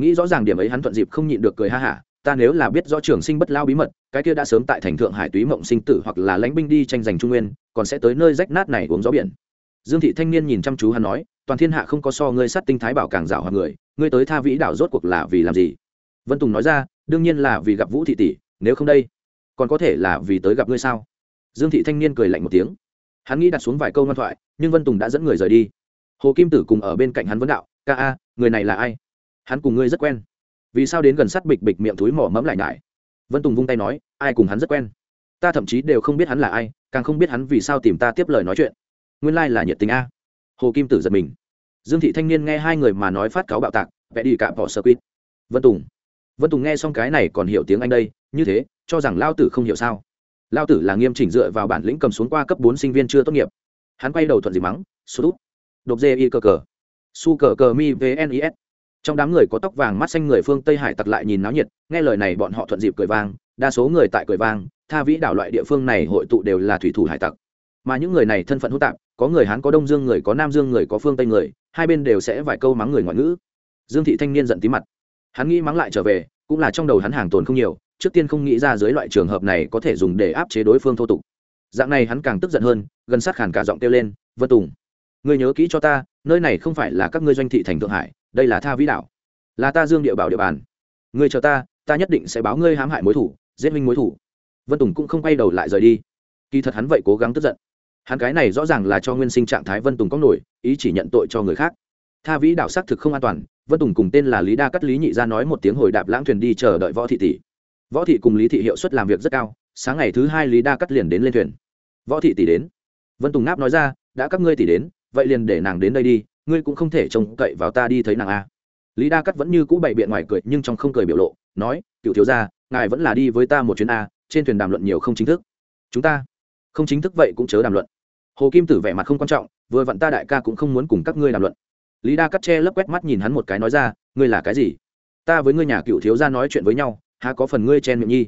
nghĩ rõ ràng điểm ấy hắn thuận dịp không nhịn được cười ha hả, ta nếu là biết rõ trường sinh bất lao bí mật, cái kia đã sớm tại thành thượng hải túy mộng sinh tử hoặc là lãnh binh đi tranh giành trung nguyên, còn sẽ tới nơi rách nát này uống gió biển. Dương thị thanh niên nhìn chăm chú hắn nói, toàn thiên hạ không có so ngươi sát tinh thái bảo càng rào hoặc người, ngươi tới tha vĩ đảo rốt cuộc là vì làm gì? Vân tùng nói ra, đương nhiên là vì gặp vũ thị tỷ, nếu không đây, còn có thể là vì tới gặp ngươi sao? Dương thị thanh niên cười lạnh một tiếng. Hắn nghĩ đặt xuống vài câu ngoan thoại, nhưng vân tùng đã dẫn người rời đi. Hồ kim tử cùng ở bên cạnh hắn vấn đạo, ca a, người này là ai? Hắn cùng ngươi rất quen. Vì sao đến gần sát bịch bịch miệng túi mỏ mẫm lại nhải? Vân tùng vung tay nói, ai cùng hắn rất quen? Ta thậm chí đều không biết hắn là ai, càng không biết hắn vì sao tìm ta tiếp lời nói chuyện. Nguyên lai、like、là nhiệt tình a. Hồ kim tử giật mình. Dương thị thanh niên nghe hai người mà nói phát cáo bạo tạc vẽ đi cả bỏ sơ quýt. Vân tùng. Vân tùng nghe xong cái này còn hiểu tiếng anh đây, như thế, cho rằng lao tử không hiểu sao? Lao tử là nghiêm chỉnh dựa vào bản lĩnh cầm xuống qua cấp bốn sinh viên chưa tốt nghiệp. Hắn quay đầu thuận gì mắng sút đột dê y cờ cờ. Su cờ cờ mi vnis trong đám người có tóc vàng mắt xanh người phương tây hải tặc lại nhìn náo nhiệt, nghe lời này bọn họ thuận dịp cười vang, đa số người tại cười vang, tha vĩ đảo loại địa phương này hội tụ đều là thủy thủ hải tặc. Mà những người này thân phận hỗn tạp, có người hán, có đông dương người, có nam dương người, có phương tây người, hai bên đều sẽ vài câu mắng người ngoại ngữ. Dương thị thanh niên giận tí mặt. Hắn nghĩ mắng lại trở về, cũng là trong đầu hắn hàng tồn không nhiều, trước tiên không nghĩ ra dưới loại trường hợp này có thể dùng để áp chế đối phương thô tục. Dạng này hắn càng tức giận hơn, gần sát khản cả giọng kêu lên, vân tùng, ngươi nhớ kỹ cho ta, nơi này không phải là các ngươi doanh thị thành thượng hải đây là tha vĩ đảo là ta dương địa bảo địa bàn. Ngươi chờ ta ta nhất định sẽ báo ngươi hãm hại mối thủ, giết minh mối thủ. Vân tùng cũng không quay đầu lại rời đi. Kỳ thật hắn vậy cố gắng tức giận. Hắn cái này rõ ràng là cho nguyên sinh trạng thái vân tùng có nổi, ý chỉ nhận tội cho người khác. Tha vĩ đảo xác thực không an toàn, vân tùng cùng tên là lý đa cắt lý nhị ra nói một tiếng hồi đạp lãng thuyền đi chờ đợi võ thị tỷ. Võ thị cùng lý thị hiệu suất làm việc rất cao, sáng ngày thứ hai lý đa cắt liền đến lên thuyền. Võ thị tỷ đến. Vân tùng ngáp nói ra, đã các ngươi tỷ đến, vậy liền để nàng đến đây đi ngươi cũng không thể trông cậy vào ta đi thấy nàng a. Lý đa cắt vẫn như cũ bày biện ngoài cười, nhưng trong không cười biểu lộ, nói, cựu thiếu gia, ngài vẫn là đi với ta một chuyến a, trên thuyền đàm luận nhiều không chính thức. Chúng ta? Không chính thức vậy cũng chớ đàm luận. Hồ kim tử vẻ mặt không quan trọng, vừa vặn ta đại ca cũng không muốn cùng các ngươi đàm luận. Lý đa cắt che lấp quét mắt nhìn hắn một cái nói ra, ngươi là cái gì? Ta với ngươi nhà cựu thiếu gia nói chuyện với nhau, há có phần ngươi chen miệng nhi?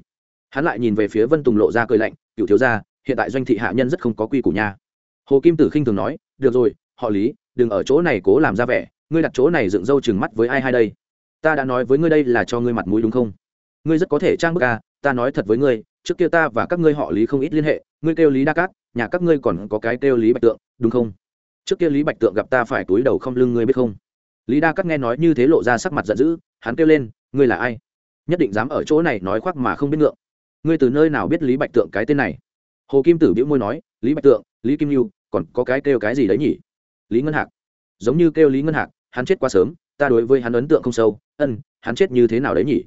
Hắn lại nhìn về phía vân tùng lộ ra cười lạnh, cựu thiếu gia, hiện tại doanh thị hạ nhân rất không có quy củ nha. Hồ kim tử khinh thường nói, được rồi, họ lý đừng ở chỗ này cố làm ra vẻ, ngươi đặt chỗ này dựng râu chừng mắt với ai hai đây? Ta đã nói với ngươi đây là cho ngươi mặt mũi đúng không? Ngươi rất có thể trang bức ca ta nói thật với ngươi, trước kia ta và các ngươi họ lý không ít liên hệ, ngươi kêu lý đa cát, nhà các ngươi còn có cái kêu lý bạch tượng, đúng không? Trước kia lý bạch tượng gặp ta phải túi đầu không lưng ngươi biết không? Lý đa cát nghe nói như thế lộ ra sắc mặt giận dữ, hắn kêu lên, ngươi là ai? Nhất định dám ở chỗ này nói khoác mà không biết ngượng. Ngươi từ nơi nào biết lý bạch tượng cái tên này? Hồ kim tử biễu môi nói, lý bạch tượng, lý kim lưu còn có cái kêu cái gì đấy nhỉ? Lý ngân hạc. Giống như kêu lý ngân hạc, hắn chết quá sớm, ta đối với hắn ấn tượng không sâu, ân, hắn chết như thế nào đấy nhỉ?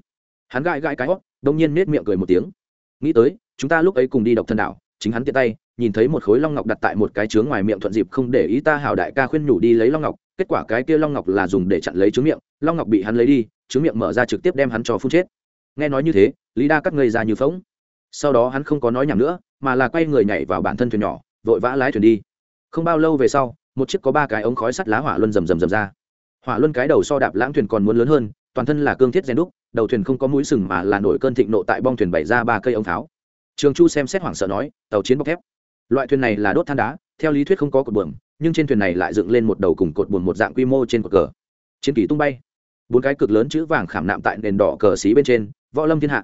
Hắn gãi gãi cái hót đông nhiên nết miệng cười một tiếng. Nghĩ tới, chúng ta lúc ấy cùng đi độc thần đảo, chính hắn tiện tay, nhìn thấy một khối long ngọc đặt tại một cái chướng ngoài miệng thuận dịp không để ý ta hào đại ca khuyên nhủ đi lấy long ngọc, kết quả cái kia long ngọc là dùng để chặn lấy chướng miệng, long ngọc bị hắn lấy đi, chướng miệng mở ra trực tiếp đem hắn cho phun chết. Nghe nói như thế, lý đa cắt người ra như phóng sau đó hắn không có nói nhảm nữa, mà là quay người nhảy vào bản thân thuyền nhỏ, vội vã lái thuyền đi. Không bao lâu về sau một chiếc có ba cái ống khói sắt lá hỏa luân rầm rầm rầm ra. Hỏa luân cái đầu so đạp lãng thuyền còn muốn lớn hơn, toàn thân là cương thiết rèn đúc, đầu thuyền không có mũi sừng mà là nổi cơn thịnh nộ tại bong thuyền bày ra ba cây ống tháo. Trường chu xem xét hoảng sợ nói, tàu chiến bọc thép. Loại thuyền này là đốt than đá, theo lý thuyết không có cột buồm, nhưng trên thuyền này lại dựng lên một đầu cùng cột buồm một dạng quy mô trên cột cờ. Chiến kỳ tung bay. Bốn cái cực lớn chữ vàng khảm nạm tại nền đỏ cờ xí bên trên, võ lâm thiên hạ.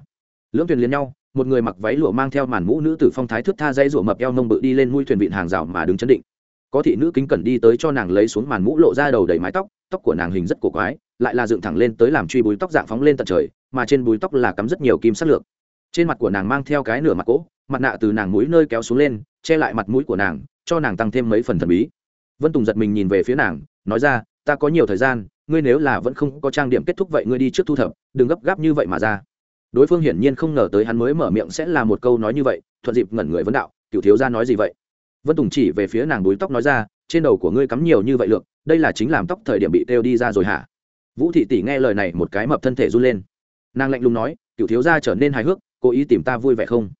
Lưỡng thuyền liền nhau, một người mặc váy lụa mang theo màn mũ nữ tử phong thái thước tha dây rủa mập eo nông bự đi lên mũi thuyền vịn hàng rào mà đứng chấn định có thị nữ kính cẩn đi tới cho nàng lấy xuống màn mũ lộ ra đầu đầy mái tóc tóc của nàng hình rất cổ quái, lại là dựng thẳng lên tới làm truy búi tóc dạng phóng lên tận trời, mà trên búi tóc là cắm rất nhiều kim sắt lược. Trên mặt của nàng mang theo cái nửa mặt cỗ, mặt nạ từ nàng mũi nơi kéo xuống lên, che lại mặt mũi của nàng, cho nàng tăng thêm mấy phần thần bí. Vân tùng giật mình nhìn về phía nàng, nói ra, ta có nhiều thời gian, ngươi nếu là vẫn không có trang điểm kết thúc vậy ngươi đi trước thu thập, đừng gấp gáp như vậy mà ra. Đối phương hiển nhiên không ngờ tới hắn mới mở miệng sẽ là một câu nói như vậy, thuận dịp ngẩn người vấn đạo cựu thiếu gia nói gì vậy? Vân tùng chỉ về phía nàng đuối tóc nói ra, trên đầu của ngươi cắm nhiều như vậy lượng, đây là chính làm tóc thời điểm bị têu đi ra rồi hả? Vũ thị tỷ nghe lời này một cái mập thân thể run lên. Nàng lạnh lùng nói cựu thiếu gia trở nên hài hước, cố ý tìm ta vui vẻ không?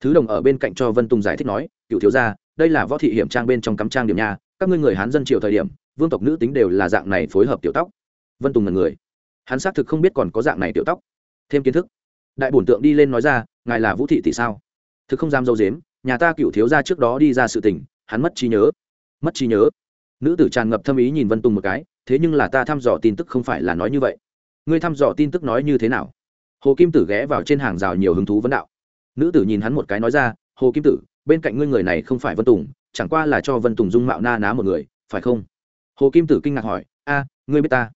Thứ đồng ở bên cạnh cho vân tùng giải thích nói cựu thiếu gia, đây là võ thị hiểm trang bên trong cắm trang điểm nhà, các ngươi người hán dân triều thời điểm, vương tộc nữ tính đều là dạng này phối hợp tiểu tóc. Vân tùng là người. Hắn xác thực không biết còn có dạng này tiểu tóc. Thêm kiến thức. Đại bổn tượng đi lên nói ra, ngài là vũ thị tỷ sao? Thực không dám dâu dếm nhà ta cựu thiếu gia trước đó đi ra sự tình, hắn mất trí nhớ. Mất trí nhớ. Nữ tử tràn ngập thâm ý nhìn vân tùng một cái, thế nhưng là ta thăm dò tin tức không phải là nói như vậy. Ngươi thăm dò tin tức nói như thế nào? Hồ kim tử ghé vào trên hàng rào nhiều hứng thú vấn đạo. Nữ tử nhìn hắn một cái nói ra, hồ kim tử, bên cạnh ngươi người này không phải vân tùng, chẳng qua là cho vân tùng dung mạo na ná một người, phải không? Hồ kim tử kinh ngạc hỏi, a, ngươi biết ta?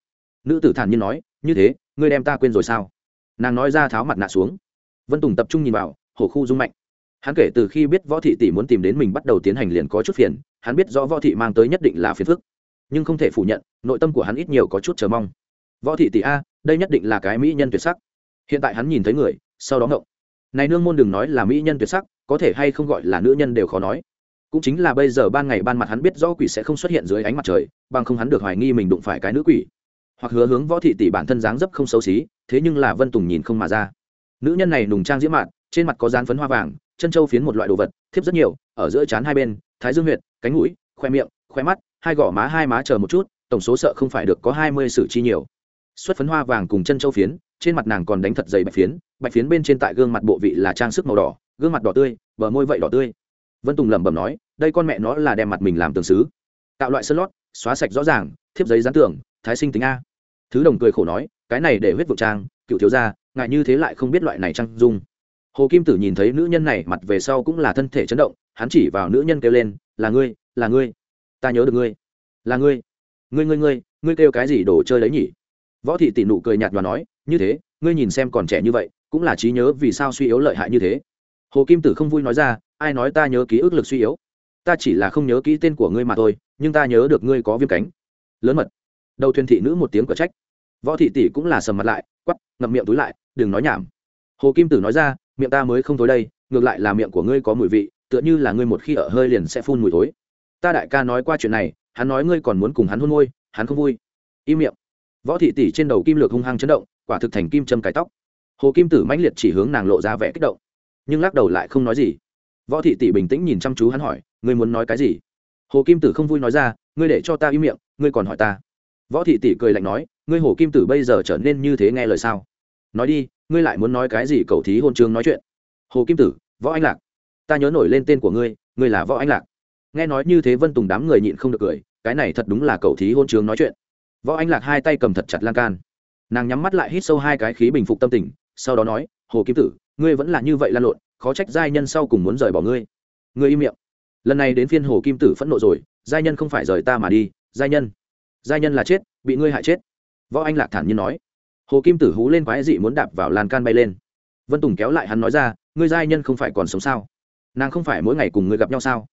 Nữ tử thản nhiên nói, như thế, ngươi đem ta quên rồi sao? Nàng nói ra tháo mặt nạ xuống. Vân tùng tập trung nhìn vào hồ khu dung mạnh hắn kể từ khi biết võ thị tỷ muốn tìm đến mình bắt đầu tiến hành liền có chút phiền, hắn biết rõ võ thị mang tới nhất định là phiền phức. Nhưng không thể phủ nhận, nội tâm của hắn ít nhiều có chút chờ mong. Võ thị tỷ a, đây nhất định là cái mỹ nhân tuyệt sắc. Hiện tại hắn nhìn thấy người, sau đó ngộng. Này nương môn đừng nói là mỹ nhân tuyệt sắc, có thể hay không gọi là nữ nhân đều khó nói. Cũng chính là bây giờ ban ngày ban mặt hắn biết rõ quỷ sẽ không xuất hiện dưới ánh mặt trời, bằng không hắn được hoài nghi mình đụng phải cái nữ quỷ. Hoặc hứa hướng võ thị tỷ bản thân dáng dấp không xấu xí, thế nhưng là vân tùng nhìn không mà ra. Nữ nhân này nùng trang diễm mạn, trên mặt có dán phấn hoa vàng chân châu phiến một loại đồ vật, thiếp rất nhiều, ở giữa trán hai bên, thái dương huyệt, cánh mũi, khoe miệng, khoe mắt, hai gò má hai má chờ một chút, tổng số sợ không phải được có hai mươi sử chi nhiều. Xuất phấn hoa vàng cùng chân châu phiến, trên mặt nàng còn đánh thật dày bạch phiến bạch phiến bên trên tại gương mặt bộ vị là trang sức màu đỏ, gương mặt đỏ tươi, bờ môi vậy đỏ tươi. Vân tùng lẩm bẩm nói, đây con mẹ nó là đem mặt mình làm tường xứ tạo loại sơn lót, xóa sạch rõ ràng, thiếp giấy dán tưởng thái sinh tính a. Thứ đồng cười khổ nói, cái này để huyết vụ trang, cựu thiếu gia, ngại như thế lại không biết loại này trang dung hồ kim tử nhìn thấy nữ nhân này mặt về sau cũng là thân thể chấn động, hắn chỉ vào nữ nhân kêu lên, là ngươi là ngươi. Ta nhớ được ngươi. Là ngươi. Ngươi ngươi ngươi ngươi kêu cái gì đồ chơi đấy nhỉ? Võ thị tỷ nụ cười nhạt và nói, như thế, ngươi nhìn xem còn trẻ như vậy, cũng là trí nhớ vì sao suy yếu lợi hại như thế. Hồ kim tử không vui nói ra, ai nói ta nhớ ký ức lực suy yếu? Ta chỉ là không nhớ kỹ tên của ngươi mà thôi, nhưng ta nhớ được ngươi có viêm cánh. Lớn mật. Đầu thuyền thị nữ một tiếng cở trách. Võ thị tỷ cũng là sầm mặt lại, quắp, ngậm miệng túi lại, đừng nói nhảm. Hồ kim tử nói ra miệng ta mới không thối đây, ngược lại là miệng của ngươi có mùi vị, tựa như là ngươi một khi ở hơi liền sẽ phun mùi thối. Ta đại ca nói qua chuyện này, hắn nói ngươi còn muốn cùng hắn hôn môi, hắn không vui. Im miệng. Võ thị tỷ trên đầu kim lược hung hăng chấn động, quả thực thành kim châm cái tóc. Hồ kim tử mãnh liệt chỉ hướng nàng lộ ra vẻ kích động, nhưng lắc đầu lại không nói gì. Võ thị tỷ bình tĩnh nhìn chăm chú hắn hỏi, ngươi muốn nói cái gì? Hồ kim tử không vui nói ra, ngươi để cho ta im miệng, ngươi còn hỏi ta. Võ thị tỷ cười lạnh nói, ngươi hồ kim tử bây giờ trở nên như thế nghe lời sao? Nói đi ngươi lại muốn nói cái gì cầu thí hôn chương nói chuyện? Hồ kim tử, võ anh lạc. Ta nhớ nổi lên tên của ngươi ngươi là võ anh lạc. Nghe nói như thế vân tùng đám người nhịn không được cười, cái này thật đúng là cầu thí hôn chương nói chuyện. Võ anh lạc hai tay cầm thật chặt lan can. Nàng nhắm mắt lại hít sâu hai cái khí bình phục tâm tình, sau đó nói, hồ kim tử, ngươi vẫn là như vậy lan lộn, khó trách giai nhân sau cùng muốn rời bỏ ngươi. Ngươi im miệng. Lần này đến phiên hồ kim tử phẫn nộ rồi, giai nhân không phải rời ta mà đi, giai nhân. Giai nhân là chết, bị ngươi hại chết. Võ anh lạc thản nhiên nói hồ kim tử hú lên quái dị muốn đạp vào lan can bay lên. Vân tùng kéo lại hắn nói ra, ngươi giai nhân không phải còn sống sao? Nàng không phải mỗi ngày cùng ngươi gặp nhau sao?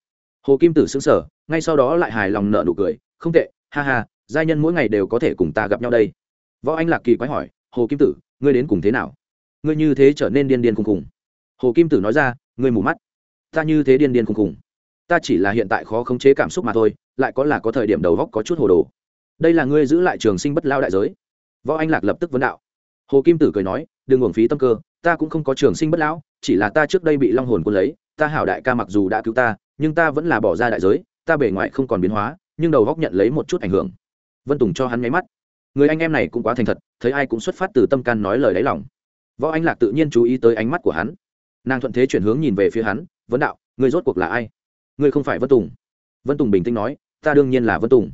Hồ kim tử xứng sở ngay sau đó lại hài lòng nợ nụ cười, không tệ, ha ha, giai nhân mỗi ngày đều có thể cùng ta gặp nhau đây. Võ anh lạc kỳ quái hỏi, hồ kim tử, ngươi đến cùng thế nào? Ngươi như thế trở nên điên điên khùng khùng. Hồ kim tử nói ra, ngươi mù mắt. Ta như thế điên điên khùng khùng. Ta chỉ là hiện tại khó khống chế cảm xúc mà thôi, lại có là có thời điểm đầu góc có chút hồ đồ. Đây là ngươi giữ lại trường sinh bất lao đại giới võ anh lạc lập tức vấn đạo. Hồ kim tử cười nói, đừng uổng phí tâm cơ, ta cũng không có trường sinh bất lão, chỉ là ta trước đây bị long hồn quân lấy, ta hảo đại ca mặc dù đã cứu ta, nhưng ta vẫn là bỏ ra đại giới, ta bề ngoại không còn biến hóa, nhưng đầu góc nhận lấy một chút ảnh hưởng. Vân tùng cho hắn nháy mắt. Người anh em này cũng quá thành thật, thấy ai cũng xuất phát từ tâm can nói lời đáy lòng. Võ anh lạc tự nhiên chú ý tới ánh mắt của hắn. Nàng thuận thế chuyển hướng nhìn về phía hắn, vấn đạo, người rốt cuộc là ai? Người không phải vân tùng. Vân tùng bình tĩnh nói, ta đương nhiên là vân tùng.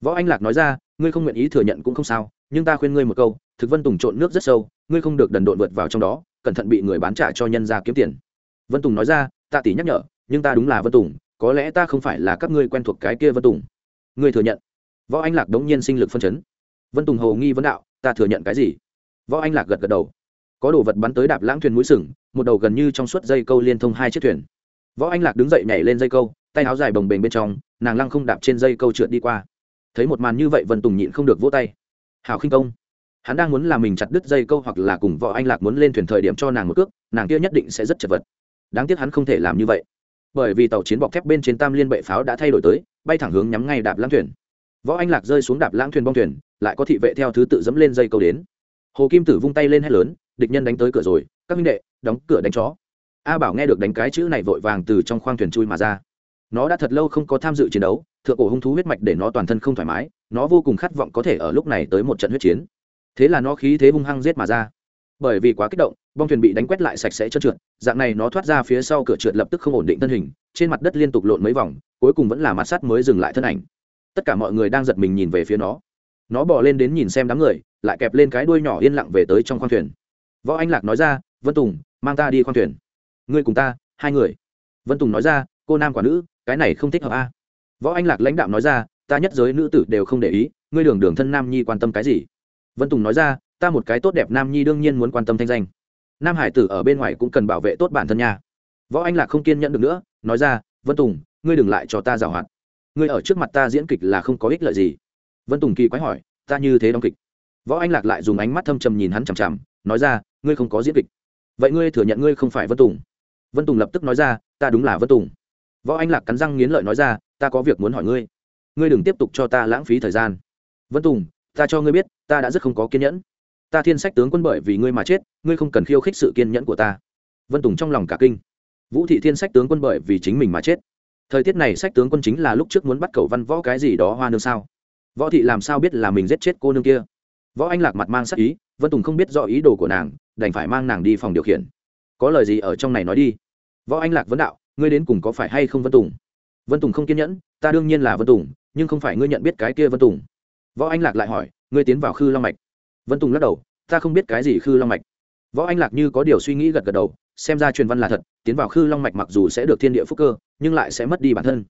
Võ anh lạc nói ra, ngươi không nguyện ý thừa nhận cũng không sao nhưng ta khuyên ngươi một câu, thực vân tùng trộn nước rất sâu, ngươi không được đần độn vượt vào trong đó, cẩn thận bị người bán trả cho nhân ra kiếm tiền. Vân tùng nói ra ta tỷ nhắc nhở, nhưng ta đúng là vân tùng, có lẽ ta không phải là các ngươi quen thuộc cái kia vân tùng. Ngươi thừa nhận. Võ anh lạc đống nhiên sinh lực phân chấn. Vân tùng hầu nghi vấn đạo, ta thừa nhận cái gì? Võ anh lạc gật gật đầu. Có đồ vật bắn tới đạp lãng thuyền mũi sừng, một đầu gần như trong suốt dây câu liên thông hai chiếc thuyền. Võ anh lạc đứng dậy nhảy lên dây câu, tay áo dài bồng bềnh bên trong, nàng lăng không đạp trên dây câu trượt đi qua. Thấy một màn như vậy vân tùng nhịn không được vỗ tay hảo khinh công. Hắn đang muốn làm mình chặt đứt dây câu hoặc là cùng võ anh lạc muốn lên thuyền thời điểm cho nàng một cước, nàng kia nhất định sẽ rất chật vật. Đáng tiếc hắn không thể làm như vậy. Bởi vì tàu chiến bọc thép bên trên tam liên bệ pháo đã thay đổi tới, bay thẳng hướng nhắm ngay đạp lãng thuyền. Võ anh lạc rơi xuống đạp lãng thuyền bong thuyền, lại có thị vệ theo thứ tự dẫm lên dây câu đến. Hồ kim tử vung tay lên hét lớn, địch nhân đánh tới cửa rồi, các minh đệ, đóng cửa đánh chó. A bảo nghe được đánh cái chữ này vội vàng từ trong khoang thuyền chui mà ra. Nó đã thật lâu không có tham dự chiến đấu, thượng cổ hung thú huyết mạch để nó toàn thân không thoải mái nó vô cùng khát vọng có thể ở lúc này tới một trận huyết chiến. Thế là nó khí thế hung hăng giết mà ra. Bởi vì quá kích động, bong thuyền bị đánh quét lại sạch sẽ trơn trượt, dạng này nó thoát ra phía sau cửa trượt lập tức không ổn định thân hình, trên mặt đất liên tục lộn mấy vòng, cuối cùng vẫn là mặt sắt mới dừng lại thân ảnh. Tất cả mọi người đang giật mình nhìn về phía nó. Nó bỏ lên đến nhìn xem đám người, lại kẹp lên cái đuôi nhỏ yên lặng về tới trong khoang thuyền. Võ anh lạc nói ra, vân tùng, mang ta đi khoang thuyền. Ngươi cùng ta, hai người. Vân tùng nói ra, cô nam quả nữ, cái này không thích hợp a. Võ anh lạc lãnh đạo nói ra ta nhất giới nữ tử đều không để ý, ngươi đường đường thân nam nhi quan tâm cái gì? Vân tùng nói ra, ta một cái tốt đẹp nam nhi đương nhiên muốn quan tâm thanh danh. Nam hải tử ở bên ngoài cũng cần bảo vệ tốt bản thân nha. Võ anh lạc không kiên nhẫn được nữa, nói ra, vân tùng, ngươi đừng lại cho ta giảo hoạt. Ngươi ở trước mặt ta diễn kịch là không có ích lợi gì. Vân tùng kỳ quái hỏi, ta như thế đóng kịch. Võ anh lạc lại dùng ánh mắt thâm trầm nhìn hắn chằm chằm, nói ra, ngươi không có diễn kịch. Vậy ngươi thừa nhận ngươi không phải vân tùng? Vân tùng lập tức nói ra, ta đúng là vân tùng. Võ anh lạc cắn răng nghiến lợi nói ra, ta có việc muốn hỏi ngươi ngươi đừng tiếp tục cho ta lãng phí thời gian. Vân tùng, ta cho ngươi biết, ta đã rất không có kiên nhẫn. Ta thiên sách tướng quân bởi vì ngươi mà chết, ngươi không cần khiêu khích sự kiên nhẫn của ta. Vân tùng trong lòng cả kinh. Vũ thị thiên sách tướng quân bởi vì chính mình mà chết. Thời tiết này sách tướng quân chính là lúc trước muốn bắt cầu văn võ cái gì đó hoa nương sao? Võ thị làm sao biết là mình giết chết cô nương kia? Võ anh lạc mặt mang sắc ý, vân tùng không biết rõ ý đồ của nàng, đành phải mang nàng đi phòng điều khiển. Có lời gì ở trong này nói đi. Võ anh lạc vấn đạo, ngươi đến cùng có phải hay không vân tùng? Vân tùng không kiên nhẫn, ta đương nhiên là vân tùng nhưng không phải ngươi nhận biết cái kia vân tùng. Võ anh lạc lại hỏi, ngươi tiến vào khư long mạch. Vân tùng lắc đầu, ta không biết cái gì khư long mạch. Võ anh lạc như có điều suy nghĩ gật gật đầu, xem ra truyền văn là thật, tiến vào khư long mạch mặc dù sẽ được thiên địa phúc cơ, nhưng lại sẽ mất đi bản thân.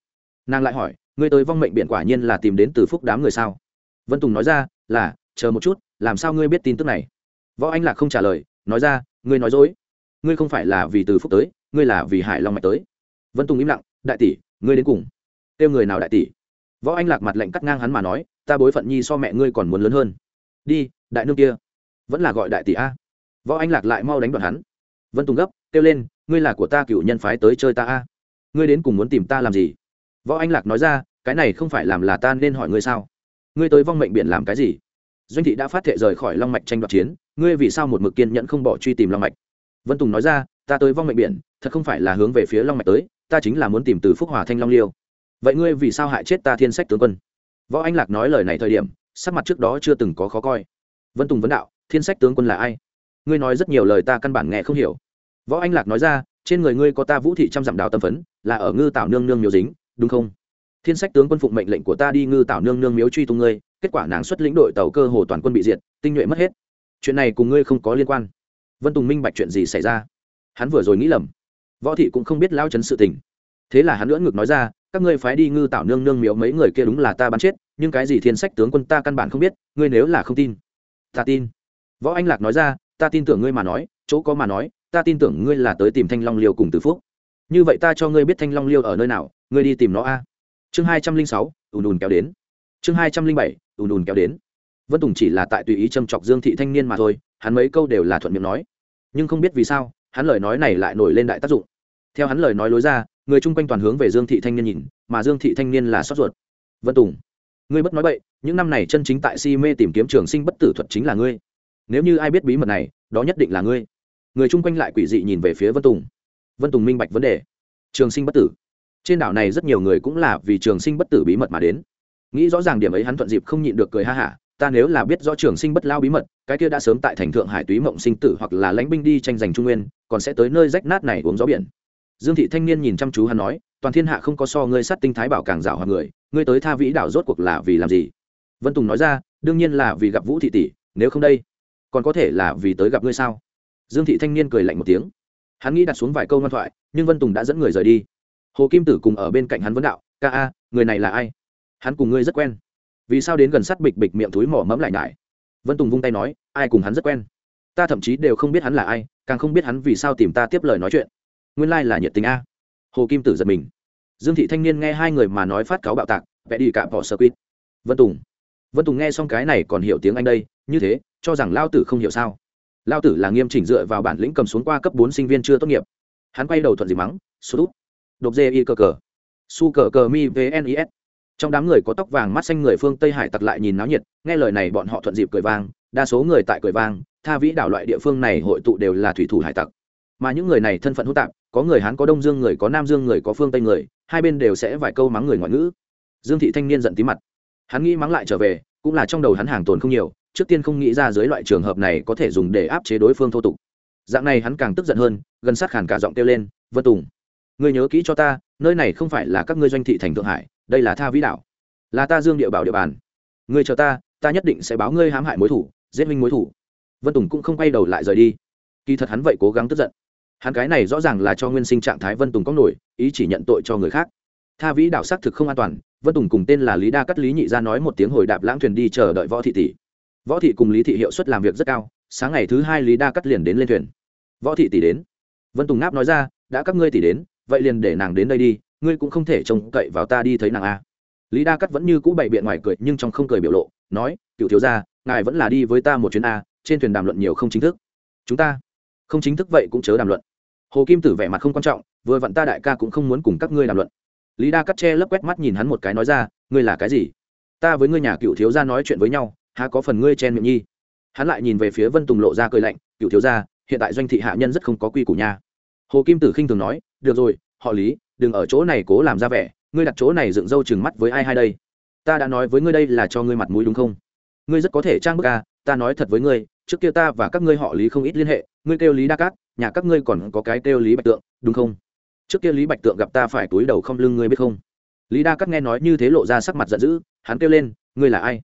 Nàng lại hỏi, ngươi tới vong mệnh biển quả nhiên là tìm đến từ phúc đám người sao? Vân tùng nói ra, là, chờ một chút, làm sao ngươi biết tin tức này? Võ anh lạc không trả lời, nói ra, ngươi nói dối. Ngươi không phải là vì từ phúc tới, ngươi là vì hải long mạch tới. Vân tùng im lặng, đại tỷ, ngươi đến cùng. Kêu người nào đại tỷ? Võ anh lạc mặt lệnh cắt ngang hắn mà nói, ta bối phận nhi so mẹ ngươi còn muốn lớn hơn. Đi, đại nương kia. Vẫn là gọi đại tỷ a. Võ anh lạc lại mau đánh đoạn hắn. Vân tùng gấp, kêu lên, ngươi là của ta cựu nhân phái tới chơi ta a. Ngươi đến cùng muốn tìm ta làm gì? Võ anh lạc nói ra, cái này không phải làm là ta nên hỏi ngươi sao? Ngươi tới vong mệnh biển làm cái gì? Doanh thị đã phát thệ rời khỏi long mạch tranh đoạt chiến, ngươi vì sao một mực kiên nhẫn không bỏ truy tìm long mạch? Vân tùng nói ra, ta tới vong mệnh biển, thật không phải là hướng về phía long mạch tới, ta chính là muốn tìm từ phúc hòa thanh long liêu vậy ngươi vì sao hại chết ta thiên sách tướng quân? Võ anh lạc nói lời này thời điểm, sắc mặt trước đó chưa từng có khó coi. Vân tùng vấn đạo, thiên sách tướng quân là ai? Ngươi nói rất nhiều lời ta căn bản nghe không hiểu. Võ anh lạc nói ra, trên người ngươi có ta vũ thị trăm dặm đào tâm phấn, là ở ngư tảo nương nương miếu dính, đúng không? Thiên sách tướng quân phụng mệnh lệnh của ta đi ngư tảo nương nương miếu truy tung ngươi, kết quả nàng xuất lĩnh đội tàu cơ hồ toàn quân bị diệt, tinh nhuệ mất hết. Chuyện này cùng ngươi không có liên quan. Vân tùng minh bạch chuyện gì xảy ra. Hắn vừa rồi nghĩ lầm. Võ thị cũng không biết lao chấn sự tình. Thế là hắn lưỡng ngược nói ra các ngươi phái đi ngư tạo nương nương miếu mấy người kia đúng là ta bắn chết, nhưng cái gì thiên sách tướng quân ta căn bản không biết, ngươi nếu là không tin, ta tin. Võ anh lạc nói ra, ta tin tưởng ngươi mà nói, chỗ có mà nói, ta tin tưởng ngươi là tới tìm thanh long liêu cùng từ phúc. Như vậy ta cho ngươi biết thanh long liêu ở nơi nào, ngươi đi tìm nó a. Chương hai trăm linh sáu, ùn ùn kéo đến. Chương hai trăm linh bảy, ùn ùn kéo đến. Vân tùng chỉ là tại tùy ý châm chọc dương thị thanh niên mà thôi, hắn mấy câu đều là thuận miệng nói. Nhưng không biết vì sao, hắn lời nói này lại nổi lên đại tác dụng. Theo hắn lời nói lối ra người chung quanh toàn hướng về dương thị thanh niên nhìn, mà dương thị thanh niên là xót ruột. Vân tùng, ngươi bất nói bậy, những năm này chân chính tại si mê tìm kiếm trường sinh bất tử thuật chính là ngươi. Nếu như ai biết bí mật này, đó nhất định là ngươi. Người chung quanh lại quỷ dị nhìn về phía vân tùng. Vân tùng minh bạch vấn đề. Trường sinh bất tử. Trên đảo này rất nhiều người cũng là vì trường sinh bất tử bí mật mà đến. Nghĩ rõ ràng điểm ấy hắn thuận dịp không nhịn được cười ha hả, ta nếu là biết rõ trường sinh bất lao bí mật, cái kia đã sớm tại thành thượng hải túy mộng sinh tử hoặc là lãnh binh đi tranh giành trung nguyên, còn sẽ tới nơi rách nát này uống gió biển dương thị thanh niên nhìn chăm chú hắn nói, toàn thiên hạ không có so ngươi sát tinh thái bảo càng rào hoặc người, ngươi tới tha vĩ đảo rốt cuộc là vì làm gì? Vân tùng nói ra, đương nhiên là vì gặp vũ thị tỷ, nếu không đây, còn có thể là vì tới gặp ngươi sao? Dương thị thanh niên cười lạnh một tiếng. Hắn nghĩ đặt xuống vài câu ngoan thoại, nhưng vân tùng đã dẫn người rời đi. Hồ kim tử cùng ở bên cạnh hắn vấn đạo, ca a, người này là ai? Hắn cùng ngươi rất quen. Vì sao đến gần sát bịch bịch miệng túi mỏ mẫm lại nhải? Vân tùng vung tay nói, ai cùng hắn rất quen? Ta thậm chí đều không biết hắn là ai, càng không biết hắn vì sao tìm ta tiếp lời nói chuyện nguyên lai、like、là nhiệt tình a. Hồ kim tử giật mình. Dương thị thanh niên nghe hai người mà nói phát cáo bạo tạc vẽ đi cả bỏ sơ quýt. Vân tùng. Vân tùng nghe xong cái này còn hiểu tiếng anh đây, như thế, cho rằng lao tử không hiểu sao? Lao tử là nghiêm chỉnh dựa vào bản lĩnh cầm xuống qua cấp bốn sinh viên chưa tốt nghiệp. Hắn quay đầu thuận gì mắng, sút út. đột dê y cờ cờ. Su cờ cờ mi vnis trong đám người có tóc vàng mắt xanh người phương tây hải tặc lại nhìn náo nhiệt, nghe lời này bọn họ thuận dịp cười vang, đa số người tại cười vang, tha vĩ đảo loại địa phương này hội tụ đều là thủy thủ hải tặc. Mà những người này thân phận hỗn tạp có người hán, có đông dương người, có nam dương người, có phương tây người, hai bên đều sẽ vài câu mắng người ngoại ngữ. Dương thị thanh niên giận tí mặt. Hắn nghĩ mắng lại trở về, cũng là trong đầu hắn hàng tồn không nhiều, trước tiên không nghĩ ra dưới loại trường hợp này có thể dùng để áp chế đối phương thô tục. Dạng này hắn càng tức giận hơn, gần sát khàn cả giọng kêu lên, vân tùng, ngươi nhớ kỹ cho ta, nơi này không phải là các ngươi doanh thị thành thượng hải, đây là tha vĩ đảo là ta dương địa bảo địa bàn. Ngươi chờ ta ta nhất định sẽ báo ngươi hãm hại mối thủ, giết minh mối thủ. Vân tùng cũng không quay đầu lại rời đi. Kỳ thật hắn vậy cố gắng tức giận hắn cái này rõ ràng là cho nguyên sinh trạng thái vân tùng có nổi, ý chỉ nhận tội cho người khác. Tha vĩ đảo xác thực không an toàn, vân tùng cùng tên là lý đa cắt lý nhị ra nói một tiếng hồi đạp lãng thuyền đi chờ đợi võ thị tỷ. Võ thị cùng lý thị hiệu suất làm việc rất cao, sáng ngày thứ hai lý đa cắt liền đến lên thuyền. Võ thị tỷ đến. Vân tùng ngáp nói ra, đã các ngươi tỷ đến, vậy liền để nàng đến đây đi, ngươi cũng không thể trông cậy vào ta đi thấy nàng a. Lý đa cắt vẫn như cũ bày biện ngoài cười, nhưng trong không cười biểu lộ, nói, cựu thiếu gia, ngài vẫn là đi với ta một chuyến a, trên thuyền đàm luận nhiều không chính thức. Chúng ta không chính thức vậy cũng chớ đàm luận. Hồ kim tử vẻ mặt không quan trọng, vừa vặn ta đại ca cũng không muốn cùng các ngươi đàm luận. Lý đa cắt che lấp quét mắt nhìn hắn một cái nói ra, ngươi là cái gì? Ta với ngươi nhà cựu thiếu gia nói chuyện với nhau, há có phần ngươi chen miệng nhi? Hắn lại nhìn về phía vân tùng lộ ra cười lạnh, cựu thiếu gia, hiện tại doanh thị hạ nhân rất không có quy củ nha. Hồ kim tử khinh thường nói, được rồi, họ lý, đừng ở chỗ này cố làm ra vẻ, ngươi đặt chỗ này dựng râu chừng mắt với ai hai đây? Ta đã nói với ngươi đây là cho ngươi mặt mũi đúng không? Ngươi rất có thể trang bức ca ta nói thật với ngươi trước kia ta và các ngươi họ lý không ít liên hệ, ngươi kêu lý đa cát, nhà các ngươi còn có cái kêu lý bạch tượng, đúng không? Trước kia lý bạch tượng gặp ta phải túi đầu không lưng ngươi biết không? Lý đa cát nghe nói như thế lộ ra sắc mặt giận dữ, hắn kêu lên, ngươi là ai?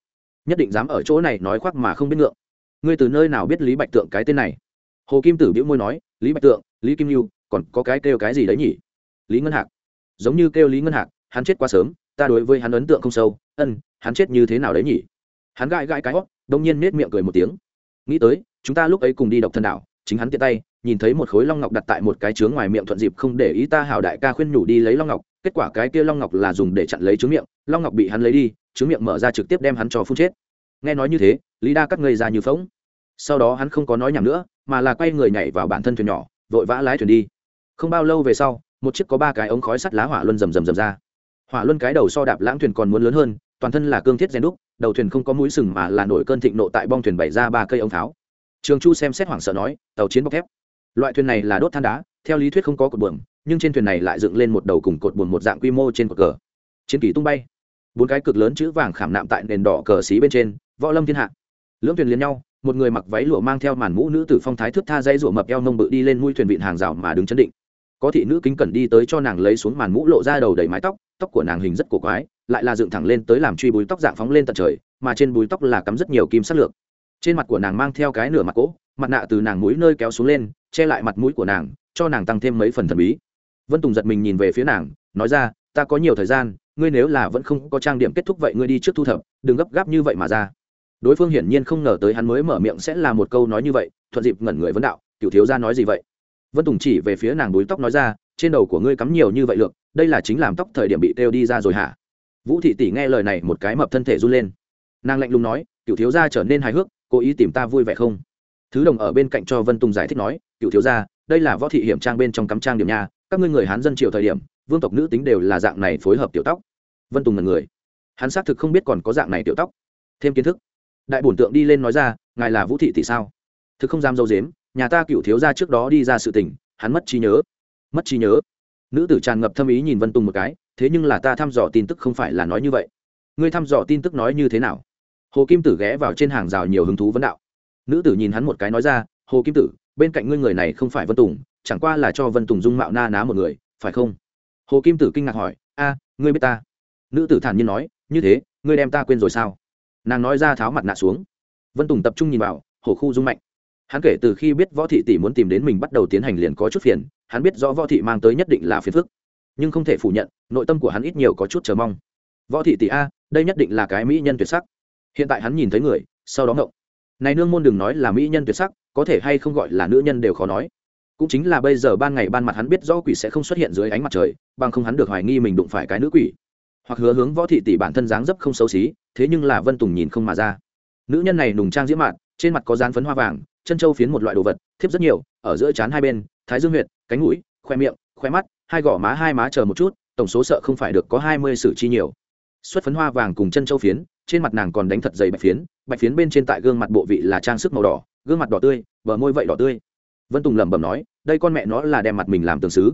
Nhất định dám ở chỗ này nói khoác mà không biết ngượng. Ngươi từ nơi nào biết lý bạch tượng cái tên này? Hồ kim tử biễu môi nói, lý bạch tượng, lý kim lưu còn có cái kêu cái gì đấy nhỉ? Lý ngân hạc. Giống như kêu lý ngân hạc, hắn chết quá sớm, ta đối với hắn ấn tượng không sâu, ân, hắn chết như thế nào đấy nhỉ? Hắn gãi gãi cái hót, đông nhiên nết miệng cười một tiếng nghĩ tới, chúng ta lúc ấy cùng đi độc thân đảo, chính hắn tiện tay, nhìn thấy một khối long ngọc đặt tại một cái chướng ngoài miệng thuận dịp không để ý ta hảo đại ca khuyên nhủ đi lấy long ngọc, kết quả cái kia long ngọc là dùng để chặn lấy chướng miệng, long ngọc bị hắn lấy đi, chướng miệng mở ra trực tiếp đem hắn cho phun chết. Nghe nói như thế, lý đa cắt ngây ra như phóng sau đó hắn không có nói nhảm nữa, mà là quay người nhảy vào bản thân thuyền nhỏ, vội vã lái thuyền đi. Không bao lâu về sau, một chiếc có ba cái ống khói sắt lá hỏa luân rầm rầm rầm ra. Hỏa luân cái đầu so đạp lãng thuyền còn muốn lớn hơn toàn thân là cương thiết rèn đúc, đầu thuyền không có mũi sừng mà là nổi cơn thịnh nộ tại bong thuyền bày ra ba cây ống tháo. Trường chu xem xét hoảng sợ nói, tàu chiến bọc thép. Loại thuyền này là đốt than đá, theo lý thuyết không có cột buồm, nhưng trên thuyền này lại dựng lên một đầu cùng cột buồm một dạng quy mô trên cột cờ. Chiến kỳ tung bay. Bốn cái cực lớn chữ vàng khảm nạm tại nền đỏ cờ xí bên trên, võ lâm thiên hạ. Lưỡng thuyền liền nhau, một người mặc váy lụa mang theo màn mũ nữ tử phong thái thước tha dây rụa mập eo nông bự đi lên mũi thuyền vịn hàng rào mà đứng chấn định. Có thị nữ kính cẩn đi tới cho nàng lấy xuống màn mũ lộ ra đầu đầy mái tóc tóc của nàng hình rất cổ quái lại là dựng thẳng lên tới làm truy búi tóc dạng phóng lên tận trời, mà trên búi tóc là cắm rất nhiều kim sắc lược. Trên mặt của nàng mang theo cái nửa mặt cỗ, mặt nạ từ nàng mũi nơi kéo xuống lên, che lại mặt mũi của nàng, cho nàng tăng thêm mấy phần thần bí. Vân tùng giật mình nhìn về phía nàng, nói ra, ta có nhiều thời gian, ngươi nếu là vẫn không có trang điểm kết thúc vậy ngươi đi trước thu thập, đừng gấp gáp như vậy mà ra. Đối phương hiển nhiên không ngờ tới hắn mới mở miệng sẽ là một câu nói như vậy, thuận dịp ngẩn người vấn đạo cựu thiếu ra nói gì vậy? Vân tùng chỉ về phía nàng búi tóc nói ra, trên đầu của ngươi cắm nhiều như vậy lượng đây là chính làm tóc thời điểm bị têu đi ra rồi hả? Vũ thị tỷ nghe lời này một cái mập thân thể run lên. Nàng lạnh lùng nói cựu thiếu gia trở nên hài hước, cố ý tìm ta vui vẻ không? Thứ đồng ở bên cạnh cho vân tùng giải thích nói cựu thiếu gia, đây là võ thị hiểm trang bên trong cắm trang điểm nhà các ngươi người hán dân triều thời điểm, vương tộc nữ tính đều là dạng này phối hợp tiểu tóc. Vân tùng là người. Hắn xác thực không biết còn có dạng này tiểu tóc. Thêm kiến thức. Đại bổn tượng đi lên nói ra, ngài là vũ thị tỷ sao? Thực không dám dâu dếm, nhà ta cựu thiếu gia trước đó đi ra sự tình, hắn mất trí nhớ. Mất trí nhớ? Nữ tử tràn ngập thâm ý nhìn vân tùng một cái thế nhưng là ta thăm dò tin tức không phải là nói như vậy. Ngươi thăm dò tin tức nói như thế nào? Hồ kim tử ghé vào trên hàng rào nhiều hứng thú vấn đạo. Nữ tử nhìn hắn một cái nói ra, hồ kim tử, bên cạnh ngươi người này không phải vân tùng, chẳng qua là cho vân tùng dung mạo na ná một người, phải không? Hồ kim tử kinh ngạc hỏi, a, ngươi biết ta? Nữ tử thản nhiên nói, như thế, ngươi đem ta quên rồi sao? Nàng nói ra tháo mặt nạ xuống. Vân tùng tập trung nhìn vào hồ khu dung mạnh. Hắn kể từ khi biết võ thị tỷ muốn tìm đến mình bắt đầu tiến hành liền có chút phiền, hắn biết rõ võ thị mang tới nhất định là phiền phức nhưng không thể phủ nhận, nội tâm của hắn ít nhiều có chút chờ mong. Võ thị tỷ a, đây nhất định là cái mỹ nhân tuyệt sắc. Hiện tại hắn nhìn thấy người, sau đó ngộng. Này nương môn đừng nói là mỹ nhân tuyệt sắc, có thể hay không gọi là nữ nhân đều khó nói. Cũng chính là bây giờ ban ngày ban mặt hắn biết rõ quỷ sẽ không xuất hiện dưới ánh mặt trời, bằng không hắn được hoài nghi mình đụng phải cái nữ quỷ. Hoặc hứa hướng võ thị tỷ bản thân dáng dấp không xấu xí, thế nhưng là vân tùng nhìn không mà ra. Nữ nhân này nùng trang diễm mạn, trên mặt có dán phấn hoa vàng, chân châu phiến một loại đồ vật, thiếp rất nhiều, ở giữa trán hai bên, thái dương huyệt, cánh mũi, khoe miệng, khoe mắt hai gò má hai má chờ một chút, tổng số sợ không phải được có hai mươi sử chi nhiều. Xuất phấn hoa vàng cùng chân châu phiến, trên mặt nàng còn đánh thật dày bạch phiến bạch phiến bên trên tại gương mặt bộ vị là trang sức màu đỏ, gương mặt đỏ tươi, bờ môi vậy đỏ tươi. Vân tùng lẩm bẩm nói, đây con mẹ nó là đem mặt mình làm tường xứ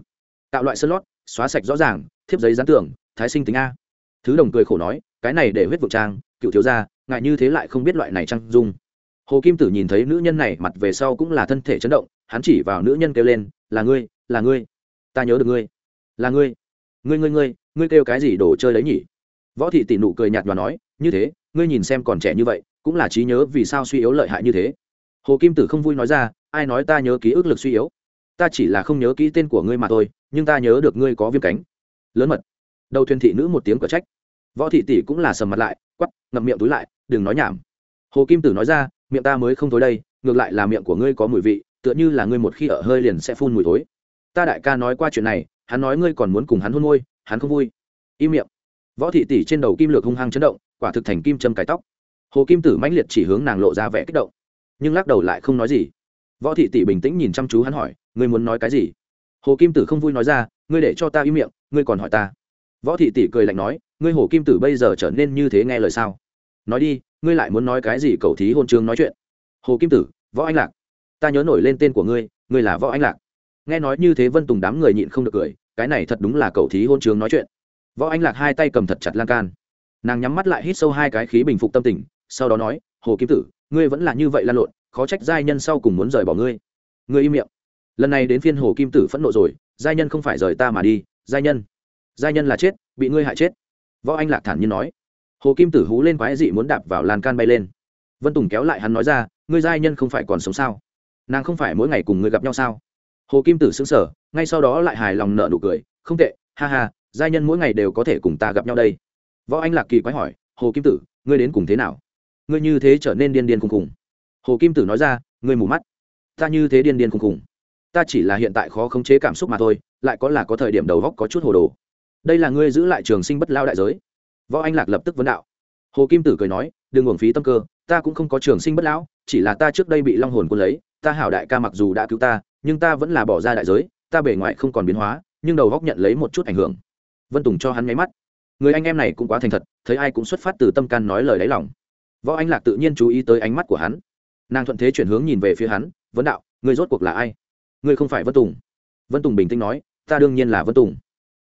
tạo loại sơn lót, xóa sạch rõ ràng, thiếp giấy dán tường, thái sinh tính a. Thứ đồng cười khổ nói, cái này để huyết vực trang, cựu thiếu gia ngại như thế lại không biết loại này trang dung. Hồ kim tử nhìn thấy nữ nhân này mặt về sau cũng là thân thể chấn động, hắn chỉ vào nữ nhân kêu lên, là ngươi là ngươi ta nhớ được ngươi. Là ngươi. Ngươi ngươi ngươi ngươi kêu cái gì đồ chơi đấy nhỉ? Võ thị tỷ nụ cười nhạt và nói, như thế, ngươi nhìn xem còn trẻ như vậy, cũng là trí nhớ vì sao suy yếu lợi hại như thế. Hồ kim tử không vui nói ra, ai nói ta nhớ ký ức lực suy yếu? Ta chỉ là không nhớ kỹ tên của ngươi mà thôi, nhưng ta nhớ được ngươi có viêm cánh. Lớn mật. Đầu thuyền thị nữ một tiếng cở trách. Võ thị tỷ cũng là sầm mặt lại quắp ngậm miệng túi lại, đừng nói nhảm. Hồ kim tử nói ra, miệng ta mới không thối đây, ngược lại là miệng của ngươi có mùi vị, tựa như là ngươi một khi ở hơi liền sẽ phun mùi thối ta đại ca nói qua chuyện này, hắn nói ngươi còn muốn cùng hắn hôn môi, hắn không vui. Im miệng. Võ thị tỷ trên đầu kim lược hung hăng chấn động, quả thực thành kim châm cái tóc. Hồ kim tử mãnh liệt chỉ hướng nàng lộ ra vẻ kích động, nhưng lắc đầu lại không nói gì. Võ thị tỷ bình tĩnh nhìn chăm chú hắn hỏi, ngươi muốn nói cái gì? Hồ kim tử không vui nói ra, ngươi để cho ta im miệng, ngươi còn hỏi ta. Võ thị tỷ cười lạnh nói, ngươi hồ kim tử bây giờ trở nên như thế nghe lời sao? Nói đi, ngươi lại muốn nói cái gì cầu thí hôn chương nói chuyện? Hồ kim tử, võ anh lạc, ta nhớ nổi lên tên của ngươi ngươi là võ anh lạc nghe nói như thế vân tùng đám người nhịn không được cười, cái này thật đúng là cầu thí hôn chướng nói chuyện. Võ anh lạc hai tay cầm thật chặt lan can. Nàng nhắm mắt lại hít sâu hai cái khí bình phục tâm tình, sau đó nói, hồ kim tử, ngươi vẫn là như vậy lan lộn, khó trách giai nhân sau cùng muốn rời bỏ ngươi. Ngươi im miệng. Lần này đến phiên hồ kim tử phẫn nộ rồi, giai nhân không phải rời ta mà đi, giai nhân. Giai nhân là chết, bị ngươi hại chết. Võ anh lạc thản nhiên nói. Hồ kim tử hú lên quái dị muốn đạp vào lan can bay lên. Vân tùng kéo lại hắn nói ra, ngươi giai nhân không phải còn sống sao? Nàng không phải mỗi ngày cùng ngươi gặp nhau sao? Hồ kim tử xứng sở ngay sau đó lại hài lòng nợ nụ cười, không tệ, ha ha giai nhân mỗi ngày đều có thể cùng ta gặp nhau đây. Võ anh lạc kỳ quái hỏi, hồ kim tử, ngươi đến cùng thế nào? Ngươi như thế trở nên điên điên khùng khùng. Hồ kim tử nói ra, ngươi mù mắt. Ta như thế điên điên khùng khùng. Ta chỉ là hiện tại khó khống chế cảm xúc mà thôi, lại có là có thời điểm đầu góc có chút hồ đồ. Đây là ngươi giữ lại trường sinh bất lao đại giới. Võ anh lạc lập tức vấn đạo. Hồ kim tử cười nói, đừng uổng phí tâm cơ, ta cũng không có trường sinh bất lão, chỉ là ta trước đây bị long hồn quân lấy, ta hảo đại ca mặc dù đã cứu ta nhưng ta vẫn là bỏ ra đại giới, ta bề ngoài không còn biến hóa, nhưng đầu góc nhận lấy một chút ảnh hưởng. Vân tùng cho hắn nháy mắt. Người anh em này cũng quá thành thật, thấy ai cũng xuất phát từ tâm can nói lời đáy lòng. Võ anh lạc tự nhiên chú ý tới ánh mắt của hắn. Nàng thuận thế chuyển hướng nhìn về phía hắn vấn đạo người rốt cuộc là ai? Ngươi không phải vân tùng. Vân tùng bình tĩnh nói, ta đương nhiên là vân tùng.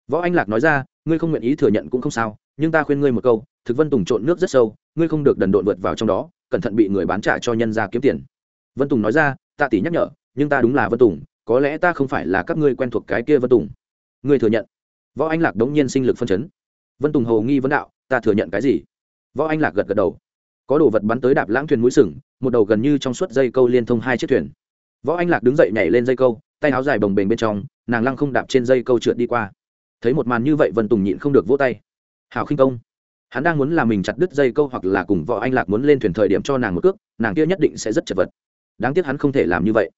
Võ anh lạc nói ra, ngươi không nguyện ý thừa nhận cũng không sao, nhưng ta khuyên ngươi một câu, thực vân tùng trộn nước rất sâu, ngươi không được đần độn vượt vào trong đó, cẩn thận bị người bán trả cho nhân ra kiếm tiền. Vân tùng nói ra tạ tỷ nhắc nhở nhưng ta đúng là vân tùng, có lẽ ta không phải là các ngươi quen thuộc cái kia vân tùng. Ngươi thừa nhận. Võ anh lạc đống nhiên sinh lực phân chấn. Vân tùng hầu nghi vấn đạo, ta thừa nhận cái gì? Võ anh lạc gật gật đầu. Có đồ vật bắn tới đạp lãng thuyền mũi sừng, một đầu gần như trong suốt dây câu liên thông hai chiếc thuyền. Võ anh lạc đứng dậy nhảy lên dây câu, tay áo dài bồng bềnh bên trong, nàng lăng không đạp trên dây câu trượt đi qua. Thấy một màn như vậy vân tùng nhịn không được vỗ tay. Hào khinh công. Hắn đang muốn làm mình chặt đứt dây câu hoặc là cùng võ anh lạc muốn lên thuyền thời điểm cho nàng một cước, nàng kia nhất định sẽ rất chật vật. Đáng tiếc hắn không thể làm như vậy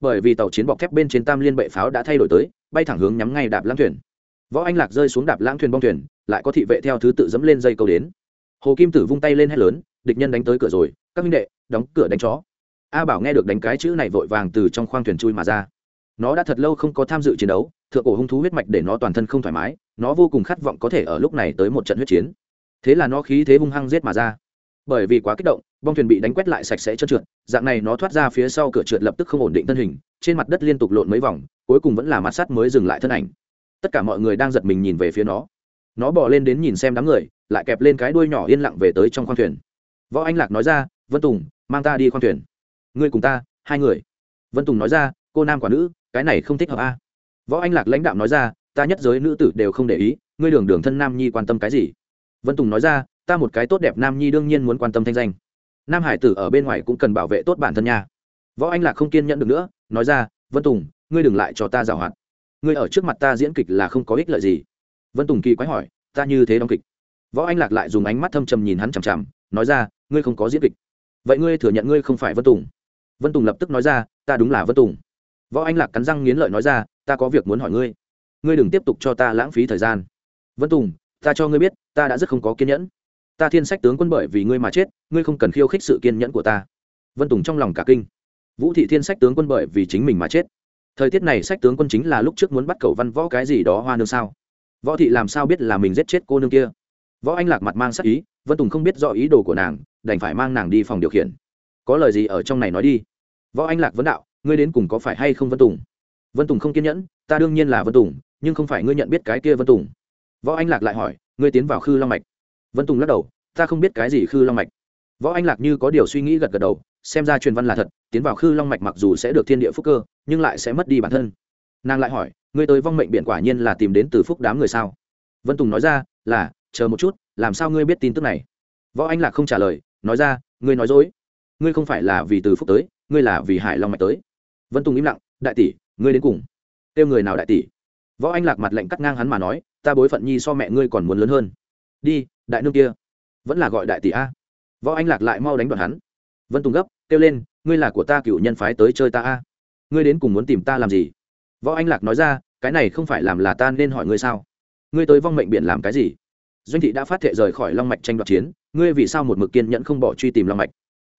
bởi vì tàu chiến bọc thép bên trên tam liên bệ pháo đã thay đổi tới, bay thẳng hướng nhắm ngay đạp lãng thuyền. Võ anh lạc rơi xuống đạp lãng thuyền bong thuyền, lại có thị vệ theo thứ tự dẫm lên dây câu đến. Hồ kim tử vung tay lên hét lớn, địch nhân đánh tới cửa rồi, các minh đệ, đóng cửa đánh chó. A bảo nghe được đánh cái chữ này vội vàng từ trong khoang thuyền chui mà ra. Nó đã thật lâu không có tham dự chiến đấu, thượng cổ hung thú huyết mạch để nó toàn thân không thoải mái, nó vô cùng khát vọng có thể ở lúc này tới một trận huyết chiến. Thế là nó khí thế hung hăng giết mà ra bởi vì quá kích động, bong thuyền bị đánh quét lại sạch sẽ trơn trượt, dạng này nó thoát ra phía sau cửa trượt lập tức không ổn định thân hình, trên mặt đất liên tục lộn mấy vòng, cuối cùng vẫn là mặt sắt mới dừng lại thân ảnh. Tất cả mọi người đang giật mình nhìn về phía nó. Nó bỏ lên đến nhìn xem đám người, lại kẹp lên cái đuôi nhỏ yên lặng về tới trong khoang thuyền. Võ anh lạc nói ra, vân tùng, mang ta đi khoang thuyền. Ngươi cùng ta, hai người. Vân tùng nói ra, cô nam quả nữ, cái này không thích hợp a. Võ anh lạc lãnh đạo nói ra, ta nhất giới nữ tử đều không để ý, ngươi đường đường thân nam nhi quan tâm cái gì? Vân tùng nói ra ta một cái tốt đẹp nam nhi đương nhiên muốn quan tâm thanh danh. Nam hải tử ở bên ngoài cũng cần bảo vệ tốt bản thân nha. Võ anh lạc không kiên nhẫn được nữa, nói ra, vân tùng, ngươi đừng lại cho ta giảo hoạt. Ngươi ở trước mặt ta diễn kịch là không có ích lợi gì. Vân tùng kỳ quái hỏi, ta như thế đóng kịch? Võ anh lạc lại dùng ánh mắt thâm trầm nhìn hắn chằm chằm, nói ra, ngươi không có diễn kịch. Vậy ngươi thừa nhận ngươi không phải vân tùng? Vân tùng lập tức nói ra, ta đúng là vân tùng. Võ anh lạc cắn răng nghiến lợi nói ra, ta có việc muốn hỏi ngươi. Ngươi đừng tiếp tục cho ta lãng phí thời gian. Vân tùng, ta cho ngươi biết, ta đã rất không có kiên nhẫn ta thiên sách tướng quân bởi vì ngươi mà chết, ngươi không cần khiêu khích sự kiên nhẫn của ta. Vân tùng trong lòng cả kinh. Vũ thị thiên sách tướng quân bởi vì chính mình mà chết. Thời tiết này sách tướng quân chính là lúc trước muốn bắt cầu văn võ cái gì đó hoa nương sao? Võ thị làm sao biết là mình giết chết cô nương kia? Võ anh lạc mặt mang sắc ý, vân tùng không biết rõ ý đồ của nàng, đành phải mang nàng đi phòng điều khiển. Có lời gì ở trong này nói đi. Võ anh lạc vấn đạo, ngươi đến cùng có phải hay không vân tùng? Vân tùng không kiên nhẫn, ta đương nhiên là vân tùng, nhưng không phải ngươi nhận biết cái kia vân tùng. Võ anh lạc lại hỏi, ngươi tiến vào khư long mạch vân tùng lắc đầu, ta không biết cái gì khư long mạch. Võ anh lạc như có điều suy nghĩ gật gật đầu, xem ra truyền văn là thật, tiến vào khư long mạch mặc dù sẽ được thiên địa phúc cơ, nhưng lại sẽ mất đi bản thân. Nàng lại hỏi, ngươi tới vong mệnh biển quả nhiên là tìm đến từ phúc đám người sao? Vân tùng nói ra, là, chờ một chút, làm sao ngươi biết tin tức này? Võ anh lạc không trả lời, nói ra, ngươi nói dối. Ngươi không phải là vì từ phúc tới, ngươi là vì hải long mạch tới. Vân tùng im lặng, đại tỷ, ngươi đến cùng, kêu người nào đại tỷ? Võ anh lạc mặt lệnh cắt ngang hắn mà nói, ta bối phận nhi so mẹ ngươi còn muốn lớn hơn. Đi đại nương kia, vẫn là gọi đại tỷ a. Võ anh lạc lại mau đánh đoạn hắn. Vân tùng gấp, kêu lên, ngươi là của ta cựu nhân phái tới chơi ta a. Ngươi đến cùng muốn tìm ta làm gì? Võ anh lạc nói ra, cái này không phải làm là ta nên hỏi ngươi sao? Ngươi tới vong mệnh biển làm cái gì? Doanh thị đã phát thệ rời khỏi long mạch tranh đoạt chiến, ngươi vì sao một mực kiên nhẫn không bỏ truy tìm long mạch?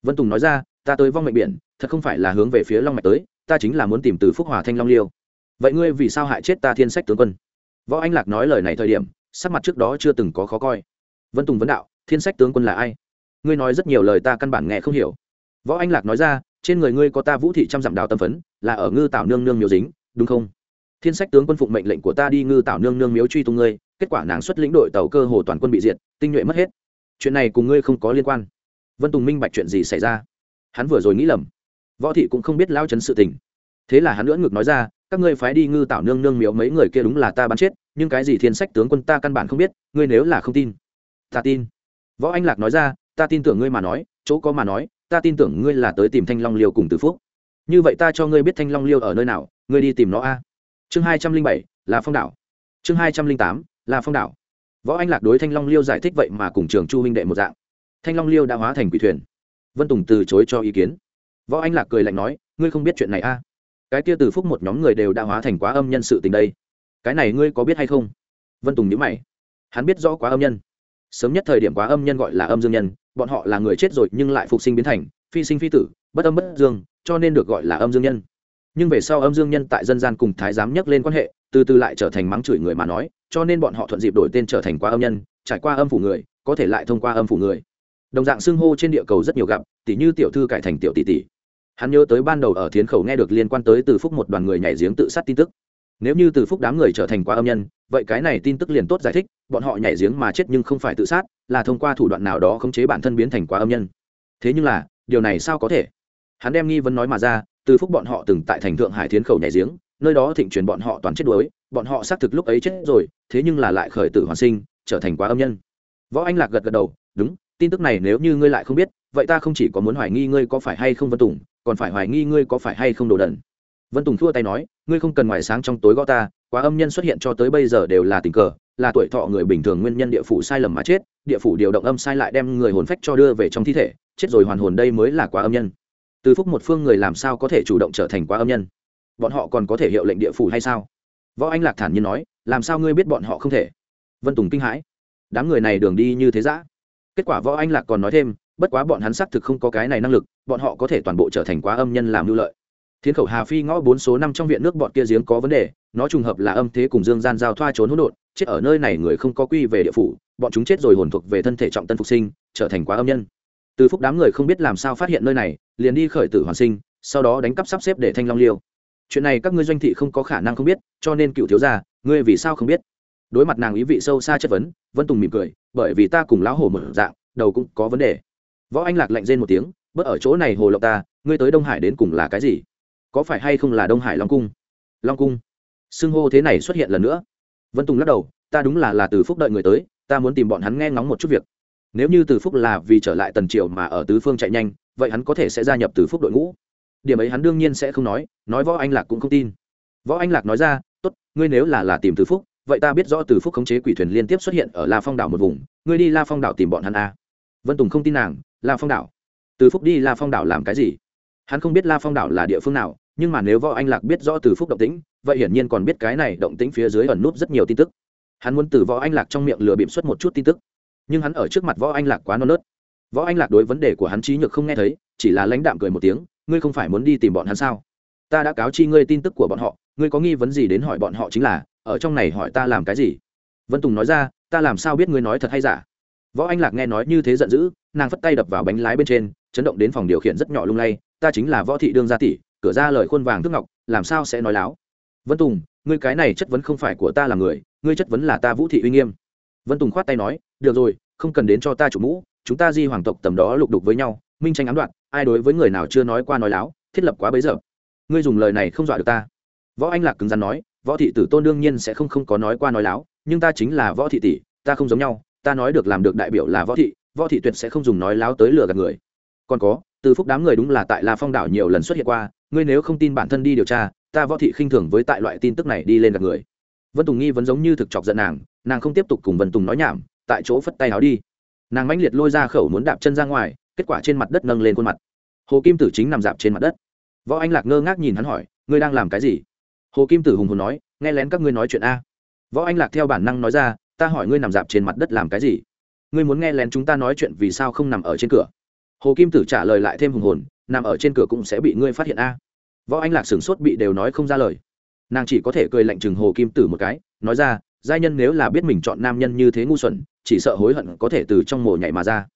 Vân tùng nói ra, ta tới vong mệnh biển, thật không phải là hướng về phía long mạch tới, ta chính là muốn tìm từ phúc hòa thanh long liêu. Vậy ngươi vì sao hại chết ta thiên sách tướng quân? Võ anh lạc nói lời này thời điểm, sắc mặt trước đó chưa từng có khó coi vân tùng vấn đạo, thiên sách tướng quân là ai? Ngươi nói rất nhiều lời ta căn bản nghe không hiểu. Võ anh lạc nói ra, trên người ngươi có ta vũ thị trăm dặm đào tâm phấn, là ở ngư tảo nương nương miếu dính, đúng không? Thiên sách tướng quân phụng mệnh lệnh của ta đi ngư tảo nương nương miếu truy tung ngươi, kết quả nàng xuất lĩnh đội tàu cơ hồ toàn quân bị diệt, tinh nhuệ mất hết. Chuyện này cùng ngươi không có liên quan. Vân tùng minh bạch chuyện gì xảy ra. Hắn vừa rồi nghĩ lầm. Võ thị cũng không biết lao chấn sự tình. Thế là hắn lưỡng ngược nói ra, các ngươi phái đi ngư tảo nương nương miếu mấy người kia đúng là ta bắn chết, nhưng cái gì thiên sách tướng quân ta căn bản không biết, ngươi nếu là không tin ta tin. Võ anh lạc nói ra, ta tin tưởng ngươi mà nói, chỗ có mà nói, ta tin tưởng ngươi là tới tìm thanh long liêu cùng từ phúc. Như vậy ta cho ngươi biết thanh long liêu ở nơi nào, ngươi đi tìm nó a. Chương hai trăm linh bảy, là phong đảo. Chương hai trăm linh tám, là phong đảo. Võ anh lạc đối thanh long liêu giải thích vậy mà cùng trường chu huynh đệ một dạng. Thanh long liêu đã hóa thành quỷ thuyền. Vân tùng từ chối cho ý kiến. Võ anh lạc cười lạnh nói, ngươi không biết chuyện này a. Cái kia từ phúc một nhóm người đều đã hóa thành quá âm nhân sự tình đây. Cái này ngươi có biết hay không? Vân tùng nhữ mày. Hắn biết rõ quá âm nhân sớm nhất thời điểm quá âm nhân gọi là âm dương nhân, bọn họ là người chết rồi nhưng lại phục sinh biến thành phi sinh phi tử, bất âm bất dương, cho nên được gọi là âm dương nhân. Nhưng về sau âm dương nhân tại dân gian cùng thái giám nhắc lên quan hệ, từ từ lại trở thành mắng chửi người mà nói, cho nên bọn họ thuận dịp đổi tên trở thành quá âm nhân, trải qua âm phủ người, có thể lại thông qua âm phủ người. Đồng dạng xưng hô trên địa cầu rất nhiều gặp tỷ như tiểu thư cải thành tiểu tỷ tỷ. Hắn nhớ tới ban đầu ở thiến khẩu nghe được liên quan tới từ phúc một đoàn người nhảy giếng tự sát tin tức nếu như từ phúc đám người trở thành quá âm nhân, vậy cái này tin tức liền tốt giải thích, bọn họ nhảy giếng mà chết nhưng không phải tự sát, là thông qua thủ đoạn nào đó khống chế bản thân biến thành quá âm nhân. Thế nhưng là, điều này sao có thể? Hắn đem nghi vấn nói mà ra, từ phúc bọn họ từng tại thành thượng hải thiến khẩu nhảy giếng, nơi đó thịnh truyền bọn họ toàn chết đuối, bọn họ xác thực lúc ấy chết rồi, thế nhưng là lại khởi tử hoàn sinh, trở thành quá âm nhân. Võ anh lạc gật gật đầu, đúng, tin tức này nếu như ngươi lại không biết, vậy ta không chỉ có muốn hoài nghi ngươi có phải hay không vân tùng, còn phải hoài nghi ngươi có phải hay không đồ đần vân tùng thua tay nói, ngươi không cần ngoài sáng trong tối gõ ta, quá âm nhân xuất hiện cho tới bây giờ đều là tình cờ, là tuổi thọ người bình thường nguyên nhân địa phủ sai lầm mà chết, địa phủ điều động âm sai lại đem người hồn phách cho đưa về trong thi thể, chết rồi hoàn hồn đây mới là quá âm nhân. Từ phúc một phương người làm sao có thể chủ động trở thành quá âm nhân? Bọn họ còn có thể hiệu lệnh địa phủ hay sao? Võ anh lạc thản nhiên nói, làm sao ngươi biết bọn họ không thể? Vân tùng kinh hãi, đám người này đường đi như thế giã kết quả võ anh lạc còn nói thêm, bất quá bọn hắn xác thực không có cái này năng lực, bọn họ có thể toàn bộ trở thành quá âm nhân làm mưu lợi thiến khẩu hà phi ngõ bốn số năm trong viện nước bọn kia giếng có vấn đề, nó trùng hợp là âm thế cùng dương gian giao thoa trốn hỗn độn, chết ở nơi này người không có quy về địa phủ, bọn chúng chết rồi hồn thuộc về thân thể trọng tân phục sinh, trở thành quá âm nhân. Từ phúc đám người không biết làm sao phát hiện nơi này, liền đi khởi tử hoàn sinh, sau đó đánh cắp sắp xếp để thanh long liêu. Chuyện này các ngươi doanh thị không có khả năng không biết, cho nên cựu thiếu gia, ngươi vì sao không biết? Đối mặt nàng ý vị sâu xa chất vấn, vân tùng mỉm cười, bởi vì ta cùng lão hổ mở dạng, đầu cũng có vấn đề. Võ anh lạc lạnh rên một tiếng, bớt ở chỗ này hồ lộc ta, ngươi tới đông hải đến cùng là cái gì? Có phải hay không là đông hải long cung? Long cung? Xưng hô thế này xuất hiện lần nữa. Vân tùng lắc đầu, ta đúng là là từ phúc đợi người tới, ta muốn tìm bọn hắn nghe ngóng một chút việc. Nếu như từ phúc là vì trở lại tần triều mà ở tứ phương chạy nhanh, vậy hắn có thể sẽ gia nhập từ phúc đội ngũ. Điểm ấy hắn đương nhiên sẽ không nói nói võ anh lạc cũng không tin. Võ anh lạc nói ra, tốt, ngươi nếu là là tìm từ phúc, vậy ta biết rõ từ phúc khống chế quỷ thuyền liên tiếp xuất hiện ở la phong đảo một vùng, ngươi đi la phong đảo tìm bọn hắn a vân tùng không tin nàng, la phong đảo? Từ phúc đi la phong đảo làm cái gì? Hắn không biết la phong đảo là địa phương nào nhưng mà nếu võ anh lạc biết rõ từ phúc động tĩnh, vậy hiển nhiên còn biết cái này động tĩnh phía dưới ẩn núp rất nhiều tin tức. Hắn muốn từ võ anh lạc trong miệng lừa bịp xuất một chút tin tức. Nhưng hắn ở trước mặt võ anh lạc quá non nớt. Võ anh lạc đối vấn đề của hắn trí nhược không nghe thấy, chỉ là lãnh đạm cười một tiếng, ngươi không phải muốn đi tìm bọn hắn sao? Ta đã cáo chi ngươi tin tức của bọn họ, ngươi có nghi vấn gì đến hỏi bọn họ chính là, ở trong này hỏi ta làm cái gì? Vân tùng nói ra, ta làm sao biết ngươi nói thật hay giả? Võ anh lạc nghe nói như thế giận dữ, nàng phất tay đập vào bánh lái bên trên, chấn động đến phòng điều khiển rất nhỏ lung lay, ta chính là võ thị đương gia tỷ cửa ra lời khuôn vàng thước ngọc, làm sao sẽ nói láo? Vân tùng, ngươi cái này chất vấn không phải của ta là người, ngươi chất vấn là ta vũ thị uy nghiêm. Vân tùng khoát tay nói, được rồi, không cần đến cho ta chủ mũ, chúng ta di hoàng tộc tầm đó lục đục với nhau, minh tranh ám đoạn, ai đối với người nào chưa nói qua nói láo, thiết lập quá bấy giờ. Ngươi dùng lời này không dọa được ta. Võ anh lạc cứng rắn nói, võ thị tử tôn đương nhiên sẽ không không có nói qua nói láo, nhưng ta chính là võ thị tỷ, ta không giống nhau, ta nói được làm được đại biểu là võ thị võ thị tuyệt sẽ không dùng nói láo tới lừa gạt người. Còn có, từ phúc đám người đúng là tại la phong đảo nhiều lần xuất hiện qua ngươi nếu không tin bản thân đi điều tra, ta võ thị khinh thường với tại loại tin tức này đi lên gặp người. Vân tùng nghi vẫn giống như thực chọc giận nàng nàng không tiếp tục cùng vân tùng nói nhảm, tại chỗ phất tay áo đi. Nàng mãnh liệt lôi ra khẩu muốn đạp chân ra ngoài, kết quả trên mặt đất nâng lên khuôn mặt. Hồ kim tử chính nằm dạp trên mặt đất. Võ anh lạc ngơ ngác nhìn hắn hỏi, ngươi đang làm cái gì? Hồ kim tử hùng hồn nói, nghe lén các ngươi nói chuyện a. Võ anh lạc theo bản năng nói ra, ta hỏi ngươi nằm dạp trên mặt đất làm cái gì? Ngươi muốn nghe lén chúng ta nói chuyện vì sao không nằm ở trên cửa? Hồ kim tử trả lời lại thêm hùng hồn nằm ở trên cửa cũng sẽ bị ngươi phát hiện a. Võ anh lạc sửng sốt bị đều nói không ra lời. Nàng chỉ có thể cười lạnh chừng hồ kim tử một cái, nói ra, giai nhân nếu là biết mình chọn nam nhân như thế ngu xuẩn, chỉ sợ hối hận có thể từ trong mồ nhảy mà ra.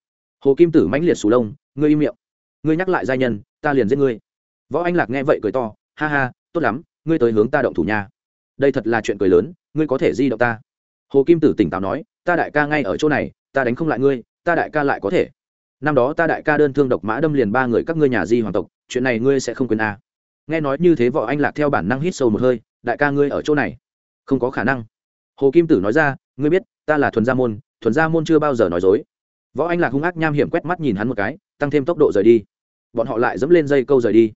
Hồ kim tử mãnh liệt sù lông, ngươi im miệng. Ngươi nhắc lại giai nhân, ta liền giết ngươi. Võ anh lạc nghe vậy cười to, ha ha, tốt lắm, ngươi tới hướng ta động thủ nha. Đây thật là chuyện cười lớn, ngươi có thể di động ta. Hồ kim tử tỉnh táo nói, ta đại ca ngay ở chỗ này, ta đánh không lại ngươi, ta đại ca lại có thể năm đó ta đại ca đơn thương độc mã đâm liền ba người các ngươi nhà di hoàng tộc, chuyện này ngươi sẽ không quên à. nghe nói như thế võ anh lạc theo bản năng hít sâu một hơi, đại ca ngươi ở chỗ này. Không có khả năng. Hồ kim tử nói ra, ngươi biết, ta là thuần gia môn, thuần gia môn chưa bao giờ nói dối. Võ anh lạc hung ác nham hiểm quét mắt nhìn hắn một cái, tăng thêm tốc độ rời đi. Bọn họ lại dẫm lên dây câu rời đi.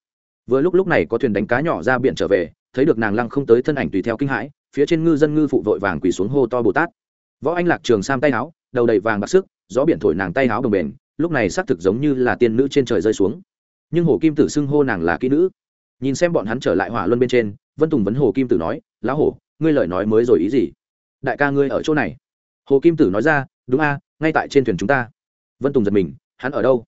Vừa lúc lúc này có thuyền đánh cá nhỏ ra biển trở về, thấy được nàng lăng không tới thân ảnh tùy theo kinh hãi, phía trên ngư dân ngư phụ vội vàng quỳ xuống hô to bồ tát. Võ anh lạc trường sam tay áo, đầu đầy vàng bạc sức, gió biển thổi nàng tay áo đồng bền lúc này xác thực giống như là tiên nữ trên trời rơi xuống. Nhưng hồ kim tử xưng hô nàng là kỹ nữ. Nhìn xem bọn hắn trở lại hỏa luân bên trên, vân tùng vấn hồ kim tử nói, lão hổ, ngươi lời nói mới rồi ý gì? Đại ca ngươi ở chỗ này. Hồ kim tử nói ra, đúng a, ngay tại trên thuyền chúng ta. Vân tùng giật mình, hắn ở đâu?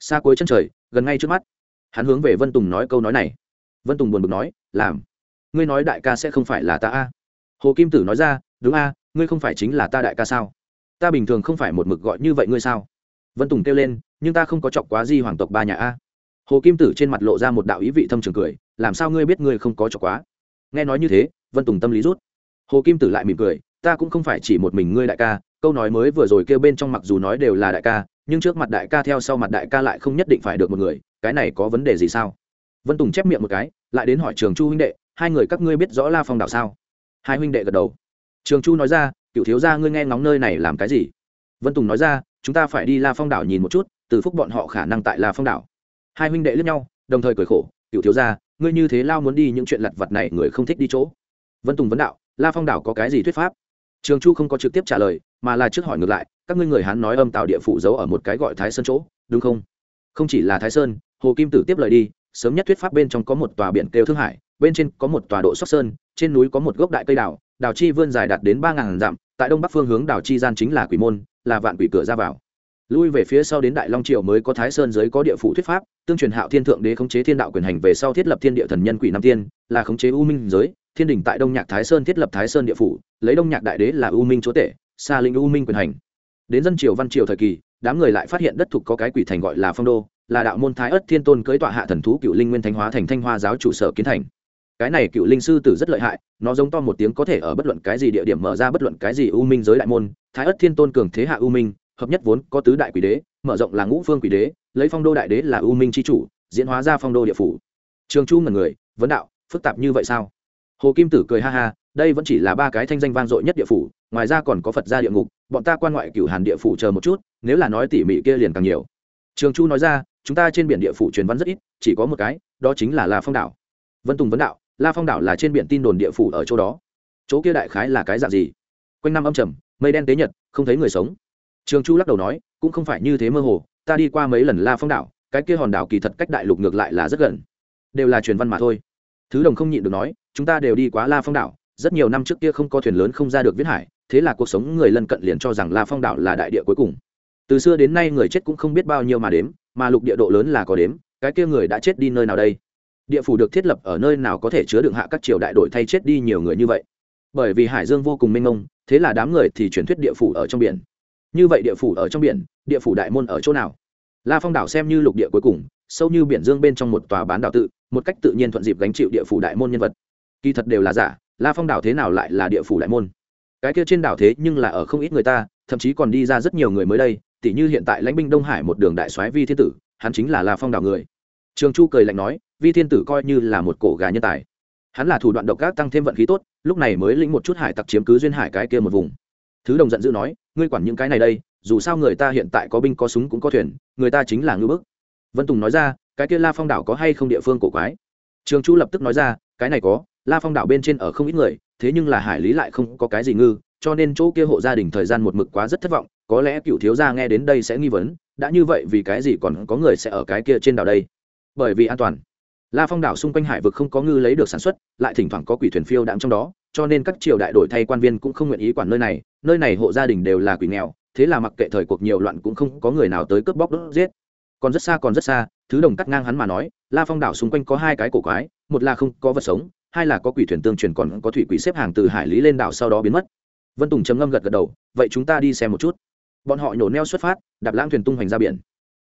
Xa cuối chân trời, gần ngay trước mắt. Hắn hướng về vân tùng nói câu nói này. Vân tùng buồn bực nói, làm. Ngươi nói đại ca sẽ không phải là ta a. Hồ kim tử nói ra, đúng a, ngươi không phải chính là ta đại ca sao? Ta bình thường không phải một mực gọi như vậy ngươi sao? Vân tùng kêu lên, nhưng ta không có chọc quá di hoàng tộc ba nhà a. Hồ kim tử trên mặt lộ ra một đạo ý vị thâm trường cười, làm sao ngươi biết ngươi không có chọc quá? Nghe nói như thế, vân tùng tâm lý rút. Hồ kim tử lại mỉm cười, ta cũng không phải chỉ một mình ngươi đại ca, câu nói mới vừa rồi kêu bên trong mặc dù nói đều là đại ca, nhưng trước mặt đại ca theo sau mặt đại ca lại không nhất định phải được một người, cái này có vấn đề gì sao? Vân tùng chép miệng một cái, lại đến hỏi trường chu huynh đệ, hai người các ngươi biết rõ la phong đạo sao? Hai huynh đệ gật đầu. Trường chu nói ra cựu thiếu gia ngươi nghe ngóng nơi này làm cái gì? Vân tùng nói ra chúng ta phải đi la phong đảo nhìn một chút, từ phúc bọn họ khả năng tại la phong đảo. Hai huynh đệ lướt nhau, đồng thời cười khổ cựu thiếu gia, ngươi như thế lao muốn đi những chuyện lặt vặt này người không thích đi chỗ. Vân tùng vấn đạo, la phong đảo có cái gì thuyết pháp? Trường chu không có trực tiếp trả lời, mà là trước hỏi ngược lại, các ngươi người hán nói âm tạo địa phủ giấu ở một cái gọi thái sơn chỗ, đúng không? Không chỉ là thái sơn, hồ kim tử tiếp lời đi, sớm nhất thuyết pháp bên trong có một tòa biển kêu thương hải, bên trên có một tòa độ sóc sơn, trên núi có một gốc đại cây đào đào chi vươn dài đạt đến ba ngàn dặm, tại đông bắc phương hướng đào chi gian chính là quỷ môn là vạn quỷ cửa ra vào. Lui về phía sau đến đại long triều mới có thái sơn giới có địa phủ thuyết pháp, tương truyền hạo thiên thượng đế khống chế thiên đạo quyền hành về sau thiết lập thiên địa thần nhân quỷ nam tiên, là khống chế u minh giới, thiên đình tại đông nhạc thái sơn thiết lập thái sơn địa phủ, lấy đông nhạc đại đế là u minh chúa tể, xa linh u minh quyền hành. Đến dân triều văn triều thời kỳ, đám người lại phát hiện đất thục có cái quỷ thành gọi là phong đô, là đạo môn thái ất thiên tôn cưới tọa hạ thần thú cựu linh nguyên thanh hóa thành thanh hoa giáo trụ sở kiến thành. Cái này cựu linh sư tử rất lợi hại, nó giống to một tiếng có thể ở bất luận cái gì địa điểm mở ra bất luận cái gì u minh giới đại môn thái ất thiên tôn cường thế hạ u minh, hợp nhất vốn có tứ đại quỷ đế, mở rộng là ngũ phương quỷ đế, lấy phong đô đại đế là u minh c h i chủ, diễn hóa ra phong đô địa phủ. Trường chu ngần người, vấn đạo, phức tạp như vậy sao? Hồ kim tử cười ha ha, đây vẫn chỉ là ba cái thanh danh vang dội nhất địa phủ, ngoài ra còn có phật gia địa ngục, bọn ta quan ngoại cửu hàn địa phủ chờ một chút, nếu là nói tỉ mỉ kia liền càng nhiều. Trường chu nói ra, chúng ta trên biển địa phủ truyền văn rất ít, chỉ có một cái, đó chính là la phong đảo. Vân tùng vấn đạo, la phong đảo là trên biển tin đồn địa phủ ở chỗ đó. Chỗ kia đại khái là cái dạng gì? Quanh năm âm trầm mây đen tế nhật, không thấy người sống. Trường chu lắc đầu nói, cũng không phải như thế mơ hồ, ta đi qua mấy lần la phong đảo, cái kia hòn đảo kỳ thật cách đại lục ngược lại là rất gần. Đều là truyền văn mà thôi. Thứ đồng không nhịn được nói, chúng ta đều đi quá la phong đảo, rất nhiều năm trước kia không có thuyền lớn không ra được viết hải, thế là cuộc sống người lân cận liền cho rằng la phong đảo là đại địa cuối cùng. Từ xưa đến nay người chết cũng không biết bao nhiêu mà đếm, mà lục địa độ lớn là có đếm, cái kia người đã chết đi nơi nào đây? Địa phủ được thiết lập ở nơi nào có thể chứa đựng hạ các triều đại đội thay chết đi nhiều người như vậy? Bởi vì hải dương vô cùng mênh mông, thế là đám người thì truyền thuyết địa phủ ở trong biển. Như vậy địa phủ ở trong biển, địa phủ đại môn ở chỗ nào? La phong đảo xem như lục địa cuối cùng, sâu như biển dương bên trong một tòa bán đảo tự, một cách tự nhiên thuận dịp gánh chịu địa phủ đại môn nhân vật. Kỳ thật đều là giả, la phong đảo thế nào lại là địa phủ đại môn? Cái kia trên đảo thế nhưng là ở không ít người ta, thậm chí còn đi ra rất nhiều người mới đây tỷ như hiện tại lãnh binh đông hải một đường đại soái vi thiên tử, hắn chính là la phong đảo người. Trường chu cười lạnh nói, vi thiên tử coi như là một cổ gà nhân tài. Hắn là thủ đoạn độc ác tăng thêm vận khí tốt lúc này mới lĩnh một chút hải tặc chiếm cứ duyên hải cái kia một vùng. Thứ đồng giận dữ nói, ngươi quản những cái này đây, dù sao người ta hiện tại có binh có súng cũng có thuyền, người ta chính là ngư bức. Vân tùng nói ra, cái kia la phong đảo có hay không địa phương cổ quái? Trường chu lập tức nói ra, cái này có, la phong đảo bên trên ở không ít người, thế nhưng là hải lý lại không có cái gì ngư, cho nên chỗ kia hộ gia đình thời gian một mực quá rất thất vọng, có lẽ cựu thiếu gia nghe đến đây sẽ nghi vấn, đã như vậy vì cái gì còn có người sẽ ở cái kia trên đảo đây? Bởi vì an toàn la phong đảo xung quanh hải vực không có ngư lấy được sản xuất, lại thỉnh thoảng có quỷ thuyền phiêu đạm trong đó, cho nên các triều đại đổi thay quan viên cũng không nguyện ý quản nơi này nơi này hộ gia đình đều là quỷ nghèo, thế là mặc kệ thời cuộc nhiều loạn cũng không có người nào tới cướp bóc đốt giết. Còn rất xa, còn rất xa, thứ đồng cắt ngang hắn mà nói, la phong đảo xung quanh có hai cái cổ quái, một là không có vật sống, hai là có quỷ thuyền tương truyền còn có thủy quỷ xếp hàng từ hải lý lên đảo sau đó biến mất. Vân tùng chấm ngâm gật gật đầu, vậy chúng ta đi xem một chút. Bọn họ nhổ neo xuất phát, đạp lãng thuyền tung hoành ra biển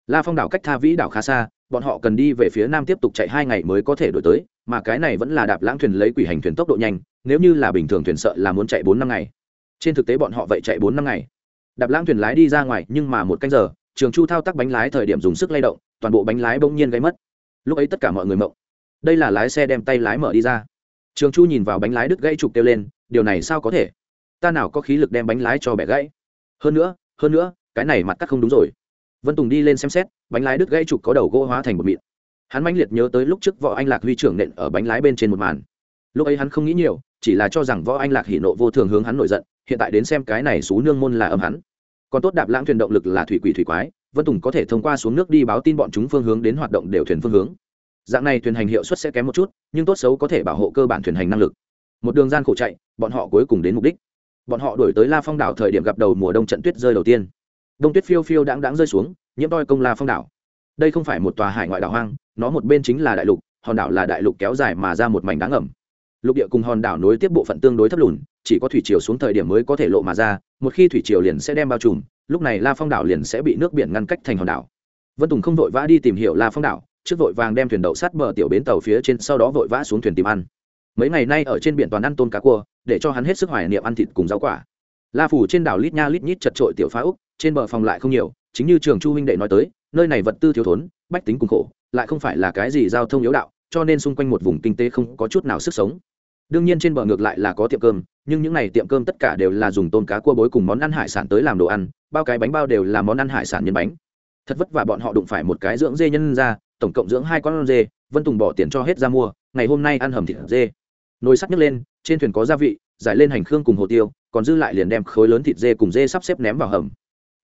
la phong đảo cách tha vĩ đảo khá xa, bọn họ cần đi về phía nam tiếp tục chạy hai ngày mới có thể đổi tới, mà cái này vẫn là đạp lãng thuyền lấy quỷ hành thuyền tốc độ nhanh, nếu như là bình thường thuyền sợ là muốn chạy bốn năm ngày. Trên thực tế bọn họ vậy chạy bốn năm ngày. Đạp lãng thuyền lái đi ra ngoài, nhưng mà một canh giờ, trường chu thao tác bánh lái thời điểm dùng sức lay động, toàn bộ bánh lái bỗng nhiên gây mất. Lúc ấy tất cả mọi người mộng. Đây là lái xe đem tay lái mở đi ra. Trường chu nhìn vào bánh lái đứt gãy trục kêu lên, điều này sao có thể? Ta nào có khí lực đem bánh lái cho bẻ gãy? Hơn nữa hơn nữa, cái này mặt cắt không đúng rồi vân tùng đi lên xem xét, bánh lái đứt gãy trục có đầu gỗ hóa thành một mịn. Hắn mãnh liệt nhớ tới lúc trước võ anh lạc huy trưởng nện ở bánh lái bên trên một màn. Lúc ấy hắn không nghĩ nhiều, chỉ là cho rằng võ anh lạc hỉ nộ vô thường hướng hắn nổi giận, hiện tại đến xem cái này xú nương môn là âm hắn. Còn tốt đạp lãng thuyền động lực là thủy quỷ thủy quái, vân tùng có thể thông qua xuống nước đi báo tin bọn chúng phương hướng đến hoạt động đều thuyền phương hướng. Dạng này thuyền hành hiệu suất sẽ kém một chút, nhưng tốt xấu có thể bảo hộ cơ bản thuyền hành năng lực. Một đường gian khổ chạy, bọn họ cuối cùng đến mục đích. Bọn họ đổi tới la phong đảo thời điểm gặp đầu mùa đông trận tuyết rơi đầu tiên đông tuyết phiêu phiêu đáng đáng rơi xuống, nhiễm toi công la phong đảo. Đây không phải một tòa hải ngoại đảo hoang, nó một bên chính là đại lục, hòn đảo là đại lục kéo dài mà ra một mảnh đáng ẩm lục địa cùng hòn đảo nối tiếp bộ phận tương đối thấp lùn, chỉ có thủy triều xuống thời điểm mới có thể lộ mà ra, một khi thủy triều liền sẽ đem bao trùm, lúc này la phong đảo liền sẽ bị nước biển ngăn cách thành hòn đảo. Vân tùng không vội vã đi tìm hiểu la phong đảo, trước vội vàng đem thuyền đậu sát bờ tiểu bến tàu phía trên, sau đó vội vã xuống thuyền tìm ăn. Mấy ngày nay ở trên biển toàn ăn tôm cá cua, để cho hắn hết sức hoài niệm ăn thịt cùng rau quả la phủ trên đảo lít nha lít nhít chật trội tiểu phá úc, trên bờ phòng lại không nhiều, chính như trường chu huynh đệ nói tới, nơi này vật tư thiếu thốn, bách tính cùng khổ, lại không phải là cái gì giao thông yếu đạo, cho nên xung quanh một vùng kinh tế không có chút nào sức sống. Đương nhiên trên bờ ngược lại là có tiệm cơm, nhưng những n à y tiệm cơm tất cả đều là dùng tôm cá cua bối cùng món ăn hải sản tới làm đồ ăn, bao cái bánh bao đều là món ăn hải sản nhân bánh. Thật vất vả bọn họ đụng phải một cái dưỡng dê nhân ra, tổng cộng dưỡng hai con dê, vân tùng bỏ tiền cho hết ra mua, ngày hôm nay ăn hầm thịt dê. Nồi sắt nhấc lên, trên thuyền có gia vị, giải lên hành khương cùng hồ tiêu còn dư lại liền đem khối lớn thịt dê cùng dê sắp xếp ném vào hầm.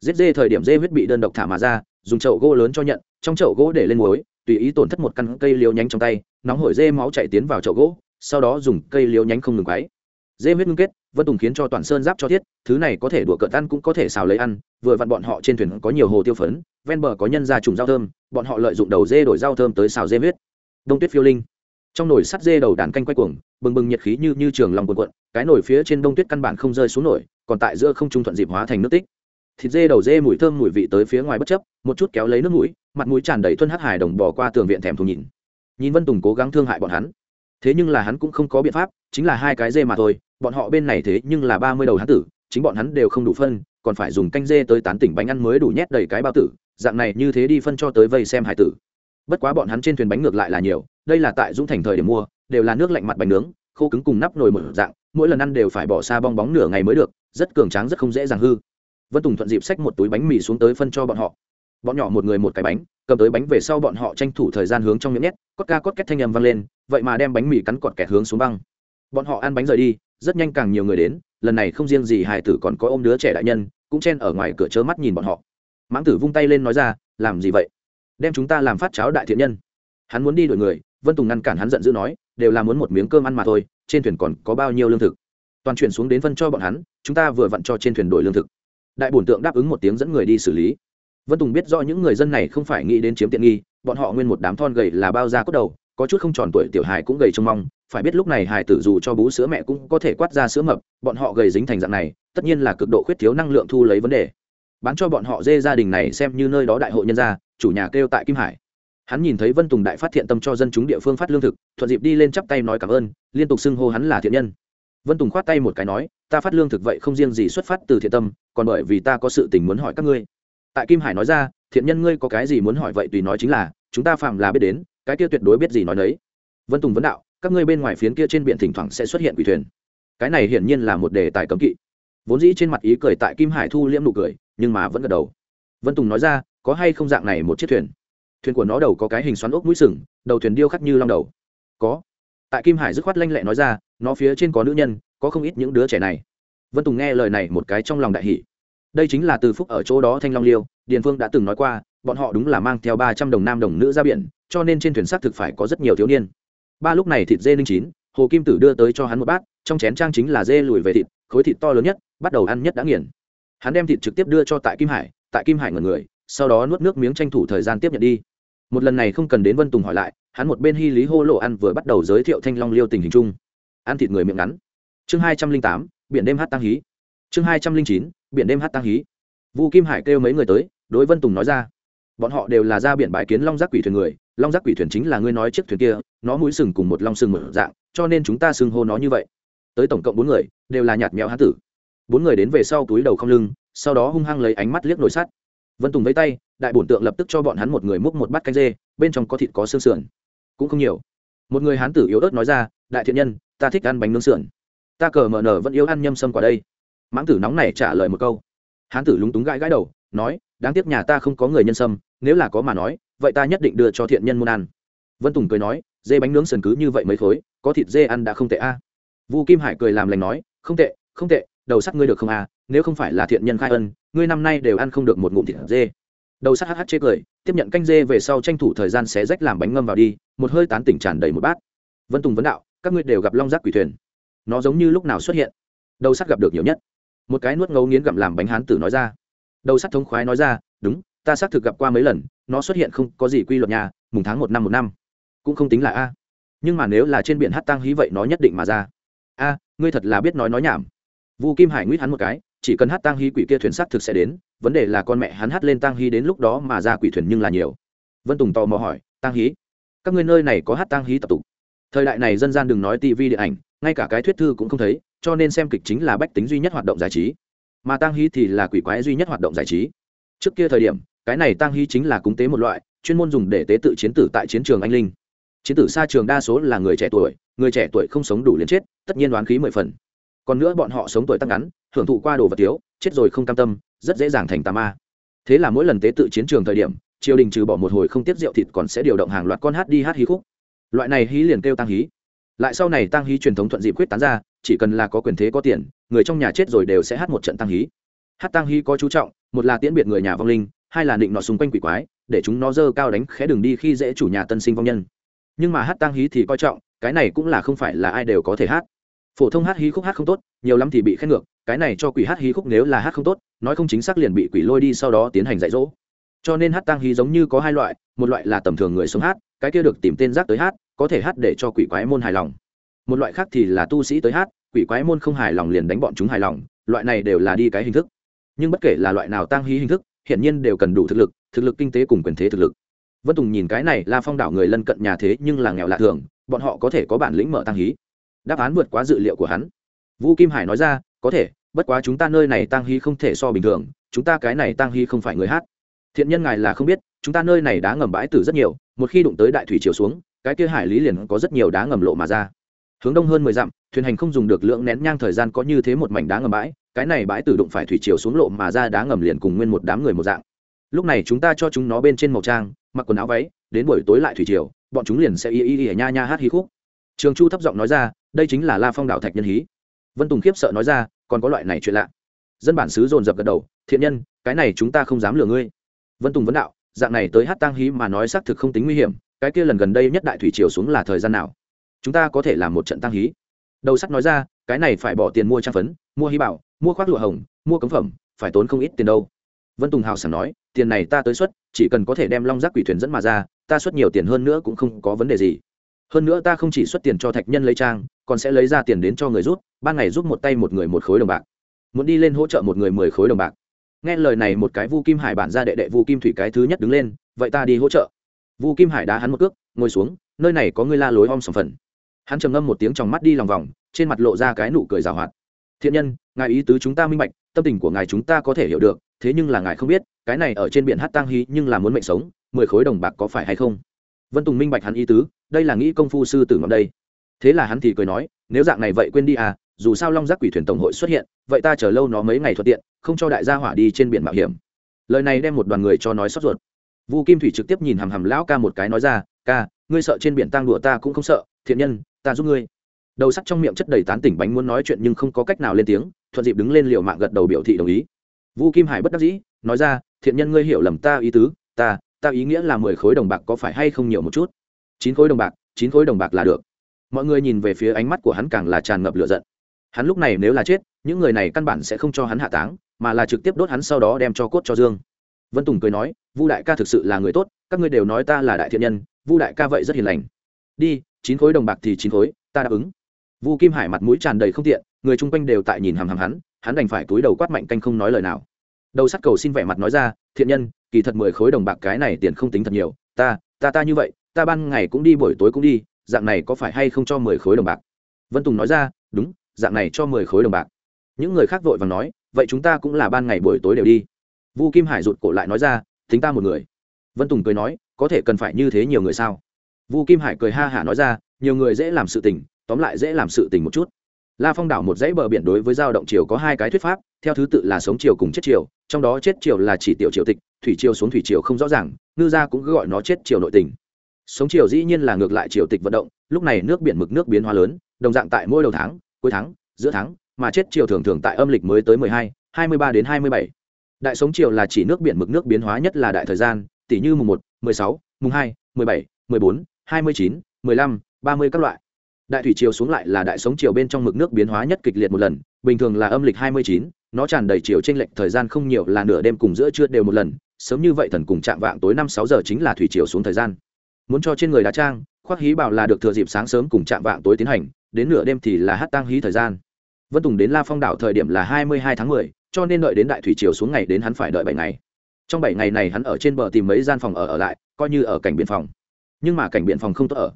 Giết dê thời điểm dê huyết bị đơn độc thả mà ra, dùng chậu gỗ lớn cho nhận, trong chậu gỗ để lên muối, tùy ý tổn thất một căn cây liều nhánh trong tay, nóng hổi dê máu chạy tiến vào chậu gỗ, sau đó dùng cây liều nhánh không ngừng quáy dê huyết ngưng kết, vân tùng khiến cho toàn sơn giáp cho thiết, thứ này có thể đùa cợt ăn cũng có thể xào lấy ăn, vừa vặn bọn họ trên thuyền có nhiều hồ tiêu phấn, ven bờ có nhân ra trùng rau thơm, bọn họ lợi dụng đầu dê đổi rau thơm tới xào dê huyết. Đông tuyết phiêu linh trong nồi sắt dê đầu đàn canh quay cuồng, bừng bừng nhiệt khí như như trường lòng cuộn cuộn, cái nồi phía trên đông tuyết căn bản không rơi xuống nổi, còn tại giữa không trung thuận dịp hóa thành nước tích. Thịt dê đầu dê mùi thơm mùi vị tới phía ngoài bất chấp, một chút kéo lấy nước mũi, mặt mũi tràn đầy thuân hắc hải đồng bỏ qua tường viện thèm thù nhìn. Nhìn vân tùng cố gắng thương hại bọn hắn. Thế nhưng là hắn cũng không có biện pháp, chính là hai cái dê mà thôi, bọn họ bên này thế nhưng là ba mươi đầu hắn tử, chính bọn hắn đều không đủ phân, còn phải dùng canh dê tới tán tỉnh bánh ăn mới đủ nhét đầy cái bao tử, dạng này như thế đi phân cho tới vây xem hải tử. Bất quá bọn hắn trên thuyền bánh ngược lại là nhiều đây là tại dũng thành thời điểm mua, đều là nước lạnh mặt bánh nướng, khô cứng cùng nắp nồi một dạng, mỗi lần ăn đều phải bỏ xa bong bóng nửa ngày mới được, rất cường tráng, rất không dễ dàng hư. Vân tùng thuận dịp xách một túi bánh mì xuống tới phân cho bọn họ. Bọn nhỏ một người một cái bánh, cầm tới bánh về sau bọn họ tranh thủ thời gian hướng trong miệng nhét, cốt ca cốt két thanh nhầm văng lên, vậy mà đem bánh mì cắn cọt kẹt hướng xuống băng. Bọn họ ăn bánh rời đi, rất nhanh càng nhiều người đến, lần này không riêng gì Hải tử còn có ôm đứa trẻ đại nhân, cũng chen ở ngoài cửa chớ mắt nhìn bọn họ. Mãng tử vung tay lên nói ra, làm gì vậy? Đem chúng ta làm phát cháo đại thiện nhân. Hắn muốn đi đổi người vân tùng ngăn cản hắn giận dữ nói, đều là muốn một miếng cơm ăn mà thôi, trên thuyền còn có bao nhiêu lương thực? Toàn chuyển xuống đến phân cho bọn hắn, chúng ta vừa vặn cho trên thuyền đổi lương thực. Đại bổn tượng đáp ứng một tiếng dẫn người đi xử lý. Vân tùng biết rõ những người dân này không phải nghĩ đến chiếm tiện nghi, bọn họ nguyên một đám thon gầy là bao da cốt đầu, có chút không tròn tuổi tiểu hài cũng gầy trông mong, phải biết lúc này hài tử dù cho bú sữa mẹ cũng có thể quát ra sữa mập, bọn họ gầy dính thành dạng này, tất nhiên là cực độ khuyết thiếu năng lượng thu lấy vấn đề. Bán cho bọn họ dê gia đình này xem như nơi đó đại hội nhân gia, chủ nhà kêu tại kim hải hắn nhìn thấy vân tùng đại phát thiện tâm cho dân chúng địa phương phát lương thực, thuận dịp đi lên chắp tay nói cảm ơn, liên tục xưng hô hắn là thiện nhân. Vân tùng khoát tay một cái nói, ta phát lương thực vậy không riêng gì xuất phát từ thiện tâm, còn bởi vì ta có sự tình muốn hỏi các ngươi. Tại kim hải nói ra, thiện nhân ngươi có cái gì muốn hỏi vậy tùy nói chính là, chúng ta phạm là biết đến, cái kia tuyệt đối biết gì nói đấy vân tùng vấn đạo, các ngươi bên ngoài phiến kia trên biển thỉnh thoảng sẽ xuất hiện quỷ thuyền. Cái này hiển nhiên là một đề tài cấm kỵ. Vốn dĩ trên mặt ý cười tại kim hải thu liễm nụ cười, nhưng mà vẫn gật đầu. Vân tùng nói ra, có hay không dạng này một chiếc thuyền? Thuyền của nó đầu có cái hình xoắn ốc mũi sừng, đầu thuyền điêu khắc như long đầu. Có. Tại kim hải dứt khoát lanh lẹ nói ra, nó phía trên có nữ nhân, có không ít những đứa trẻ này. Vân tùng nghe lời này một cái trong lòng đại hỷ đây chính là từ phúc ở chỗ đó thanh long liêu, điền phương đã từng nói qua, bọn họ đúng là mang theo ba trăm đồng nam đồng nữ ra biển, cho nên trên thuyền xác thực phải có rất nhiều thiếu niên. Ba lúc này thịt dê ninh chín, hồ kim tử đưa tới cho hắn một bát, trong chén trang chính là dê lùi về thịt, khối thịt to lớn nhất, bắt đầu ăn nhất đã nghiền. Hắn đem thịt trực tiếp đưa cho tại kim hải, tại kim hải ngần người, sau đó nuốt nước miếng tranh thủ thời gian tiếp nhận đi một lần này không cần đến vân tùng hỏi lại, hắn một bên hy lý hô lộ ăn vừa bắt đầu giới thiệu thanh long liêu tình hình chung. Ăn thịt người miệng ngắn. Chương hai trăm linh tám, biển đêm hát tăng hí. Chương hai trăm linh chín, biển đêm hát tăng hí. Vu kim hải kêu mấy người tới, đối vân tùng nói ra. Bọn họ đều là ra biển bãi kiến long giác quỷ thuyền người, long giác quỷ thuyền chính là ngươi nói chiếc thuyền kia, nó mũi sừng cùng một long sừng một dạng, cho nên chúng ta xưng hô nó như vậy. Tới tổng cộng bốn người, đều là nhạt mèo hán tử. Bốn người đến về sau túi đầu không lưng, sau đó hung hăng lấy ánh mắt liếc nồi sắt. Vân tùng với tay đại bổn tượng lập tức cho bọn hắn một người múc một bát canh dê, bên trong có thịt có xương sườn. Cũng không nhiều. Một người hán tử yếu ớt nói ra, đại thiện nhân, ta thích ăn bánh nướng sườn. Ta cờ mờ nở vẫn yêu ăn nhâm sâm quả đây. Mãng tử nóng này trả lời một câu. Hán tử lúng túng gãi gãi đầu, nói, đáng tiếc nhà ta không có người nhân sâm, nếu là có mà nói, vậy ta nhất định đưa cho thiện nhân muôn ăn. Vân tùng cười nói, dê bánh nướng sườn cứ như vậy mấy khối, có thịt dê ăn đã không tệ a. Vu kim hải cười làm lành nói, không tệ không tệ, đầu sắt ngươi được không a nếu không phải là thiện nhân khai ân, ngươi năm nay đều ăn không được một ngụm thịt dê đầu sắt hh chê cười, tiếp nhận canh dê về sau tranh thủ thời gian xé rách làm bánh ngâm vào đi, một hơi tán tỉnh tràn đầy một bát. Vân tùng vấn đạo, các ngươi đều gặp long giác quỷ thuyền. Nó giống như lúc nào xuất hiện? Đầu sắt gặp được nhiều nhất. Một cái nuốt ngấu nghiến gặm làm bánh hán tử nói ra. Đầu sắt thống khoái nói ra, đúng, ta xác thực gặp qua mấy lần, nó xuất hiện không có gì quy luật nhà mùng tháng một năm một năm. Cũng không tính là a. Nhưng mà nếu là trên biển hát tăng hí vậy nó nhất định mà ra. A, ngươi thật là biết nói nói nhảm. Vu kim hải nguyết hắn một cái chỉ cần hát tang hí quỷ kia thuyền sắt thực sẽ đến, vấn đề là con mẹ hắn hát lên tang hí đến lúc đó mà ra quỷ thuyền nhưng là nhiều. Vân tùng tò mò hỏi, tang hí? Các ngươi nơi này có hát tang hí tập tục? Thời đại này dân gian đừng nói tv điện ảnh, ngay cả cái thuyết thư cũng không thấy, cho nên xem kịch chính là bách tính duy nhất hoạt động giải trí. Mà tang hí thì là quỷ quái duy nhất hoạt động giải trí. Trước kia thời điểm, cái này tang hí chính là cúng tế một loại, chuyên môn dùng để tế tự chiến tử tại chiến trường anh linh. Chiến tử xa trường đa số là người trẻ tuổi, người trẻ tuổi không sống đủ liền chết, tất nhiên đoán khí mười phần còn nữa bọn họ sống tuổi tăng ngắn, hưởng thụ qua đồ vật thiếu, chết rồi không cam tâm, rất dễ dàng thành tà ma. Thế là mỗi lần tế tự chiến trường thời điểm, triều đình trừ bỏ một hồi không tiếp rượu thịt còn sẽ điều động hàng loạt con hát đi hát hí khúc. Loại này hí liền kêu tăng hí. Lại sau này tăng hí truyền thống thuận dịp quyết tán ra, chỉ cần là có quyền thế có tiền, người trong nhà chết rồi đều sẽ hát một trận tăng hí. Hát tăng hí có chú trọng, một là tiễn biệt người nhà vong linh, hai là định nọ xung quanh quỷ quái, để chúng nó dơ cao đánh khẽ đường đi khi dễ chủ nhà tân sinh vong nhân. Nhưng mà hát tăng hí thì coi trọng, cái này cũng là không phải là ai đều có thể hát phổ thông hát hí khúc hát không tốt, nhiều lắm thì bị khen ngược, cái này cho quỷ hát hí khúc nếu là hát không tốt, nói không chính xác liền bị quỷ lôi đi sau đó tiến hành dạy dỗ. Cho nên hát tăng hí giống như có hai loại, một loại là tầm thường người sống hát, cái kia được tìm tên giác tới hát, có thể hát để cho quỷ quái môn hài lòng. Một loại khác thì là tu sĩ tới hát, quỷ quái môn không hài lòng liền đánh bọn chúng hài lòng, loại này đều là đi cái hình thức. Nhưng bất kể là loại nào tăng hí hình thức, hiển nhiên đều cần đủ thực lực thực lực kinh tế cùng quyền thế thực lực. Vân tùng nhìn cái này là phong đảo người lân cận nhà thế nhưng là nghèo lạ thường, bọn họ có thể có bản lĩnh mở tăng hí đáp án vượt quá dự liệu của hắn. Vũ kim hải nói ra có thể bất quá chúng ta nơi này tăng hy không thể so bình thường chúng ta cái này tăng hy không phải người hát. Thiện nhân ngài là không biết chúng ta nơi này đá ngầm bãi tử rất nhiều một khi đụng tới đại thủy chiều xuống cái kia hải lý liền có rất nhiều đá ngầm lộ mà ra. Hướng đông hơn mười dặm thuyền hành không dùng được lượng nén nhang thời gian có như thế một mảnh đá ngầm bãi cái này bãi tử đụng phải thủy chiều xuống lộ mà ra đá ngầm liền cùng nguyên một đám người một dạng. Lúc này chúng ta cho chúng nó bên trên màu trang mặc quần áo váy đến buổi tối lại thủy chiều, bọn chúng liền sẽ y y y nha nha hát hí khúc. Trường chu thấp giọng nói ra đây chính là la phong đạo thạch nhân hí. Vân tùng khiếp sợ nói ra, còn có loại này chuyện lạ. Dân bản xứ dồn dập gật đầu, thiện nhân, cái này chúng ta không dám lừa ngươi. Vân tùng vấn đạo, dạng này tới hát tang hí mà nói xác thực không tính nguy hiểm, cái kia lần gần đây nhất đại thủy triều xuống là thời gian nào? Chúng ta có thể làm một trận tang hí. Đầu sắt nói ra, cái này phải bỏ tiền mua trang phấn, mua hí bảo, mua khoác lụa hồng, mua cấm phẩm, phải tốn không ít tiền đâu. Vân tùng hào sảng nói, tiền này ta tới xuất, chỉ cần có thể đem long giác quỷ thuyền dẫn mà ra, ta xuất nhiều tiền hơn nữa cũng không có vấn đề gì hơn nữa ta không chỉ xuất tiền cho thạch nhân lấy trang, còn sẽ lấy ra tiền đến cho người rút, ban ngày giúp một tay một người một khối đồng bạc. Muốn đi lên hỗ trợ một người mười khối đồng bạc. Nghe lời này một cái vu kim hải bản ra đệ đệ vu kim thủy cái thứ nhất đứng lên, vậy ta đi hỗ trợ. Vu kim hải đá hắn một cước, ngồi xuống, nơi này có người la lối om sầm phần. Hắn trầm ngâm một tiếng trong mắt đi lòng vòng, trên mặt lộ ra cái nụ cười rào hoạt. Thiện nhân, ngài ý tứ chúng ta minh bạch, tâm tình của ngài chúng ta có thể hiểu được, thế nhưng là ngài không biết, cái này ở trên biển hát tang hí nhưng là muốn mệnh sống, mười khối đồng bạc có phải hay không? Vân tùng minh bạch hắn ý tứ, đây là nghĩ công phu sư tử ngọn đây. Thế là hắn thì cười nói, nếu dạng này vậy quên đi à dù sao long giác quỷ thuyền tổng hội xuất hiện, vậy ta chờ lâu nó mấy ngày thuận tiện, không cho đại gia hỏa đi trên biển mạo hiểm. Lời này đem một đoàn người cho nói xót ruột. Vu kim thủy trực tiếp nhìn hằm hằm lão ca một cái nói ra, ca, ngươi sợ trên biển tang đùa ta cũng không sợ, thiện nhân, ta giúp ngươi. Đầu sắt trong miệng chất đầy tán tỉnh bánh muốn nói chuyện nhưng không có cách nào lên tiếng, thuận dịp đứng lên liều mạng gật đầu biểu thị đồng ý. Vu kim hải bất đắc dĩ, nói ra, thiện nhân ngươi hiểu lầm ta ý tứ, ta ta ý nghĩa là mười khối đồng bạc có phải hay không nhiều một chút? Chín khối đồng bạc, chín khối đồng bạc là được. Mọi người nhìn về phía ánh mắt của hắn càng là tràn ngập lửa giận. Hắn lúc này nếu là chết, những người này căn bản sẽ không cho hắn hạ táng, mà là trực tiếp đốt hắn sau đó đem cho cốt cho dương. Vân tùng cười nói, vu đại ca thực sự là người tốt, các ngươi đều nói ta là đại thiện nhân, vu đại ca vậy rất hiền lành. Đi, chín khối đồng bạc thì chín khối, ta đáp ứng. Vu kim hải mặt mũi tràn đầy không tiện, người chung quanh đều tại nhìn hằm hằm hắn hắn đành phải túi đầu quát mạnh canh không nói lời nào. Đầu sắt cầu xin vẻ mặt nói ra, thiện nhân kỳ thật mười khối đồng bạc cái này tiền không tính thật nhiều. Ta ta ta như vậy, ta ban ngày cũng đi, buổi tối cũng đi, dạng này có phải hay không cho mười khối đồng bạc? Vân tùng nói ra, đúng, dạng này cho mười khối đồng bạc. Những người khác vội và nói, vậy chúng ta cũng là ban ngày buổi tối đều đi. Vu kim hải rụt cổ lại nói ra, tính ta một người. Vân tùng cười nói, có thể cần phải như thế nhiều người sao? Vu kim hải cười ha hả nói ra, nhiều người dễ làm sự tình, tóm lại dễ làm sự tình một chút la phong đảo một dãy bờ biển đối với dao động chiều có hai cái thuyết pháp, theo thứ tự là sống chiều cùng chết chiều, trong đó chết chiều là chỉ tiểu triều tịch, thủy chiều xuống thủy chiều không rõ ràng, ngư gia cũng gọi nó chết chiều nội tình. Sống chiều dĩ nhiên là ngược lại chiều tịch vận động, lúc này nước biển mực nước biến hóa lớn, đồng dạng tại mỗi đầu tháng, cuối tháng, giữa tháng, mà chết chiều thường thường tại âm lịch mới tới mười hai hai mươi ba đến hai mươi bảy. Đại sống chiều là chỉ nước biển mực nước biến hóa nhất là đại thời gian tỷ như mùng một, mười sáu, mùng hai, mười bảy, mười bốn, hai mươi chín, mười lăm, ba mươi các loại đại thủy chiều xuống lại là đại sống chiều bên trong mực nước biến hóa nhất kịch liệt một lần, bình thường là âm lịch hai mươi chín, nó tràn đầy chiều trên lệch thời gian không nhiều là nửa đêm cùng giữa trưa đều một lần, sớm như vậy thần cùng chạm vạng tối năm sáu giờ chính là thủy chiều xuống thời gian. Muốn cho trên người đá trang, khoác hí bảo là được thừa dịp sáng sớm cùng chạm vạng tối tiến hành, đến nửa đêm thì là hát tang hí thời gian. Vân tùng đến la phong đảo thời điểm là hai mươi hai tháng mười, cho nên đợi đến đại thủy chiều xuống ngày đến hắn phải đợi bảy ngày. Trong bảy ngày này hắn ở trên bờ tìm mấy gian phòng ở ở lại, coi như ở cảnh biên phòng. Nhưng mà cảnh biện phòng không tốt ở.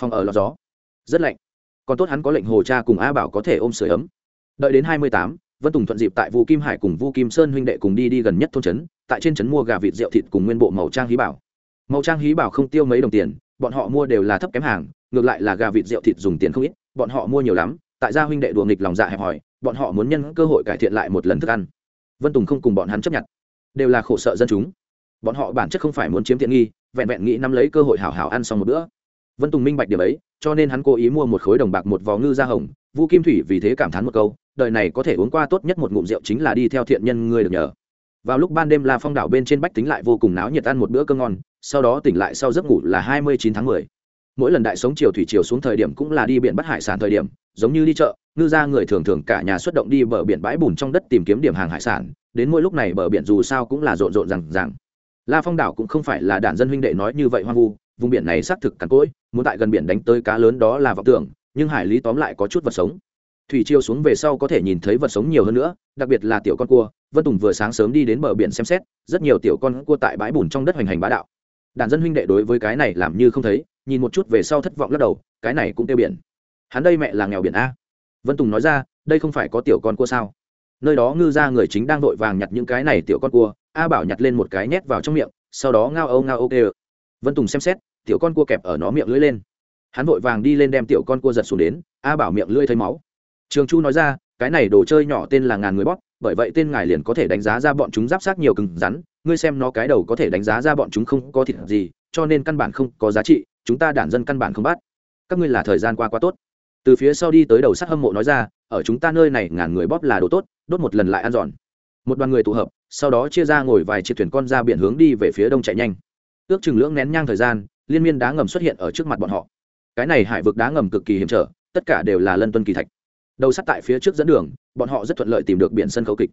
Phòng ở lọt gió rất lạnh. Còn tốt hắn có lệnh hồ cha cùng a bảo có thể ôm sửa ấm. Đợi đến hai mươi tám, vân tùng thuận dịp tại vũ kim hải cùng vu kim sơn huynh đệ cùng đi đi gần nhất thôn trấn, tại trên trấn mua gà vịt rượu thịt cùng nguyên bộ màu trang hí bảo. Màu trang hí bảo không tiêu mấy đồng tiền, bọn họ mua đều là thấp kém hàng, ngược lại là gà vịt rượu thịt dùng tiền không ít, bọn họ mua nhiều lắm, tại gia huynh đệ đùa nghịch lòng dạ hẹp hòi, bọn họ muốn nhân cơ hội cải thiện lại một lần thức ăn. Vân tùng không cùng bọn hắn chấp nhận. Đều là khổ sợ dân chúng. Bọn họ bản chất không phải muốn chiếm tiện nghi, vẹn vẹn nghĩ nắm lấy cơ hội hảo hảo ăn xong một bữa. Vân tùng minh bạch điểm ấy cho nên hắn cố ý mua một khối đồng bạc một vò ngư da hồng, vu kim thủy vì thế cảm thán một câu, đời này có thể uống qua tốt nhất một ngụm rượu chính là đi theo thiện nhân ngươi được nhờ. Vào lúc ban đêm la phong đảo bên trên bách tính lại vô cùng náo nhiệt ăn một bữa cơm ngon, sau đó tỉnh lại sau giấc ngủ là hai mươi chín tháng mười. Mỗi lần đại sống chiều thủy chiều xuống thời điểm cũng là đi biển bắt hải sản thời điểm, giống như đi chợ, ngư ra người thường thường cả nhà xuất động đi bờ biển bãi bùn trong đất tìm kiếm điểm hàng hải sản, đến mỗi lúc này bờ biển dù sao cũng là rộn rộn rằng rằng la phong đảo cũng không phải là đản dân huynh đệ nói như vậy hoang vu, vùng biển này xác thực cằn cỗi muốn tại gần biển đánh tới cá lớn đó là vọng tưởng, nhưng hải lý tóm lại có chút vật sống. Thủy chiêu xuống về sau có thể nhìn thấy vật sống nhiều hơn nữa, đặc biệt là tiểu con cua, vân tùng vừa sáng sớm đi đến bờ biển xem xét, rất nhiều tiểu con cua tại bãi bùn trong đất hoành hành bá đạo. Đàn dân huynh đệ đối với cái này làm như không thấy, nhìn một chút về sau thất vọng lắc đầu, cái này cũng tiêu biển. Hắn đây mẹ là nghèo biển a. Vân tùng nói ra, đây không phải có tiểu con cua sao? Nơi đó ngư ra người chính đang vội vàng nhặt những cái này tiểu con cua, a bảo nhặt lên một cái nhét vào trong miệng, sau đó ngao âu ngao ok vân tùng xem xét tiểu con cua kẹp ở nó miệng lưỡi lên. Hắn vội vàng đi lên đem tiểu con cua giật xuống đến, a bảo miệng lưỡi thấy máu. Trường chu nói ra, cái này đồ chơi nhỏ tên là ngàn người bóp, bởi vậy tên ngài liền có thể đánh giá ra bọn chúng giáp sát nhiều cứng rắn, ngươi xem nó cái đầu có thể đánh giá ra bọn chúng không có thịt gì, cho nên căn bản không có giá trị, chúng ta đản dân căn bản không bắt. Các ngươi là thời gian qua quá tốt. Từ phía sau đi tới đầu sắt hâm mộ nói ra, ở chúng ta nơi này ngàn người bóp là đồ tốt, đốt một lần lại ăn giòn một đoàn người tụ hợp, sau đó chia ra ngồi vài chiếc thuyền con ra biển hướng đi về phía đông chạy nhanh. Ước chừng lưỡng nén nhang thời gian liên miên đá ngầm xuất hiện ở trước mặt bọn họ. Cái này hải vực đá ngầm cực kỳ hiểm trở, tất cả đều là lân tuân kỳ thạch. Đầu sắt tại phía trước dẫn đường, bọn họ rất thuận lợi tìm được biển sân khấu kịch.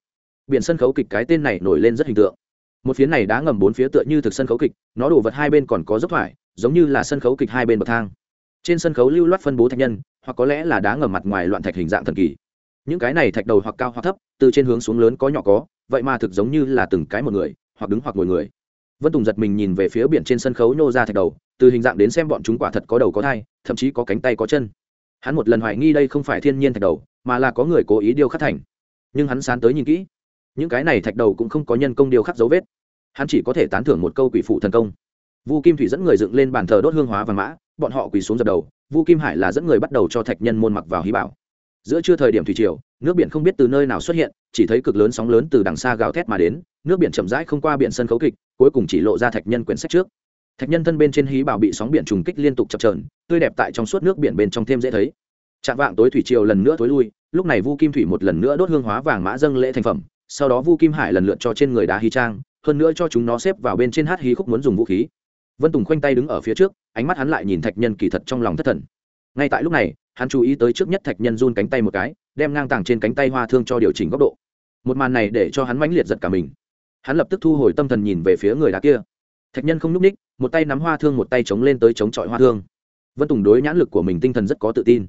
Biển sân khấu kịch cái tên này nổi lên rất hình tượng. Một phía này đá ngầm bốn phía tựa như thực sân khấu kịch, nó đổ vật hai bên còn có dốc thoải, giống như là sân khấu kịch hai bên bậc thang. Trên sân khấu lưu loát phân bố thạch nhân, hoặc có lẽ là đá ngầm mặt ngoài loạn thạch hình dạng thần kỳ. Những cái này thạch đầu hoặc cao hoặc thấp, từ trên hướng xuống lớn có nhỏ có, vậy mà thực giống như là từng cái một người, hoặc đứng hoặc ngồi người vân tùng giật mình nhìn về phía biển trên sân khấu nhô ra thạch đầu, từ hình dạng đến xem bọn chúng quả thật có đầu có thai, thậm chí có cánh tay có chân. Hắn một lần hoài nghi đây không phải thiên nhiên thạch đầu, mà là có người cố ý điêu khắc thành. Nhưng hắn sán tới nhìn kỹ, những cái này thạch đầu cũng không có nhân công điêu khắc dấu vết. Hắn chỉ có thể tán thưởng một câu quỷ phụ thần công. Vu kim thủy dẫn người dựng lên bàn thờ đốt hương hóa và mã, bọn họ quỳ xuống dập đầu, vu kim hải là dẫn người bắt đầu cho thạch nhân môn mặc vào hí bảo. Giữa trưa thời điểm thủy triều, nước biển không biết từ nơi nào xuất hiện, chỉ thấy cực lớn sóng lớn từ đằng xa gào thét mà đến, nước biển chậm rãi không qua biển sân khấu kịch cuối cùng chỉ lộ ra thạch nhân quyển sách trước. Thạch nhân thân bên trên hí bảo bị sóng biển trùng kích liên tục chập trờn tươi đẹp tại trong suốt nước biển bên trong thêm dễ thấy. Chạm vạng tối thủy triều lần nữa tối lui, lúc này vu kim thủy một lần nữa đốt hương hóa vàng mã dâng lễ thành phẩm, sau đó vu kim hải lần lượt cho trên người đá hí trang, hơn nữa cho chúng nó xếp vào bên trên hát hí khúc muốn dùng vũ khí. Vân tùng khoanh tay đứng ở phía trước, ánh mắt hắn lại nhìn thạch nhân kỳ thật trong lòng thất thần. Ngay tại lúc này, hắn chú ý tới trước nhất thạch nhân run cánh tay một cái, đem ngang tàng trên cánh tay hoa thương cho điều chỉnh góc độ. Một màn này để cho hắn mãnh liệt giật cả mình hắn lập tức thu hồi tâm thần nhìn về phía người đá kia. Thạch nhân không n ú c ních một tay nắm hoa thương một tay chống lên tới chống chọi hoa thương. Vân tùng đối nhãn lực của mình tinh thần rất có tự tin.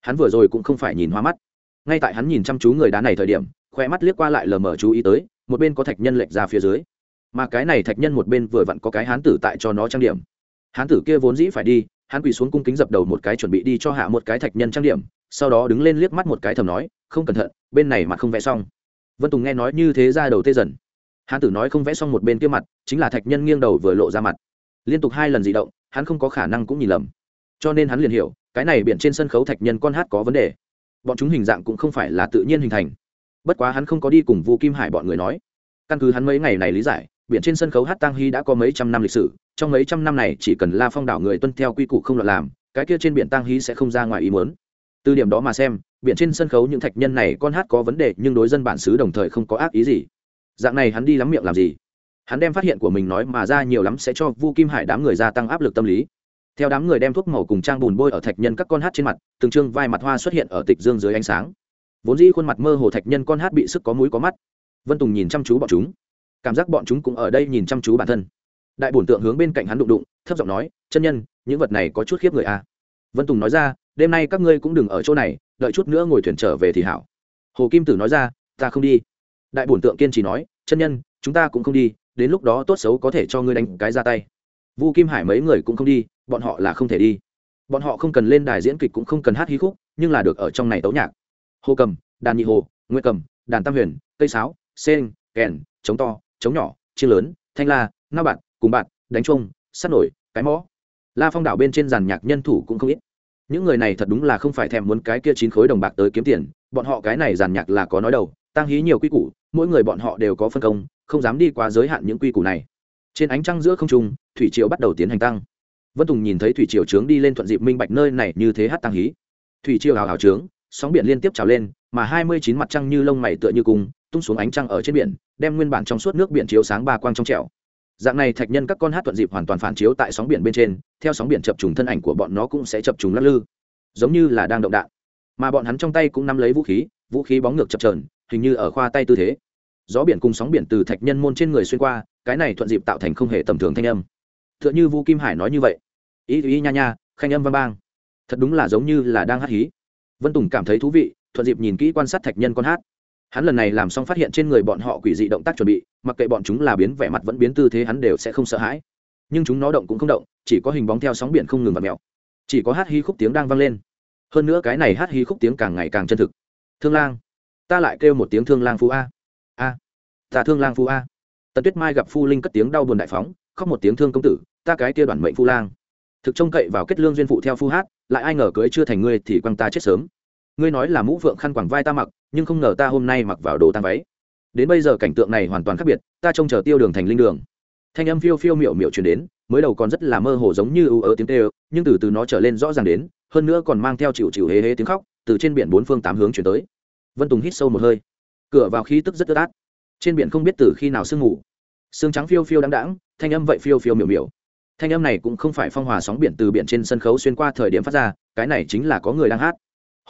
Hắn vừa rồi cũng không phải nhìn hoa mắt. Ngay tại hắn nhìn chăm chú người đá này thời điểm, khoe mắt liếc qua lại lờ mờ chú ý tới, một bên có thạch nhân lệch ra phía dưới. Mà cái này thạch nhân một bên vừa vặn có cái hán tử tại cho nó trang điểm. Hán tử kia vốn dĩ phải đi, hắn quỳ xuống cung kính dập đầu một cái chuẩn bị đi cho hạ một cái thạch nhân trang điểm, sau đó đứng lên liếc mắt một cái thầm nói, không cẩn thận, bên này mà không vẽ xong. Vân tùng nghe nói như thế ra đầu tê dần hán tử nói không vẽ xong một bên kia mặt, chính là thạch nhân nghiêng đầu vừa lộ ra mặt. Liên tục hai lần di động, hắn không có khả năng cũng nhìn lầm. Cho nên hắn liền hiểu, cái này biển trên sân khấu thạch nhân con hát có vấn đề. Bọn chúng hình dạng cũng không phải là tự nhiên hình thành. Bất quá hắn không có đi cùng vu kim hải bọn người nói. Căn cứ hắn mấy ngày này lý giải, biển trên sân khấu hát tang hy đã có mấy trăm năm lịch sử, trong mấy trăm năm này chỉ cần la phong đảo người tuân theo quy củ không loạn làm, cái kia trên biển tang hy sẽ không ra ngoài ý muốn. Từ điểm đó mà xem, biển trên sân khấu những thạch nhân này con hát có vấn đề, nhưng đối dân bản xứ đồng thời không có ác ý gì dạng này hắn đi lắm miệng làm gì? Hắn đem phát hiện của mình nói mà ra nhiều lắm sẽ cho vu kim hải đám người gia tăng áp lực tâm lý. Theo đám người đem thuốc màu cùng trang bùn bôi ở thạch nhân các con hát trên mặt, từng trương vai mặt hoa xuất hiện ở tịch dương dưới ánh sáng. Vốn dĩ khuôn mặt mơ hồ thạch nhân con hát bị sức có mũi có mắt. Vân tùng nhìn chăm chú bọn chúng. Cảm giác bọn chúng cũng ở đây nhìn chăm chú bản thân. Đại bổn tượng hướng bên cạnh hắn đụng đụng, thấp giọng nói, chân nhân, những vật này có chút khiếp người à. vân tùng nói ra, đêm nay các ngươi cũng đừng ở chỗ này, đợi chút nữa ngồi thuyền trở về thì hảo. Hồ kim tử nói ra, ta không đi đại bổn tượng kiên trì nói, chân nhân, chúng ta cũng không đi, đến lúc đó tốt xấu có thể cho ngươi đánh cái ra tay. Vu kim hải mấy người cũng không đi, bọn họ là không thể đi. Bọn họ không cần lên đài diễn kịch cũng không cần hát hí khúc, nhưng là được ở trong này tấu nhạc. Hồ cầm, đàn nhị hồ, nguyệt cầm, đàn tam huyền, cây sáo sen kèn, chống to, chống nhỏ chiêng lớn, thanh la nga bạn, cùng bạn, đánh trông sắt nổi, cái mõ. La phong đảo bên trên giàn nhạc nhân thủ cũng không ít. Những người này thật đúng là không phải thèm muốn cái kia chín khối đồng bạc tới kiếm tiền, bọn họ cái này giàn nhạc là có nói đầu tăng hí nhiều quy củ mỗi người bọn họ đều có phân công, không dám đi qua giới hạn những quy củ này. Trên ánh trăng giữa không trung, thủy triều bắt đầu tiến hành tăng. Vân tùng nhìn thấy thủy triều trướng đi lên thuận dịp minh bạch nơi này như thế hát tăng hí. Thủy triều hào hào trướng, sóng biển liên tiếp trào lên, mà hai mươi chín mặt trăng như lông mày tựa như cung tung xuống ánh trăng ở trên biển, đem nguyên bản trong suốt nước biển chiếu sáng ba quang trong trẻo. Dạng này thạch nhân các con hát thuận dịp hoàn toàn phản chiếu tại sóng biển bên trên, theo sóng biển chập trùng thân ảnh của bọn nó cũng sẽ chập trùng lắc lư. Giống như là đang động đạn. Mà bọn hắn trong tay cũng nắm lấy vũ khí vũ khí bóng ngược chập trờn hình như ở khoa tay tư thế gió biển cùng sóng biển từ thạch nhân môn trên người xuyên qua, cái này thuận dịp tạo thành không hề tầm thường thanh âm. T h ư ợ n h ư vu kim hải nói như vậy. Ý ý nha nha, khanh âm văn bang thật đúng là giống như là đang hát hí. Vân tùng cảm thấy thú vị, thuận dịp nhìn kỹ quan sát thạch nhân con hát. Hắn lần này làm xong phát hiện trên người bọn họ quỷ dị động tác chuẩn bị, mặc kệ bọn chúng là biến vẻ mặt vẫn biến tư thế hắn đều sẽ không sợ hãi. Nhưng chúng nó động cũng không động, chỉ có hình bóng theo sóng biển không ngừng và mèo. Chỉ có hát hí khúc tiếng đang vang lên. Hơn nữa cái này hát hí khúc tiếng càng ngày càng chân thực. Thương lang, ta lại kêu một tiếng thương lang phú a a. Ta thương lang phu a. Tần tuyết mai gặp phu linh cất tiếng đau buồn đại phóng, khóc một tiếng thương công tử, ta cái kia đoàn mệnh phu lang. Thực trông cậy vào kết lương duyên phụ theo phu hát, lại ai ngờ cưới chưa thành ngươi thì quăng ta chết sớm. Ngươi nói là mũ phượng khăn quàng vai ta mặc, nhưng không ngờ ta hôm nay mặc vào đồ tang váy. Đến bây giờ cảnh tượng này hoàn toàn khác biệt, ta trông chờ tiêu đường thành linh đường. Thanh âm phiêu phiêu miệu miệu chuyển đến, mới đầu còn rất là mơ hồ giống như ưu ớ tiếng tê nhưng từ từ nó trở lên rõ ràng đến, hơn nữa còn mang theo chịu chịu hế hế tiếng khóc, từ trên biển bốn phương tám hướng chuyển tới. Vân tùng hít sâu một hơi cửa vào khí tức rất ướt át. Trên biển không biết từ khi nào sương ngủ sương trắng phiêu phiêu đáng đáng thanh âm vậy phiêu phiêu miểu miểu. Thanh âm này cũng không phải phong hòa sóng biển từ biển trên sân khấu xuyên qua thời điểm phát ra, cái này chính là có người đang hát.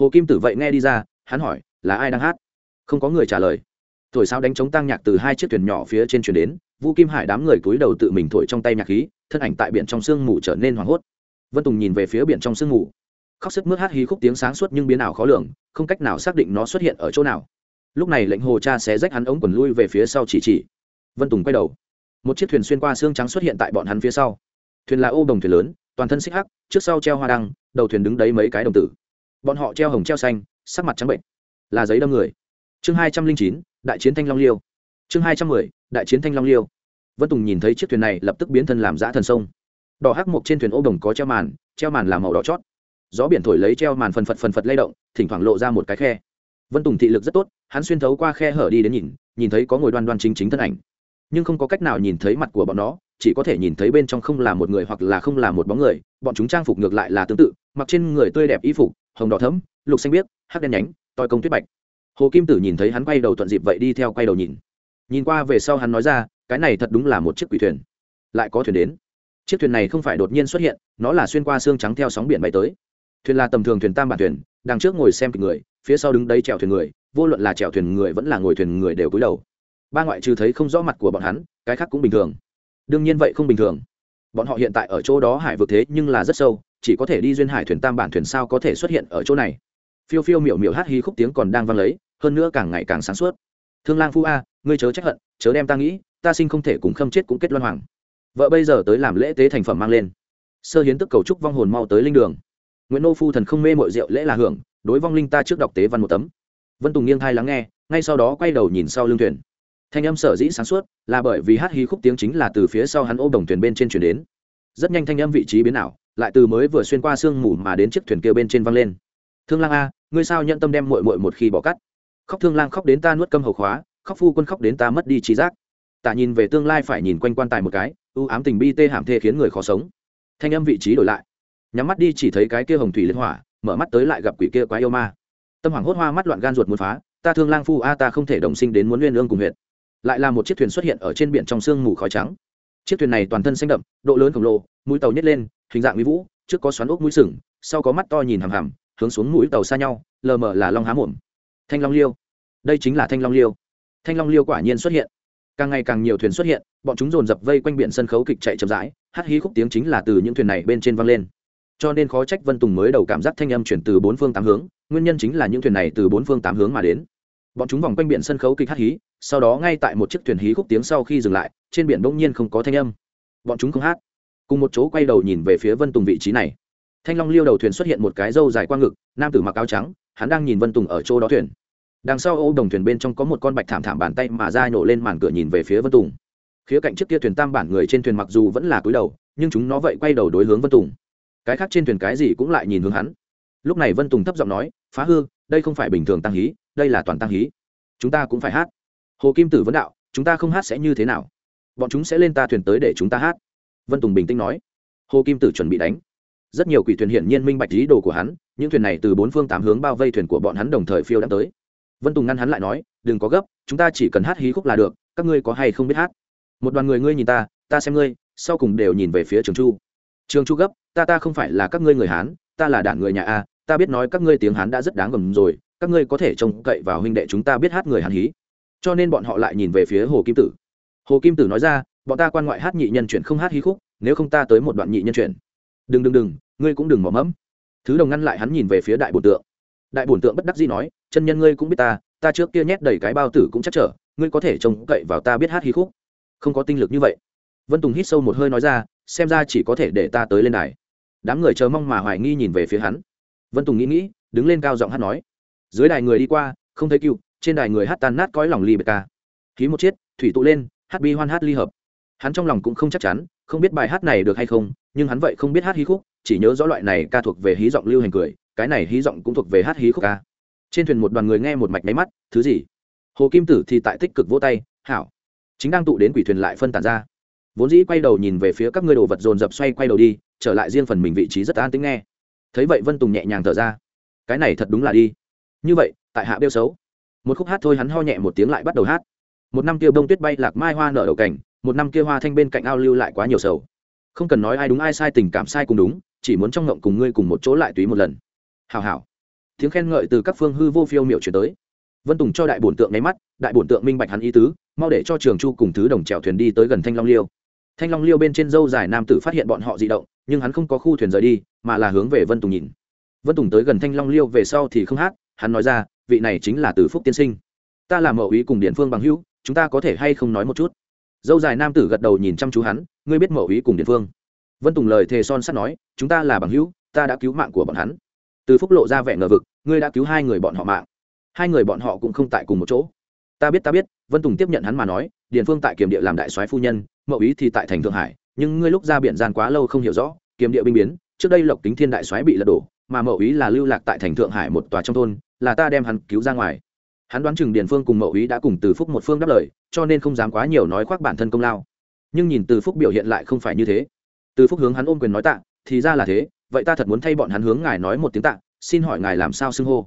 Hồ kim tử vậy nghe đi ra, hắn hỏi, là ai đang hát? Không có người trả lời. Thổi sao đánh chống tăng nhạc từ hai chiếc thuyền nhỏ phía trên chuyển đến, vu kim hải đám người cúi đầu tự mình thổi trong tay nhạc khí, thân ảnh tại biển trong sương mù trở nên hoảng hốt. Vân tùng nhìn về phía biển trong sương mù. Khóc sức mướt hát hí khúc tiếng sáng suốt nhưng biến ảo khó lường, không cách nào xác định nó xuất hiện ở chỗ nào lúc này lệnh hồ cha sẽ rách hắn ống quần lui về phía sau chỉ chỉ. Vân tùng quay đầu. Một chiếc thuyền xuyên qua xương trắng xuất hiện tại bọn hắn phía sau. Thuyền là ô đồng thuyền lớn, toàn thân xích hắc, trước sau treo hoa đăng, đầu thuyền đứng đấy mấy cái đồng tử. Bọn họ treo hồng treo xanh, sắc mặt trắng bệnh. Là giấy đâm người. Chương hai trăm linh chín, đại chiến thanh long liêu. Chương hai trăm mười, đại chiến thanh long liêu. Vân tùng nhìn thấy chiếc thuyền này, lập tức biến thân làm giã thần sông. Đỏ hắc mộc trên thuyền ô đồng có treo màn treo màn là màu đỏ chót. Gió biển thổi lấy treo màn phần phật phần phật lay động, thỉnh thoảng lộ ra một cái khe vân tùng thị lực rất tốt, hắn xuyên thấu qua khe hở đi đến nhìn nhìn thấy có ngồi đoan đoan chính chính thân ảnh. Nhưng không có cách nào nhìn thấy mặt của bọn nó, chỉ có thể nhìn thấy bên trong không là một người hoặc là không là một bóng người, bọn chúng trang phục ngược lại là tương tự, mặc trên người tươi đẹp y phục, hồng đỏ thấm lục xanh biếc, hắc đen nhánh, toi công tuyết bạch. Hồ kim tử nhìn thấy hắn quay đầu thuận dịp vậy đi theo quay đầu nhìn. Nhìn qua về sau hắn nói ra, cái này thật đúng là một chiếc quỷ thuyền. Lại có thuyền đến. Chiếc thuyền này không phải đột nhiên xuất hiện, nó là xuyên qua xương trắng theo sóng biển bay tới. Thuyền là tầm thường thuyền tam bản thuyền, đằng trước ngồi xem kịch người phía sau đứng đấy chèo thuyền người, vô luận là chèo thuyền người vẫn là ngồi thuyền người đều cúi đầu. Ba ngoại trừ thấy không rõ mặt của bọn hắn, cái khác cũng bình thường. Đương nhiên vậy không bình thường. Bọn họ hiện tại ở chỗ đó hải vực thế nhưng là rất sâu, chỉ có thể đi duyên hải thuyền tam bản thuyền sao có thể xuất hiện ở chỗ này. Phiêu phiêu miểu miểu hát hí khúc tiếng còn đang vang lấy, hơn nữa càng ngày càng sáng suốt. Thương lang phu a, ngươi chớ trách hận, chớ đem ta nghĩ, ta sinh không thể cùng khâm chết cũng kết luân hoàng. Vợ bây giờ tới làm lễ tế thành phẩm mang lên. Sơ hiến tức cầu chúc vong hồn mau tới linh đường. Nguyễn nô phu thần không mê mội rượu lễ là hưởng đối vong linh ta trước đọc tế văn một tấm. Vân tùng nghiêng thai lắng nghe, ngay sau đó quay đầu nhìn sau lưng thuyền. Thanh âm sở dĩ sáng suốt là bởi vì hát hí khúc tiếng chính là từ phía sau hắn ô đồng thuyền bên trên chuyển đến. Rất nhanh thanh âm vị trí biến ảo, lại từ mới vừa xuyên qua sương mù mà đến chiếc thuyền kia bên trên văng lên. Thương lang a, ngươi sao nhận tâm đem mội mội một khi bỏ cắt? Khóc thương lang khóc đến ta nuốt câm hầu khóa, khóc phu quân khóc đến ta mất đi trí giác. Tạ nhìn về tương lai phải nhìn quanh quan tài một cái ưu ám tình bi tê hàm thê khiến người khó sống. Thanh âm vị trí đổi lại, nhắm mắt đi chỉ thấy cái kia hồng thủy liên hỏa mở mắt tới lại gặp quỷ kia quá yêu ma. Tâm hoàng hốt hoa mắt loạn gan ruột muốn phá, ta thương lang phu a, ta không thể đồng sinh đến muốn nguyên lương cùng huyện lại là một chiếc thuyền xuất hiện ở trên biển trong sương mù khói trắng. Chiếc thuyền này toàn thân xanh đậm, độ lớn khổng lồ, mũi tàu nhét lên, hình dạng mỹ vũ, trước có xoắn ốc mũi sừng, sau có mắt to nhìn hằm hằm, hướng xuống mũi tàu xa nhau, lờ mờ là long há mồm. Thanh long liêu. Đây chính là thanh long liêu. Thanh long liêu quả nhiên xuất hiện. Càng ngày càng nhiều thuyền xuất hiện, bọn chúng dồn dập vây quanh biển sân khấu kịch chạy chậm rãi hát hí khúc tiếng chính là từ những thuyền này bên trên văng lên cho nên khó trách vân tùng mới đầu cảm giác thanh âm chuyển từ bốn phương tám hướng, nguyên nhân chính là những thuyền này từ bốn phương tám hướng mà đến. Bọn chúng vòng quanh biển sân khấu kịch hát hí, sau đó ngay tại một chiếc thuyền hí khúc tiếng sau khi dừng lại, trên biển bỗng nhiên không có thanh âm. Bọn chúng không hát. Cùng một chỗ quay đầu nhìn về phía vân tùng vị trí này. Thanh long liêu đầu thuyền xuất hiện một cái râu dài quang ngực, nam tử mặc áo trắng, hắn đang nhìn vân tùng ở chỗ đó thuyền. Đằng sau ô đồng thuyền bên trong có một con bạch thảm thảm bàn tay mà ra nhổ lên màn cửa nhìn về phía vân tùng. Khía cạnh trước kia thuyền tam bản người trên thuyền mặc dù vẫn là cúi đầu, nhưng chúng nó vậy quay đầu đối hướng vân tùng cái khác trên thuyền cái gì cũng lại nhìn hướng hắn. Lúc này vân tùng thấp giọng nói, phá hư, đây không phải bình thường tăng hí, đây là toàn tăng hí. Chúng ta cũng phải hát. Hồ kim tử vấn đạo, chúng ta không hát sẽ như thế nào? Bọn chúng sẽ lên ta thuyền tới để chúng ta hát. Vân tùng bình tĩnh nói. Hồ kim tử chuẩn bị đánh. Rất nhiều quỷ thuyền hiển nhiên minh bạch ý đồ của hắn, những thuyền này từ bốn phương tám hướng bao vây thuyền của bọn hắn đồng thời phiêu đã tới. Vân tùng ngăn hắn lại nói, đừng có gấp, chúng ta chỉ cần hát hí khúc là được, các ngươi có hay không biết hát? Một đoàn người ngươi nhìn ta ta xem ngươi, sau cùng đều nhìn về phía trường chu. Trường chu gấp ta ta không phải là các ngươi người hán, ta là đảng người nhà a, ta biết nói các ngươi tiếng hán đã rất đáng gầm rồi, các ngươi có thể trông cậy vào huynh đệ chúng ta biết hát người hán hí. Cho nên bọn họ lại nhìn về phía hồ kim tử. Hồ kim tử nói ra, bọn ta quan ngoại hát nhị nhân chuyện không hát hí khúc, nếu không ta tới một đoạn nhị nhân chuyện đừng đừng đừng, ngươi cũng đừng mỏ mẫm. Thứ đồng ngăn lại hắn nhìn về phía đại bổn tượng. Đại bổn tượng bất đắc dĩ nói, chân nhân ngươi cũng biết ta ta trước kia nhét đầy cái bao tử cũng chắc trở, ngươi có thể trông cậy vào ta biết hát hí khúc. Không có tinh lực như vậy. Vân tùng hít sâu một hơi nói ra, xem ra chỉ có thể để ta tới lên đài đám người chờ mong mà hoài nghi nhìn về phía hắn. Vân tùng nghĩ nghĩ, đứng lên cao giọng hát nói, dưới đài người đi qua, không thấy cựu trên đài người hát tan nát cõi lòng ly bệt ca. Ký một chiết, thủy tụ lên, hát bi hoan hát ly hợp. Hắn trong lòng cũng không chắc chắn, không biết bài hát này được hay không, nhưng hắn vậy không biết hát hí khúc, chỉ nhớ rõ loại này ca thuộc về hí giọng lưu hành cười, cái này hí giọng cũng thuộc về hát hí khúc ca. Trên thuyền một đoàn người nghe một mạch máy mắt, thứ gì? Hồ kim tử thì tại tích cực vỗ tay, hảo. Chính đang tụ đến quỷ thuyền lại phân tản ra. Vốn dĩ quay đầu nhìn về phía các ngươi đồ vật dồn dập xoay quay đầu đi trở lại riêng phần mình vị trí rất an tính nghe. Thấy vậy vân tùng nhẹ nhàng thở ra. Cái này thật đúng là đi. Như vậy, tại hạ bêu xấu. Một khúc hát thôi hắn ho nhẹ một tiếng lại bắt đầu hát. Một năm kia bông tuyết bay, lạc mai hoa nở đầu cảnh, một năm kia hoa thanh bên cạnh ao lưu lại quá nhiều sầu. Không cần nói ai đúng ai sai, tình cảm sai cùng đúng, chỉ muốn trong ngộng cùng ngươi cùng một chỗ lại túy một lần. Hào hào tiếng khen ngợi từ các phương hư vô phiêu miệu chuyển tới. Vân tùng cho đại bổn tượng nháy mắt, đại bổn tượng minh bạch hắn ý tứ, mau để cho trường chu cùng thứ đồng trèo thuyền đi tới gần thanh long liêu thanh long liêu bên trên dâu dài nam tử phát hiện bọn họ di động, nhưng hắn không có khu thuyền rời đi, mà là hướng về vân tùng nhìn. Vân tùng tới gần thanh long liêu về sau thì không hát, hắn nói ra, vị này chính là từ phúc tiên sinh. Ta làm mậu ý cùng điện phương bằng hữu, chúng ta có thể hay không nói một chút? Dâu dài nam tử gật đầu nhìn chăm chú hắn, ngươi biết mậu ý cùng điện phương. Vân tùng lời thề son sắt nói, chúng ta là bằng hữu, ta đã cứu mạng của bọn hắn. Từ phúc lộ ra vẻ ngờ vực, ngươi đã cứu hai người bọn họ mạng. Hai người bọn họ cũng không tại cùng một chỗ. Ta biết ta biết, vân tùng tiếp nhận hắn mà nói, điền phương tại kiểm địa làm đại soái phu nhân mậu ý thì tại thành thượng hải, nhưng ngươi lúc ra biển gian quá lâu không hiểu rõ, kiếm địa binh biến, trước đây lộc kính thiên đại soái bị lật đổ, mà mậu ý là lưu lạc tại thành thượng hải một tòa trong thôn, là ta đem hắn cứu ra ngoài. Hắn đoán chừng điền phương cùng mậu ý đã cùng từ phúc một phương đáp lời, cho nên không dám quá nhiều nói khoác bản thân công lao. Nhưng nhìn từ phúc biểu hiện lại không phải như thế. Từ phúc hướng hắn ôm quyền nói tạ, thì ra là thế, vậy ta thật muốn thay bọn hắn hướng ngài nói một tiếng tạ, xin hỏi ngài làm sao xưng hô?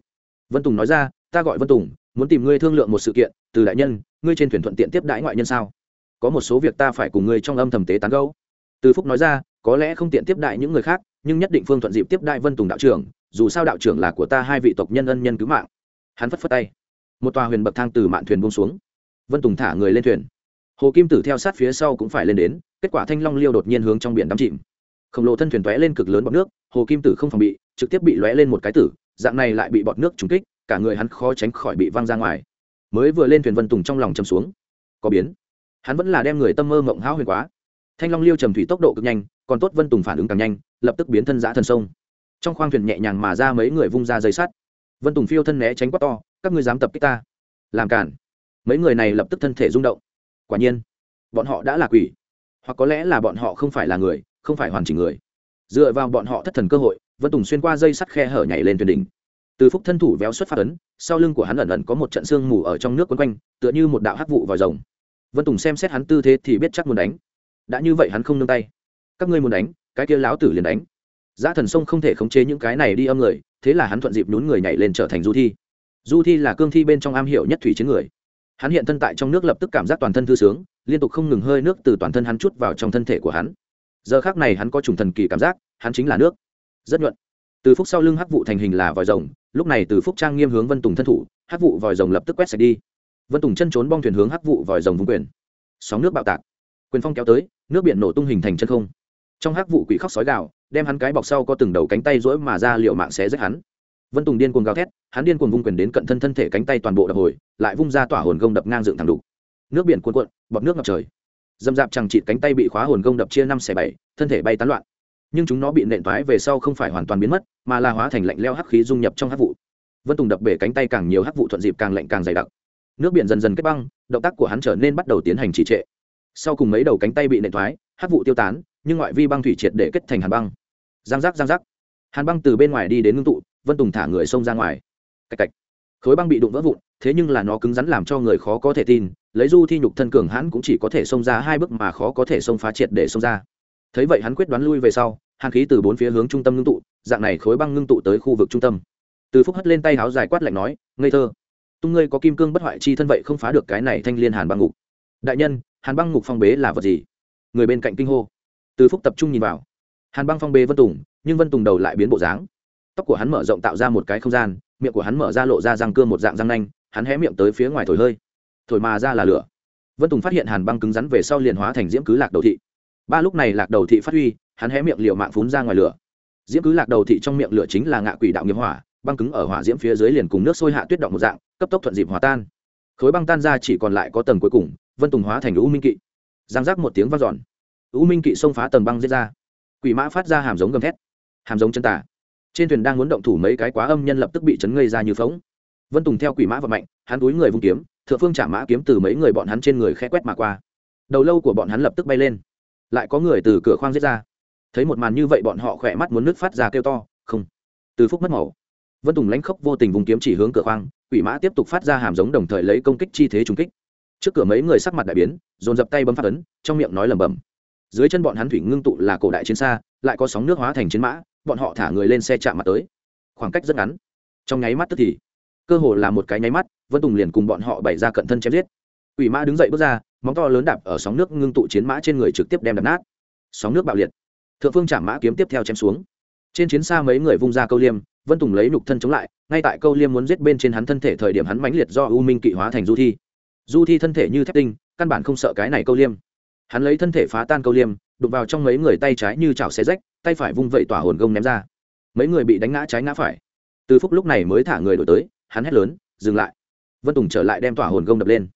Vân tùng nói ra, ta gọi vân tùng, muốn tìm ngươi thương lượng một sự kiện, từ đại nhân, ngươi trên thuyền thuận tiện tiếp đãi ngoại nhân sao? Có một số việc ta phải cùng ngươi trong âm thầm tế tán gẫu. từ phúc nói ra, có lẽ không tiện tiếp đại những người khác, nhưng nhất định phương thuận dịp tiếp đại vân tùng đạo trưởng, dù sao đạo trưởng là của ta hai vị tộc nhân ân nhân cứu mạng. Hắn phất phất tay. Một tòa huyền bậc thang từ mạn thuyền buông xuống. Vân tùng thả người lên thuyền. Hồ kim tử theo sát phía sau cũng phải lên đến, kết quả thanh long liêu đột nhiên hướng trong biển đắm chìm. Khổng lồ thân thuyền tóe lên cực lớn bọt nước, hồ kim tử không phòng bị, trực tiếp bị lóe lên một cái tử, dạng này lại bị bọt nước trúng kích, cả người hắn khó tránh khỏi bị văng ra ngoài. Mới vừa lên thuyền vân tùng trong lòng trầm xuống. Có biến hắn vẫn là đem người tâm mơ mộng hão huyền quá. Thanh long liêu trầm thủy tốc độ cực nhanh, còn tốt vân tùng phản ứng càng nhanh, lập tức biến thân giã thần sông. Trong khoang thuyền nhẹ nhàng mà ra mấy người vung ra dây sắt. Vân tùng phiêu thân né tránh quát to, các ngươi dám tập kích ta? Làm cản. Mấy người này lập tức thân thể rung động. Quả nhiên, bọn họ đã là quỷ. Hoặc có lẽ là bọn họ không phải là người, không phải hoàn chỉnh người. Dựa vào bọn họ thất thần cơ hội, vân tùng xuyên qua dây sắt khe hở nhảy lên thuyền đỉnh. Từ phúc thân thủ véo xuất phát ấn, sau lưng của hắn ẩn ẩn có một trận sương mù ở trong nước quấn quanh, tựa như một đạo hắc vụ vòi rồng vân tùng xem xét hắn tư thế thì biết chắc muốn đánh. Đã như vậy hắn không nương tay. Các ngươi muốn đánh, cái kia lão tử liền đánh. Giá thần sông không thể khống chế những cái này đi âm người, thế là hắn thuận dịp nhún người nhảy lên trở thành du thi. Du thi là cương thi bên trong am hiểu nhất thủy chiến người. Hắn hiện thân tại trong nước lập tức cảm giác toàn thân thư sướng, liên tục không ngừng hơi nước từ toàn thân hắn chút vào trong thân thể của hắn. Giờ khác này hắn có trùng thần kỳ cảm giác, hắn chính là nước. Rất nhuận. Từ phúc sau lưng hắc vụ thành hình là vòi rồng, lúc này từ phúc trang nghiêm hướng vân tùng thân thủ, hắc vụ vòi rồng lập tức quét sạch đi vân tùng chân trốn bong thuyền hướng hắc vụ vòi rồng vung quyền sóng nước bạo tạc quyền phong kéo tới nước biển nổ tung hình thành chân không trong hắc vụ quỷ khóc sói gạo đem hắn cái bọc sau có từng đầu cánh tay rỗi mà ra liệu mạng xé rách hắn vân tùng điên cuồng gào thét hắn điên cuồng vung quyền đến cận thân thân thể cánh tay toàn bộ đập hồi lại vung ra tỏa hồn gông đập ngang dựng thẳng đục nước biển cuồn cuộn bọt nước ngập trời dâm dạp chẳng chịt cánh tay bị khóa hồn gông đập chia năm xẻ bảy thân thể bay tán loạn nhưng chúng nó bị nện toái về sau không phải hoàn toàn biến mất mà là hóa thành lạnh leo hắc khí dung nhập trong hắc vụ vân tùng đập bể cánh tay càng nhiều hắc vụ thuận dịp càng lạnh càng dày đặc nước biển dần dần kết băng, động tác của hắn trở nên bắt đầu tiến hành trì trệ. Sau cùng mấy đầu cánh tay bị nện thoái, hát vụ tiêu tán, nhưng ngoại vi băng thủy triệt để kết thành hàn băng. Giang giác giang giác. Hàn băng từ bên ngoài đi đến ngưng tụ, vân tùng thả người xông ra ngoài. Cạch cạch. Khối băng bị đụng vỡ vụn, thế nhưng là nó cứng rắn làm cho người khó có thể tin, lấy du thi nhục thân cường hắn cũng chỉ có thể xông ra hai bước mà khó có thể xông phá triệt để xông ra. Thấy vậy hắn quyết đoán lui về sau, hàn khí từ bốn phía hướng trung tâm ngưng tụ, dạng này khối băng ngưng tụ tới khu vực trung tâm. Từ phúc hất lên tay háo dài quát lạnh nói, ngây thơ tung ngươi có kim cương bất hoại chi thân vậy không phá được cái này thanh liên hàn băng ngục. Đại nhân, hàn băng ngục phong bế là vật gì? Người bên cạnh kinh hô. Từ phúc tập trung nhìn vào. Hàn băng phong bế vân tùng, nhưng vân tùng đầu lại biến bộ dáng. Tóc của hắn mở rộng tạo ra một cái không gian, miệng của hắn mở ra lộ ra răng cưa một dạng răng nanh, hắn hé miệng tới phía ngoài thổi hơi. Thổi mà ra là lửa. Vân tùng phát hiện hàn băng cứng rắn về sau liền hóa thành diễm cứ lạc đầu thị. Ba lúc này lạc đầu thị phát huy, hắn hé miệng liệu mạng phún ra ngoài lửa. Diễm cứ lạc đầu thị trong miệng lửa chính là ngạ quỷ đạo nghiệp hỏa băng cứng ở hỏa diễm phía dưới liền cùng nước sôi hạ tuyết động một dạng, cấp tốc thuận dịp hòa tan. Khối băng tan ra chỉ còn lại có tầng cuối cùng, vân tùng hóa thành u minh kỵ. Giang giác một tiếng vang dọn. U minh kỵ xông phá tầng băng giết ra. Quỷ mã phát ra hàm giống gầm thét. Hàm giống chân tả trên thuyền đang muốn động thủ mấy cái quá âm nhân lập tức bị chấn ngây ra như phóng vân tùng theo quỷ mã vật mạnh hắn túi người vung kiếm, thượng phương trả mã kiếm từ mấy người bọn hắn trên người khẽ quét mà qua. Đầu lâu của bọn hắn lập tức bay lên. Lại có người từ cửa khoang giết ra. Thấy một màn như vậy bọn họ khỏe mắt muốn nước phát ra kêu to, không. Từ phúc mất màu vân tùng lãnh khốc vô tình vùng kiếm chỉ hướng cửa khoang, quỷ mã tiếp tục phát ra hàm giống đồng thời lấy công kích chi thế trúng kích. Trước cửa mấy người sắc mặt đại biến, dồn dập tay bấm phát ấn, trong miệng nói lẩm bẩm. Dưới chân bọn hắn thủy ngưng tụ là cổ đại chiến xa, lại có sóng nước hóa thành chiến mã, bọn họ thả người lên xe chạm mặt tới. Khoảng cách rất ngắn. Trong nháy mắt tức thì, cơ hồ là một cái nháy mắt, vân tùng liền cùng bọn họ bày ra cận thân chém giết. Quỷ mã đứng dậy bước ra, móng to lớn đạp ở sóng nước ngưng tụ chiến mã trên người trực tiếp đem đập nát. Sóng nước bạo liệt. Thượng phương chạm mã kiếm tiếp theo chém xuống. Trên chiến xa mấy người vung ra câu liêm vân tùng lấy nục thân chống lại, ngay tại câu liêm muốn giết bên trên hắn thân thể thời điểm hắn mãnh liệt do u minh kỵ hóa thành du thi. Du thi thân thể như thép tinh, căn bản không sợ cái này câu liêm. Hắn lấy thân thể phá tan câu liêm đục vào trong mấy người tay trái như chảo xé rách, tay phải vung vẩy tỏa hồn gông ném ra. Mấy người bị đánh ngã trái ngã phải. Từ phúc lúc này mới thả người đổi tới, hắn hét lớn, dừng lại. Vân tùng trở lại đem tỏa hồn gông đập lên.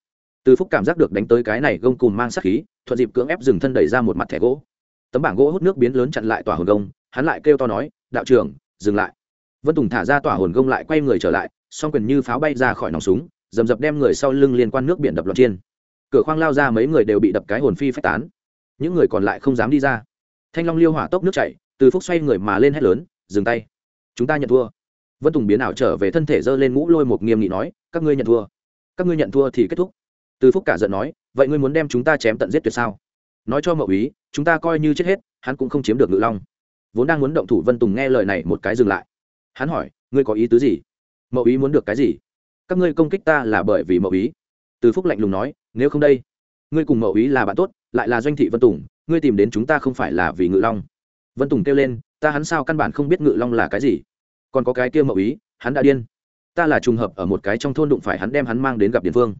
Từ phúc cảm giác được đánh tới cái này gông cùng mang sắc khí, thuận dịp cưỡng ép dừng thân đẩy ra một mặt thẻ gỗ. Tấm bảng gỗ hút nước biến lớn chặn lại tỏa hồn gông, hắn lại kêu to nói, đạo trưởng, dừng lại vân tùng thả ra tỏa hồn gông lại quay người trở lại, song quyền như pháo bay ra khỏi nòng súng, dầm dập đem người sau lưng liên quan nước biển đập loạn chiên cửa khoang lao ra mấy người đều bị đập cái hồn phi phách tán. Những người còn lại không dám đi ra. Thanh long liêu hỏa tốc nước chảy, từ phúc xoay người mà lên hét lớn, dừng tay. Chúng ta nhận thua. Vân tùng biến ảo trở về thân thể giơ lên ngũ lôi một nghiêm nghị nói, các ngươi nhận thua. Các ngươi nhận thua thì kết thúc. Từ phúc cả giận nói, vậy ngươi muốn đem chúng ta chém tận giết tuyệt sao? Nói cho mậu ý chúng ta coi như chết hết, hắn cũng không chiếm được ngự long. Vốn đang muốn động thủ, vân tùng nghe lời này một cái dừng lại hắn hỏi, ngươi có ý tứ gì? Mậu ý muốn được cái gì? Các ngươi công kích ta là bởi vì mậu ý. Từ phúc lạnh lùng nói, nếu không đây, ngươi cùng mậu ý là bạn tốt, lại là doanh thị vân tùng, ngươi tìm đến chúng ta không phải là vì ngự long. Vân tùng kêu lên, ta hắn sao căn bản không biết ngự long là cái gì? Còn có cái kia mậu ý, hắn đã điên. Ta là trùng hợp ở một cái trong thôn đụng phải hắn đem hắn mang đến gặp điện phương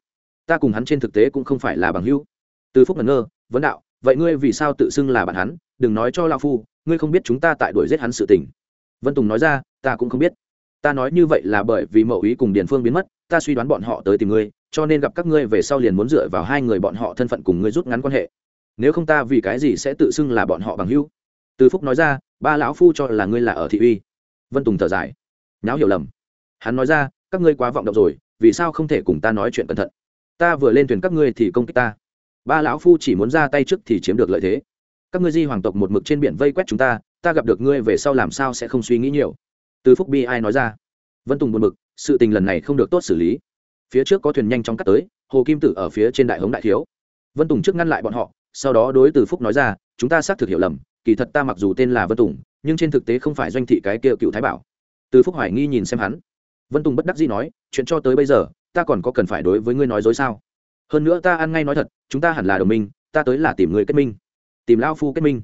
ta cùng hắn trên thực tế cũng không phải là bằng hữu. Từ phúc ngẩn ngơ, vấn đạo, vậy ngươi vì sao tự xưng là bạn hắn? Đừng nói cho lão phu, ngươi không biết chúng ta tại đuổi giết hắn sự tình vân tùng nói ra, ta cũng không biết. Ta nói như vậy là bởi vì mậu ý cùng điền phương biến mất, ta suy đoán bọn họ tới tìm ngươi, cho nên gặp các ngươi về sau liền muốn dựa vào hai người bọn họ thân phận cùng ngươi rút ngắn quan hệ. Nếu không ta vì cái gì sẽ tự xưng là bọn họ bằng hữu? Từ phúc nói ra, ba lão phu cho là ngươi là ở thị uy. Vân tùng thở dài. Nháo hiểu lầm. Hắn nói ra, các ngươi quá vọng động rồi, vì sao không thể cùng ta nói chuyện cẩn thận? Ta vừa lên thuyền các ngươi thì công kích ta. Ba lão phu chỉ muốn ra tay trước thì chiếm được lợi thế. Các ngươi di hoàng tộc một mực trên biển vây quét chúng ta ta gặp được ngươi về sau làm sao sẽ không suy nghĩ nhiều? Từ phúc bi ai nói ra. Vân tùng buồn mực sự tình lần này không được tốt xử lý. Phía trước có thuyền nhanh chóng cắt tới, hồ kim tử ở phía trên đại hống đại thiếu. Vân tùng trước ngăn lại bọn họ, sau đó đối từ phúc nói ra, chúng ta xác thực hiểu lầm, kỳ thật ta mặc dù tên là vân tùng, nhưng trên thực tế không phải doanh thị cái kia cựu thái bảo. Từ phúc hoài nghi nhìn xem hắn. Vân tùng bất đắc dĩ nói, chuyện cho tới bây giờ, ta còn có cần phải đối với ngươi nói dối sao? Hơn nữa ta ăn ngay nói thật, chúng ta hẳn là đồng minh, ta tới là tìm người kết minh. Tìm lao phu kết minh.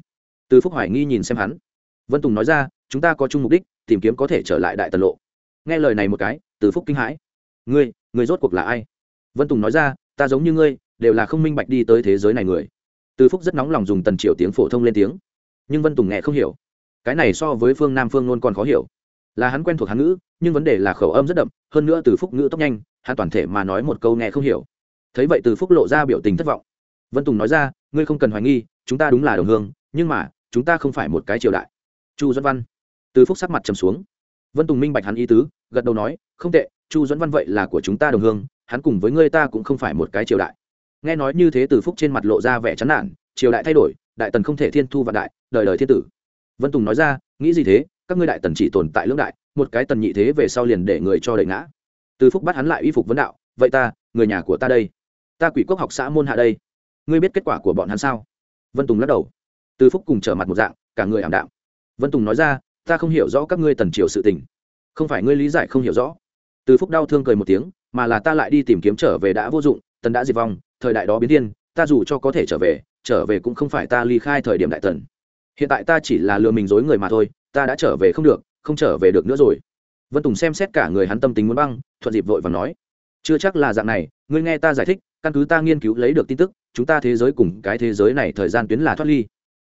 Từ phúc hoài nghi nhìn xem hắn vân tùng nói ra, chúng ta có chung mục đích, tìm kiếm có thể trở lại đại tần lộ. Nghe lời này một cái, từ phúc kinh hãi. Ngươi ngươi rốt cuộc là ai? Vân tùng nói ra, ta giống như ngươi, đều là không minh bạch đi tới thế giới này người. Từ phúc rất nóng lòng dùng tần triều tiếng phổ thông lên tiếng. Nhưng vân tùng nghe không hiểu. Cái này so với phương nam phương luôn còn khó hiểu. Là hắn quen thuộc hắn ngữ, nhưng vấn đề là khẩu âm rất đậm, hơn nữa từ phúc ngữ tốc nhanh, hắn toàn thể mà nói một câu nghe không hiểu. Thấy vậy từ phúc lộ ra biểu tình thất vọng. Vân tùng nói ra, ngươi không cần hoài nghi, chúng ta đúng là đồng hương, nhưng mà, chúng ta không phải một cái triều đại chu dẫn văn từ phúc sắc mặt trầm xuống vân tùng minh bạch hắn ý tứ gật đầu nói không tệ chu dẫn văn vậy là của chúng ta đồng hương hắn cùng với ngươi ta cũng không phải một cái triều đại nghe nói như thế từ phúc trên mặt lộ ra vẻ chán nản triều đại thay đổi đại tần không thể thiên thu vạn đại đời đời thiên tử vân tùng nói ra nghĩ gì thế các ngươi đại tần chỉ tồn tại lưỡng đại một cái tần nhị thế về sau liền để người cho đẩy ngã từ phúc bắt hắn lại y phục vấn đạo vậy ta người nhà của ta đây ta quỷ quốc học xã môn hạ đây ngươi biết kết quả của bọn hắn sao vân tùng lắc đầu từ phúc cùng trở mặt một dạng cả người ảm đạm vân tùng nói ra, ta không hiểu rõ các ngươi tần triều sự tình. Không phải ngươi lý giải không hiểu rõ. Từ phúc đau thương cười một tiếng, mà là ta lại đi tìm kiếm trở về đã vô dụng, tần đã diệt vong, thời đại đó biến thiên, ta dù cho có thể trở về trở về cũng không phải ta ly khai thời điểm đại tần. Hiện tại ta chỉ là lừa mình dối người mà thôi, ta đã trở về không được, không trở về được nữa rồi. Vân tùng xem xét cả người hắn tâm tính muốn băng, thuận dịp vội và nói, chưa chắc là dạng này, ngươi nghe ta giải thích, căn cứ ta nghiên cứu lấy được tin tức, chúng ta thế giới cùng cái thế giới này thời gian tuyến là thoát ly.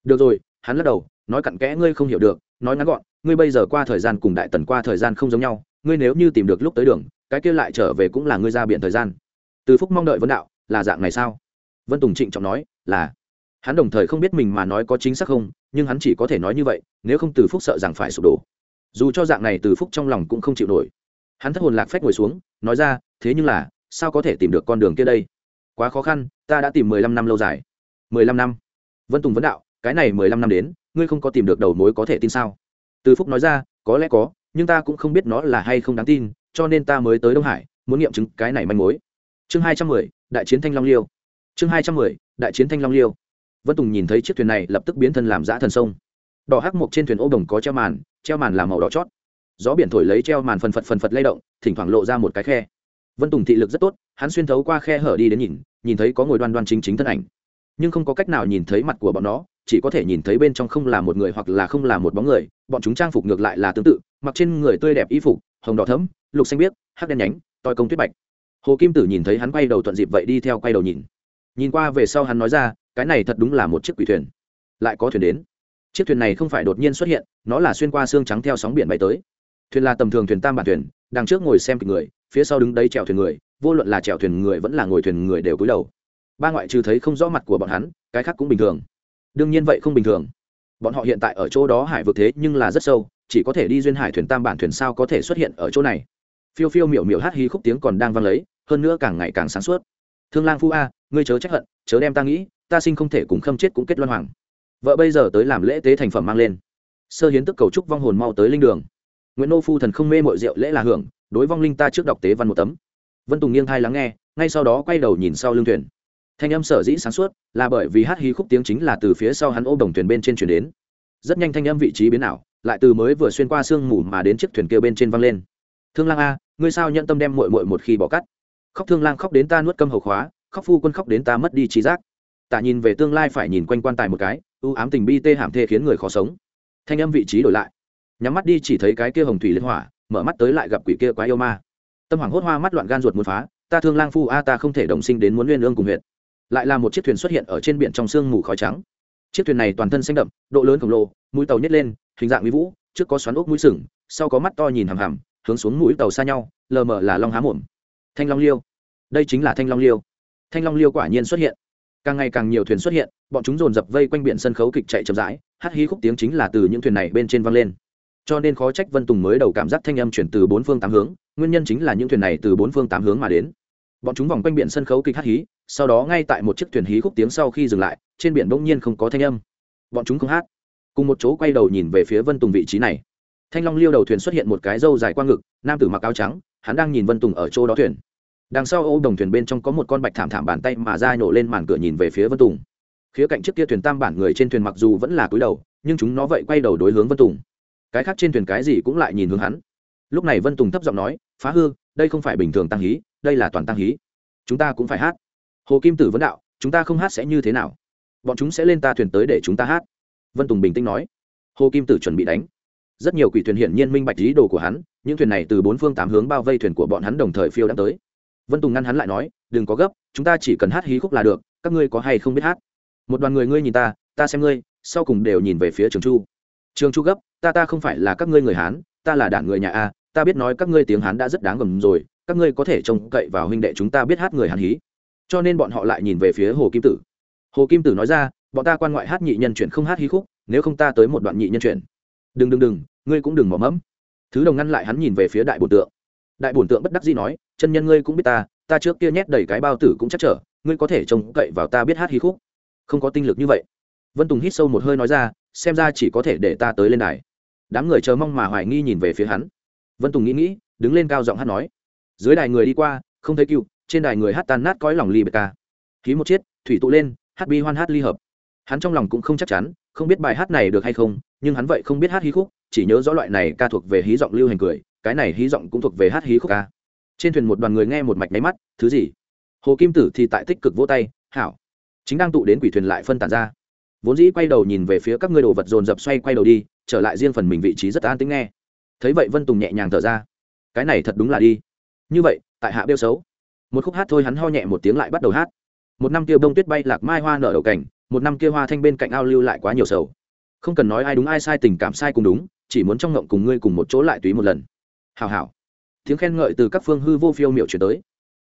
Được rồi, hắn lắc đầu nói cặn kẽ ngươi không hiểu được, nói ngắn gọn, ngươi bây giờ qua thời gian cùng đại tần qua thời gian không giống nhau, ngươi nếu như tìm được lúc tới đường, cái kia lại trở về cũng là ngươi ra biển thời gian. Từ phúc mong đợi vân đạo, là dạng này sao? Vân tùng trịnh trọng nói, là. Hắn đồng thời không biết mình mà nói có chính xác không, nhưng hắn chỉ có thể nói như vậy, nếu không từ phúc sợ rằng phải sụp đổ. Dù cho dạng này từ phúc trong lòng cũng không chịu nổi. Hắn thất hồn lạc phách ngồi xuống, nói ra, thế nhưng là, sao có thể tìm được con đường kia đây? Quá khó khăn, ta đã tìm mười lăm năm lâu dài. Mười lăm năm. Vân tùng vấn đạo cái này mười lăm năm đến, ngươi không có tìm được đầu mối có thể tin sao? Từ phúc nói ra, có lẽ có, nhưng ta cũng không biết nó là hay không đáng tin, cho nên ta mới tới đông hải, muốn nghiệm chứng cái này manh mối. Chương hai trăm mười, đại chiến thanh long liêu. Chương hai trăm mười, đại chiến thanh long liêu. Vân tùng nhìn thấy chiếc thuyền này, lập tức biến thân làm giã thần sông. Đỏ hắc mộc trên thuyền ô đồng có treo màn treo màn làm màu đỏ chót. Gió biển thổi lấy treo màn phần phật phần phật lay động, thỉnh thoảng lộ ra một cái khe. Vân tùng thị lực rất tốt, hắn xuyên thấu qua khe hở đi đến nhìn nhìn thấy có ngồi đoan đoan chính chính thân ảnh. Nhưng không có cách nào nhìn thấy mặt của bọn nó chỉ có thể nhìn thấy bên trong không là một người hoặc là không là một bóng người, bọn chúng trang phục ngược lại là tương tự, mặc trên người tươi đẹp y phục, hồng đỏ thấm lục xanh biếc, hắc đen nhánh, toi công tuyết bạch. Hồ kim tử nhìn thấy hắn quay đầu thuận dịp vậy đi theo quay đầu nhìn. Nhìn qua về sau hắn nói ra, cái này thật đúng là một chiếc quỷ thuyền. Lại có thuyền đến. Chiếc thuyền này không phải đột nhiên xuất hiện, nó là xuyên qua xương trắng theo sóng biển bay tới. Thuyền là tầm thường thuyền tam bản thuyền, đằng trước ngồi xem kịch người, phía sau đứng đấy chèo thuyền người, vô luận là chèo thuyền người vẫn là ngồi thuyền người đều cúi đầu. Ba ngoại trừ thấy không rõ mặt của bọn hắn, cái khác cũng bình thường đương nhiên vậy không bình thường. Bọn họ hiện tại ở chỗ đó hải vực thế nhưng là rất sâu, chỉ có thể đi duyên hải thuyền tam bản thuyền sao có thể xuất hiện ở chỗ này. Phiêu phiêu miểu miểu hát hí khúc tiếng còn đang vang lấy, hơn nữa càng ngày càng sáng suốt. Thương lang phu a, ngươi chớ trách hận, chớ đem ta nghĩ, ta sinh không thể cùng khâm chết cũng kết loan hoàng. Vợ bây giờ tới làm lễ tế thành phẩm mang lên. Sơ hiến tức cầu chúc vong hồn mau tới linh đường. Nguyễn nô phu thần không mê mội rượu lễ là hưởng, đối vong linh ta trước đọc tế văn một tấm. Vân tùng nghiêng thai lắng nghe, ngay sau đó quay đầu nhìn sau lưng thuyền thanh âm sở dĩ sáng suốt là bởi vì hát hí khúc tiếng chính là từ phía sau hắn ô đồng thuyền bên trên chuyển đến. Rất nhanh thanh âm vị trí biến ảo, lại từ mới vừa xuyên qua sương mù mà đến chiếc thuyền kia bên trên văng lên. Thương lang a, ngươi sao nhận tâm đem mội mội một khi bỏ cắt? Khóc thương lang khóc đến ta nuốt câm hầu khóa, khóc phu quân khóc đến ta mất đi trí giác. Tả nhìn về tương lai phải nhìn quanh quan tài một cái ưu ám tình bi tê hàm thê khiến người khó sống. Thanh âm vị trí đổi lại. Nhắm mắt đi chỉ thấy cái kia hồng thủy liên hỏa, mở mắt tới lại gặp quỷ kia quá yêu ma. Tâm hoàng hốt hoa mắt loạn gan ruột muốn phá, ta thương lang phu a, ta không thể đồng sinh đến muốn nguyên lương cùng huyện lại là một chiếc thuyền xuất hiện ở trên biển trong sương mù khói trắng. Chiếc thuyền này toàn thân xanh đậm, độ lớn khổng lồ, mũi tàu nhét lên, hình dạng mỹ vũ, trước có xoắn ốc mũi sừng, sau có mắt to nhìn hằm hằm, hướng xuống mũi tàu xa nhau, lờ mờ là long há mồm thanh long liêu. Đây chính là thanh long liêu. Thanh long liêu quả nhiên xuất hiện. Càng ngày càng nhiều thuyền xuất hiện, bọn chúng dồn dập vây quanh biển sân khấu kịch chạy chậm rãi, hát hí khúc tiếng chính là từ những thuyền này bên trên văng lên. Cho nên khó trách vân tùng mới đầu cảm giác thanh âm chuyển từ bốn phương tám hướng, nguyên nhân chính là những thuyền này từ bốn phương tám hướng mà đến bọn chúng vòng quanh biển sân khấu kịch hát hí, sau đó ngay tại một chiếc thuyền hí khúc tiếng sau khi dừng lại, trên biển bỗng nhiên không có thanh âm. Bọn chúng không hát. Cùng một chỗ quay đầu nhìn về phía vân tùng vị trí này. Thanh long liêu đầu thuyền xuất hiện một cái râu dài qua ngực, nam tử mặc áo trắng, hắn đang nhìn vân tùng ở chỗ đó thuyền. Đằng sau ô đồng thuyền bên trong có một con bạch thảm thảm bàn tay mà ra nhổ lên màn cửa nhìn về phía vân tùng. Khía cạnh trước kia thuyền tam bản người trên thuyền mặc dù vẫn là cúi đầu, nhưng chúng nó vậy quay đầu đối hướng vân tùng. Cái khác trên thuyền cái gì cũng lại nhìn hướng hắn. Lúc này vân tùng thấp giọng nói, phá hư, đây không phải bình thường tăng hí đây là toàn tăng hí. Chúng ta cũng phải hát. Hồ kim tử vấn đạo, chúng ta không hát sẽ như thế nào? Bọn chúng sẽ lên ta thuyền tới để chúng ta hát. Vân tùng bình tĩnh nói. Hồ kim tử chuẩn bị đánh. Rất nhiều quỷ thuyền hiển nhiên minh bạch ý đồ của hắn, những thuyền này từ bốn phương tám hướng bao vây thuyền của bọn hắn đồng thời phiêu đã tới. Vân tùng ngăn hắn lại nói, đừng có gấp, chúng ta chỉ cần hát hí khúc là được, các ngươi có hay không biết hát? Một đoàn người ngươi nhìn ta ta xem ngươi, sau cùng đều nhìn về phía trường chu. Trường chu gấp, ta ta không phải là các ngươi người hán, ta là đảng người nhà a, ta biết nói các ngươi tiếng hán đã rất đáng gầm rồi các ngươi có thể trông cậy vào huynh đệ chúng ta biết hát người hán hí. Cho nên bọn họ lại nhìn về phía hồ kim tử. Hồ kim tử nói ra, bọn ta quan ngoại hát nhị nhân chuyển không hát hí khúc, nếu không ta tới một đoạn nhị nhân chuyển. Đừng đừng đừng, ngươi cũng đừng mỏ mẫm. Thứ đồng ngăn lại hắn nhìn về phía đại bổn tượng. Đại bổn tượng bất đắc dĩ nói, chân nhân ngươi cũng biết ta ta trước kia nhét đầy cái bao tử cũng chắc trở, ngươi có thể trông cậy vào ta biết hát hí khúc. Không có tinh lực như vậy. Vân tùng hít sâu một hơi nói ra, xem ra chỉ có thể để ta tới lên đài. Đám người chờ mong mà hoài nghi nhìn về phía hắn. Vân tùng nghĩ nghĩ, đứng lên cao giọng hát nói dưới đài người đi qua, không thấy cựu, trên đài người hát tan nát cõi lòng ly bê ca khí một chiết thủy tụ lên, hát bi hoan hát ly hợp. Hắn trong lòng cũng không chắc chắn, không biết bài hát này được hay không, nhưng hắn vậy không biết hát hí khúc, chỉ nhớ rõ loại này ca thuộc về hí giọng lưu hành cười, cái này hí giọng cũng thuộc về hát hí khúc ca. Trên thuyền một đoàn người nghe một mạch máy mắt, thứ gì? Hồ kim tử thì tại tích cực vỗ tay, hảo. Chính đang tụ đến quỷ thuyền lại phân tản ra. Vốn dĩ quay đầu nhìn về phía các ngươi đồ vật dồn dập xoay quay đầu đi, trở lại riêng phần mình vị trí rất an tính nghe. Thấy vậy vân tùng nhẹ nhàng thở ra. Cái này thật đúng là đi như vậy, tại hạ bêu xấu. Một khúc hát thôi hắn ho nhẹ một tiếng lại bắt đầu hát. Một năm kia bông tuyết bay lạc mai hoa nở đầu cảnh, một năm kia hoa thanh bên cạnh ao lưu lại quá nhiều sầu. Không cần nói ai đúng ai sai tình cảm sai cùng đúng, chỉ muốn trong ngộng cùng ngươi cùng một chỗ lại túy một lần. Hào hào tiếng khen ngợi từ các phương hư vô phiêu miệu chuyển tới.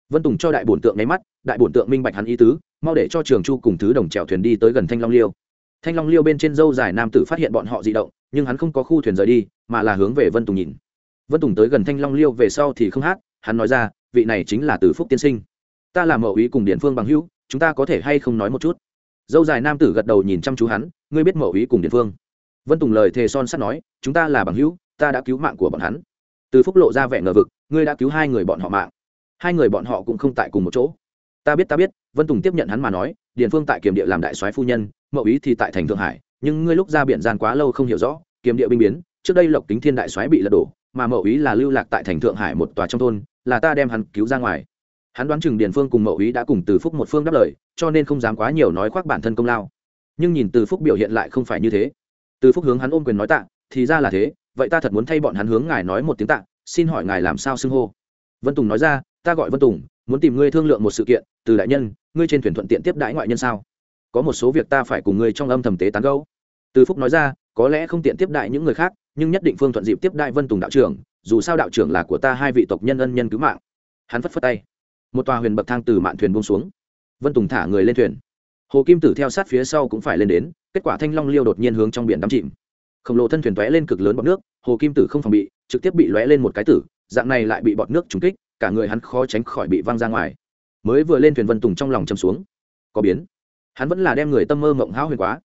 Vân tùng cho đại bổn tượng nháy mắt, đại bổn tượng minh bạch hắn ý tứ, mau để cho trường chu cùng thứ đồng chèo thuyền đi tới gần thanh long liêu. Thanh long liêu bên trên dâu dài nam tử phát hiện bọn họ di động, nhưng hắn không có khu thuyền rời đi, mà là hướng về vân tùng nhìn. Vân tùng tới gần thanh long liêu về sau thì không hát hắn nói ra, vị này chính là từ phúc tiên sinh. Ta là mậu ý cùng điện phương bằng hữu, chúng ta có thể hay không nói một chút? Dâu dài nam tử gật đầu nhìn chăm chú hắn, ngươi biết mậu ý cùng điện phương. Vân tùng lời thề son sắt nói, chúng ta là bằng hữu, ta đã cứu mạng của bọn hắn. Từ phúc lộ ra vẻ ngờ vực, ngươi đã cứu hai người bọn họ mạng. Hai người bọn họ cũng không tại cùng một chỗ. Ta biết ta biết, vân tùng tiếp nhận hắn mà nói, điền phương tại kiềm địa làm đại soái phu nhân, mậu ý thì tại thành thượng hải, nhưng ngươi lúc ra biển gian quá lâu không hiểu rõ, kiềm địa binh biến, trước đây lộc kính thiên đại soái bị lật đổ mà mậu ý là lưu lạc tại thành thượng hải một tòa trong thôn, là ta đem hắn cứu ra ngoài. Hắn đoán chừng điền phương cùng mậu ý đã cùng từ phúc một phương đáp lời, cho nên không dám quá nhiều nói khoác bản thân công lao. Nhưng nhìn từ phúc biểu hiện lại không phải như thế. Từ phúc hướng hắn ôm quyền nói tạ, thì ra là thế, vậy ta thật muốn thay bọn hắn hướng ngài nói một tiếng tạ, xin hỏi ngài làm sao xưng hô? Vân tùng nói ra, ta gọi vân tùng, muốn tìm ngươi thương lượng một sự kiện, từ đại nhân, ngươi trên thuyền thuận tiện tiếp đãi ngoại nhân sao? Có một số việc ta phải cùng ngươi trong âm thầm tế tán gấu từ phúc nói ra, có lẽ không tiện tiếp đại những người khác nhưng nhất định phương thuận dịp tiếp đại vân tùng đạo trưởng, dù sao đạo trưởng là của ta hai vị tộc nhân ân nhân cứu mạng. Hắn phất phất tay. Một tòa huyền bậc thang từ mạn thuyền buông xuống. Vân tùng thả người lên thuyền. Hồ kim tử theo sát phía sau cũng phải lên đến, kết quả thanh long liêu đột nhiên hướng trong biển đắm chìm. Khổng lồ thân thuyền tóe lên cực lớn bọt nước, hồ kim tử không phòng bị, trực tiếp bị lóe lên một cái tử, dạng này lại bị bọt nước trúng kích, cả người hắn khó tránh khỏi bị văng ra ngoài. Mới vừa lên thuyền vân tùng trong lòng chầm xuống. Có biến. Hắn vẫn là đem người tâm mơ mộng hão huyền quá.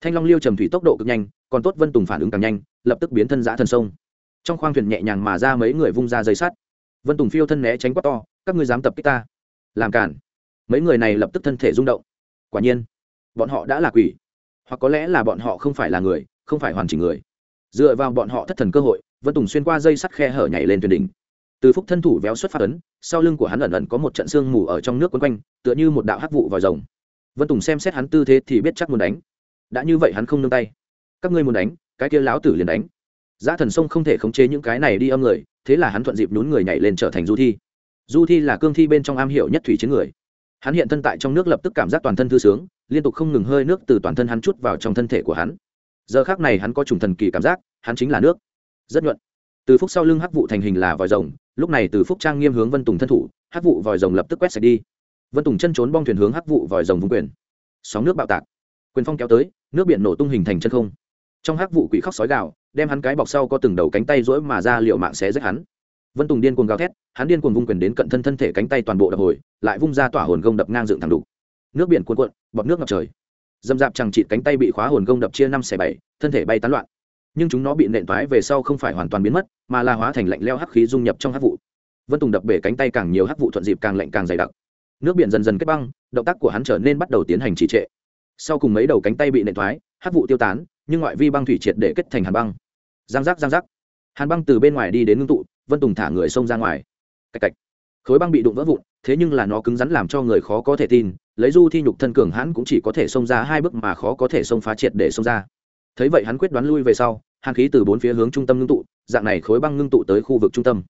Thanh long liêu trầm thủy tốc độ cực nhanh, còn tốt vân tùng phản ứng càng nhanh lập tức biến thân giã thần sông. Trong khoang thuyền nhẹ nhàng mà ra mấy người vung ra dây sắt. Vân tùng phiêu thân né tránh quát to, các ngươi dám tập kích ta? Làm cản. Mấy người này lập tức thân thể rung động. Quả nhiên, bọn họ đã là quỷ. Hoặc có lẽ là bọn họ không phải là người, không phải hoàn chỉnh người. Dựa vào bọn họ thất thần cơ hội, vân tùng xuyên qua dây sắt khe hở nhảy lên thuyền đỉnh. Từ phúc thân thủ véo xuất phát ấn, sau lưng của hắn ẩn ẩn có một trận sương mù ở trong nước quấn quanh, tựa như một đạo hắc vụ vòi rồng. Vân tùng xem xét hắn tư thế thì biết chắc muốn đánh. Đã như vậy hắn không nương tay. Các ngươi muốn đánh cái kia lão tử liền đánh. Giá thần sông không thể khống chế những cái này đi âm người, thế là hắn thuận dịp nhún người nhảy lên trở thành du thi. Du thi là cương thi bên trong am hiểu nhất thủy chiến người. Hắn hiện thân tại trong nước lập tức cảm giác toàn thân thư sướng, liên tục không ngừng hơi nước từ toàn thân hắn chút vào trong thân thể của hắn. Giờ khác này hắn có trùng thần kỳ cảm giác, hắn chính là nước. Rất nhuận. Từ phúc sau lưng hắc vụ thành hình là vòi rồng, lúc này từ phúc trang nghiêm hướng vân tùng thân thủ, hắc vụ vòi rồng lập tức quét sạch đi. Vân tùng chân trốn bong thuyền hướng hắc vụ vòi rồng vung quyền. Sóng nước bạo tạc. Quyền phong kéo tới, nước biển nổ tung hình thành chân không trong hắc vụ quỷ khóc sói gào, đem hắn cái bọc sau có từng đầu cánh tay rỗi mà ra liệu mạng xé rách hắn. Vân tùng điên cuồng gào thét, hắn điên cuồng vung quyền đến cận thân thân thể cánh tay toàn bộ đập hồi, lại vung ra tỏa hồn gông đập ngang dựng thẳng đục. Nước biển cuồn cuộn, bọt nước ngập trời. Dâm dạp chẳng chịt cánh tay bị khóa hồn gông đập chia năm xẻ bảy, thân thể bay tán loạn. Nhưng chúng nó bị nện toái về sau không phải hoàn toàn biến mất, mà là hóa thành lạnh leo hắc khí dung nhập trong hắc vụ. Vân tùng đập bể cánh tay càng nhiều hắc vụ thuận dịp càng lạnh càng dày đặc. Nước biển dần dần kết băng, động tác của hắn trở nên bắt đầu tiến hành trì trệ. Sau cùng mấy đầu cánh tay bị nện thoái hắc vụ tiêu tán nhưng ngoại vi băng thủy triệt để kết thành hàn băng. Giang giác giang giác. Hàn băng từ bên ngoài đi đến ngưng tụ, vân tùng thả người xông ra ngoài. Cạch cạch. Khối băng bị đụng vỡ vụn, thế nhưng là nó cứng rắn làm cho người khó có thể tin, lấy du thi nhục thân cường hãn cũng chỉ có thể xông ra hai bước mà khó có thể xông phá triệt để xông ra. Thấy vậy hắn quyết đoán lui về sau, hàn khí từ bốn phía hướng trung tâm ngưng tụ, dạng này khối băng ngưng tụ tới khu vực trung tâm.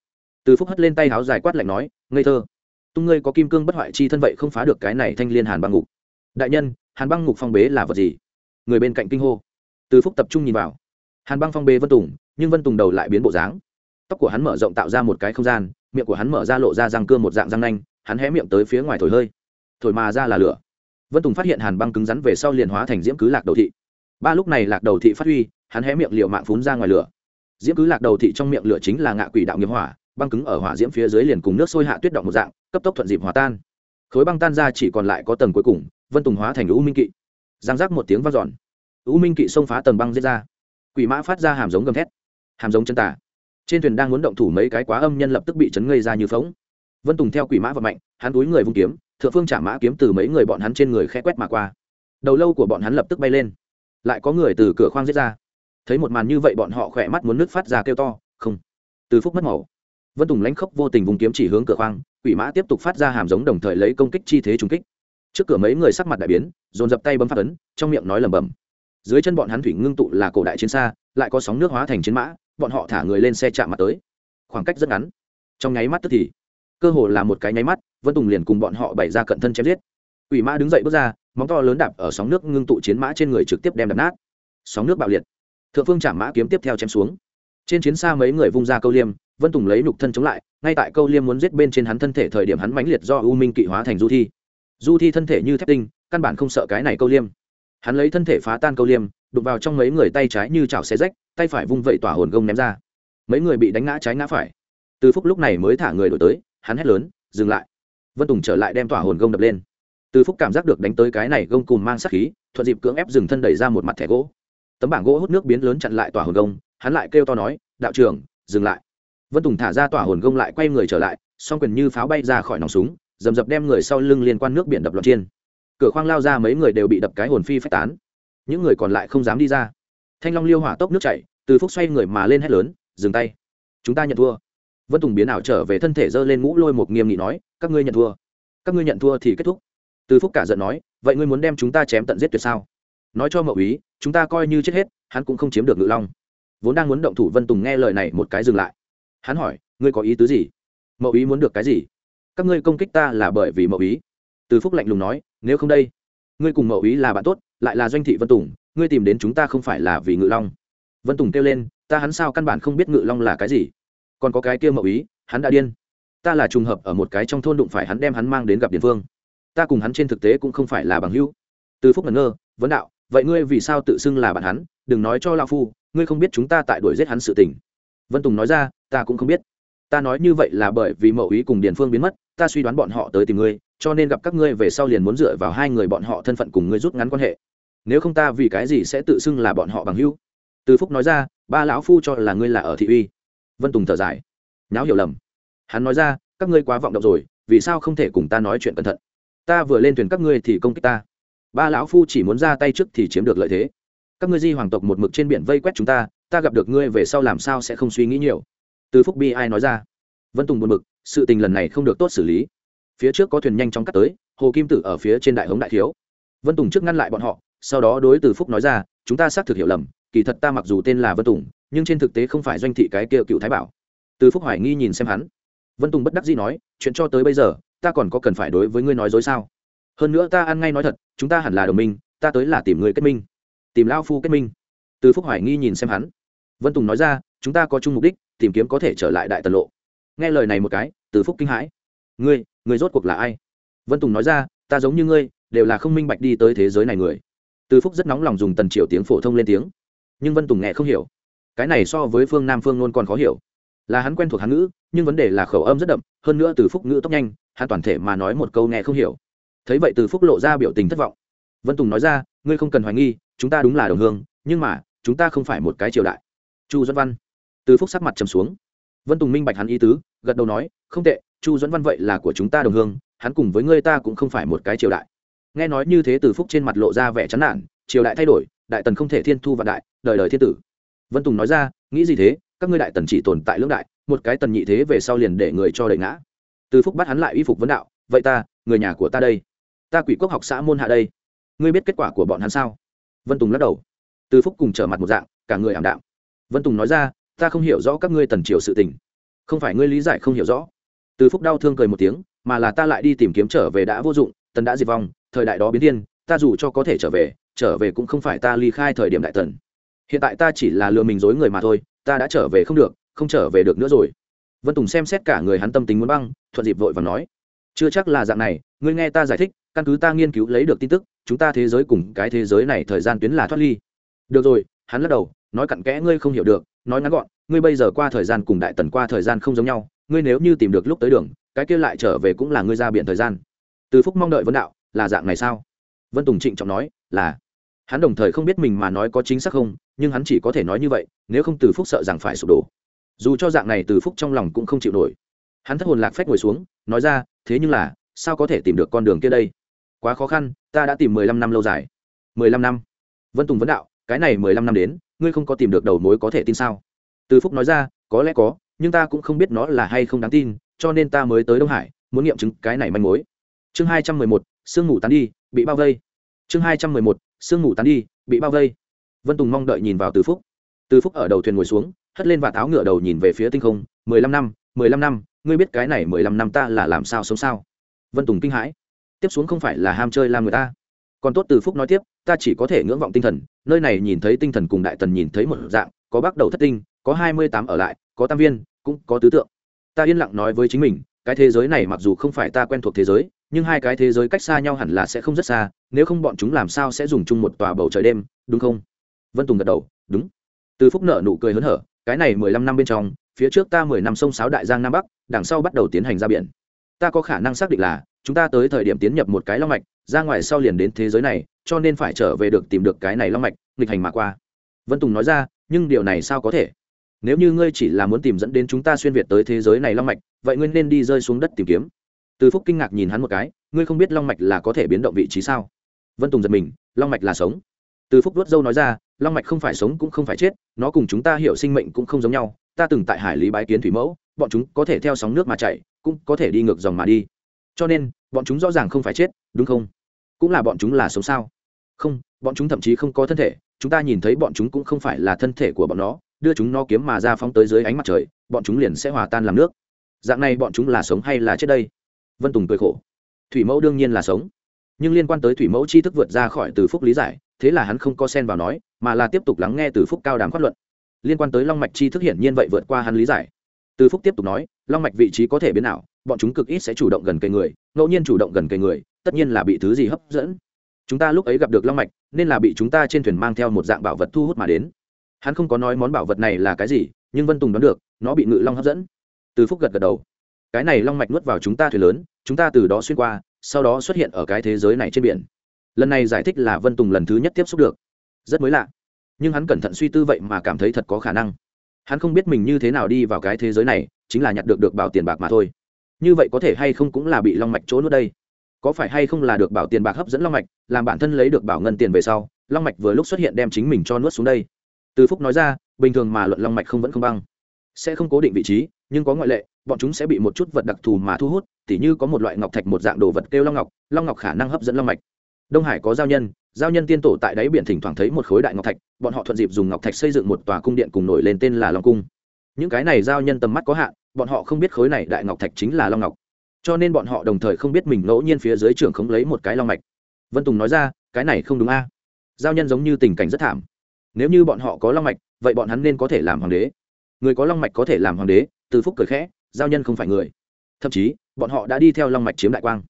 Từ phúc hất lên tay háo dài quát lạnh nói, ngây thơ. Tung ngươi có kim cương bất hoại chi thân vậy không phá được cái này thanh liên hàn băng ngục. Đại nhân, hàn băng ngục phong bế là vật gì? Người bên cạnh kinh hô từ phúc tập trung nhìn vào. Hàn băng phong bê vân tùng, nhưng vân tùng đầu lại biến bộ dáng. Tóc của hắn mở rộng tạo ra một cái không gian, miệng của hắn mở ra lộ ra răng cưa một dạng răng nanh, hắn hé miệng tới phía ngoài thổi hơi. Thổi mà ra là lửa. Vân tùng phát hiện hàn băng cứng rắn về sau liền hóa thành diễm cứ lạc đầu thị. Ba lúc này lạc đầu thị phát huy, hắn hé miệng liệu mạng phún ra ngoài lửa. Diễm cứ lạc đầu thị trong miệng lửa chính là ngạ quỷ đạo nghiệp hỏa, băng cứng ở hỏa diễm phía dưới liền cùng nước sôi hạ tuyết động một dạng, cấp tốc thuận dịp hòa tan. Khối băng tan ra chỉ còn lại có tầng cuối cùng, vân tùng hóa thành u minh kỵ. Giang giác một tiếng v a n giòn u minh kỵ xông phá tầng băng giết ra. Quỷ mã phát ra hàm giống gầm thét. Hàm giống chân tả trên thuyền đang muốn động thủ mấy cái quá âm nhân lập tức bị chấn ngây ra như phóng vân tùng theo quỷ mã vật mạnh hắn túi người vung kiếm, thượng phương trả mã kiếm từ mấy người bọn hắn trên người khẽ quét mà qua. Đầu lâu của bọn hắn lập tức bay lên. Lại có người từ cửa khoang giết ra. Thấy một màn như vậy bọn họ khỏe mắt muốn nước phát ra kêu to, không. Từ phúc mất màu. Vân tùng lánh khốc vô tình vùng kiếm chỉ hướng cửa khoang, quỷ mã tiếp tục phát ra hàm giống đồng thời lấy công kích chi thế trung kích. Trước cửa mấy người sắc mặt đại biến, dồn dập tay bấm phát ấn, trong miệng nói lẩm bẩm dưới chân bọn hắn thủy ngưng tụ là cổ đại chiến xa, lại có sóng nước hóa thành chiến mã, bọn họ thả người lên xe chạm mặt tới. Khoảng cách rất ngắn. Trong nháy mắt tức thì, cơ hồ là một cái nháy mắt, vân tùng liền cùng bọn họ bày ra cận thân chém giết. Quỷ mã đứng dậy bước ra, móng to lớn đạp ở sóng nước ngưng tụ chiến mã trên người trực tiếp đem đập nát. Sóng nước bạo liệt. Thượng phương chạm mã kiếm tiếp theo chém xuống. Trên chiến xa mấy người vung ra câu liêm, vân tùng lấy nhục thân chống lại, ngay tại câu liêm muốn giết bên trên hắn thân thể thời điểm hắn mãnh liệt do u minh kỵ hóa thành du thi. Du thi thân thể như thép tinh, căn bản không sợ cái này câu liêm hắn lấy thân thể phá tan câu liêm đục vào trong mấy người tay trái như chảo xe rách, tay phải vung vẩy tỏa hồn gông ném ra. Mấy người bị đánh ngã trái ngã phải. Từ phúc lúc này mới thả người đổi tới, hắn hét lớn, dừng lại. Vân tùng trở lại đem tỏa hồn gông đập lên. Từ phúc cảm giác được đánh tới cái này gông cùm mang sát khí, thuận dịp cưỡng ép dừng thân đẩy ra một mặt thẻ gỗ. Tấm bảng gỗ hút nước biến lớn chặn lại tỏa hồn gông, hắn lại kêu to nói, đạo trưởng, dừng lại. Vân tùng thả ra tỏa hồn gông lại quay người trở lại, song quyền như pháo bay ra khỏi nòng súng, dầm dập đem người sau lưng liên quan nước biển đập loạn chiên cửa khoang lao ra mấy người đều bị đập cái hồn phi phách tán. Những người còn lại không dám đi ra. Thanh long liêu hỏa tốc nước chảy, từ phúc xoay người mà lên hét lớn, dừng tay, chúng ta nhận thua. Vân tùng biến ảo trở về thân thể giơ lên ngũ lôi một nghiêm nghị nói, các ngươi nhận thua, các ngươi nhận thua thì kết thúc. Từ phúc cả giận nói, vậy ngươi muốn đem chúng ta chém tận giết tuyệt sao? Nói cho mậu ý chúng ta coi như chết hết, hắn cũng không chiếm được ngự long. Vốn đang muốn động thủ, vân tùng nghe lời này một cái dừng lại. Hắn hỏi, ngươi có ý tứ gì? Mậu ý muốn được cái gì? Các ngươi công kích ta là bởi vì mậu ý từ phúc lạnh lùng nói nếu không đây, ngươi cùng mậu ý là bạn tốt, lại là doanh thị vân tùng, ngươi tìm đến chúng ta không phải là vì ngự long. Vân tùng kêu lên, ta hắn sao căn bản không biết ngự long là cái gì. Còn có cái kia mậu ý, hắn đã điên. Ta là trùng hợp ở một cái trong thôn đụng phải hắn đem hắn mang đến gặp điện phương ta cùng hắn trên thực tế cũng không phải là bằng hữu. Từ phúc ngẩn ngơ, vấn đạo, vậy ngươi vì sao tự xưng là bạn hắn? Đừng nói cho lão phu, ngươi không biết chúng ta tại đuổi giết hắn sự tình. Vân tùng nói ra, ta cũng không biết. Ta nói như vậy là bởi vì mậu ý cùng điền phương biến mất ta suy đoán bọn họ tới tìm ngươi, cho nên gặp các ngươi về sau liền muốn dựa vào hai người bọn họ thân phận cùng ngươi rút ngắn quan hệ. Nếu không ta vì cái gì sẽ tự xưng là bọn họ bằng hữu? Từ phúc nói ra, ba lão phu cho là ngươi là ở thị uy. Vân tùng thở dài, nháo hiểu lầm. Hắn nói ra, các ngươi quá vọng động rồi, vì sao không thể cùng ta nói chuyện cẩn thận? Ta vừa lên thuyền các ngươi thì công kích ta. Ba lão phu chỉ muốn ra tay trước thì chiếm được lợi thế. Các ngươi di hoàng tộc một mực trên biển vây quét chúng ta ta gặp được ngươi về sau làm sao sẽ không suy nghĩ nhiều? Từ phúc bi ai nói ra. Vân tùng buồn mực sự tình lần này không được tốt xử lý. Phía trước có thuyền nhanh chóng cắt tới, hồ kim tử ở phía trên đại hống đại thiếu. Vân tùng trước ngăn lại bọn họ, sau đó đối từ phúc nói ra, chúng ta xác thực hiểu lầm, kỳ thật ta mặc dù tên là vân tùng, nhưng trên thực tế không phải doanh thị cái kia cựu thái bảo. Từ phúc hoài nghi nhìn xem hắn. Vân tùng bất đắc dĩ nói, chuyện cho tới bây giờ, ta còn có cần phải đối với ngươi nói dối sao? Hơn nữa ta ăn ngay nói thật, chúng ta hẳn là đồng minh, ta tới là tìm người kết minh, tìm lao phu kết minh. Từ phúc hoài nghi nhìn xem hắn. Vân tùng nói ra, chúng ta có chung mục đích, tìm kiếm có thể trở lại đại tần lộ nghe lời này một cái, từ phúc kinh hãi. Ngươi ngươi rốt cuộc là ai? Vân tùng nói ra, ta giống như ngươi, đều là không minh bạch đi tới thế giới này người. Từ phúc rất nóng lòng dùng tần triều tiếng phổ thông lên tiếng. Nhưng vân tùng nghe không hiểu. Cái này so với phương nam phương luôn còn khó hiểu. Là hắn quen thuộc hắn ngữ, nhưng vấn đề là khẩu âm rất đậm, hơn nữa từ phúc ngữ tốc nhanh, hắn toàn thể mà nói một câu nghe không hiểu. Thấy vậy từ phúc lộ ra biểu tình thất vọng. Vân tùng nói ra, ngươi không cần hoài nghi, chúng ta đúng là đồng hương, nhưng mà, chúng ta không phải một cái triều đại. Chu duẫn văn. Từ phúc sắc mặt trầm xuống vân tùng minh bạch hắn ý tứ, gật đầu nói, không tệ, chu dẫn văn vậy là của chúng ta đồng hương, hắn cùng với ngươi ta cũng không phải một cái triều đại. Nghe nói như thế từ phúc trên mặt lộ ra vẻ chán nản, triều đại thay đổi, đại tần không thể thiên thu vạn đại, đời đời thiên tử. Vân tùng nói ra, nghĩ gì thế, các ngươi đại tần chỉ tồn tại lưỡng đại, một cái tần nhị thế về sau liền để người cho đợi ngã. Từ phúc bắt hắn lại y phục vấn đạo, vậy ta, người nhà của ta đây? Ta quỷ quốc học xã môn hạ đây. Ngươi biết kết quả của bọn hắn sao? Vân tùng lắc đầu. Từ phúc cùng trở mặt một dạng, cả người ảm đạm. Vân tùng nói ra ta không hiểu rõ các ngươi tần triều sự tình. Không phải ngươi lý giải không hiểu rõ. Từ phúc đau thương cười một tiếng, mà là ta lại đi tìm kiếm trở về đã vô dụng, tần đã diệt vong, thời đại đó biến thiên, ta dù cho có thể trở về trở về cũng không phải ta ly khai thời điểm đại tần. Hiện tại ta chỉ là lừa mình dối người mà thôi, ta đã trở về không được, không trở về được nữa rồi. Vân tùng xem xét cả người hắn tâm tính muốn băng, thuận dịp vội và nói, chưa chắc là dạng này, ngươi nghe ta giải thích, căn cứ ta nghiên cứu lấy được tin tức, chúng ta thế giới cùng cái thế giới này thời gian tuyến là thoát ly. Được rồi, hắn lắc đầu, nói cặn kẽ, ngươi không hiểu được nói ngắn gọn, ngươi bây giờ qua thời gian cùng đại tần qua thời gian không giống nhau, ngươi nếu như tìm được lúc tới đường, cái kia lại trở về cũng là ngươi ra biển thời gian. Từ phúc mong đợi vấn đạo, là dạng này sao? Vân tùng trịnh trọng nói, là. Hắn đồng thời không biết mình mà nói có chính xác không, nhưng hắn chỉ có thể nói như vậy, nếu không từ phúc sợ rằng phải sụp đổ. Dù cho dạng này từ phúc trong lòng cũng không chịu nổi. Hắn thất hồn lạc phách ngồi xuống, nói ra, thế nhưng là, sao có thể tìm được con đường kia đây? Quá khó khăn, ta đã tìm mười lăm năm lâu dài. Mười lăm năm. Vân tùng vấn đạo, cái này mười lăm năm đến ngươi không có tìm được đầu mối có thể tin sao? Từ phúc nói ra, có lẽ có, nhưng ta cũng không biết nó là hay không đáng tin, cho nên ta mới tới đông hải, muốn nghiệm chứng cái này manh mối. Chương hai trăm mười một, sương ngủ tán đi, bị bao vây. Chương hai trăm mười một, sương ngủ tán đi, bị bao vây. Vân tùng mong đợi nhìn vào từ phúc. Từ phúc ở đầu thuyền ngồi xuống, hất lên và tháo ngựa đầu nhìn về phía tinh không. Mười lăm năm, mười lăm năm, ngươi biết cái này mười lăm năm ta là làm sao sống sao? Vân tùng kinh hãi. Tiếp xuống không phải là ham chơi làm người ta còn tốt từ phúc nói tiếp, ta chỉ có thể ngưỡng vọng tinh thần, nơi này nhìn thấy tinh thần cùng đại tần nhìn thấy một dạng, có bắt đầu thất tinh, có hai mươi tám ở lại, có tam viên, cũng có tứ tượng. Ta yên lặng nói với chính mình, cái thế giới này mặc dù không phải ta quen thuộc thế giới, nhưng hai cái thế giới cách xa nhau hẳn là sẽ không rất xa, nếu không bọn chúng làm sao sẽ dùng chung một tòa bầu trời đêm, đúng không? Vân tùng gật đầu, đúng. Từ phúc nợ nụ cười hớn hở, cái này mười lăm năm bên trong, phía trước ta mười năm sông sáo đại giang nam bắc, đằng sau bắt đầu tiến hành ra biển. Ta có khả năng xác định là chúng ta tới thời điểm tiến nhập một cái long mạch, ra ngoài sau liền đến thế giới này, cho nên phải trở về được tìm được cái này long mạch, nghịch hành mà qua. Vân tùng nói ra, nhưng điều này sao có thể? Nếu như ngươi chỉ là muốn tìm dẫn đến chúng ta xuyên việt tới thế giới này long mạch, vậy ngươi nên đi rơi xuống đất tìm kiếm. Từ phúc kinh ngạc nhìn hắn một cái, ngươi không biết long mạch là có thể biến động vị trí sao? Vân tùng giật mình, long mạch là sống. Từ phúc đuốt dâu nói ra, long mạch không phải sống cũng không phải chết, nó cùng chúng ta hiểu sinh mệnh cũng không giống nhau, ta từng tại hải lý bái kiến thủy mẫu, bọn chúng có thể theo sóng nước mà chạy, cũng có thể đi ngược dòng mà đi cho nên, bọn chúng rõ ràng không phải chết, đúng không? Cũng là bọn chúng là sống sao? Không, bọn chúng thậm chí không có thân thể, chúng ta nhìn thấy bọn chúng cũng không phải là thân thể của bọn nó, đưa chúng nó kiếm mà ra phóng tới dưới ánh mặt trời, bọn chúng liền sẽ hòa tan làm nước. Dạng này bọn chúng là sống hay là chết đây? Vân tùng cười khổ. Thủy mẫu đương nhiên là sống. Nhưng liên quan tới thủy mẫu tri thức vượt ra khỏi từ phúc lý giải, thế là hắn không có sen vào nói, mà là tiếp tục lắng nghe từ phúc cao đàm phát luận. Liên quan tới long mạch tri thức hiển nhiên vậy vượt qua hắn lý giải. Từ phúc tiếp tục nói, long mạch vị trí có thể biến nào bọn chúng cực ít sẽ chủ động gần cây người, ngẫu nhiên chủ động gần cây người, tất nhiên là bị thứ gì hấp dẫn. Chúng ta lúc ấy gặp được long mạch, nên là bị chúng ta trên thuyền mang theo một dạng bảo vật thu hút mà đến. Hắn không có nói món bảo vật này là cái gì, nhưng vân tùng đoán được, nó bị ngự long hấp dẫn. Từ phúc gật gật đầu. Cái này long mạch nuốt vào chúng ta thuyền lớn, chúng ta từ đó xuyên qua, sau đó xuất hiện ở cái thế giới này trên biển. Lần này giải thích là vân tùng lần thứ nhất tiếp xúc được. Rất mới lạ. Nhưng hắn cẩn thận suy tư vậy mà cảm thấy thật có khả năng. Hắn không biết mình như thế nào đi vào cái thế giới này, chính là nhặt được được bảo tiền bạc mà thôi như vậy có thể hay không cũng là bị long mạch chỗ nuốt đây? Có phải hay không là được bảo tiền bạc hấp dẫn long mạch, làm bản thân lấy được bảo ngân tiền về sau, long mạch vừa lúc xuất hiện đem chính mình cho nuốt xuống đây? Từ phúc nói ra, bình thường mà luận long mạch không vẫn không băng. Sẽ không cố định vị trí, nhưng có ngoại lệ, bọn chúng sẽ bị một chút vật đặc thù mà thu hút, tỉ như có một loại ngọc thạch một dạng đồ vật kêu long ngọc long ngọc khả năng hấp dẫn long mạch. Đông hải có giao nhân giao nhân tiên tổ tại đáy biển thỉnh thoảng thấy một khối đại ngọc thạch, bọn họ thuận dịp dùng ngọc thạch xây dựng một tòa cung điện cùng nổi lên tên là long cung những cái này giao nhân tầm mắt có hạn, bọn họ không biết khối này đại ngọc thạch chính là long ngọc. Cho nên bọn họ đồng thời không biết mình ngẫu nhiên phía dưới trường không lấy một cái long mạch. Vân tùng nói ra, cái này không đúng a. Giao nhân giống như tình cảnh rất thảm. Nếu như bọn họ có long mạch, vậy bọn hắn nên có thể làm hoàng đế. Người có long mạch có thể làm hoàng đế. Từ phúc cười khẽ, giao nhân không phải người. Thậm chí, bọn họ đã đi theo long mạch chiếm đại quang.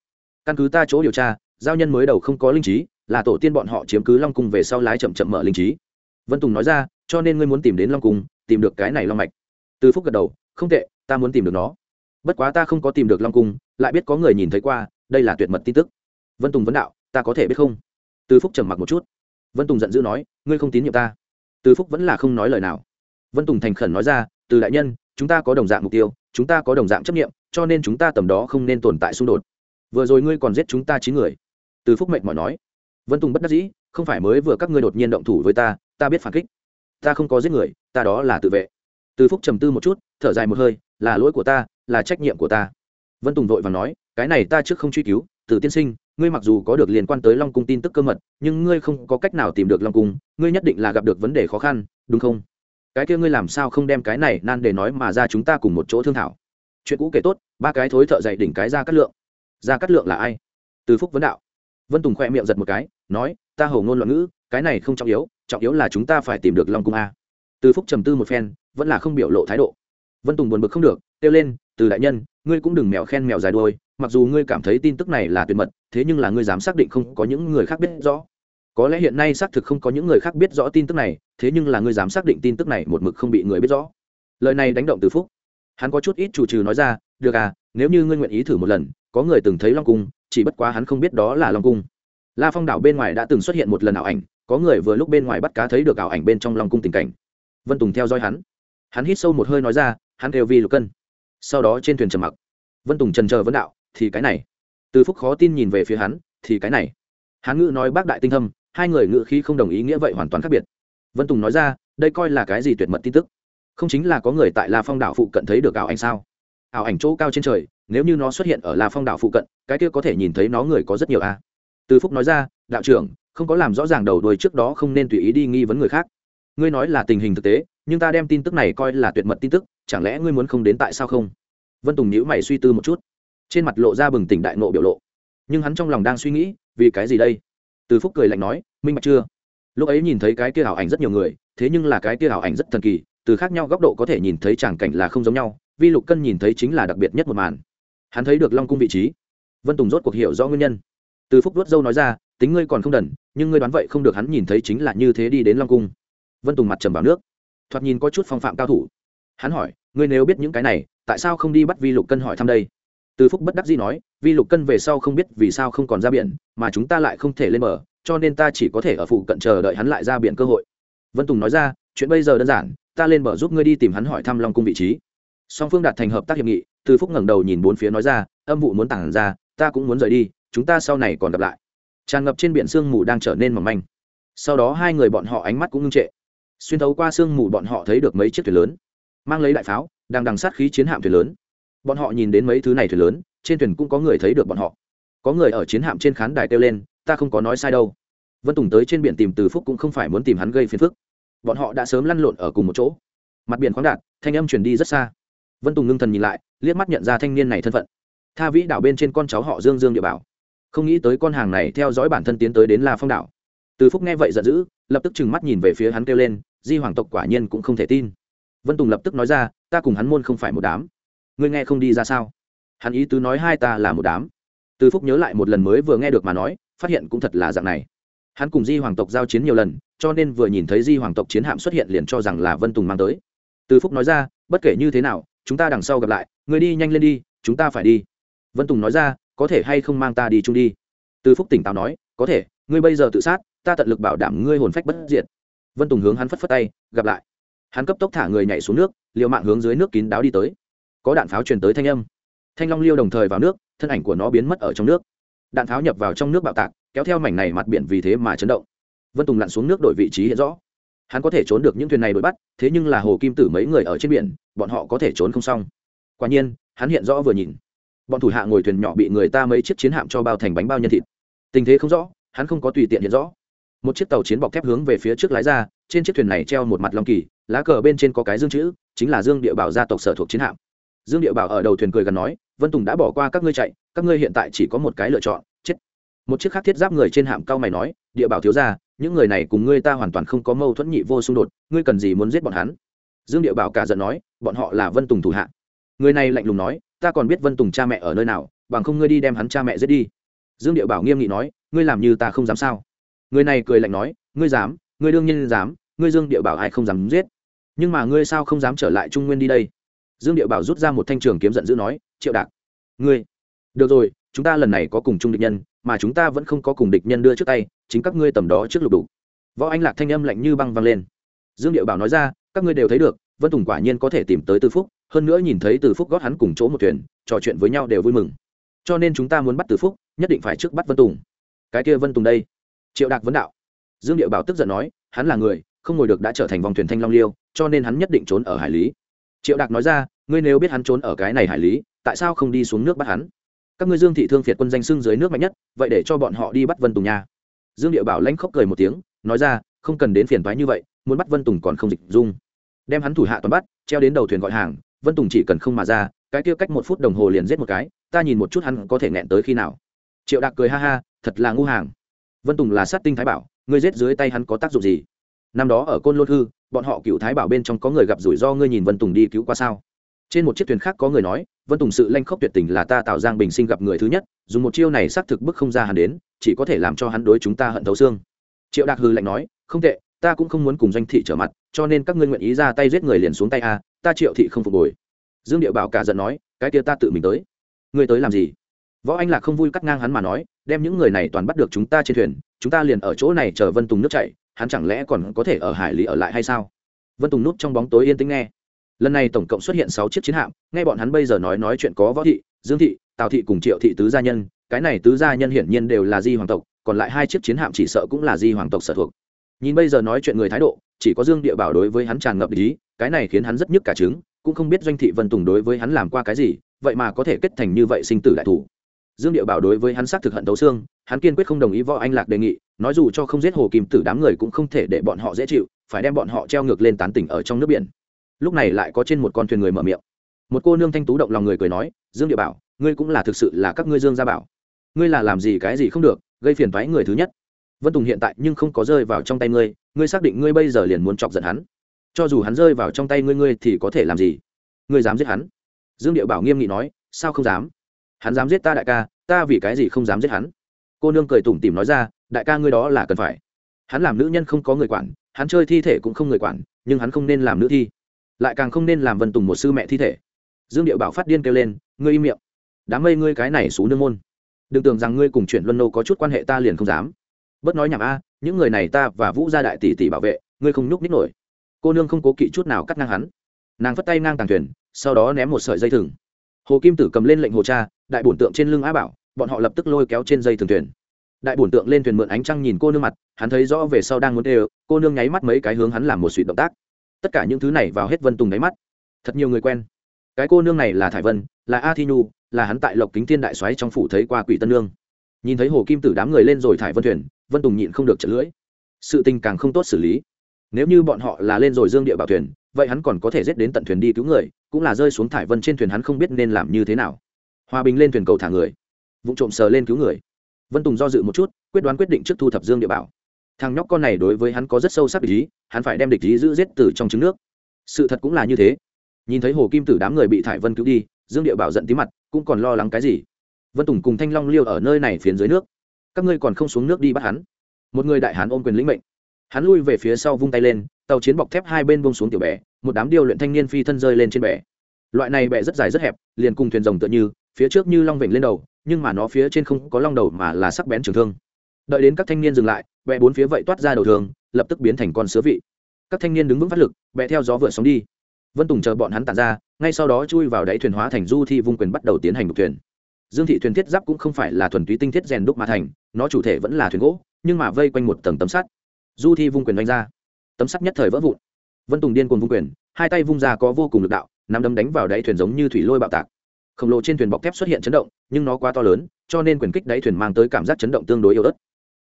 Căn cứ ta chỗ điều tra, giao nhân mới đầu không có linh trí, là tổ tiên bọn họ chiếm cứ long cung về sau lái chậm chậm mở linh trí. Vân tùng nói ra, cho nên ngươi muốn tìm đến long cung, tìm được cái này long mạch từ phúc gật đầu, không tệ, ta muốn tìm được nó. Bất quá ta không có tìm được long cung, lại biết có người nhìn thấy qua, đây là tuyệt mật tin tức. Vân tùng vấn đạo, ta có thể biết không? Từ phúc trầm mặc một chút. Vân tùng giận dữ nói, ngươi không tín nhiệm ta. Từ phúc vẫn là không nói lời nào. Vân tùng thành khẩn nói ra, từ đại nhân, chúng ta có đồng dạng mục tiêu, chúng ta có đồng dạng chấp nghiệm cho nên chúng ta tầm đó không nên tồn tại xung đột. Vừa rồi ngươi còn giết chúng ta chín người. Từ phúc mệt mỏi nói. Vân tùng bất đắc dĩ, không phải mới vừa các ngươi đột nhiên động thủ với ta ta biết phản kích. Ta không có giết người, ta đó là tự vệ từ phúc trầm tư một chút, thở dài một hơi, là lỗi của ta, là trách nhiệm của ta. Vân tùng vội và nói, cái này ta trước không truy cứu, từ tiên sinh, ngươi mặc dù có được liên quan tới long cung tin tức cơ mật, nhưng ngươi không có cách nào tìm được long cung, ngươi nhất định là gặp được vấn đề khó khăn, đúng không? Cái kia ngươi làm sao không đem cái này nan để nói mà ra chúng ta cùng một chỗ thương thảo? Chuyện cũ kể tốt, ba cái thối thợ dậy đỉnh cái ra cắt lượng. Ra cắt lượng là ai? Từ phúc vấn đạo. Vân tùng khoe miệng giật một cái, nói, ta hầu ngôn loạn ngữ, cái này không trọng yếu trọng yếu là chúng ta phải tìm được long cung a. Từ phúc trầm tư một phen vẫn là không biểu lộ thái độ. Vân tùng buồn bực không được, kêu lên, từ đại nhân, ngươi cũng đừng mèo khen mèo dài đuôi, mặc dù ngươi cảm thấy tin tức này là tuyệt mật, thế nhưng là ngươi dám xác định không có những người khác biết rõ. Có lẽ hiện nay xác thực không có những người khác biết rõ tin tức này, thế nhưng là ngươi dám xác định tin tức này một mực không bị người biết rõ. Lời này đánh động từ phúc. Hắn có chút ít chủ trừ nói ra, được à nếu như ngươi nguyện ý thử một lần, có người từng thấy long cung, chỉ bất quá hắn không biết đó là long cung. La phong đảo bên ngoài đã từng xuất hiện một lần ảo ảnh, có người vừa lúc bên ngoài bắt cá thấy được ảo ảnh bên trong long cung tình cảnh. Vân tùng theo dõi hắn hắn hít sâu một hơi nói ra, hắn đều vì lục cân. Sau đó trên thuyền trầm mặc. Vân tùng trần chờ vấn đạo, thì cái này. Từ phúc khó tin nhìn về phía hắn, thì cái này. Hắn ngữ nói bác đại tinh thâm, hai người ngữ khí không đồng ý nghĩa vậy hoàn toàn khác biệt. Vân tùng nói ra, đây coi là cái gì tuyệt mật tin tức? Không chính là có người tại la phong đảo phụ cận thấy được ảo ảnh sao? Ảo ảnh chỗ cao trên trời, nếu như nó xuất hiện ở la phong đảo phụ cận, cái kia có thể nhìn thấy nó người có rất nhiều a. Từ phúc nói ra, đạo trưởng, không có làm rõ ràng đầu đuôi trước đó không nên tùy ý đi nghi vấn người khác ngươi nói là tình hình thực tế, nhưng ta đem tin tức này coi là tuyệt mật tin tức, chẳng lẽ ngươi muốn không đến tại sao không? Vân tùng nhữ mày suy tư một chút, trên mặt lộ ra bừng tỉnh đại nộ biểu lộ. Nhưng hắn trong lòng đang suy nghĩ, vì cái gì đây? Từ phúc cười lạnh nói, minh bạch chưa? Lúc ấy nhìn thấy cái kia ảo ảnh rất nhiều người, thế nhưng là cái kia ảo ảnh rất thần kỳ, từ khác nhau góc độ có thể nhìn thấy tràng cảnh là không giống nhau, vi lục cân nhìn thấy chính là đặc biệt nhất một màn. Hắn thấy được long cung vị trí. Vân tùng rốt cuộc hiểu rõ nguyên nhân. Từ phúc đốt dâu nói ra, tính ngươi còn không đần, nhưng ngươi đoán vậy không được hắn nhìn thấy chính là như thế đi đến long cung vân tùng mặt trầm vào nước thoạt nhìn có chút phong phạm cao thủ hắn hỏi ngươi nếu biết những cái này tại sao không đi bắt vi lục cân hỏi thăm đây từ phúc bất đắc dĩ nói vi lục cân về sau không biết vì sao không còn ra biển mà chúng ta lại không thể lên bờ cho nên ta chỉ có thể ở phụ cận chờ đợi hắn lại ra biển cơ hội vân tùng nói ra chuyện bây giờ đơn giản ta lên bờ giúp ngươi đi tìm hắn hỏi thăm long cung vị trí song phương đạt thành hợp tác hiệp nghị từ phúc ngẩng đầu nhìn bốn phía nói ra âm vụ muốn tản ra ta cũng muốn rời đi chúng ta sau này còn gặp lại tràn ngập trên biển sương mù đang trở nên mỏng manh sau đó hai người bọn họ ánh mắt cũng ngưng trệ xuyên thấu qua sương mù bọn họ thấy được mấy chiếc thuyền lớn, mang lấy đại pháo, đang đằng sát khí chiến hạm thuyền lớn. Bọn họ nhìn đến mấy thứ này thuyền lớn, trên thuyền cũng có người thấy được bọn họ. Có người ở chiến hạm trên khán đài kêu lên, ta không có nói sai đâu. Vân tùng tới trên biển tìm từ phúc cũng không phải muốn tìm hắn gây phiền phức. Bọn họ đã sớm lăn lộn ở cùng một chỗ. Mặt biển khoáng đạt, thanh âm chuyển đi rất xa. Vân tùng ngưng thần nhìn lại, liếc mắt nhận ra thanh niên này thân phận. Tha vĩ đảo bên trên con cháu họ dương dương địa bảo. Không nghĩ tới con hàng này theo dõi bản thân tiến tới đến la phong đảo. Từ phúc nghe vậy giận dữ, lập tức trừng mắt nhìn về phía hắn kêu lên di hoàng tộc quả nhiên cũng không thể tin. Vân tùng lập tức nói ra, ta cùng hắn môn không phải một đám. Ngươi nghe không đi ra sao? Hắn ý tứ nói hai ta là một đám. Từ phúc nhớ lại một lần mới vừa nghe được mà nói, phát hiện cũng thật là dạng này. Hắn cùng di hoàng tộc giao chiến nhiều lần, cho nên vừa nhìn thấy di hoàng tộc chiến hạm xuất hiện liền cho rằng là vân tùng mang tới. Từ phúc nói ra, bất kể như thế nào, chúng ta đằng sau gặp lại. Người đi nhanh lên đi, chúng ta phải đi. Vân tùng nói ra, có thể hay không mang ta đi chung đi? Từ phúc tỉnh táo nói, có thể, ngươi bây giờ tự sát, ta tận lực bảo đảm ngươi hồn phách bất diệt vân tùng hướng hắn phất phất tay gặp lại hắn cấp tốc thả người nhảy xuống nước liều mạng hướng dưới nước kín đáo đi tới có đạn pháo truyền tới thanh âm thanh long liêu đồng thời vào nước thân ảnh của nó biến mất ở trong nước đạn pháo nhập vào trong nước bạo tạc kéo theo mảnh này mặt biển vì thế mà chấn động vân tùng lặn xuống nước đổi vị trí hiện rõ hắn có thể trốn được những thuyền này đuổi bắt thế nhưng là hồ kim tử mấy người ở trên biển bọn họ có thể trốn không xong quả nhiên hắn hiện rõ vừa nhìn bọn thủ hạ ngồi thuyền nhỏ bị người ta mấy chiếc chiến hạm cho bao thành bánh bao nhân thịt tình thế không rõ hắn không có tùy tiện hiện rõ một chiếc tàu chiến bọc thép hướng về phía trước lái ra, trên chiếc thuyền này treo một mặt long kỳ, lá cờ bên trên có cái dương chữ, chính là dương địa bảo gia tộc sở thuộc chiến hạm. Dương địa bảo ở đầu thuyền cười gần nói, vân tùng đã bỏ qua các ngươi chạy, các ngươi hiện tại chỉ có một cái lựa chọn, chết. Một chiếc khác thiết giáp người trên hạm cao mày nói, địa bảo thiếu ra những người này cùng ngươi ta hoàn toàn không có mâu thuẫn nhị vô xung đột, ngươi cần gì muốn giết bọn hắn? Dương địa bảo cả giận nói, bọn họ là vân tùng thủ hạ. Người này lạnh lùng nói, ta còn biết vân tùng cha mẹ ở nơi nào, bằng không ngươi đi đem hắn cha mẹ giết đi. Dương địa bảo nghiêm nghị nói, ngươi làm như ta không dám sao? Người này cười lạnh nói, ngươi dám, ngươi đương nhiên dám, ngươi dương địa bảo ai không dám giết? Nhưng mà ngươi sao không dám trở lại trung nguyên đi đây? Dương địa bảo rút ra một thanh trường kiếm giận dữ nói, triệu đạc, ngươi, được rồi, chúng ta lần này có cùng chung địch nhân, mà chúng ta vẫn không có cùng địch nhân đưa trước tay, chính các ngươi tầm đó trước lục đủ võ anh lạc thanh âm lạnh như băng vang lên. Dương địa bảo nói ra, các ngươi đều thấy được, vân tùng quả nhiên có thể tìm tới từ phúc, hơn nữa nhìn thấy từ phúc gót hắn cùng chỗ một thuyền, trò chuyện với nhau đều vui mừng. Cho nên chúng ta muốn bắt từ phúc, nhất định phải trước bắt vân tùng. Cái kia vân tùng đây triệu đạc vấn đạo. Dương địa bảo tức giận nói, hắn là người, không ngồi được đã trở thành vòng thuyền thanh long liêu, cho nên hắn nhất định trốn ở hải lý. Triệu đạc nói ra, ngươi nếu biết hắn trốn ở cái này hải lý, tại sao không đi xuống nước bắt hắn? Các ngươi dương thị thương phiệt quân danh xưng dưới nước mạnh nhất, vậy để cho bọn họ đi bắt vân tùng nha. Dương địa bảo lãnh khóc cười một tiếng, nói ra, không cần đến phiền thoái như vậy, muốn bắt vân tùng còn không dịch dung. Đem hắn thủ hạ toàn bắt, treo đến đầu thuyền gọi hàng, vân tùng chỉ cần không mà ra, cái kia cách một phút đồng hồ liền giết một cái, ta nhìn một chút hắn có thể nghẹn tới khi nào. Triệu đạc cười ha ha, thật là ngu hàng vân tùng là sát tinh thái bảo ngươi giết dưới tay hắn có tác dụng gì năm đó ở côn lôn hư bọn họ cựu thái bảo bên trong có người gặp rủi ro ngươi nhìn vân tùng đi cứu qua sao trên một chiếc thuyền khác có người nói vân tùng sự lanh khốc tuyệt tình là ta tạo giang bình sinh gặp người thứ nhất dùng một chiêu này xác thực bức không ra hắn đến chỉ có thể làm cho hắn đối chúng ta hận thấu xương triệu đạc hư lạnh nói không tệ ta cũng không muốn cùng doanh thị trở mặt cho nên các ngươi nguyện ý ra tay giết người liền xuống tay a ta triệu thị không phục hồi dương điệu bảo cả giận nói cái kia ta tự mình tới ngươi tới làm gì võ anh lạc không vui cắt ngang hắn mà nói đem những người này toàn bắt được chúng ta trên thuyền, chúng ta liền ở chỗ này chờ vân tùng nước chảy, hắn chẳng lẽ còn có thể ở hải lý ở lại hay sao? Vân tùng núp trong bóng tối yên tĩnh nghe. Lần này tổng cộng xuất hiện sáu chiếc chiến hạm, nghe bọn hắn bây giờ nói nói chuyện có võ thị, dương thị, tào thị cùng triệu thị tứ gia nhân, cái này tứ gia nhân hiển nhiên đều là di hoàng tộc, còn lại hai chiếc chiến hạm chỉ sợ cũng là di hoàng tộc sở thuộc. Nhìn bây giờ nói chuyện người thái độ, chỉ có dương địa bảo đối với hắn tràn ngập ý cái này khiến hắn rất nhức cả trứng, cũng không biết doanh thị vân tùng đối với hắn làm qua cái gì, vậy mà có thể kết thành như vậy sinh tử đại thủ dương điệu bảo đối với hắn xác thực hận tấu xương, hắn kiên quyết không đồng ý võ anh lạc đề nghị, nói dù cho không giết hồ kim tử đám người cũng không thể để bọn họ dễ chịu, phải đem bọn họ treo ngược lên tán tỉnh ở trong nước biển. Lúc này lại có trên một con thuyền người mở miệng. Một cô nương thanh tú động lòng người cười nói, dương điệu bảo, ngươi cũng là thực sự là các ngươi dương gia bảo. Ngươi là làm gì cái gì không được, gây phiền thoái người thứ nhất. Vân tùng hiện tại nhưng không có rơi vào trong tay ngươi ngươi xác định ngươi bây giờ liền muốn chọc giận hắn. Cho dù hắn rơi vào trong tay ngươi ngươi thì có thể làm gì? Ngươi dám giết hắn? Dương điệu bảo nghiêm nghị nói, sao không dám? Hắn dám giết ta đại ca, ta vì cái gì không dám giết hắn? Cô nương cười tủm tỉm nói ra, đại ca ngươi đó là cần phải. Hắn làm nữ nhân không có người quản, hắn chơi thi thể cũng không người quản, nhưng hắn không nên làm nữ thi. Lại càng không nên làm vân tùng một sư mẹ thi thể. Dương điệu bảo phát điên kêu lên, ngươi im miệng. Đám mây ngươi cái này xú nương môn. Đừng tưởng rằng ngươi cùng chuyện luân nô có chút quan hệ ta liền không dám. Bớt nói nhảm a, những người này ta và vũ gia đại tỷ tỷ bảo vệ, ngươi không nhúc nhích nổi. Cô nương không cố kỵ chút nào cắt ngang hắn. Nàng phất tay ngang tàng thuyền, sau đó ném một sợi dây thừng hồ kim tử cầm lên lệnh hồ cha, đại bổn tượng trên lưng á bảo, bọn họ lập tức lôi kéo trên dây thường thuyền. Đại bổn tượng lên thuyền mượn ánh trăng nhìn cô nương mặt, hắn thấy rõ về sau đang muốn đều, cô nương nháy mắt mấy cái hướng hắn làm một suy động tác. Tất cả những thứ này vào hết vân tùng đáy mắt. Thật nhiều người quen. Cái cô nương này là thải vân, là a thi nhu, là hắn tại lộc kính thiên đại xoáy trong phủ thấy qua quỷ tân nương. Nhìn thấy hồ kim tử đám người lên rồi thải vân thuyền, vân tùng nhịn không được chật lưỡi. Sự tình càng không tốt xử lý. Nếu như bọn họ là lên rồi dương địa bảo thuyền, vậy hắn còn có thể dết đến tận thuyền đi cứu người cũng là rơi xuống thải vân trên thuyền hắn không biết nên làm như thế nào. Hòa bình lên thuyền cầu thả người vụ trộm sờ lên cứu người. Vân tùng do dự một chút, quyết đoán quyết định trước thu thập dương địa bảo. Thằng nhóc con này đối với hắn có rất sâu sắc địch ý, hắn phải đem địch ý giữ giết từ trong trứng nước. Sự thật cũng là như thế. Nhìn thấy hồ kim tử đám người bị thải vân cứu đi, dương địa bảo giận tí mặt, cũng còn lo lắng cái gì? Vân tùng cùng thanh long liêu ở nơi này phiến dưới nước. Các ngươi còn không xuống nước đi bắt hắn. Một người đại hán ôm quyền lĩnh mệnh. Hắn lui về phía sau vung tay lên tàu chiến bọc thép hai bên bông xuống tiểu bè, một đám điêu luyện thanh niên phi thân rơi lên trên bè. Loại này bè rất dài rất hẹp, liền cùng thuyền rồng tựa như, phía trước như long vịnh lên đầu, nhưng mà nó phía trên không có long đầu mà là sắc bén trường thương. Đợi đến các thanh niên dừng lại, bè bốn phía vậy toát ra đầu thường lập tức biến thành con sứa vị. Các thanh niên đứng vững phát lực bẹ theo gió vừa sóng đi. Vân tùng chờ bọn hắn tàn ra, ngay sau đó chui vào đáy thuyền hóa thành du thi vung quyền bắt đầu tiến hành đục thuyền. Dương thị thuyền thiết giáp cũng không phải là thuần túy tinh thiết rèn đúc mà thành, nó chủ thể vẫn là thuyền gỗ, nhưng mà vây quanh một tầng tấm sắt. Du thi vung quyền đánh ra tấm sắt nhất thời vỡ vụn. Vân tùng điên cuồng vung quyền, hai tay vung ra có vô cùng lực đạo, nắm đấm đánh vào đáy thuyền giống như thủy lôi bạo tạc. Khổng lồ trên thuyền bọc thép xuất hiện chấn động, nhưng nó quá to lớn, cho nên quyền kích đáy thuyền mang tới cảm giác chấn động tương đối yếu ớt.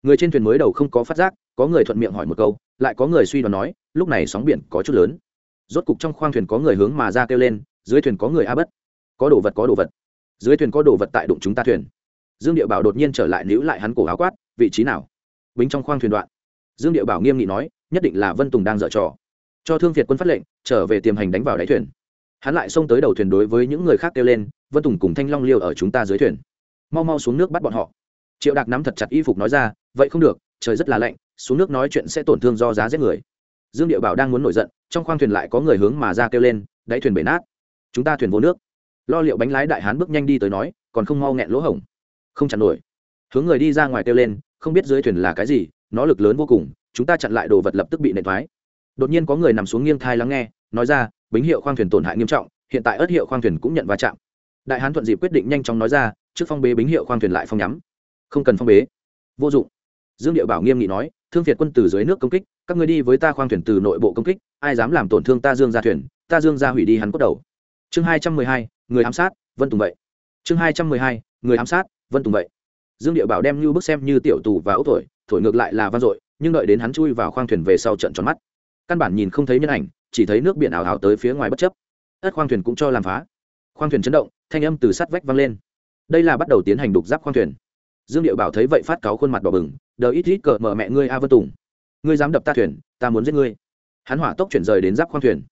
Người trên thuyền mới đầu không có phát giác, có người thuận miệng hỏi một câu, lại có người suy đoán nói, lúc này sóng biển có chút lớn. Rốt cục trong khoang thuyền có người hướng mà ra kêu lên, dưới thuyền có người a bất. Có đồ vật, có đồ vật. Dưới thuyền có đồ vật tại đụng chúng ta thuyền. Dương điệu bảo đột nhiên trở lại níu lại hắn cổ áo quát, vị trí nào? Bính trong khoang thuyền đoạn. Dương điệu bảo nghiêm nghị nói nhất định là vân tùng đang dở trò. Cho thương việt quân phát lệnh, trở về tiềm hành đánh vào đáy thuyền. Hắn lại xông tới đầu thuyền đối với những người khác kêu lên, vân tùng cùng thanh long liêu ở chúng ta dưới thuyền. Mau mau xuống nước bắt bọn họ. Triệu đạc nắm thật chặt y phục nói ra, vậy không được, trời rất là lạnh, xuống nước nói chuyện sẽ tổn thương do giá giết người. Dương điệu bảo đang muốn nổi giận, trong khoang thuyền lại có người hướng mà ra kêu lên, đáy thuyền bể nát. Chúng ta thuyền vô nước. Lo liệu bánh lái đại hán bước nhanh đi tới nói, còn không mau nghẹn lỗ hổng. Không chặn nổi. Hướng người đi ra ngoài kêu lên, không biết dưới thuyền là cái gì, nó lực lớn vô cùng chúng ta chặn lại đồ vật lập tức bị nện thoái. Đột nhiên có người nằm xuống nghiêng thai lắng nghe, nói ra, bính hiệu khoang thuyền tổn hại nghiêm trọng, hiện tại ớt hiệu khoang thuyền cũng nhận va chạm. Đại hán thuận dịp quyết định nhanh chóng nói ra, trước phong bế bính hiệu khoang thuyền lại phong nhắm. Không cần phong bế. Vô dụng. Dương điệu bảo nghiêm nghị nói, thương việt quân từ dưới nước công kích, các người đi với ta khoang thuyền từ nội bộ công kích, ai dám làm tổn thương ta dương ra thuyền, ta dương ra hủy đi hắn cốt đầu. Chương hai trăm mười hai, người ám sát, vân tùng vậy. Chương hai trăm mười hai, người ám sát, vân tùng vậy. Dương điệu bảo đem như bức xem như tiểu tù và ốc tuổi thổi ngược lại là vang dội, nhưng đợi đến hắn chui vào khoang thuyền về sau trận tròn mắt. Căn bản nhìn không thấy nhân ảnh, chỉ thấy nước biển ảo ảo tới phía ngoài bất chấp. Ất khoang thuyền cũng cho làm phá. Khoang thuyền chấn động, thanh âm từ sắt vách vang lên. Đây là bắt đầu tiến hành đục giáp khoang thuyền. Dương điệu bảo thấy vậy phát cáo khuôn mặt đỏ bừng, đờ ít ít cờ mở mẹ ngươi a vân tùng. Ngươi dám đập ta thuyền, ta muốn giết ngươi. Hắn hỏa tốc chuyển rời đến giáp khoang thuyền.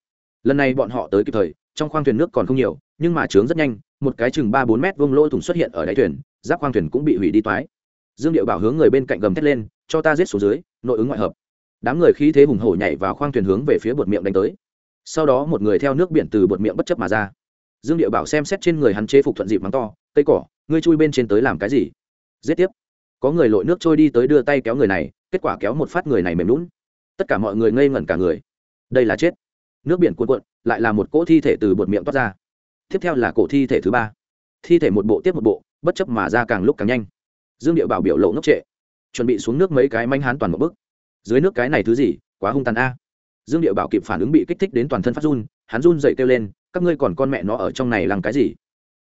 Lần này bọn họ tới kịp thời, trong khoang thuyền nước còn không nhiều, nhưng mà trướng rất nhanh, một cái chừng ba bốn mét vông lỗ thủng xuất hiện ở đáy thuyền, giáp khoang thuyền cũng bị hủy đi toái dương điệu bảo hướng người bên cạnh gầm thét lên, cho ta giết xuống dưới, nội ứng ngoại hợp. Đám người khí thế hùng hổ nhảy vào khoang thuyền hướng về phía bột miệng đánh tới. Sau đó một người theo nước biển từ bột miệng bất chấp mà ra. Dương điệu bảo xem xét trên người hắn chế phục thuận dịp mắng to, cây cỏ, ngươi chui bên trên tới làm cái gì? Giết tiếp. Có người lội nước trôi đi tới đưa tay kéo người này, kết quả kéo một phát người này mềm lún tất cả mọi người ngây ngẩn cả người. Đây là chết. Nước biển cuộn cuộn, lại là một cỗ thi thể từ bột miệng toát ra. Tiếp theo là cổ thi thể thứ ba. Thi thể một bộ tiếp một bộ, bất chấp mà ra càng lúc càng nhanh dương điệu bảo biểu lộ ngốc trệ, chuẩn bị xuống nước mấy cái manh hán toàn một bức dưới nước cái này thứ gì, quá hung tàn a. Dương điệu bảo kịp phản ứng bị kích thích đến toàn thân phát run, hắn run dậy kêu lên, các ngươi còn con mẹ nó ở trong này làm cái gì?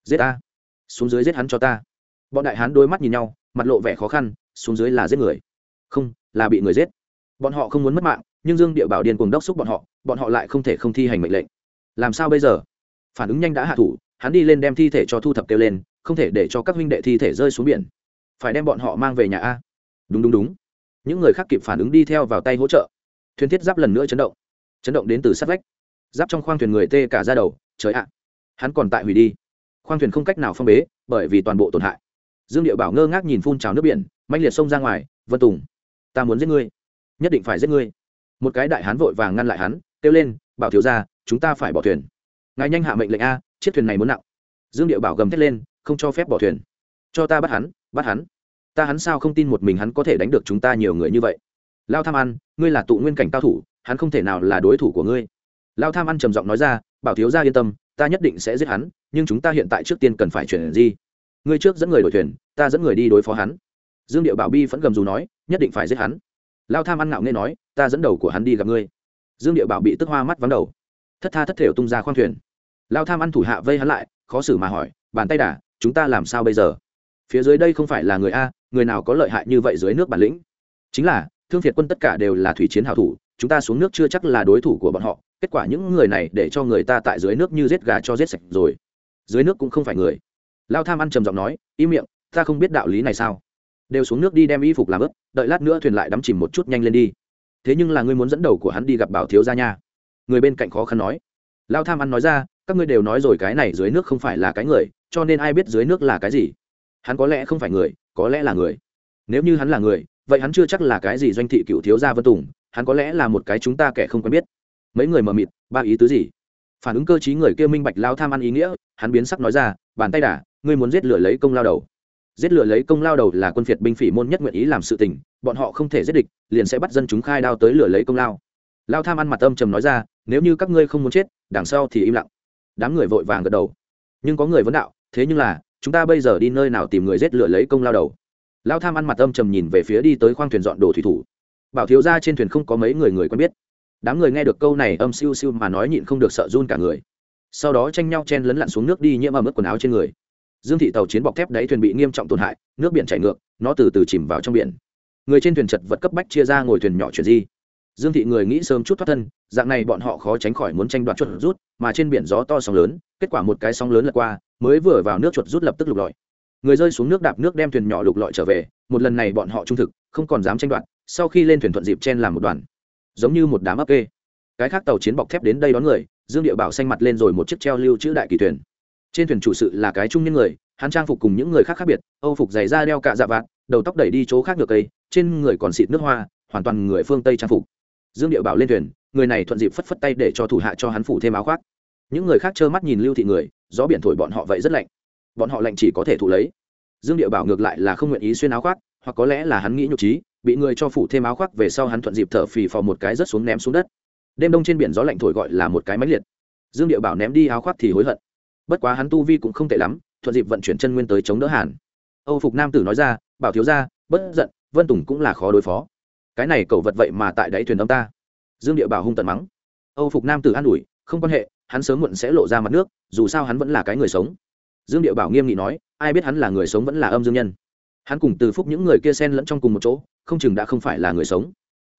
Giết ta. Xuống dưới giết hắn cho ta. Bọn đại hán đôi mắt nhìn nhau, mặt lộ vẻ khó khăn, xuống dưới là giết người. Không, là bị người giết. Bọn họ không muốn mất mạng, nhưng dương địa bảo điên cùng đốc xúc bọn họ bọn họ lại không thể không thi hành mệnh lệnh. Làm sao bây giờ? Phản ứng nhanh đã hạ thủ, hắn đi lên đem thi thể cho thu thập kêu lên, không thể để cho các huynh đệ thi thể rơi xuống biển phải đem bọn họ mang về nhà a. Đúng đúng đúng. Những người khác kịp phản ứng đi theo vào tay hỗ trợ. Thuyền thiết giáp lần nữa chấn động. Chấn động đến từ sát vách. Giáp trong khoang thuyền người tê cả ra đầu, trời ạ. Hắn còn tại hủy đi. Khoang thuyền không cách nào phong bế, bởi vì toàn bộ tổn hại. Dương điệu bảo ngơ ngác nhìn phun trào nước biển mạnh liệt xông ra ngoài, vân tùng, ta muốn giết ngươi. Nhất định phải giết ngươi. Một cái đại hán vội vàng ngăn lại hắn, kêu lên, bảo thiếu ra chúng ta phải bỏ thuyền. Ngài nhanh hạ mệnh lệnh a, chiếc thuyền này muốn nặng. Dương điệu bảo gầm thét lên, không cho phép bỏ thuyền cho ta bắt hắn bắt hắn. Ta hắn sao không tin một mình hắn có thể đánh được chúng ta nhiều người như vậy? Lao tham ăn ngươi là tụ nguyên cảnh cao thủ, hắn không thể nào là đối thủ của ngươi. Lao tham ăn trầm giọng nói ra, bảo thiếu ra yên tâm, ta nhất định sẽ giết hắn, nhưng chúng ta hiện tại trước tiên cần phải chuyển gì ngươi trước dẫn người đổi thuyền, ta dẫn người đi đối phó hắn. Dương điệu bảo bi vẫn gầm dù nói, nhất định phải giết hắn. Lao tham ăn ngạo nghe nói, ta dẫn đầu của hắn đi gặp ngươi. Dương điệu bảo bị tức hoa mắt vắng đầu. Thất tha thất thểu tung ra khoang thuyền. Lao tham ăn thủ hạ vây hắn lại, khó xử mà hỏi, bàn tay đả, chúng ta làm sao bây giờ? Phía dưới đây không phải là người a, người nào có lợi hại như vậy dưới nước bản lĩnh? Chính là, thương việt quân tất cả đều là thủy chiến hảo thủ, chúng ta xuống nước chưa chắc là đối thủ của bọn họ, kết quả những người này để cho người ta tại dưới nước như giết gà cho giết sạch rồi. Dưới nước cũng không phải người. Lao tham ăn trầm giọng nói im miệng, ta không biết đạo lý này sao? Đều xuống nước đi đem y phục làm ướp đợi lát nữa thuyền lại đắm chìm một chút nhanh lên đi. Thế nhưng là ngươi muốn dẫn đầu của hắn đi gặp bảo thiếu gia nha. Người bên cạnh khó khăn nói. Lao tham ăn nói ra, các ngươi đều nói rồi cái này dưới nước không phải là cái người, cho nên ai biết dưới nước là cái gì? Hắn có lẽ không phải người, có lẽ là người. Nếu như hắn là người, vậy hắn chưa chắc là cái gì doanh thị cựu thiếu gia vân tùng, hắn có lẽ là một cái chúng ta kẻ không quen biết. Mấy người mờ mịt, ba ý tứ gì? Phản ứng cơ t người kia minh bạch lao tham ăn ý nghĩa, hắn biến sắc nói ra, bàn tay đả ngươi muốn giết lửa lấy công lao đầu. Giết lửa lấy công lao đầu là quân phiệt binh phỉ môn nhất nguyện ý làm sự tình, bọn họ không thể giết địch, liền sẽ bắt dân chúng khai đao tới lửa lấy công lao. Lao tham ăn mặt âm trầm nói ra, nếu như các ngươi không muốn chết, đằng sau thì im lặng. Đám người vội vàng gật đầu. Nhưng có người vấn đạo, thế nhưng là chúng ta bây giờ đi nơi nào tìm người giết lửa lấy công lao đầu? Lao tham ăn mặt âm trầm nhìn về phía đi tới khoang thuyền dọn đồ thủy thủ. Bảo thiếu ra trên thuyền không có mấy người người quen biết. Đám người nghe được câu này âm siêu siêu mà nói nhịn không được sợ run cả người. Sau đó tranh nhau chen lấn lặn xuống nước đi nhiễm ẩm ướt quần áo trên người. Dương thị tàu chiến bọc thép đáy thuyền bị nghiêm trọng tổn hại, nước biển chảy ngược, nó từ từ chìm vào trong biển. Người trên thuyền chật vật cấp bách chia ra ngồi thuyền nhỏ chuyển di. Dương thị người nghĩ sớm chút thoát thân, dạng này bọn họ khó tránh khỏi muốn tranh đoạt chuột rút, mà trên biển gió to sóng lớn kết quả một cái sóng lớn lật qua, mới vừa vào nước chuột rút lập tức lục lọi. Người rơi xuống nước đạp nước đem thuyền nhỏ lục lọi trở về, một lần này bọn họ trung thực, không còn dám tranh đoạt, sau khi lên thuyền thuận dịp chen làm một đoàn. Giống như một đám ấp kê. Cái khác tàu chiến bọc thép đến đây đón người, dương địa bảo xanh mặt lên rồi một chiếc treo lưu chữ đại kỳ thuyền. Trên thuyền chủ sự là cái trung nhân người, hắn trang phục cùng những người khác khác biệt, âu phục giày da đeo cạ dạ vạt, đầu tóc đẩy đi chỗ khác ngược cây, trên người còn xịt nước hoa, hoàn toàn người phương tây trang phục. Dương địa bảo lên thuyền, người này thuận dịp phất phất tay để cho thủ hạ cho hắn phủ thêm áo khoác những người khác trơ mắt nhìn lưu thị người, gió biển thổi bọn họ vậy rất lạnh. Bọn họ lạnh chỉ có thể thụ lấy. Dương điệu bảo ngược lại là không nguyện ý xuyên áo khoác, hoặc có lẽ là hắn nghĩ nhục trí, bị người cho phủ thêm áo khoác về sau hắn thuận dịp thở phì phò một cái rất xuống ném xuống đất. Đêm đông trên biển gió lạnh thổi gọi là một cái máy liệt. Dương điệu bảo ném đi áo khoác thì hối hận. Bất quá hắn tu vi cũng không tệ lắm, thuận dịp vận chuyển chân nguyên tới chống đỡ hàn. Âu phục nam tử nói ra, bảo thiếu ra bất giận, vân tùng cũng là khó đối phó. Cái này cẩu vật vậy mà tại đáy thuyền ông ta. Dương địa bảo hung tận mắng. Âu phục nam tử an ủi, không quan hệ hắn sớm muộn sẽ lộ ra mặt nước, dù sao hắn vẫn là cái người sống. Dương điệu bảo nghiêm nghị nói, ai biết hắn là người sống vẫn là âm dương nhân. Hắn cùng từ phúc những người kia sen lẫn trong cùng một chỗ, không chừng đã không phải là người sống.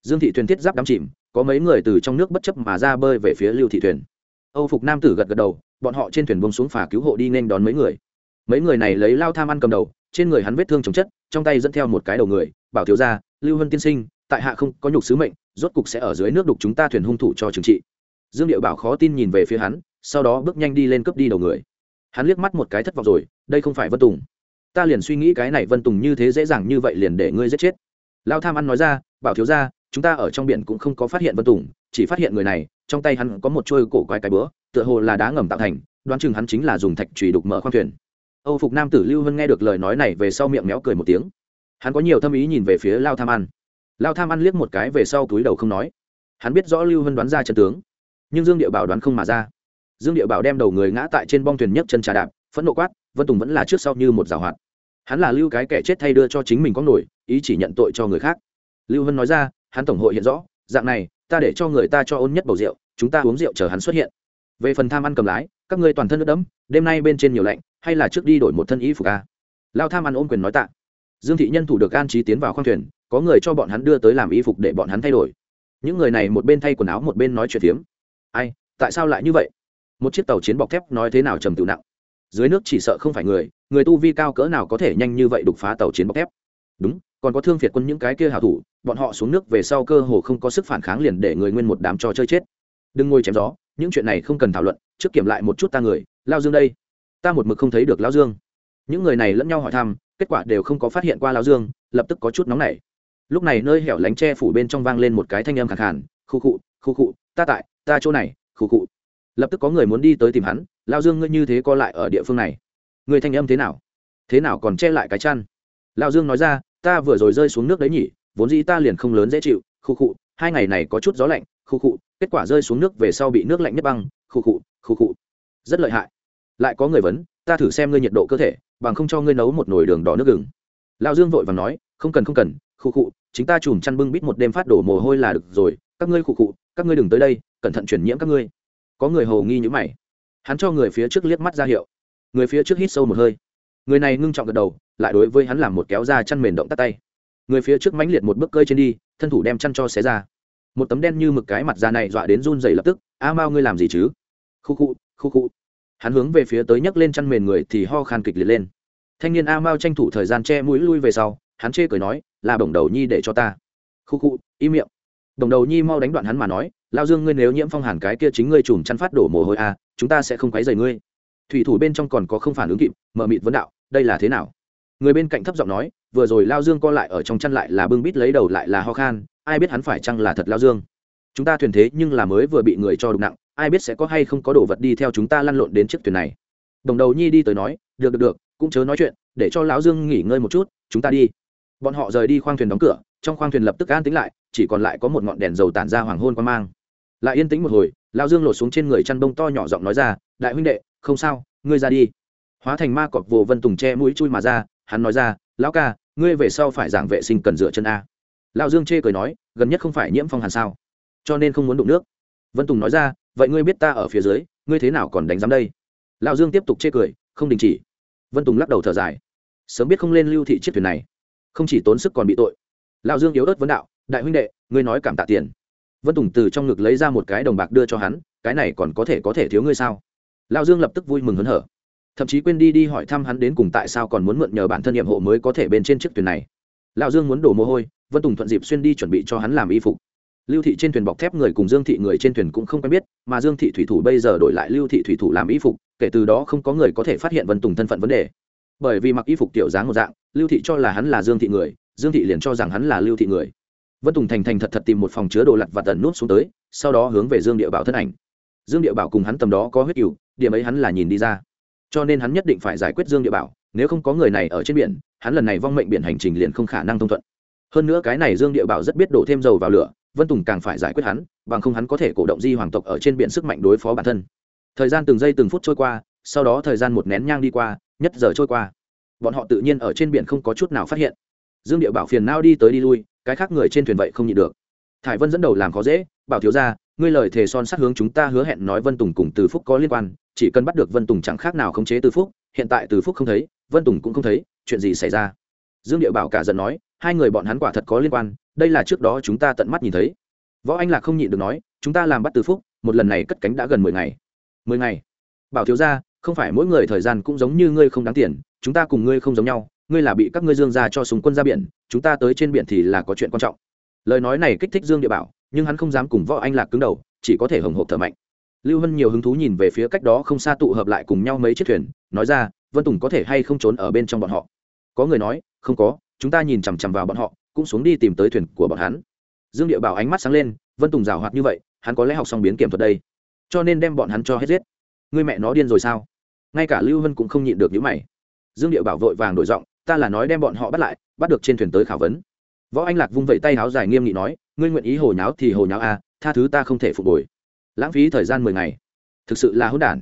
Dương thị thuyền thiết giáp đắm chìm, có mấy người từ trong nước bất chấp mà ra bơi về phía lưu thị thuyền. Âu phục nam tử gật gật đầu, bọn họ trên thuyền bông xuống phà cứu hộ đi nên đón mấy người. Mấy người này lấy lao tham ăn cầm đầu, trên người hắn vết thương chồng chất, trong tay dẫn theo một cái đầu người, bảo thiếu gia, lưu hân tiên sinh, tại hạ không có nhục sứ mệnh, rốt cục sẽ ở dưới nước đục chúng ta thuyền hung thủ cho trừng trị dương điệu bảo khó tin nhìn về phía hắn, sau đó bước nhanh đi lên cướp đi đầu người. Hắn liếc mắt một cái thất vọng rồi, đây không phải vân tùng. Ta liền suy nghĩ cái này vân tùng như thế dễ dàng như vậy liền để ngươi giết chết. Lao tham ăn nói ra, bảo thiếu gia, chúng ta ở trong biển cũng không có phát hiện vân tùng, chỉ phát hiện người này, trong tay hắn có một trôi cổ quái cái bữa, tựa hồ là đá ngầm tạo thành, đoán chừng hắn chính là dùng thạch trùy đục mở khoang thuyền. Âu phục nam tử lưu hân nghe được lời nói này về sau miệng méo cười một tiếng. Hắn có nhiều thâm ý nhìn về phía lao tham ăn. Lao tham ăn liếc một cái về sau túi đầu không nói. Hắn biết rõ lưu hân đoán ra trận tướng nhưng dương địa bảo đoán không mà ra dương địa bảo đem đầu người ngã tại trên bong thuyền nhấc chân trà đạp phẫn nộ quát vân tùng vẫn là trước sau như một rào hoạt hắn là lưu cái kẻ chết thay đưa cho chính mình có nổi ý chỉ nhận tội cho người khác lưu hân nói ra hắn tổng hội hiện rõ dạng này ta để cho người ta cho ôn nhất bầu rượu chúng ta uống rượu chờ hắn xuất hiện về phần tham ăn cầm lái các ngươi toàn thân nước đẫm đêm nay bên trên nhiều lạnh hay là trước đi đổi một thân ý phục a lao tham ăn ôm quyền nói tạ dương thị nhân thủ được an trí tiến vào khoang thuyền có người cho bọn hắn đưa tới làm y phục để bọn hắn thay đổi những người này một bên thay quần áo một bên nói chuyện phiếm ai, tại sao lại như vậy? Một chiếc tàu chiến bọc thép nói thế nào trầm tự nặng. Dưới nước chỉ sợ không phải người người tu vi cao cỡ nào có thể nhanh như vậy đục phá tàu chiến bọc thép. Đúng, còn có thương phiệt quân những cái kia hảo thủ, bọn họ xuống nước về sau cơ hồ không có sức phản kháng liền để người nguyên một đám trò chơi chết. Đừng ngồi chém gió, những chuyện này không cần thảo luận, trước kiểm lại một chút ta người, lao dương đây. Ta một mực không thấy được lao dương. Những người này lẫn nhau hỏi thăm, kết quả đều không có phát hiện qua lao dương, lập tức có chút nóng nảy. Lúc này nơi hẻo lánh tre phủ bên trong vang lên một cái thanh âm khẳng hẳn khu khụ khu khụ ta tại ta chỗ này khu khụ. Lập tức có người muốn đi tới tìm hắn, lao dương ngươi như thế co lại ở địa phương này. Người thanh âm thế nào? Thế nào còn che lại cái chăn? Lao dương nói ra, ta vừa rồi rơi xuống nước đấy nhỉ, vốn dĩ ta liền không lớn dễ chịu khu khụ, hai ngày này có chút gió lạnh khu khụ, kết quả rơi xuống nước về sau bị nước lạnh nhất băng khu khụ khu khụ. Rất lợi hại. Lại có người vấn, ta thử xem ngươi nhiệt độ cơ thể, bằng không cho ngươi nấu một nồi đường đỏ nước gừng. Lao dương vội và nói, không cần không cần khu khụ, chính ta chùm chăn bưng bít một đêm phát đổ mồ hôi là được rồi, các ngươi khu khụ, các ngươi đừng tới đây cẩn thận truyền nhiễm các ngươi. Có người hồ nghi như mày. Hắn cho người phía trước liếc mắt ra hiệu. Người phía trước hít sâu một hơi. Người này ngưng trọng gật đầu, lại đối với hắn làm một kéo ra chăn mền động tắt tay. Người phía trước mãnh liệt một bước cơi trên đi, thân thủ đem chăn cho xé ra. Một tấm đen như mực cái mặt da này dọa đến run dày lập tức, a mao ngươi làm gì chứ? Khu khu khu khu. Hắn hướng về phía tới nhấc lên chăn mền người thì ho khan kịch liệt lên. Thanh niên a mao tranh thủ thời gian che mũi lui về sau, hắn chê cười nói, là bổng đầu nhi để cho ta. Khu khu, im miệng đồng đầu nhi mau đánh đoạn hắn mà nói, lao dương ngươi nếu nhiễm phong hàn cái kia chính ngươi chùm chăn phát đổ mồ hôi a chúng ta sẽ không quấy rầy ngươi. Thủy thủ bên trong còn có không phản ứng kịp mờ mịt vấn đạo, đây là thế nào? Người bên cạnh thấp giọng nói, vừa rồi lao dương co lại ở trong chăn lại là bưng bít lấy đầu lại là ho khan, ai biết hắn phải chăng là thật lao dương? Chúng ta thuyền thế nhưng là mới vừa bị người cho đụng nặng, ai biết sẽ có hay không có đồ vật đi theo chúng ta lăn lộn đến chiếc thuyền này. Đồng đầu nhi đi tới nói, được được được, cũng chớ nói chuyện, để cho lão dương nghỉ ngơi một chút, chúng ta đi. Bọn họ rời đi khoang thuyền đóng cửa trong khoang thuyền lập tức an tính lại, chỉ còn lại có một ngọn đèn dầu tản ra hoàng hôn qua mang. Lại yên tĩnh một hồi lao dương lột xuống trên người chăn bông to nhỏ giọng nói ra, đại huynh đệ, không sao, ngươi ra đi. Hóa thành ma cọp vồ vân tùng che mũi chui mà ra, hắn nói ra, lão ca, ngươi về sau phải giảng vệ sinh cần rửa chân a. Lao dương chê cười nói, gần nhất không phải nhiễm phong hàn sao, cho nên không muốn đụng nước. Vân tùng nói ra, vậy ngươi biết ta ở phía dưới, ngươi thế nào còn đánh giám đây? Lao dương tiếp tục chê cười, không đình chỉ. Vân tùng lắc đầu thở dài, sớm biết không lên lưu thị chiếc thuyền này, không chỉ tốn sức còn bị tội. Lão dương yếu ớt vấn đạo, đại huynh đệ, ngươi nói cảm tạ tiền. Vân tùng từ trong ngực lấy ra một cái đồng bạc đưa cho hắn, cái này còn có thể có thể thiếu ngươi sao? Lão dương lập tức vui mừng hớn hở. Thậm chí quên đi đi hỏi thăm hắn đến cùng tại sao còn muốn mượn nhờ bản thân nhiệm hộ mới có thể bên trên chiếc thuyền này. Lão dương muốn đổ mồ hôi, vân tùng thuận dịp xuyên đi chuẩn bị cho hắn làm y phục. Lưu thị trên thuyền bọc thép người cùng dương thị người trên thuyền cũng không quen biết, mà dương thị thủy thủ bây giờ đổi lại lưu thị thủy thủ làm y phục, kể từ đó không có người có thể phát hiện vân tùng thân phận vấn đề. Bởi vì mặc y phục tiểu dáng một dạng, lưu thị cho là hắn là dương thị người dương thị liền cho rằng hắn là lưu thị người. Vân tùng thành thành thật thật tìm một phòng chứa đồ lặt và tần nút xuống tới, sau đó hướng về dương địa bảo thân ảnh. Dương địa bảo cùng hắn tầm đó có huyết cựu điểm ấy hắn là nhìn đi ra. Cho nên hắn nhất định phải giải quyết dương địa bảo, nếu không có người này ở trên biển, hắn lần này vong mệnh biển hành trình liền không khả năng thông thuận. Hơn nữa cái này dương địa bảo rất biết đổ thêm dầu vào lửa, vân tùng càng phải giải quyết hắn, bằng không hắn có thể cổ động di hoàng tộc ở trên biển sức mạnh đối phó bản thân. Thời gian từng giây từng phút trôi qua, sau đó thời gian một nén nhang đi qua, nhất giờ trôi qua. Bọn họ tự nhiên ở trên biển không có chút nào phát hiện dương địa bảo phiền nao đi tới đi lui, cái khác người trên thuyền vậy không nhịn được. Thải vân dẫn đầu làm khó dễ, bảo thiếu ra ngươi lời thề son sát hướng chúng ta hứa hẹn nói vân tùng cùng từ phúc có liên quan, chỉ cần bắt được vân tùng chẳng khác nào khống chế từ phúc, hiện tại từ phúc không thấy, vân tùng cũng không thấy, chuyện gì xảy ra? Dương địa bảo cả giận nói, hai người bọn hắn quả thật có liên quan, đây là trước đó chúng ta tận mắt nhìn thấy. Võ anh lạc không nhịn được nói, chúng ta làm bắt từ phúc, một lần này cất cánh đã gần mười ngày. Mười ngày? Bảo thiếu ra không phải mỗi người thời gian cũng giống như ngươi không đáng tiền, chúng ta cùng ngươi không giống nhau ngươi là bị các ngươi dương ra cho súng quân ra biển, chúng ta tới trên biển thì là có chuyện quan trọng. Lời nói này kích thích dương địa bảo, nhưng hắn không dám cùng võ anh lạc cứng đầu, chỉ có thể hồng hộp thở mạnh. Lưu hân nhiều hứng thú nhìn về phía cách đó không xa tụ hợp lại cùng nhau mấy chiếc thuyền, nói ra, vân tùng có thể hay không trốn ở bên trong bọn họ? Có người nói, không có, chúng ta nhìn chằm chằm vào bọn họ, cũng xuống đi tìm tới thuyền của bọn hắn. Dương địa bảo ánh mắt sáng lên, vân tùng rào hoạt như vậy, hắn có lẽ học xong biến kiểm thuật đây, cho nên đem bọn hắn cho hết giết. Người mẹ nó điên rồi sao? Ngay cả lưu hân cũng không nhịn được những mày. Dương địa bảo vội vàng đổi giọng ta là nói đem bọn họ bắt lại bắt được trên thuyền tới khảo vấn. Võ anh lạc vung vẩy tay háo dài nghiêm nghị nói ngươi nguyện ý hồ nháo thì hồ nháo a à, tha thứ ta không thể phục hồi. Lãng phí thời gian mười ngày. Thực sự là hỗn đản.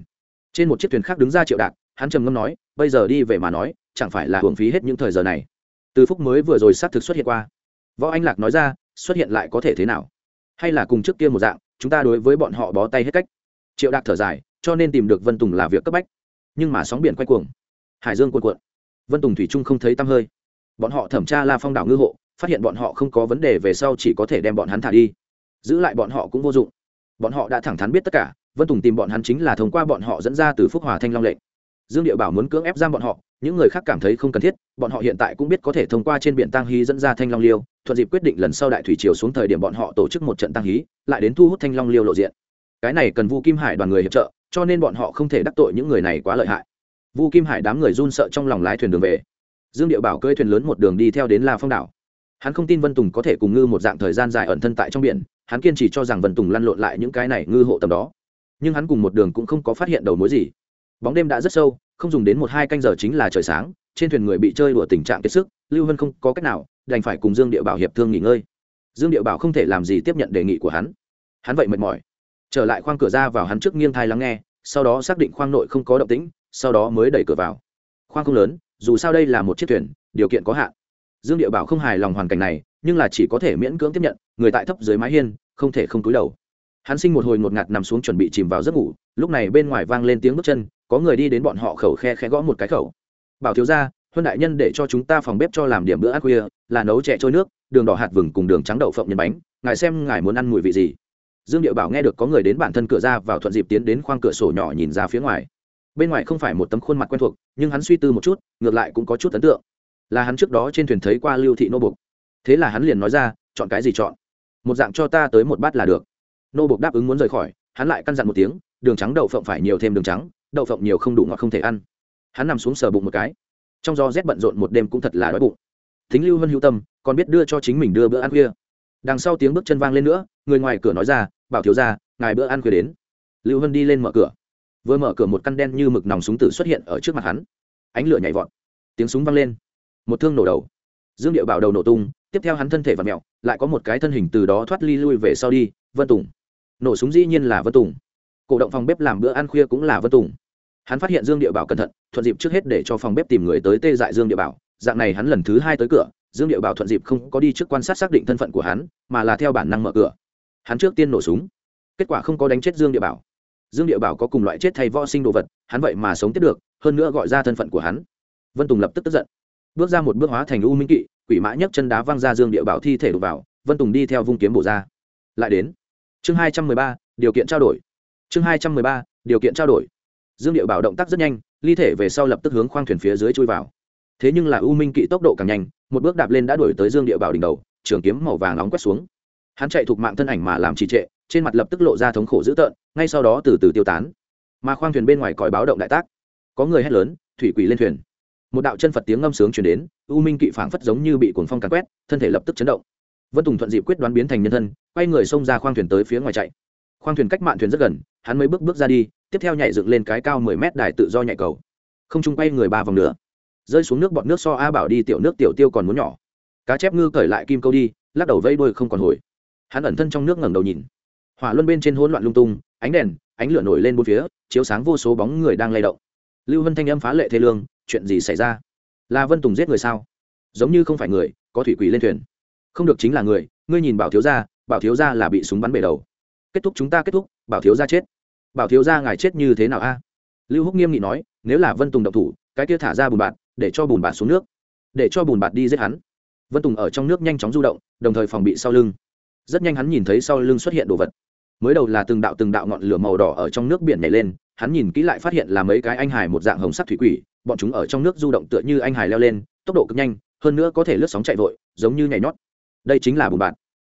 Trên một chiếc thuyền khác đứng ra triệu đạc hắn trầm ngâm nói bây giờ đi về mà nói chẳng phải là hưởng phí hết những thời giờ này. Từ phúc mới vừa rồi xác thực xuất hiện qua. Võ anh lạc nói ra xuất hiện lại có thể thế nào? Hay là cùng trước kia một dạng chúng ta đối với bọn họ bó tay hết cách? Triệu đạc thở dài cho nên tìm được vân tùng là việc cấp bách. Nhưng mà sóng biển quay cuồng. Hải dương cuồn cuộn vân tùng thủy trung không thấy tăm hơi bọn họ thẩm tra la phong đảo ngư hộ phát hiện bọn họ không có vấn đề về sau chỉ có thể đem bọn hắn thả đi giữ lại bọn họ cũng vô dụng bọn họ đã thẳng thắn biết tất cả vân tùng tìm bọn hắn chính là thông qua bọn họ dẫn ra từ phúc hòa thanh long lệnh dương địa bảo muốn cưỡng ép giam bọn họ những người khác cảm thấy không cần thiết bọn họ hiện tại cũng biết có thể thông qua trên biển tăng hy dẫn ra thanh long liêu thuận dịp quyết định lần sau đại thủy triều xuống thời điểm bọn họ tổ chức một trận tăng hí lại đến thu hút thanh long liêu lộ diện cái này cần vu kim hải đoàn người hiệp trợ cho nên bọn họ không thể đắc tội những người này quá lợi hại vu kim hải đám người run sợ trong lòng lái thuyền đường về. Dương điệu bảo cơi thuyền lớn một đường đi theo đến la phong đảo. Hắn không tin vân tùng có thể cùng ngư một dạng thời gian dài ẩn thân tại trong biển, hắn kiên trì cho rằng vân tùng lăn lộn lại những cái này ngư hộ tầm đó. Nhưng hắn cùng một đường cũng không có phát hiện đầu mối gì. Bóng đêm đã rất sâu, không dùng đến một hai canh giờ chính là trời sáng, trên thuyền người bị chơi đùa tình trạng kiệt sức, lưu hân không có cách nào, đành phải cùng dương địa bảo hiệp thương nghỉ ngơi. Dương địa bảo không thể làm gì tiếp nhận đề nghị của hắn. Hắn vậy mệt mỏi. Trở lại khoang cửa ra vào hắn trước nghiêng thai lắng nghe, sau đó xác định khoang nội không có động tĩnh sau đó mới đẩy cửa vào. Khoang không lớn, dù sao đây là một chiếc thuyền, điều kiện có hạn. Dương địa bảo không hài lòng hoàn cảnh này, nhưng là chỉ có thể miễn cưỡng tiếp nhận, người tại thấp dưới mái hiên, không thể không cúi đầu. Hắn sinh một hồi ngột ngạt nằm xuống chuẩn bị chìm vào giấc ngủ, lúc này bên ngoài vang lên tiếng bước chân, có người đi đến bọn họ khẩu khe khẽ gõ một cái khẩu. Bảo thiếu ra huân đại nhân để cho chúng ta phòng bếp cho làm điểm bữa ăn khuya, là nấu chè trôi nước, đường đỏ hạt vừng cùng đường trắng đậu phộng nhân bánh, ngài xem ngài muốn ăn mùi vị gì. Dương địa bảo nghe được có người đến bản thân cửa ra vào thuận dịp tiến đến khoang cửa sổ nhỏ nhìn ra phía ngoài bên ngoài không phải một tấm khuôn mặt quen thuộc, nhưng hắn suy tư một chút, ngược lại cũng có chút ấn tượng. Là hắn trước đó trên thuyền thấy qua lưu thị nô bục. Thế là hắn liền nói ra, chọn cái gì chọn? Một dạng cho ta tới một bát là được. Nô bục đáp ứng muốn rời khỏi, hắn lại căn dặn một tiếng, đường trắng đậu phộng phải nhiều thêm đường trắng, đậu phộng nhiều không đủ ngọt không thể ăn. Hắn nằm xuống sờ bụng một cái. Trong do rét bận rộn một đêm cũng thật là đói bụng. Thính lưu vân hữu tâm, còn biết đưa cho chính mình đưa bữa ăn khuya. Đằng sau tiếng bước chân vang lên nữa, người ngoài cửa nói ra, bảo thiếu ra ngài bữa ăn khuya đến. Lưu vân đi lên mở cửa vừa mở cửa một căn đen như mực nòng súng tử xuất hiện ở trước mặt hắn. Ánh lửa nhảy vọt, tiếng súng vang lên, một thương nổ đầu. Dương điệu bảo đầu nổ tung, tiếp theo hắn thân thể và mẹo lại có một cái thân hình từ đó thoát ly lui về sau đi, vân tùng. Nổ súng dĩ nhiên là vân tùng. Cổ động phòng bếp làm bữa ăn khuya cũng là vân tùng. Hắn phát hiện dương địa bảo cẩn thận, thuận dịp trước hết để cho phòng bếp tìm người tới tê dại dương địa bảo. Dạng này hắn lần thứ hai tới cửa, dương địa bảo thuận dịp không có đi trước quan sát xác định thân phận của hắn, mà là theo bản năng mở cửa. Hắn trước tiên nổ súng, kết quả không có đánh chết dương địa bảo dương địa bảo có cùng loại chết thay võ sinh đồ vật, hắn vậy mà sống tiếp được, hơn nữa gọi ra thân phận của hắn. Vân tùng lập tức tức giận. Bước ra một bước hóa thành u minh kỵ, quỷ mã nhấc chân đá văng ra dương địa bảo thi thể đục vào, vân tùng đi theo vung kiếm bổ ra. Lại đến. Chương hai trăm mười ba, điều kiện trao đổi. Chương hai trăm mười ba, điều kiện trao đổi. Dương địa bảo động tác rất nhanh, ly thể về sau lập tức hướng khoang thuyền phía dưới chui vào. Thế nhưng là u minh kỵ tốc độ càng nhanh, một bước đạp lên đã đuổi tới dương địa bảo đỉnh đầu, trường kiếm màu vàng nóng quét xuống hắn chạy thuộc mạng thân ảnh mà làm trì trệ, trên mặt lập tức lộ ra thống khổ dữ tợn, ngay sau đó từ từ tiêu tán. Mà khoang thuyền bên ngoài còi báo động đại tác. Có người hét lớn, thủy quỷ lên thuyền. Một đạo chân phật tiếng ngâm sướng chuyển đến, u minh kỵ phảng phất giống như bị cuồng phong càn quét, thân thể lập tức chấn động. Vân tùng thuận dịp quyết đoán biến thành nhân thân, quay người xông ra khoang thuyền tới phía ngoài chạy. Khoang thuyền cách mạn thuyền rất gần, hắn mới bước bước ra đi, tiếp theo nhảy dựng lên cái cao mười mét đài tự do nhảy cầu. Không chung quay người ba vòng nữa. Rơi xuống nước bọn nước so a bảo đi tiểu nước tiểu tiêu còn muốn nhỏ. Cá chép ngư cởi lại kim câu đi, lắc đầu vây đuôi không còn hồi hắn ẩn thân trong nước ngẩng đầu nhìn. Hỏa luân bên trên hỗn loạn lung tung, ánh đèn, ánh lửa nổi lên bốn phía, chiếu sáng vô số bóng người đang lay động. Lưu vân thanh âm phá lệ thế lương, chuyện gì xảy ra? Là vân tùng giết người sao? Giống như không phải người, có thủy quỷ lên thuyền. Không được chính là người, ngươi nhìn bảo thiếu gia, bảo thiếu gia là bị súng bắn bể đầu. Kết thúc chúng ta kết thúc, bảo thiếu gia chết. Bảo thiếu gia ngài chết như thế nào a? Lưu húc nghiêm nghị nói, nếu là vân tùng động thủ, cái kia thả ra bùn bạt, để cho bùn bạt xuống nước, để cho bùn bạt đi giết hắn. Vân tùng ở trong nước nhanh chóng du động, đồng thời phòng bị sau lưng rất nhanh hắn nhìn thấy sau lưng xuất hiện đồ vật. Mới đầu là từng đạo từng đạo ngọn lửa màu đỏ ở trong nước biển nhảy lên, hắn nhìn kỹ lại phát hiện là mấy cái anh hải một dạng hồng sắc thủy quỷ, bọn chúng ở trong nước du động tựa như anh hải leo lên, tốc độ cực nhanh, hơn nữa có thể lướt sóng chạy vội, giống như nhảy nhót. Đây chính là bùn bạt.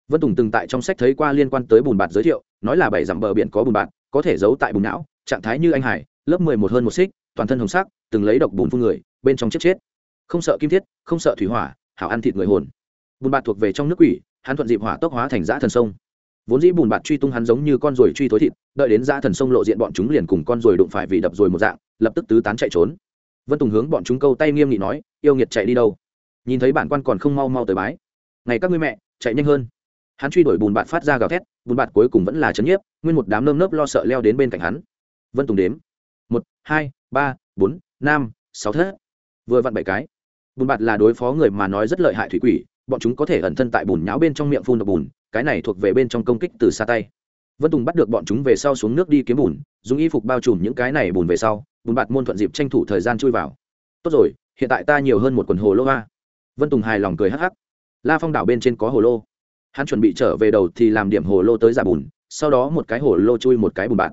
Vân tùng từng tại trong sách thấy qua liên quan tới bùn bạt giới thiệu, nói là bảy dặm bờ biển có bùn bạt, có thể giấu tại bùn não, trạng thái như anh hải lớp mười một hơn một xích, toàn thân hồng sắc, từng lấy độc bùn phun người, bên trong chết chết. Không sợ kim thiết, không sợ thủy hỏa, hảo ăn thịt người hồn. Bùn bạt thuộc về trong nước quỷ hắn thuận dịp hỏa tốc hóa thành dã thần sông. Vốn dĩ bùn bạt truy tung hắn giống như con ruồi truy tối thịt, đợi đến dã thần sông lộ diện bọn chúng liền cùng con ruồi đụng phải vì đập rồi một dạng, lập tức tứ tán chạy trốn. Vân tùng hướng bọn chúng câu tay nghiêm nghị nói, yêu nghiệt chạy đi đâu? Nhìn thấy bản quan còn không mau mau tới bái, ngày các ngươi mẹ, chạy nhanh hơn. Hắn truy đuổi bùn bạt phát ra gào thét, bùn bạt cuối cùng vẫn là chấn nhiếp, nguyên một đám nơm nớp lo sợ leo đến bên cạnh hắn. Vân tùng đếm, một, hai, ba, bốn, năm, sáu thớt vừa vặn bảy cái. Bùn bạt là đối phó người mà nói rất lợi hại thủy quỷ bọn chúng có thể ẩn thân tại bùn nháo bên trong miệng phun độc bùn, cái này thuộc về bên trong công kích từ xa tay. Vân tùng bắt được bọn chúng về sau xuống nước đi kiếm bùn, dùng y phục bao trùm những cái này bùn về sau, bùn bạt môn thuận dịp tranh thủ thời gian chui vào. Tốt rồi, hiện tại ta nhiều hơn một quần hồ lô hoa vân tùng hài lòng cười hắc hắc. La phong đảo bên trên có hồ lô. Hắn chuẩn bị trở về đầu thì làm điểm hồ lô tới giả bùn, sau đó một cái hồ lô chui một cái bùn bạt.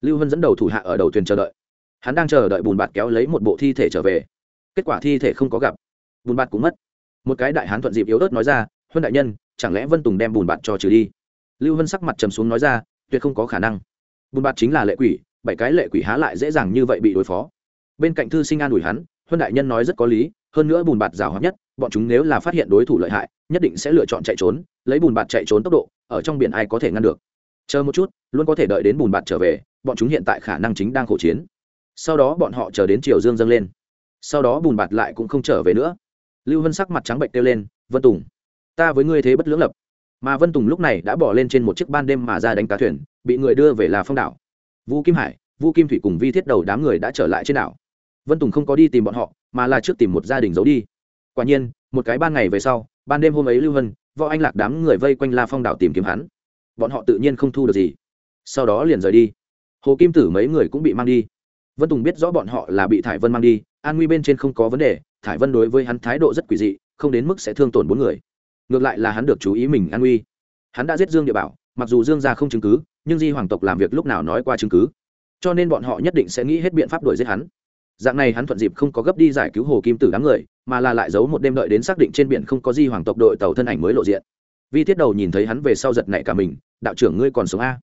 Lưu hân dẫn đầu thủ hạ ở đầu thuyền chờ đợi. Hắn đang chờ đợi bùn bạt kéo lấy một bộ thi thể trở về. Kết quả thi thể không có gặp. Bùn bạt cũng mất một cái đại hán thuận dịp yếu ớt nói ra, huân đại nhân, chẳng lẽ vân tùng đem bùn bạt cho trừ đi? Lưu hân sắc mặt trầm xuống nói ra, tuyệt không có khả năng. Bùn bạt chính là lệ quỷ, bảy cái lệ quỷ há lại dễ dàng như vậy bị đối phó. Bên cạnh thư sinh an ủi hắn, huân đại nhân nói rất có lý, hơn nữa bùn bạt rào hóa nhất, bọn chúng nếu là phát hiện đối thủ lợi hại, nhất định sẽ lựa chọn chạy trốn, lấy bùn bạt chạy trốn tốc độ, ở trong biển ai có thể ngăn được. Chờ một chút, luôn có thể đợi đến bùn bạt trở về, bọn chúng hiện tại khả năng chính đang khổ chiến. Sau đó bọn họ chờ đến chiều dương dâng lên. Sau đó bùn bạt lại cũng không trở về nữa lưu vân sắc mặt trắng bệnh kêu lên, vân tùng, ta với ngươi thế bất lưỡng lập. Mà vân tùng lúc này đã bỏ lên trên một chiếc ban đêm mà ra đánh cá thuyền, bị người đưa về là phong đảo. Vũ kim hải vũ kim thủy cùng vi thiết đầu đám người đã trở lại trên đảo. Vân tùng không có đi tìm bọn họ, mà là trước tìm một gia đình giấu đi. Quả nhiên, một cái ban ngày về sau, ban đêm hôm ấy lưu vân võ anh lạc đám người vây quanh la phong đảo tìm kiếm hắn. Bọn họ tự nhiên không thu được gì. Sau đó liền rời đi. Hồ kim tử mấy người cũng bị mang đi. Vân tùng biết rõ bọn họ là bị thải vân mang đi, an nguy bên trên không có vấn đề thải vân đối với hắn thái độ rất quỷ dị, không đến mức sẽ thương tổn bốn người. Ngược lại là hắn được chú ý mình an uy. hắn đã giết dương địa bảo, mặc dù dương gia không chứng cứ, nhưng di hoàng tộc làm việc lúc nào nói qua chứng cứ. Cho nên bọn họ nhất định sẽ nghĩ hết biện pháp đuổi giết hắn. Dạng này hắn thuận dịp không có gấp đi giải cứu hồ kim tử đám người, mà là lại giấu một đêm đợi đến xác định trên biển không có di hoàng tộc đội tàu thân ảnh mới lộ diện. Vi thiết đầu nhìn thấy hắn về sau giật nảy cả mình, đạo trưởng ngươi còn sống a?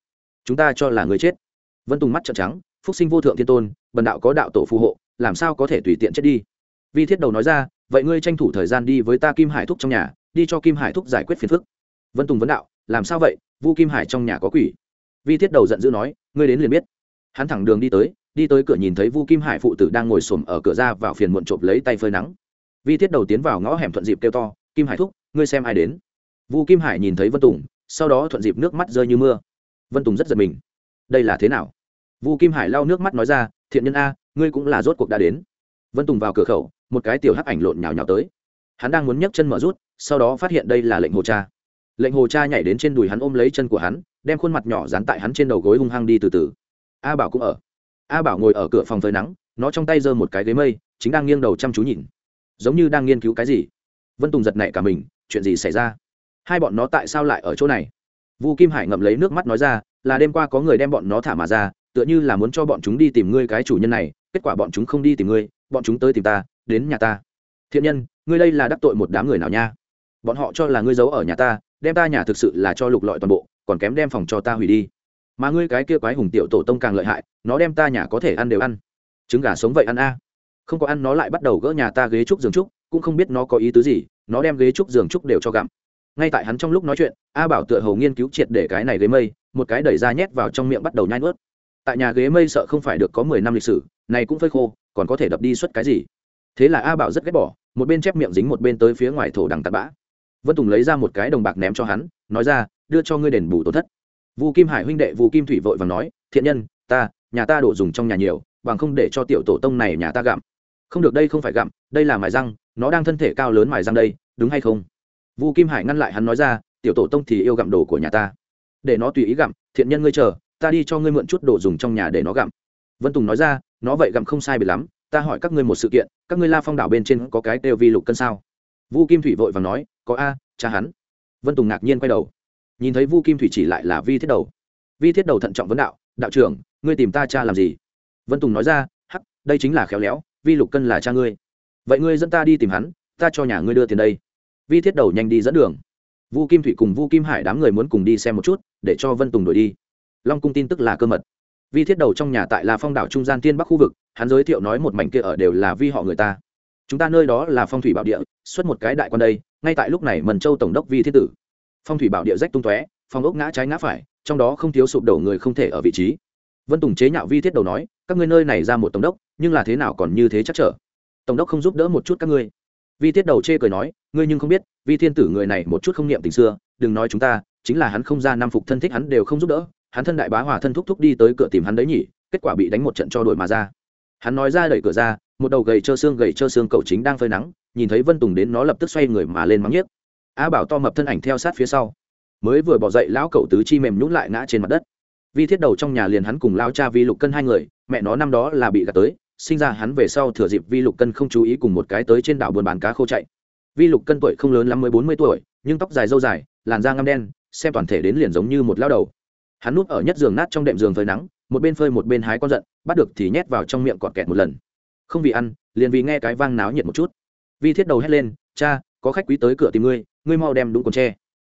Chúng ta cho là người chết. Vân tùng mắt trợn trắng, phúc sinh vô thượng thiên tôn, bần đạo có đạo tổ phù hộ, làm sao có thể tùy tiện chết đi? Vi thiết đầu nói ra, vậy ngươi tranh thủ thời gian đi với ta kim hải thúc trong nhà, đi cho kim hải thúc giải quyết phiền phức. Vân tùng vấn đạo, làm sao vậy? Vu kim hải trong nhà có quỷ. Vi thiết đầu giận dữ nói, ngươi đến liền biết. Hắn thẳng đường đi tới đi tới cửa nhìn thấy vu kim hải phụ tử đang ngồi xổm ở cửa ra vào phiền muộn trộm lấy tay phơi nắng. Vi thiết đầu tiến vào ngõ hẻm thuận dịp kêu to, kim hải thúc, ngươi xem ai đến? Vu kim hải nhìn thấy vân tùng, sau đó thuận dịp nước mắt rơi như mưa. Vân tùng rất giật mình. Đây là thế nào? Vu kim hải lau nước mắt nói ra, thiện nhân a, ngươi cũng là rốt cuộc đã đến. Vân tùng vào cửa khẩu một cái tiểu hắc ảnh lộn nhào nhào tới. Hắn đang muốn nhấc chân mở rút, sau đó phát hiện đây là lệnh hồ cha. Lệnh hồ cha nhảy đến trên đùi hắn ôm lấy chân của hắn, đem khuôn mặt nhỏ dán tại hắn trên đầu gối hung hăng đi từ từ. A bảo cũng ở. A bảo ngồi ở cửa phòng phơi nắng, nó trong tay giơ một cái ghế mây, chính đang nghiêng đầu chăm chú nhìn. Giống như đang nghiên cứu cái gì. Vân tùng giật nảy cả mình, chuyện gì xảy ra? Hai bọn nó tại sao lại ở chỗ này? Vu kim hải ngậm lấy nước mắt nói ra, là đêm qua có người đem bọn nó thả mà ra, tựa như là muốn cho bọn chúng đi tìm ngươi cái chủ nhân này, kết quả bọn chúng không đi tìm ngươi, bọn chúng tới tìm ta đến nhà ta. Thiện nhân, ngươi đây là đắc tội một đám người nào nha? Bọn họ cho là ngươi giấu ở nhà ta, đem ta nhà thực sự là cho lục lọi toàn bộ, còn kém đem phòng cho ta hủy đi. Mà ngươi cái kia quái hùng tiểu tổ tông càng lợi hại, nó đem ta nhà có thể ăn đều ăn. Trứng gà sống vậy ăn a. Không có ăn nó lại bắt đầu gỡ nhà ta ghế trúc giường trúc, cũng không biết nó có ý tứ gì, nó đem ghế trúc giường trúc đều cho gặm. Ngay tại hắn trong lúc nói chuyện, a bảo tựa hầu nghiên cứu triệt để cái này ghế mây, một cái đẩy ra nhét vào trong miệng bắt đầu nhai nuốt. Tại nhà ghế mây sợ không phải được có mười năm lịch sử, này cũng phơi khô, còn có thể đập đi suất cái gì? Thế là a bảo rất ghét bỏ, một bên chép miệng dính một bên tới phía ngoài thổ đằng tạt bã. Vân tùng lấy ra một cái đồng bạc ném cho hắn, nói ra, đưa cho ngươi đền bù tổn thất. Vu kim hải huynh đệ vu kim thủy vội và nói, thiện nhân, ta, nhà ta đồ dùng trong nhà nhiều, bằng không để cho tiểu tổ tông này nhà ta gặm. Không được đây không phải gặm, đây là mài răng, nó đang thân thể cao lớn mài răng đây, đúng hay không? Vu kim hải ngăn lại hắn nói ra, tiểu tổ tông thì yêu gặm đồ của nhà ta. Để nó tùy ý gặm, thiện nhân ngươi chờ, ta đi cho ngươi mượn chút đồ dùng trong nhà để nó gặm. Vân tùng nói ra, nó vậy gặm không sai bị lắm, ta hỏi các ngươi một sự kiện các ngươi la phong đảo bên trên có cái têu vi lục cân sao? Vu kim thủy vội và nói, có a, cha hắn. Vân tùng ngạc nhiên quay đầu. Nhìn thấy vu kim thủy chỉ lại là vi thiết đầu. Vi thiết đầu thận trọng vấn đạo đạo trưởng, ngươi tìm ta cha làm gì? Vân tùng nói ra, hắc, đây chính là khéo léo, vi lục cân là cha ngươi. Vậy ngươi dẫn ta đi tìm hắn, ta cho nhà ngươi đưa tiền đây. Vi thiết đầu nhanh đi dẫn đường. Vu kim thủy cùng vu kim hải đám người muốn cùng đi xem một chút, để cho vân tùng đổi đi. Long cung tin tức là cơ mật vi thiết đầu trong nhà tại là phong đảo trung gian tiên bắc khu vực, hắn giới thiệu nói một mảnh kia ở đều là vi họ người ta. Chúng ta nơi đó là phong thủy bảo địa, xuất một cái đại quan đây, ngay tại lúc này mần châu tổng đốc vi thiết tử. Phong thủy bảo địa rách tung tóe phong ốc ngã trái ngã phải, trong đó không thiếu sụp đổ người không thể ở vị trí. Vân tùng chế nhạo vi thiết đầu nói, các ngươi nơi này ra một tổng đốc, nhưng là thế nào còn như thế chắc trở? Tổng đốc không giúp đỡ một chút các ngươi. Vi thiết đầu chê cười nói, ngươi nhưng không biết, vi thiên tử người này một chút không niệm tình xưa, đừng nói chúng ta, chính là hắn không ra năm phục thân thích hắn đều không giúp đỡ hắn thân đại bá hòa thân thúc thúc đi tới cửa tìm hắn đấy nhỉ, kết quả bị đánh một trận cho đội mà ra. Hắn nói ra đẩy cửa ra, một đầu gầy trơ xương gầy trơ xương cậu chính đang phơi nắng, nhìn thấy vân tùng đến nó lập tức xoay người mà lên mắng nhiếc. A bảo to mập thân ảnh theo sát phía sau. Mới vừa bỏ dậy, lão cậu tứ chi mềm nhũn lại ngã trên mặt đất. Vi thiết đầu trong nhà liền hắn cùng lao cha vi lục cân hai người, mẹ nó năm đó là bị gạt tới, sinh ra hắn về sau thừa dịp vi lục cân không chú ý cùng một cái tới trên đảo buôn bán cá khô chạy. Vi lục cân tuổi không lớn lắm mới bốn mươi tuổi, nhưng tóc dài dâu dài, làn da ngăm đen, xem toàn thể đến liền giống như một lao đầu hắn núp ở nhất giường nát trong đệm giường phơi nắng, một bên phơi một bên hái con giận, bắt được thì nhét vào trong miệng cọt kẹt một lần. Không vì ăn, liền vì nghe cái vang náo nhiệt một chút. Vi thiết đầu hét lên, cha, có khách quý tới cửa tìm ngươi ngươi mau đem đúng cồn tre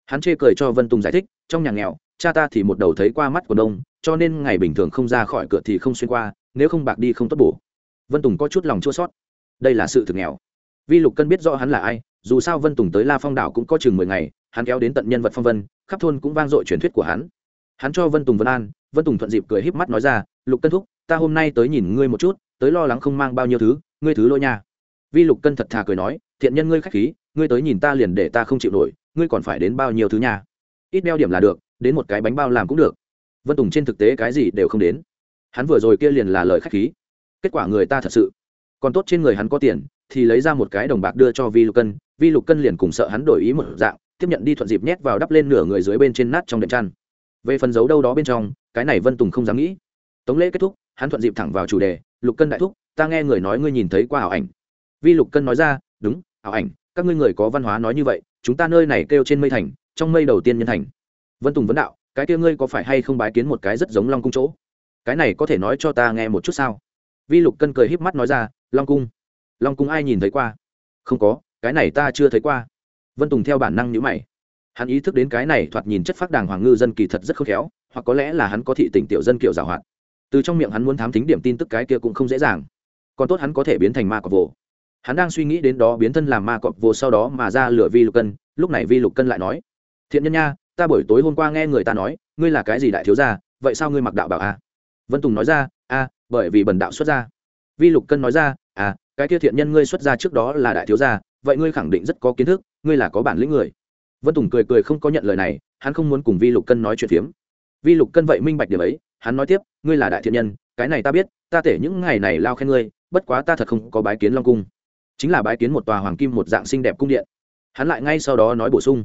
hắn chê cười cho vân tùng giải thích, trong nhà nghèo, cha ta thì một đầu thấy qua mắt của đông, cho nên ngày bình thường không ra khỏi cửa thì không xuyên qua, nếu không bạc đi không tốt bổ. Vân tùng có chút lòng chua sót đây là sự thực nghèo. Vi lục cân biết rõ hắn là ai, dù sao vân tùng tới la phong đảo cũng có chừng mười ngày, hắn kéo đến tận nhân vật phong vân, khắp thôn cũng vang dội truyền thuyết của hắn hắn cho vân tùng vân an, vân tùng thuận dịp cười híp mắt nói ra, lục cân thúc, ta hôm nay tới nhìn ngươi một chút, tới lo lắng không mang bao nhiêu thứ, ngươi thứ lôi nha. Vi lục cân thật thà cười nói, thiện nhân ngươi khách khí, ngươi tới nhìn ta liền để ta không chịu nổi, ngươi còn phải đến bao nhiêu thứ nha? Ít đeo điểm là được, đến một cái bánh bao làm cũng được. Vân tùng trên thực tế cái gì đều không đến. Hắn vừa rồi kia liền là lời khách khí. Kết quả người ta thật sự. Còn tốt trên người hắn có tiền, thì lấy ra một cái đồng bạc đưa cho vi lục cân. Vi lục cân liền cùng sợ hắn đổi ý một dạng, tiếp nhận đi thuận dịp nhét vào đắp lên nửa người dưới bên trên nát trong đệm chăn về phần giấu đâu đó bên trong, cái này vân tùng không dám nghĩ. Tống lễ kết thúc, hắn thuận dịp thẳng vào chủ đề, lục cân đại thúc, ta nghe người nói ngươi nhìn thấy qua ảo ảnh. Vi lục cân nói ra, đúng, ảo ảnh, các ngươi người có văn hóa nói như vậy, chúng ta nơi này kêu trên mây thành, trong mây đầu tiên nhân thành. Vân tùng vấn đạo, cái kia ngươi có phải hay không bái kiến một cái rất giống long cung chỗ? Cái này có thể nói cho ta nghe một chút sao? Vi lục cân cười híp mắt nói ra, long cung long cung ai nhìn thấy qua? Không có, cái này ta chưa thấy qua. Vân tùng theo bản năng nhữ mày hắn ý thức đến cái này thoạt nhìn chất phác đàng hoàng ngư dân kỳ thật rất khôn khéo, hoặc có lẽ là hắn có thị tình tiểu dân kiểu giảo hoạt. Từ trong miệng hắn muốn thám tính điểm tin tức cái kia cũng không dễ dàng. Còn tốt hắn có thể biến thành ma cọp vồ. Hắn đang suy nghĩ đến đó biến thân làm ma cọp vồ sau đó mà ra lửa vi lục cân, lúc này vi lục cân lại nói, thiện nhân nha, ta buổi tối hôm qua nghe người ta nói, ngươi là cái gì đại thiếu gia, vậy sao ngươi mặc đạo bảo a vân tùng nói ra, a, bởi vì bần đạo xuất gia. Vi lục cân nói ra à cái kia thiện nhân ngươi xuất gia trước đó là đại thiếu gia, vậy ngươi khẳng định rất có kiến thức, ngươi là có bản lĩnh người vân tùng cười cười không có nhận lời này, hắn không muốn cùng vi lục cân nói chuyện phiếm. Vi lục cân vậy minh bạch điểm ấy, hắn nói tiếp, ngươi là đại thiện nhân, cái này ta biết, ta thể những ngày này lao khen ngươi, bất quá ta thật không có bái kiến long cung. Chính là bái kiến một tòa hoàng kim một dạng xinh đẹp cung điện. Hắn lại ngay sau đó nói bổ sung.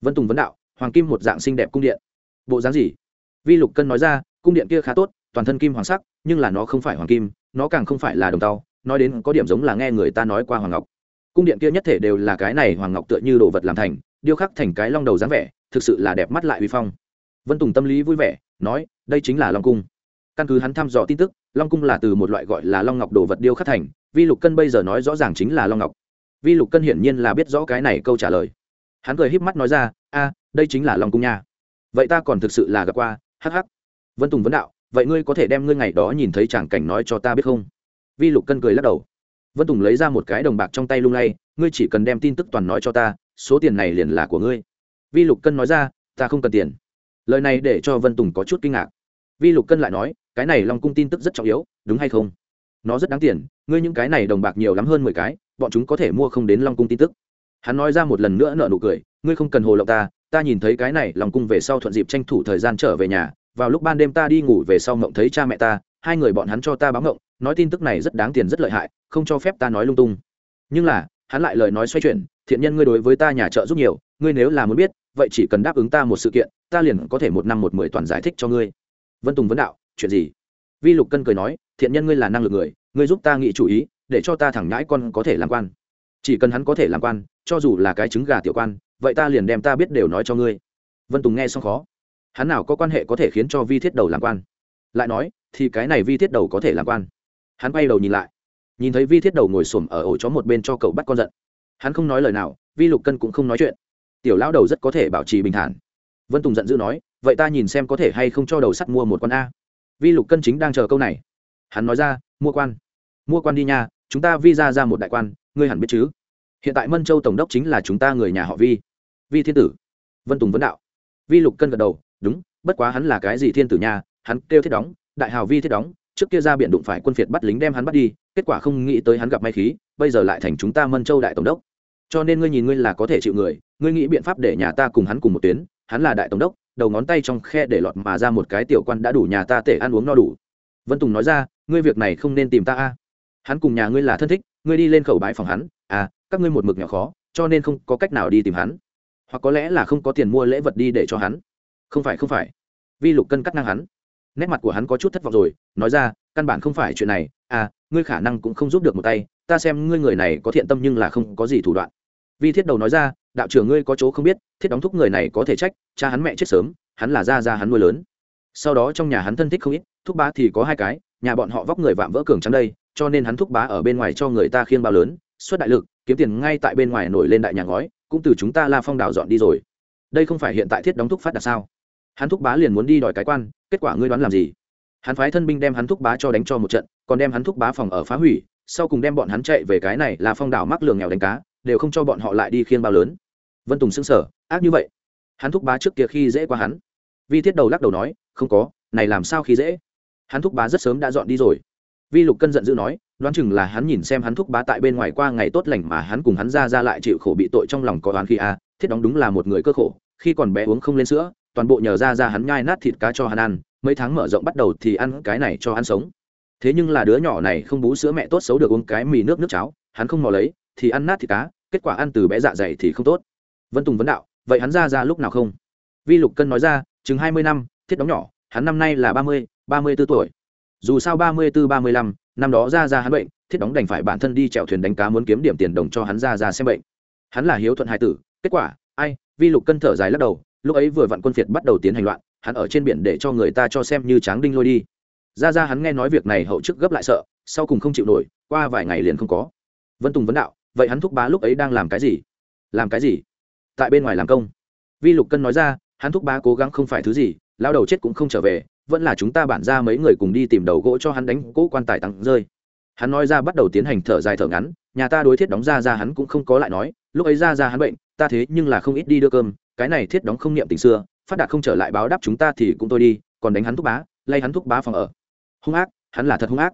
Vân tùng vấn đạo, hoàng kim một dạng xinh đẹp cung điện. Bộ dáng gì? Vi lục cân nói ra, cung điện kia khá tốt, toàn thân kim hoàng sắc, nhưng là nó không phải hoàng kim, nó càng không phải là đồng tàu nói đến có điểm giống là nghe người ta nói qua hoàng ngọc. Cung điện kia nhất thể đều là cái này hoàng ngọc tựa như đồ vật làm thành điêu khắc thành cái long đầu dáng vẻ, thực sự là đẹp mắt lại uy phong. Vân tùng tâm lý vui vẻ, nói, đây chính là long cung. Căn cứ hắn thăm dò tin tức, long cung là từ một loại gọi là long ngọc đồ vật điêu khắc thành, vi lục cân bây giờ nói rõ ràng chính là long ngọc. Vi lục cân hiển nhiên là biết rõ cái này câu trả lời. Hắn cười híp mắt nói ra, a, đây chính là long cung nha. Vậy ta còn thực sự là gặp qua hh vân tùng vấn đạo, vậy ngươi có thể đem ngươi ngày đó nhìn thấy chàng cảnh nói cho ta biết không? Vi lục cân cười lắc đầu. Vân tùng lấy ra một cái đồng bạc trong tay lung lay, ngươi chỉ cần đem tin tức toàn nói cho ta số tiền này liền là của ngươi. Vi lục cân nói ra, ta không cần tiền. Lời này để cho vân tùng có chút kinh ngạc. Vi lục cân lại nói, cái này long cung tin tức rất trọng yếu, đúng hay không? Nó rất đáng tiền, ngươi những cái này đồng bạc nhiều lắm hơn mười cái, bọn chúng có thể mua không đến long cung tin tức. Hắn nói ra một lần nữa nợ nụ cười, ngươi không cần hồ lộng ta ta nhìn thấy cái này lòng cung về sau thuận dịp tranh thủ thời gian trở về nhà, vào lúc ban đêm ta đi ngủ về sau mộng thấy cha mẹ ta, hai người bọn hắn cho ta báo mộng, nói tin tức này rất đáng tiền rất lợi hại, không cho phép ta nói lung tung. Nhưng là, hắn lại lời nói xoay chuyển thiện nhân ngươi đối với ta nhà trợ giúp nhiều, ngươi nếu là muốn biết, vậy chỉ cần đáp ứng ta một sự kiện, ta liền có thể một năm một mười toàn giải thích cho ngươi. Vân tùng vấn đạo, chuyện gì? Vi lục cân cười nói, thiện nhân ngươi là năng lực người, ngươi giúp ta nghĩ chủ ý, để cho ta thẳng nhãi con có thể làm quan. Chỉ cần hắn có thể làm quan, cho dù là cái trứng gà tiểu quan, vậy ta liền đem ta biết đều nói cho ngươi. Vân tùng nghe xong khó. Hắn nào có quan hệ có thể khiến cho vi thiết đầu làm quan? Lại nói, thì cái này vi thiết đầu có thể làm quan? Hắn quay đầu nhìn lại. Nhìn thấy vi thiết đầu ngồi xổm ở ổ chó một bên cho cậu bắt con giận hắn không nói lời nào, vi lục cân cũng không nói chuyện. Tiểu lão đầu rất có thể bảo trì bình thản. Vân tùng giận dữ nói, vậy ta nhìn xem có thể hay không cho đầu sắt mua một con a. Vi lục cân chính đang chờ câu này. Hắn nói ra, mua quan. Mua quan đi nha, chúng ta vi ra ra một đại quan, ngươi hẳn biết chứ? Hiện tại mân châu tổng đốc chính là chúng ta người nhà họ vi. Vi thiên tử. Vân tùng vấn đạo. Vi lục cân gật đầu, đúng, bất quá hắn là cái gì thiên tử nha, hắn kêu thiết đóng, đại hào vi thiết đóng, trước kia ra biển đụng phải quân phiệt bắt lính đem hắn bắt đi, kết quả không nghĩ tới hắn gặp may khí, bây giờ lại thành chúng ta mân châu đại tổng đốc cho nên ngươi nhìn ngươi là có thể chịu người, ngươi nghĩ biện pháp để nhà ta cùng hắn cùng một tuyến, hắn là đại tổng đốc, đầu ngón tay trong khe để lọt mà ra một cái tiểu quan đã đủ nhà ta tể ăn uống no đủ. Vân tùng nói ra, ngươi việc này không nên tìm ta a. Hắn cùng nhà ngươi là thân thích, ngươi đi lên khẩu bãi phòng hắn à các ngươi một mực nhỏ khó, cho nên không có cách nào đi tìm hắn. Hoặc có lẽ là không có tiền mua lễ vật đi để cho hắn. Không phải không phải. Vi lục cân cắt ngang hắn. Nét mặt của hắn có chút thất vọng rồi, nói ra, căn bản không phải chuyện này à ngươi khả năng cũng không giúp được một tay, ta xem ngươi người này có thiện tâm nhưng là không có gì thủ đoạn vi thiết đầu nói ra, đạo trưởng ngươi có chỗ không biết, thiết đóng thúc người này có thể trách, cha hắn mẹ chết sớm, hắn là gia gia hắn nuôi lớn. Sau đó trong nhà hắn thân thích không ít, thúc bá thì có hai cái, nhà bọn họ vóc người vạm vỡ cường trắng đây, cho nên hắn thúc bá ở bên ngoài cho người ta khiêng bao lớn, xuất đại lực, kiếm tiền ngay tại bên ngoài nổi lên đại nhà ngói, cũng từ chúng ta la phong đảo dọn đi rồi. Đây không phải hiện tại thiết đóng thúc phát đạt sao? Hắn thúc bá liền muốn đi đòi cái quan, kết quả ngươi đoán làm gì? Hắn phái thân binh đem hắn thúc bá cho đánh cho một trận, còn đem hắn thúc bá phòng ở phá hủy, sau cùng đem bọn hắn chạy về cái này là phong đảo mắc lường nghèo đánh cá đều không cho bọn họ lại đi khiêng bao lớn. Vân tùng xứng sở ác như vậy. Hắn thúc bá trước kia khi dễ qua hắn. Vi thiết đầu lắc đầu nói, không có, này làm sao khi dễ? Hắn thúc bá rất sớm đã dọn đi rồi. Vi lục cân giận dữ nói, đoán chừng là hắn nhìn xem hắn thúc bá tại bên ngoài qua ngày tốt lành mà hắn cùng hắn ra ra lại chịu khổ bị tội trong lòng có oán khi a thiết đóng đúng là một người cơ khổ, khi còn bé uống không lên sữa, toàn bộ nhờ ra ra hắn nhai nát thịt cá cho hắn ăn, mấy tháng mở rộng bắt đầu thì ăn cái này cho hắn sống. Thế nhưng là đứa nhỏ này không bú sữa mẹ tốt xấu được uống cái mì nước nước cháo, hắn không mò lấy thì ăn nát thịt cá, kết quả ăn từ bé dạ dày thì không tốt. Vân tùng vấn đạo, vậy hắn ra ra lúc nào không? Vi lục cân nói ra, chừng hai mươi năm, thiết đóng nhỏ, hắn năm nay là ba mươi ba mươi b ố tuổi. Dù sao ba mươi b ố ba mươi lăm, năm đó ra ra hắn bệnh, thiết đóng đành phải bản thân đi chèo thuyền đánh cá muốn kiếm điểm tiền đồng cho hắn ra ra xem bệnh. Hắn là hiếu thuận hai tử, kết quả, ai, vi lục cân thở dài lắc đầu, lúc ấy vừa vặn quân phiệt bắt đầu tiến hành loạn, hắn ở trên biển để cho người ta cho xem như tráng đinh lôi đi. Ra ra hắn nghe nói việc này hậu chức gấp lại sợ, sau cùng không chịu nổi, qua vài ngày liền không có. Vân tùng vấn đạo vậy hắn thúc bá lúc ấy đang làm cái gì? Làm cái gì? Tại bên ngoài làm công. Vi lục cân nói ra, hắn thúc bá cố gắng không phải thứ gì lao đầu chết cũng không trở về, vẫn là chúng ta bản ra mấy người cùng đi tìm đầu gỗ cho hắn đánh cỗ quan tài tăng rơi. Hắn nói ra bắt đầu tiến hành thở dài thở ngắn, nhà ta đối thiết đóng ra ra hắn cũng không có lại nói, lúc ấy ra ra hắn bệnh, ta thế nhưng là không ít đi đưa cơm, cái này thiết đóng không niệm tình xưa, phát đạt không trở lại báo đáp chúng ta thì cũng tôi đi, còn đánh hắn thúc bá, lay hắn thúc bá phòng ở. Hung ác, hắn là thật hung ác.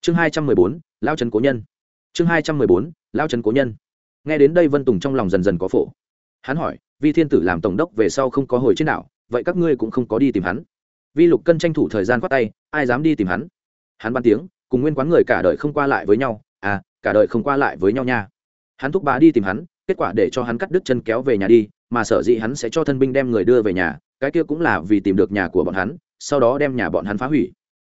Chương hai trăm mười bốn, lao trần cố nhân chương hai trăm mười bốn lao trần cố nhân. Nghe đến đây vân tùng trong lòng dần dần có phổ. Hắn hỏi vi thiên tử làm tổng đốc về sau không có hồi trên đảo, vậy các ngươi cũng không có đi tìm hắn? Vi lục cân tranh thủ thời gian khoát tay ai dám đi tìm hắn? Hắn ban tiếng cùng nguyên quán người cả đời không qua lại với nhau. À cả đời không qua lại với nhau nha. Hắn thúc bá đi tìm hắn kết quả để cho hắn cắt đứt chân kéo về nhà đi mà sở dĩ hắn sẽ cho thân binh đem người đưa về nhà cái kia cũng là vì tìm được nhà của bọn hắn sau đó đem nhà bọn hắn phá hủy.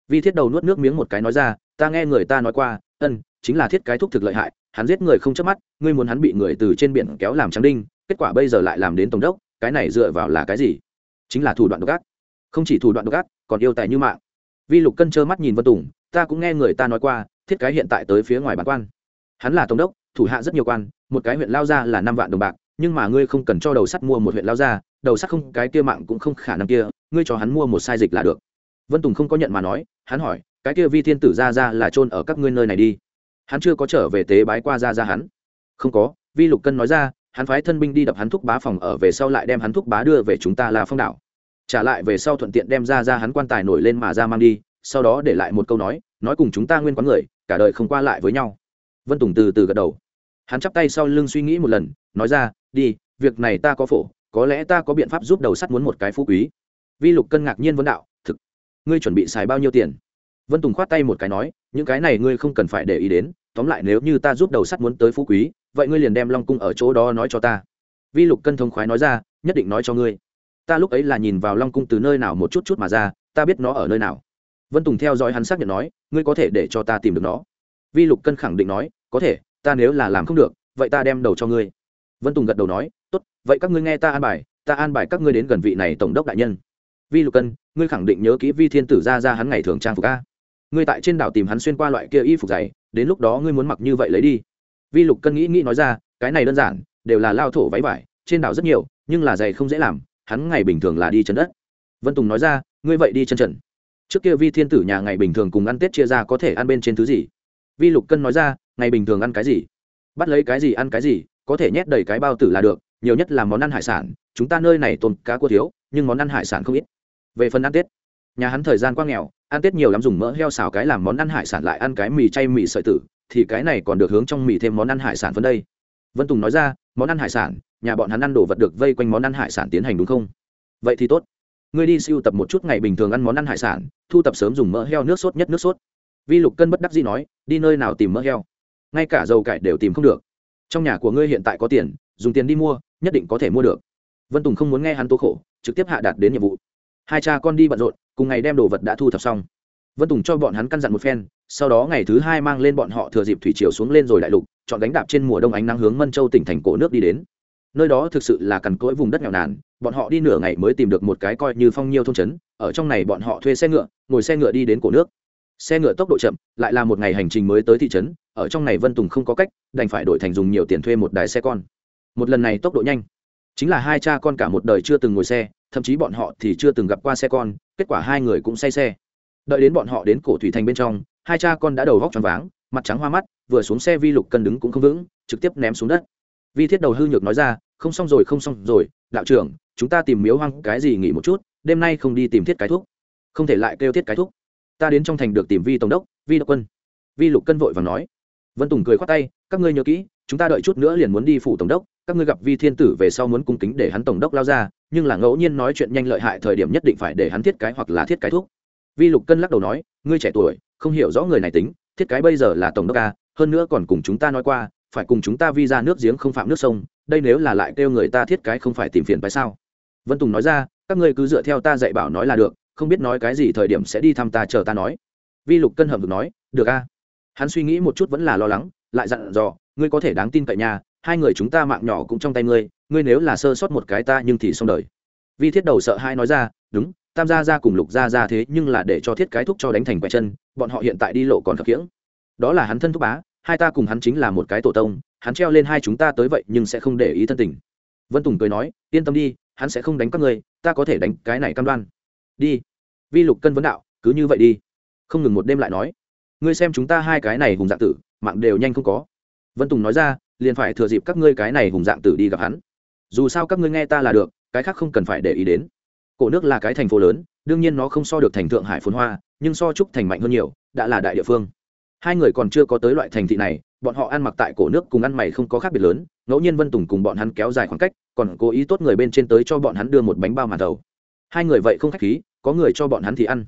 Vi thiết đầu nuốt nước miếng một cái nói ra ta nghe người ta nói qua ân chính là thiết cái thúc thực lợi hại, hắn giết người không chớp mắt, ngươi muốn hắn bị người từ trên biển kéo làm trắng đinh, kết quả bây giờ lại làm đến tổng đốc, cái này dựa vào là cái gì? Chính là thủ đoạn độc ác. Không chỉ thủ đoạn độc ác, còn yêu tài như mạng. Vi lục cân trơ mắt nhìn vân tùng, ta cũng nghe người ta nói qua, thiết cái hiện tại tới phía ngoài bản quan. Hắn là tổng đốc, thủ hạ rất nhiều quan, một cái huyện lao ra là năm vạn đồng bạc, nhưng mà ngươi không cần cho đầu sắt mua một huyện lao ra đầu sắt không, cái kia mạng cũng không khả năng kia, ngươi cho hắn mua một sai dịch là được. Vân tùng không có nhận mà nói, hắn hỏi, cái kia vi thiên tử ra ra là trôn ở các ngươi nơi này đi hắn chưa có trở về tế bái qua ra ra hắn. Không có, vi lục cân nói ra, hắn phái thân binh đi đập hắn thúc bá phòng ở về sau lại đem hắn thúc bá đưa về chúng ta là phong đảo. Trả lại về sau thuận tiện đem ra ra hắn quan tài nổi lên mà ra mang đi, sau đó để lại một câu nói nói cùng chúng ta nguyên quán người, cả đời không qua lại với nhau. Vân tùng từ từ gật đầu. Hắn chắp tay sau lưng suy nghĩ một lần, nói ra, đi, việc này ta có phổ, có lẽ ta có biện pháp giúp đầu sắt muốn một cái phú quý. Vi lục cân ngạc nhiên vấn đạo, thực, ngươi chuẩn bị xài bao nhiêu tiền? Vân tùng khoát tay một cái nói những cái này ngươi không cần phải để ý đến, tóm lại nếu như ta giúp đầu sắt muốn tới phú quý, vậy ngươi liền đem long cung ở chỗ đó nói cho ta. Vi lục cân thông khoái nói ra, nhất định nói cho ngươi. Ta lúc ấy là nhìn vào long cung từ nơi nào một chút chút mà ra, ta biết nó ở nơi nào. Vân tùng theo dõi hắn xác nhận nói, ngươi có thể để cho ta tìm được nó. Vi lục cân khẳng định nói, có thể, ta nếu là làm không được, vậy ta đem đầu cho ngươi. Vân tùng gật đầu nói, tốt, vậy các ngươi nghe ta an bài, ta an bài các ngươi đến gần vị này tổng đốc đại nhân. Vi lục cân, ngươi khẳng định nhớ kỹ vi thiên tử ra ra hắn ngày thường trang phục a ngươi tại trên đảo tìm hắn xuyên qua loại kia y phục dày, đến lúc đó ngươi muốn mặc như vậy lấy đi. Vi lục cân nghĩ nghĩ nói ra, cái này đơn giản, đều là lao thổ váy vải, trên đảo rất nhiều, nhưng là giày không dễ làm, hắn ngày bình thường là đi chân đất. Vân tùng nói ra, ngươi vậy đi chân trần. Trước kia vi thiên tử nhà ngày bình thường cùng ăn tết chia ra có thể ăn bên trên thứ gì? Vi lục cân nói ra, ngày bình thường ăn cái gì? Bắt lấy cái gì ăn cái gì, có thể nhét đầy cái bao tử là được, nhiều nhất là món ăn hải sản, chúng ta nơi này tồn cá cua thiếu, nhưng món ăn hải sản không ít. Về phần ăn tết, nhà hắn thời gian quá nghèo ăn tết nhiều lắm dùng mỡ heo xào cái làm món ăn hải sản lại ăn cái mì chay mì sợi tử, thì cái này còn được hướng trong mì thêm món ăn hải sản phân đây. Vân tùng nói ra, món ăn hải sản, nhà bọn hắn ăn đồ vật được vây quanh món ăn hải sản tiến hành đúng không? Vậy thì tốt. Ngươi đi siêu tập một chút ngày bình thường ăn món ăn hải sản, thu tập sớm dùng mỡ heo nước sốt nhất nước sốt. Vi lục cân bất đắc dĩ nói, đi nơi nào tìm mỡ heo? Ngay cả dầu cải đều tìm không được. Trong nhà của ngươi hiện tại có tiền, dùng tiền đi mua, nhất định có thể mua được. Vân tùng không muốn nghe hắn tố khổ, trực tiếp hạ đạt đến nhiệm vụ. Hai cha con đi bận rộn cùng ngày đem đồ vật đã thu thập xong. Vân tùng cho bọn hắn căn dặn một phen, sau đó ngày thứ hai mang lên bọn họ thừa dịp thủy triều xuống lên rồi đại lục, chọn đánh đạp trên mùa đông ánh nắng hướng mân châu tỉnh thành cổ nước đi đến. Nơi đó thực sự là cằn cỗi vùng đất nghèo nàn, bọn họ đi nửa ngày mới tìm được một cái coi như phong nhiêu thôn trấn, ở trong này bọn họ thuê xe ngựa, ngồi xe ngựa đi đến cổ nước. Xe ngựa tốc độ chậm, lại là một ngày hành trình mới tới thị trấn, ở trong này vân tùng không có cách, đành phải đổi thành dùng nhiều tiền thuê một đài xe con. Một lần này tốc độ nhanh. Chính là hai cha con cả một đời chưa từng ngồi xe thậm chí bọn họ thì chưa từng gặp qua xe con, kết quả hai người cũng say xe. Đợi đến bọn họ đến cổ thủy thành bên trong, hai cha con đã đầu vóc t r váng, mặt trắng hoa mắt, vừa xuống xe vi lục cân đứng cũng không vững, trực tiếp ném xuống đất. Vi thiết đầu hư nhược nói ra, không xong rồi, không xong rồi, đạo trưởng, chúng ta tìm miếu hoang cái gì nghỉ một chút, đêm nay không đi tìm thiết cái thuốc không thể lại kêu thiết cái thuốc ta đến trong thành được tìm vi tổng đốc, vi đốc quân. Vi lục cân vội và nói. Vân tùng cười khoát tay, các ngươi nhớ kỹ, chúng ta đợi chút nữa liền muốn đi phủ tổng đốc, các ngươi gặp vi thiên tử về sau muốn cung kính để hắn tổng đốc lao ra nhưng là ngẫu nhiên nói chuyện nhanh lợi hại thời điểm nhất định phải để hắn thiết cái hoặc là thiết cái thuốc. Vi lục cân lắc đầu nói, ngươi trẻ tuổi, không hiểu rõ người này tính, thiết cái bây giờ là tổng đốc ca hơn nữa còn cùng chúng ta nói qua, phải cùng chúng ta vi ra nước giếng không phạm nước sông, đây nếu là lại kêu người ta thiết cái không phải tìm phiền phải sao? Vân tùng nói ra, các ngươi cứ dựa theo ta dạy bảo nói là được, không biết nói cái gì thời điểm sẽ đi thăm ta chờ ta nói. Vi lục cân hầm được nói, được a. Hắn suy nghĩ một chút vẫn là lo lắng, lại dặn dò, ngươi có thể đáng tin cậy nhà hai người chúng ta mạng nhỏ cũng trong tay ngươi ngươi nếu là sơ sót một cái ta nhưng thì xong đời. Vi thiết đầu sợ hai nói ra, đúng, tam gia ra cùng lục gia ra thế nhưng là để cho thiết cái thúc cho đánh thành quẹt chân, bọn họ hiện tại đi lộ còn khập khiễng đó là hắn thân thúc bá, hai ta cùng hắn chính là một cái tổ tông, hắn treo lên hai chúng ta tới vậy nhưng sẽ không để ý thân tình. Vân tùng cười nói, yên tâm đi, hắn sẽ không đánh các ngươi, ta có thể đánh cái này cam đoan. Đi. Vi lục cân vấn đạo, cứ như vậy đi. Không ngừng một đêm lại nói, ngươi xem chúng ta hai cái này hùng dạng tử, mạng đều nhanh không có. Vân tùng nói ra, liền phải thừa dịp các ngươi cái này hùng dạng tử đi gặp hắn dù sao các ngươi nghe ta là được, cái khác không cần phải để ý đến. Cổ nước là cái thành phố lớn, đương nhiên nó không so được thành thượng hải phồn hoa, nhưng so chúc thành mạnh hơn nhiều, đã là đại địa phương. Hai người còn chưa có tới loại thành thị này, bọn họ ăn mặc tại cổ nước cùng ăn mày không có khác biệt lớn, ngẫu nhiên vân tùng cùng bọn hắn kéo dài khoảng cách, còn cố ý tốt người bên trên tới cho bọn hắn đưa một bánh bao màn thầu. Hai người vậy không khách khí, có người cho bọn hắn thì ăn.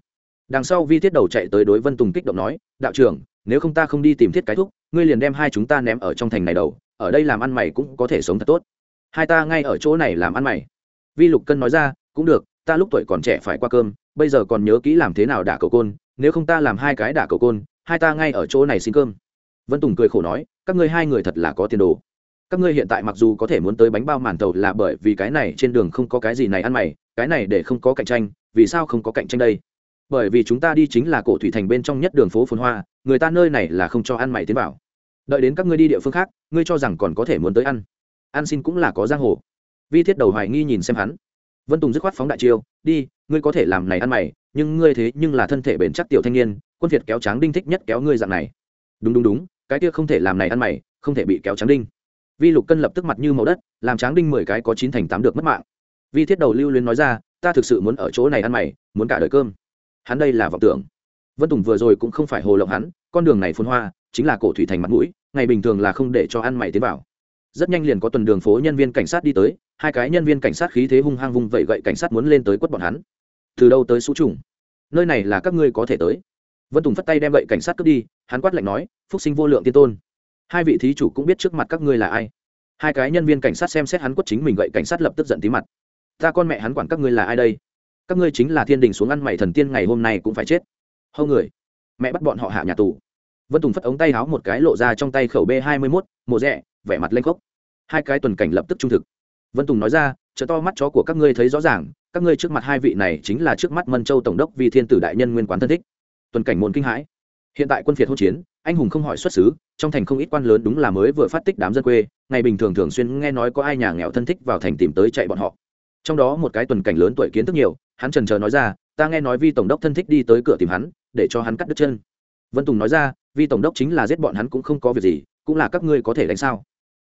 Đằng sau vi thiết đầu chạy tới đối vân tùng kích động nói, đạo trưởng, nếu không ta không đi tìm thiết cái thuốc ngươi liền đem hai chúng ta ném ở trong thành này đầu, ở đây làm ăn mày cũng có thể sống thật tốt hai ta ngay ở chỗ này làm ăn mày. Vi lục cân nói ra, cũng được, ta lúc tuổi còn trẻ phải qua cơm, bây giờ còn nhớ kỹ làm thế nào đả cầu côn, nếu không ta làm hai cái đả cầu côn, hai ta ngay ở chỗ này xin cơm. Vân tùng cười khổ nói, các ngươi hai người thật là có tiền đồ. Các ngươi hiện tại mặc dù có thể muốn tới bánh bao màn tàu là bởi vì cái này trên đường không có cái gì này ăn mày, cái này để không có cạnh tranh, vì sao không có cạnh tranh đây? Bởi vì chúng ta đi chính là cổ thủy thành bên trong nhất đường phố phồn hoa, người ta nơi này là không cho ăn mày tiến vào. Đợi đến các ngươi đi địa phương khác, ngươi cho rằng còn có thể muốn tới ăn ăn xin cũng là có giang hồ. Vi thiết đầu hoài nghi nhìn xem hắn. Vân tùng dứt khoát phóng đại chiêu, đi, ngươi có thể làm này ăn mày, nhưng ngươi thế nhưng là thân thể bền chắc tiểu thanh niên, quân việt kéo tráng đinh thích nhất kéo ngươi dạng này. Đúng đúng đúng, cái kia không thể làm này ăn mày, không thể bị kéo tráng đinh. Vi lục cân lập tức mặt như màu đất, làm tráng đinh mười cái có chín thành tám được mất mạng. Vi thiết đầu lưu luyến nói ra, ta thực sự muốn ở chỗ này ăn mày, muốn cả đời cơm. Hắn đây là vọng tưởng. Vân tùng vừa rồi cũng không phải hồ lộng hắn, con đường này phun hoa, chính là cổ thủy thành mặt mũi, ngày bình thường là không để cho ăn mày tiến vào rất nhanh liền có tuần đường phố nhân viên cảnh sát đi tới, hai cái nhân viên cảnh sát khí thế hung hăng vung vẩy gậy cảnh sát muốn lên tới quất bọn hắn. Từ đâu tới xú trùng? Nơi này là các ngươi có thể tới. Vân tùng phất tay đem gậy cảnh sát cướp đi, hắn quát lạnh nói, phúc sinh vô lượng tiên tôn. Hai vị thí chủ cũng biết trước mặt các ngươi là ai. Hai cái nhân viên cảnh sát xem xét hắn quất chính mình, gậy cảnh sát lập tức giận tí mặt. Ta con mẹ hắn quản các ngươi là ai đây? Các ngươi chính là thiên đình xuống ăn mày thần tiên ngày hôm nay cũng phải chết. Hâu người. Mẹ bắt bọn họ hạ nhà tù. Vân tùng phất ống tay háo một cái lộ ra trong tay khẩu b hai mươi mốt, mộ rẽ vẻ mặt lênh khốc. Hai cái tuần cảnh lập tức trung thực. Vân tùng nói ra chợ to mắt chó của các ngươi thấy rõ ràng, các ngươi trước mặt hai vị này chính là trước mắt mân châu tổng đốc vì thiên tử đại nhân nguyên quán thân thích. Tuần cảnh môn kinh hãi. Hiện tại quân phiệt hỗn chiến, anh hùng không hỏi xuất xứ, trong thành không ít quan lớn đúng là mới vừa phát tích đám dân quê, ngày bình thường thường xuyên nghe nói có ai nhà nghèo thân thích vào thành tìm tới chạy bọn họ. Trong đó một cái tuần cảnh lớn tuổi kiến thức nhiều, hắn trần chờ nói ra, ta nghe nói vi tổng đốc thân thích đi tới cửa tìm hắn, để cho hắn cắt đứt chân. Vân tùng nói ra, vi tổng đốc chính là giết bọn hắn cũng không có việc gì, cũng là các ngươi có thể đánh sao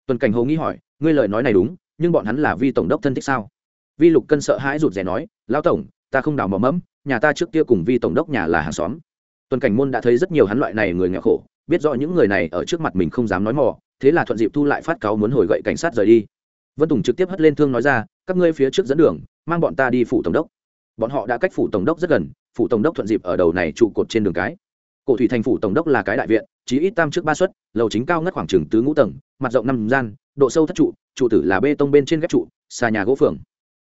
tuần cảnh hồ nghĩ hỏi, ngươi lời nói này đúng, nhưng bọn hắn là vi tổng đốc thân thích sao? Vi lục cân sợ hãi rụt rè nói, lão tổng, ta không đào mò mẫm, nhà ta trước kia cùng vi tổng đốc nhà là hàng xóm. Tuần cảnh môn đã thấy rất nhiều hắn loại này người nghèo khổ, biết rõ những người này ở trước mặt mình không dám nói mò thế là thuận dịp thu lại phát cáo muốn hồi gậy cảnh sát rời đi. Vân tùng trực tiếp hất lên thương nói ra, các ngươi phía trước dẫn đường, mang bọn ta đi phủ tổng đốc. Bọn họ đã cách phủ tổng đốc rất gần, phủ tổng đốc thuận dịp ở đầu này trụ cột trên đường cái cổ thủy thành phủ tổng đốc là cái đại viện chỉ ít tam trước ba suất lầu chính cao ngất khoảng chừng tứ ngũ tầng, mặt rộng năm gian, độ sâu thất trụ trụ tử là bê tông bên trên ghép trụ, xà nhà gỗ phường.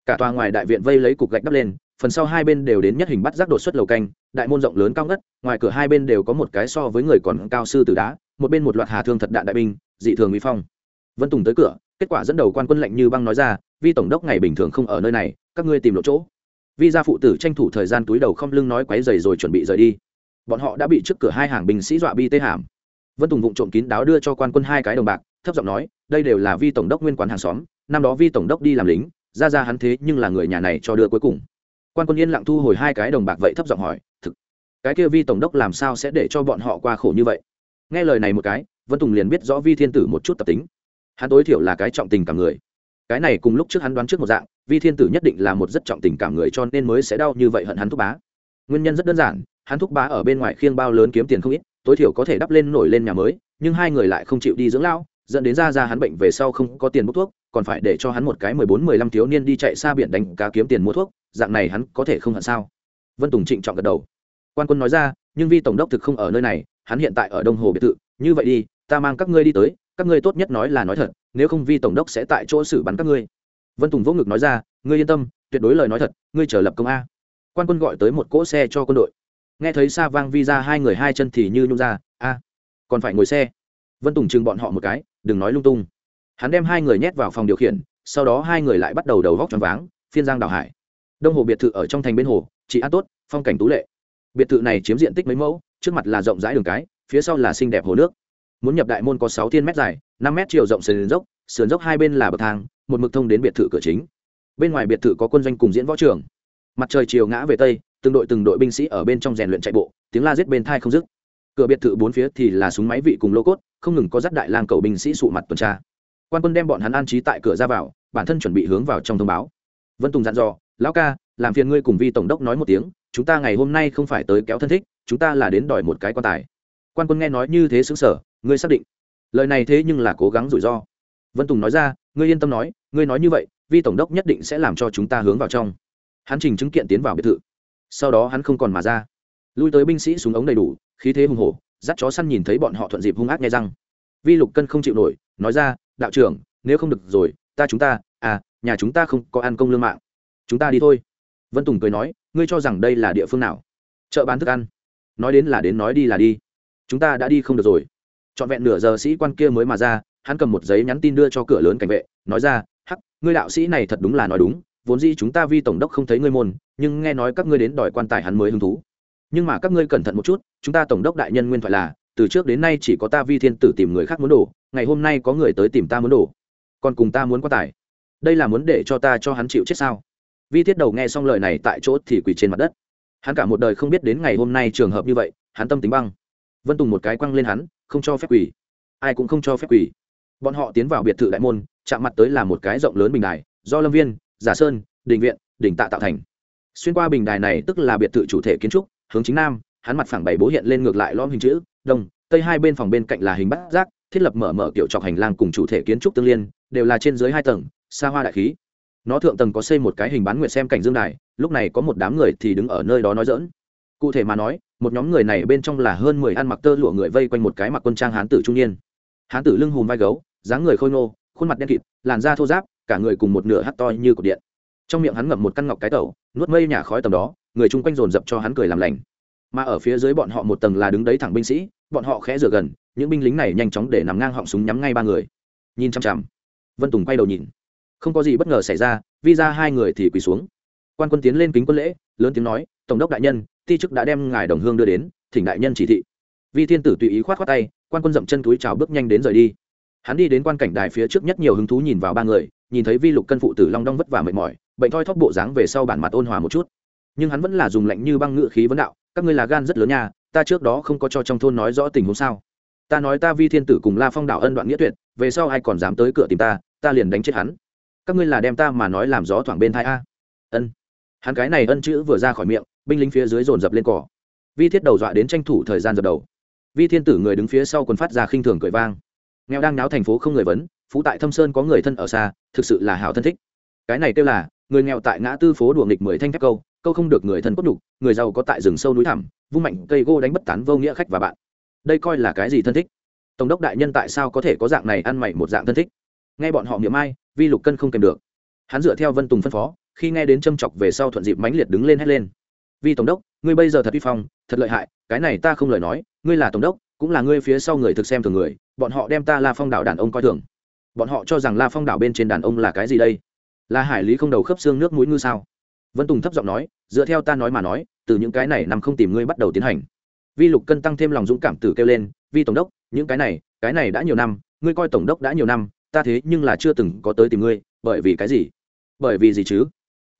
Cả tòa ngoài đại viện vây lấy cục gạch đắp lên, phần sau hai bên đều đến nhất hình bắt rác đột xuất lầu canh, đại môn rộng lớn cao ngất, ngoài cửa hai bên đều có một cái so với người còn cao sư từ đá, một bên một loạt hà thương thật đạn đại binh, dị thường uy phong. Vân tùng tới cửa, kết quả dẫn đầu quan quân lệnh như băng nói ra, vi tổng đốc ngày bình thường không ở nơi này, các ngươi tìm lộ chỗ. Vi gia phụ tử tranh thủ thời gian túi đầu không lưng nói quấy dày rồi chuẩn bị rời đi bọn họ đã bị trước cửa hai hàng binh sĩ dọa bi tê hàm. Vân tùng vụng trộm kín đáo đưa cho quan quân hai cái đồng bạc, thấp giọng nói, đây đều là vi tổng đốc nguyên quán hàng xóm, năm đó vi tổng đốc đi làm lính, ra ra hắn thế nhưng là người nhà này cho đưa cuối cùng. Quan quân yên lặng thu hồi hai cái đồng bạc vậy thấp giọng hỏi, thực, cái kia vi tổng đốc làm sao sẽ để cho bọn họ qua khổ như vậy? Nghe lời này một cái, vân tùng liền biết rõ vi thiên tử một chút tập tính. Hắn tối thiểu là cái trọng tình cảm người. Cái này cùng lúc trước hắn đoán trước một dạng, vi thiên tử nhất định là một rất trọng tình cảm người cho nên mới sẽ đau như vậy hận hắn thúc bá. Nguyên nhân rất đơn giản hắn thúc bá ở bên ngoài khiêng bao lớn kiếm tiền không ít, tối thiểu có thể đắp lên nổi lên nhà mới, nhưng hai người lại không chịu đi dưỡng lao dẫn đến ra ra hắn bệnh về sau không có tiền mua thuốc, còn phải để cho hắn một cái mười bốn, mười lăm thiếu niên đi chạy xa biển đánh cá kiếm tiền mua thuốc, dạng này hắn có thể không hận sao? Vân tùng trịnh trọng gật đầu. Quan quân nói ra, nhưng vi tổng đốc thực không ở nơi này, hắn hiện tại ở đông hồ biệt thự, như vậy đi, ta mang các ngươi đi tới, các ngươi tốt nhất nói là nói thật, nếu không vi tổng đốc sẽ tại chỗ xử bắn các ngươi. Vân tùng vỗ ngực nói ra, ngươi yên tâm, tuyệt đối lời nói thật, ngươi chờ lập công a. Quan quân gọi tới một cỗ xe cho quân đội nghe thấy xa vang vi ra hai người hai chân thì như nhung ra, a, còn phải ngồi xe. Vân tùng chừng bọn họ một cái, đừng nói lung tung. Hắn đem hai người nhét vào phòng điều khiển, sau đó hai người lại bắt đầu đầu vóc t r váng, phiên giang đào hải. Đông hồ biệt thự ở trong thành bên hồ, chị a tốt, phong cảnh tú lệ. Biệt thự này chiếm diện tích mấy mẫu, trước mặt là rộng rãi đường cái, phía sau là xinh đẹp hồ nước. Muốn nhập đại môn có sáu thiên mét dài, năm mét chiều rộng sườn dốc sườn dốc hai bên là bậc thang, một mực thông đến biệt thự cửa chính. Bên ngoài biệt thự có quân doanh cùng diễn võ trường. Mặt trời chiều ngã về tây từng đội từng đội binh sĩ ở bên trong rèn luyện chạy bộ, tiếng la giết bên thai không dứt. Cửa biệt thự bốn phía thì là súng máy vị cùng lô cốt, không ngừng có dắt đại lang cầu binh sĩ sụ mặt tuần tra. Quan quân đem bọn hắn an trí tại cửa ra vào, bản thân chuẩn bị hướng vào trong thông báo. Vân tùng dặn dò, lão ca, làm phiền ngươi cùng vi tổng đốc nói một tiếng, chúng ta ngày hôm nay không phải tới kéo thân thích, chúng ta là đến đòi một cái quan tài. Quan quân nghe nói như thế xứng sở ngươi xác định? Lời này thế nhưng là cố gắng rủi ro. Vân tùng nói ra, ngươi yên tâm nói, ngươi nói như vậy, vi tổng đốc nhất định sẽ làm cho chúng ta hướng vào trong. Hắn trình chứng kiện tiến vào biệt thự sau đó hắn không còn mà ra. Lui tới binh sĩ súng ống đầy đủ, khí thế hùng hổ, dắt chó săn nhìn thấy bọn họ thuận dịp hung ác nghe răng. Vi lục cân không chịu nổi, nói ra, đạo trưởng, nếu không được rồi, ta chúng ta à nhà chúng ta không có ăn công lương mạng. Chúng ta đi thôi. Vân tùng cười nói, ngươi cho rằng đây là địa phương nào? Chợ bán thức ăn. Nói đến là đến, nói đi là đi. Chúng ta đã đi không được rồi. Trọn vẹn nửa giờ sĩ quan kia mới mà ra, hắn cầm một giấy nhắn tin đưa cho cửa lớn cảnh vệ, nói ra, hắc, ngươi đạo sĩ này thật đúng là nói đúng vốn dĩ chúng ta vi tổng đốc không thấy ngươi môn, nhưng nghe nói các ngươi đến đòi quan tài hắn mới hứng thú. Nhưng mà các ngươi cẩn thận một chút, chúng ta tổng đốc đại nhân nguyên thoại là, từ trước đến nay chỉ có ta vi thiên tử tìm người khác muốn đổ ngày hôm nay có người tới tìm ta muốn đổ còn cùng ta muốn quan tài. Đây là muốn để cho ta cho hắn chịu chết sao? Vi thiết đầu nghe xong lời này tại chỗ thì quỳ trên mặt đất. Hắn cả một đời không biết đến ngày hôm nay trường hợp như vậy, hắn tâm tính băng. Vân tùng một cái quăng lên hắn, không cho phép quỳ. Ai cũng không cho phép quỳ. Bọn họ tiến vào biệt thự đại môn, chạm mặt tới là một cái rộng lớn bình đài, do lâm viên giả sơn đình viện đình tạ tạo thành. Xuyên qua bình đài này tức là biệt thự chủ thể kiến trúc hướng chính nam hắn mặt phẳng bảy bố hiện lên ngược lại lõm hình chữ đông tây hai bên phòng bên cạnh là hình bát giác thiết lập mở mở kiểu trọc hành lang cùng chủ thể kiến trúc tương liên đều là trên dưới hai tầng xa hoa đại khí. Nó thượng tầng có xây một cái hình bán nguyệt xem cảnh dương đài lúc này có một đám người thì đứng ở nơi đó nói dỡn cụ thể mà nói một nhóm người này bên trong là hơn mười ăn mặc tơ lụa người vây quanh một cái mặc quân trang hán tử trung niên. Hán tử lưng hùm vai gấu dáng người khôi nô, khuôn mặt đen kịt làn da thô giáp cả người cùng một nửa hắt to như cột điện. Trong miệng hắn ngậm một căn ngọc cái tẩu, nuốt mây nhả khói tầm đó, người chung quanh dồn dập cho hắn cười làm lành. Mà ở phía dưới bọn họ một tầng là đứng đấy thẳng binh sĩ, bọn họ khẽ rửa gần, những binh lính này nhanh chóng để nằm ngang họng súng nhắm ngay ba người. Nhìn chăm chằm, vân tùng quay đầu nhìn. Không có gì bất ngờ xảy ra, vi ra hai người thì quỳ xuống. Quan quân tiến lên kính quân lễ, lớn tiếng nói, tổng đốc đại nhân, ti chức đã đem ngài đồng hương đưa đến, thỉnh đại nhân chỉ thị. Vi thiên tử tùy ý khoát khoát tay, quan quân dậm chân túi chào bước nhanh đến rời đi. Hắn đi đến quan cảnh đài phía trước nhất nhiều hứng thú nhìn vào ba người nhìn thấy vi lục cân phụ tử long đong vất vả mệt mỏi, bệnh thoi thóp bộ dáng về sau bản mặt ôn hòa một chút. Nhưng hắn vẫn là dùng lạnh như băng ngự khí vấn đạo, các ngươi là gan rất lớn nha, ta trước đó không có cho trong thôn nói rõ tình huống sao? Ta nói ta vi thiên tử cùng la phong đạo ân đoạn nghĩa tuyệt, về sau ai còn dám tới cửa tìm ta ta liền đánh chết hắn. Các ngươi là đem ta mà nói làm gió thoảng bên thai a. Ân. Hắn cái này ân chữ vừa ra khỏi miệng, binh lính phía dưới dồn dập lên cỏ. Vi thiết đầu dọa đến tranh thủ thời gian dập đầu. Vi thiên tử người đứng phía sau quân phát ra khinh thường cười vang. Nghèo đang náo thành phố không người vấn phú tại thâm sơn có người thân ở xa, thực sự là hảo thân thích. Cái này kêu là, người nghèo tại ngã tư phố đùa nghịch mười thanh thép câu câu không được người thân cốt đục người giàu có tại rừng sâu núi thẳm, vung mạnh cây gô đánh bất tán vô nghĩa khách và bạn. Đây coi là cái gì thân thích? Tổng đốc đại nhân tại sao có thể có dạng này ăn mày một dạng thân thích? Nghe bọn họ miệng ai, vi lục cân không kèm được. Hắn dựa theo vân tùng phân phó, khi nghe đến châm chọc về sau thuận dịp mãnh liệt đứng lên hét lên. Vi tổng đốc, ngươi bây giờ thật vi phong, thật lợi hại, cái này ta không lời nói, ngươi là tổng đốc, cũng là ngươi phía sau người thực xem thường người, bọn họ đem ta la phong đảo đàn ông coi thường bọn họ cho rằng la phong đảo bên trên đàn ông là cái gì đây? Là hải lý không đầu khớp xương nước mũi ngư sao? Vân tùng thấp giọng nói, dựa theo ta nói mà nói, từ những cái này nằm không tìm ngươi bắt đầu tiến hành. Vi lục cân tăng thêm lòng dũng cảm tử kêu lên, vi tổng đốc, những cái này cái này đã nhiều năm, ngươi coi tổng đốc đã nhiều năm, ta thế nhưng là chưa từng có tới tìm ngươi, bởi vì cái gì? Bởi vì gì chứ?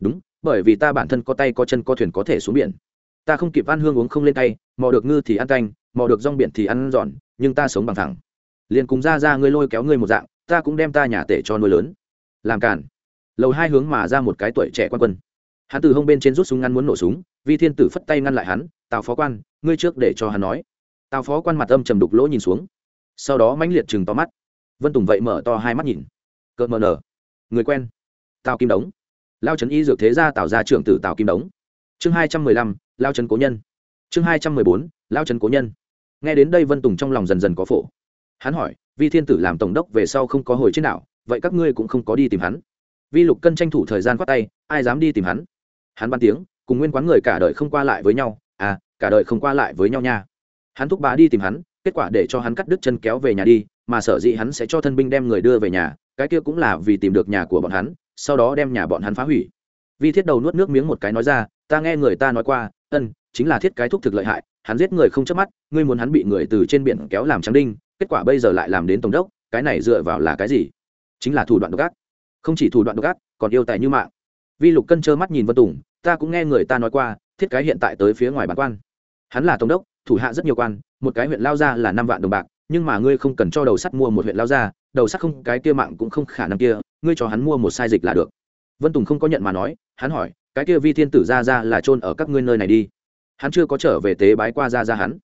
Đúng, bởi vì ta bản thân có tay có chân có thuyền có thể xuống biển. Ta không kịp ăn hương uống không lên tay, mò được ngư thì ăn canh, mò được rong biển thì ăn giòn, nhưng ta sống bằng thẳng. Liền cùng ra ra ngươi lôi kéo ngươi một dạng ta cũng đem ta nhà tể cho nuôi lớn. Làm cản lầu hai hướng mà ra một cái tuổi trẻ quan quân. Hắn từ hông bên trên rút súng ngăn muốn nổ súng, vi thiên tử phất tay ngăn lại hắn, tào phó quan, ngươi trước để cho hắn nói. Tào phó quan mặt âm trầm đục lỗ nhìn xuống. Sau đó mãnh liệt chừng to mắt. Vân tùng vậy mở to hai mắt nhìn. Cợt mờ nở. Người quen. Tào kim đống. Lao trấn y dược thế gia tạo ra trưởng tử tào kim đống. Chương hai trăm mười lăm, lao trấn cố nhân. Chương hai trăm mười bốn, lao trấn cố nhân. Nghe đến đây vân tùng trong lòng dần dần có phổ hắn hỏi, vi thiên tử làm tổng đốc về sau không có hồi trên nào vậy các ngươi cũng không có đi tìm hắn? Vi lục cân tranh thủ thời gian khoát tay, ai dám đi tìm hắn? Hắn ban tiếng, cùng nguyên quán người cả đời không qua lại với nhau à cả đời không qua lại với nhau nha. Hắn thúc bá đi tìm hắn, kết quả để cho hắn cắt đứt chân kéo về nhà đi, mà sở dĩ hắn sẽ cho thân binh đem người đưa về nhà, cái kia cũng là vì tìm được nhà của bọn hắn, sau đó đem nhà bọn hắn phá hủy. Vi thiết đầu nuốt nước miếng một cái nói ra, ta nghe người ta nói qua, ân chính là thiết cái thúc thực lợi hại, hắn giết người không chớp mắt, ngươi muốn hắn bị người từ trên biển kéo làm trắng đinh, kết quả bây giờ lại làm đến tổng đốc, cái này dựa vào là cái gì? Chính là thủ đoạn độc ác. Không chỉ thủ đoạn độc ác, còn yêu tài như mạng. Vi lục cân trơ mắt nhìn vân tùng, ta cũng nghe người ta nói qua, thiết cái hiện tại tới phía ngoài bản quan. Hắn là tổng đốc, thủ hạ rất nhiều quan, một cái huyện lao ra là năm vạn đồng bạc, nhưng mà ngươi không cần cho đầu sắt mua một huyện lao ra đầu sắt không, cái kia mạng cũng không khả năng kia, ngươi cho hắn mua một sai dịch là được. Vân tùng không có nhận mà nói, hắn hỏi, cái kia vi thiên tử ra ra là trôn ở các ngươi nơi này đi hắn chưa có trở về tế bái qua ra ra hắn.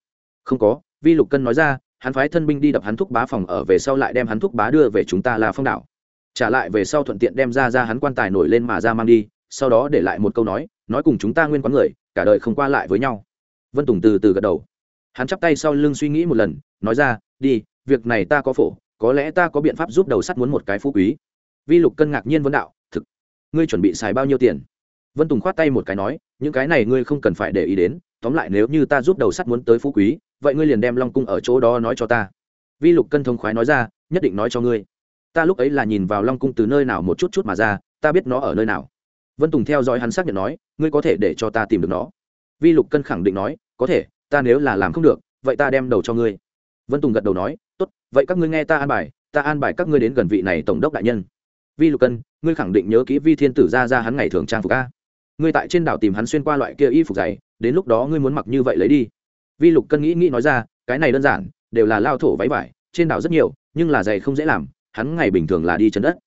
Không có, vi lục cân nói ra, hắn phái thân binh đi đập hắn thúc bá phòng ở về sau lại đem hắn thúc bá đưa về chúng ta là phong đảo. Trả lại về sau thuận tiện đem ra ra hắn quan tài nổi lên mà ra mang đi, sau đó để lại một câu nói nói cùng chúng ta nguyên quán người, cả đời không qua lại với nhau. Vân tùng từ từ gật đầu. Hắn chắp tay sau lưng suy nghĩ một lần, nói ra, đi, việc này ta có phổ, có lẽ ta có biện pháp giúp đầu sắt muốn một cái phú quý. Vi lục cân ngạc nhiên vấn đạo, thực, ngươi chuẩn bị xài bao nhiêu tiền? Vân tùng khoát tay một cái nói những cái này ngươi không cần phải để ý đến, tóm lại nếu như ta giúp đầu sắt muốn tới phú quý, vậy ngươi liền đem long cung ở chỗ đó nói cho ta. Vi lục cân thông khoái nói ra, nhất định nói cho ngươi. Ta lúc ấy là nhìn vào long cung từ nơi nào một chút chút mà ra, ta biết nó ở nơi nào. Vân tùng theo dõi hắn xác nhận nói, ngươi có thể để cho ta tìm được nó. Vi lục cân khẳng định nói, có thể, ta nếu là làm không được, vậy ta đem đầu cho ngươi. Vân tùng gật đầu nói, tốt, vậy các ngươi nghe ta an bài, ta an bài các ngươi đến gần vị này tổng đốc đại nhân. Vi lục cân, ngươi khẳng định nhớ kỹ vi thiên tử ra ra hắn ngày thường trang phục a ngươi tại trên đảo tìm hắn xuyên qua loại kia y phục dày, đến lúc đó ngươi muốn mặc như vậy lấy đi. Vi lục cân nghĩ nghĩ nói ra, cái này đơn giản, đều là lao thổ váy vải, trên đảo rất nhiều, nhưng là giày không dễ làm, hắn ngày bình thường là đi chân đất.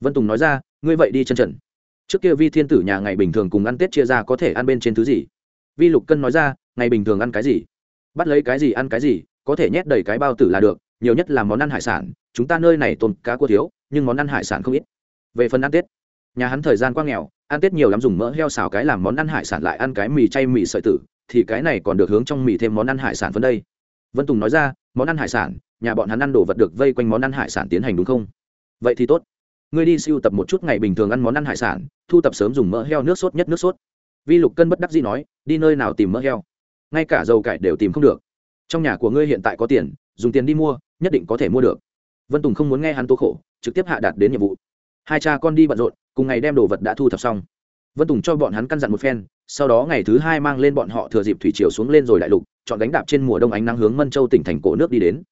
Vân tùng nói ra, ngươi vậy đi chân trần. Trước kia vi thiên tử nhà ngày bình thường cùng ăn tết chia ra có thể ăn bên trên thứ gì? Vi lục cân nói ra, ngày bình thường ăn cái gì? Bắt lấy cái gì ăn cái gì, có thể nhét đầy cái bao tử là được, nhiều nhất là món ăn hải sản, chúng ta nơi này tồn cá cua thiếu, nhưng món ăn hải sản không ít. Về phần ăn tết nhà hắn thời gian qua nghèo, ăn tết nhiều lắm dùng mỡ heo xào cái làm món ăn hải sản lại ăn cái mì chay mì sợi tử, thì cái này còn được hướng trong mì thêm món ăn hải sản phân đây. Vân tùng nói ra, món ăn hải sản, nhà bọn hắn ăn đồ vật được vây quanh món ăn hải sản tiến hành đúng không? Vậy thì tốt. Ngươi đi siêu tập một chút ngày bình thường ăn món ăn hải sản, thu tập sớm dùng mỡ heo nước sốt nhất nước sốt. Vi lục cân bất đắc dĩ nói, đi nơi nào tìm mỡ heo? Ngay cả dầu cải đều tìm không được. Trong nhà của ngươi hiện tại có tiền, dùng tiền đi mua, nhất định có thể mua được. Vân tùng không muốn nghe hắn tố khổ, trực tiếp hạ đạt đến nhiệm vụ. Hai cha con đi bận rộn cùng ngày đem đồ vật đã thu thập xong. Vân tùng cho bọn hắn căn dặn một phen, sau đó ngày thứ hai mang lên bọn họ thừa dịp thủy triều xuống lên rồi đại lục, chọn đánh đạp trên mùa đông ánh nắng hướng mân châu tỉnh thành cổ nước đi đến.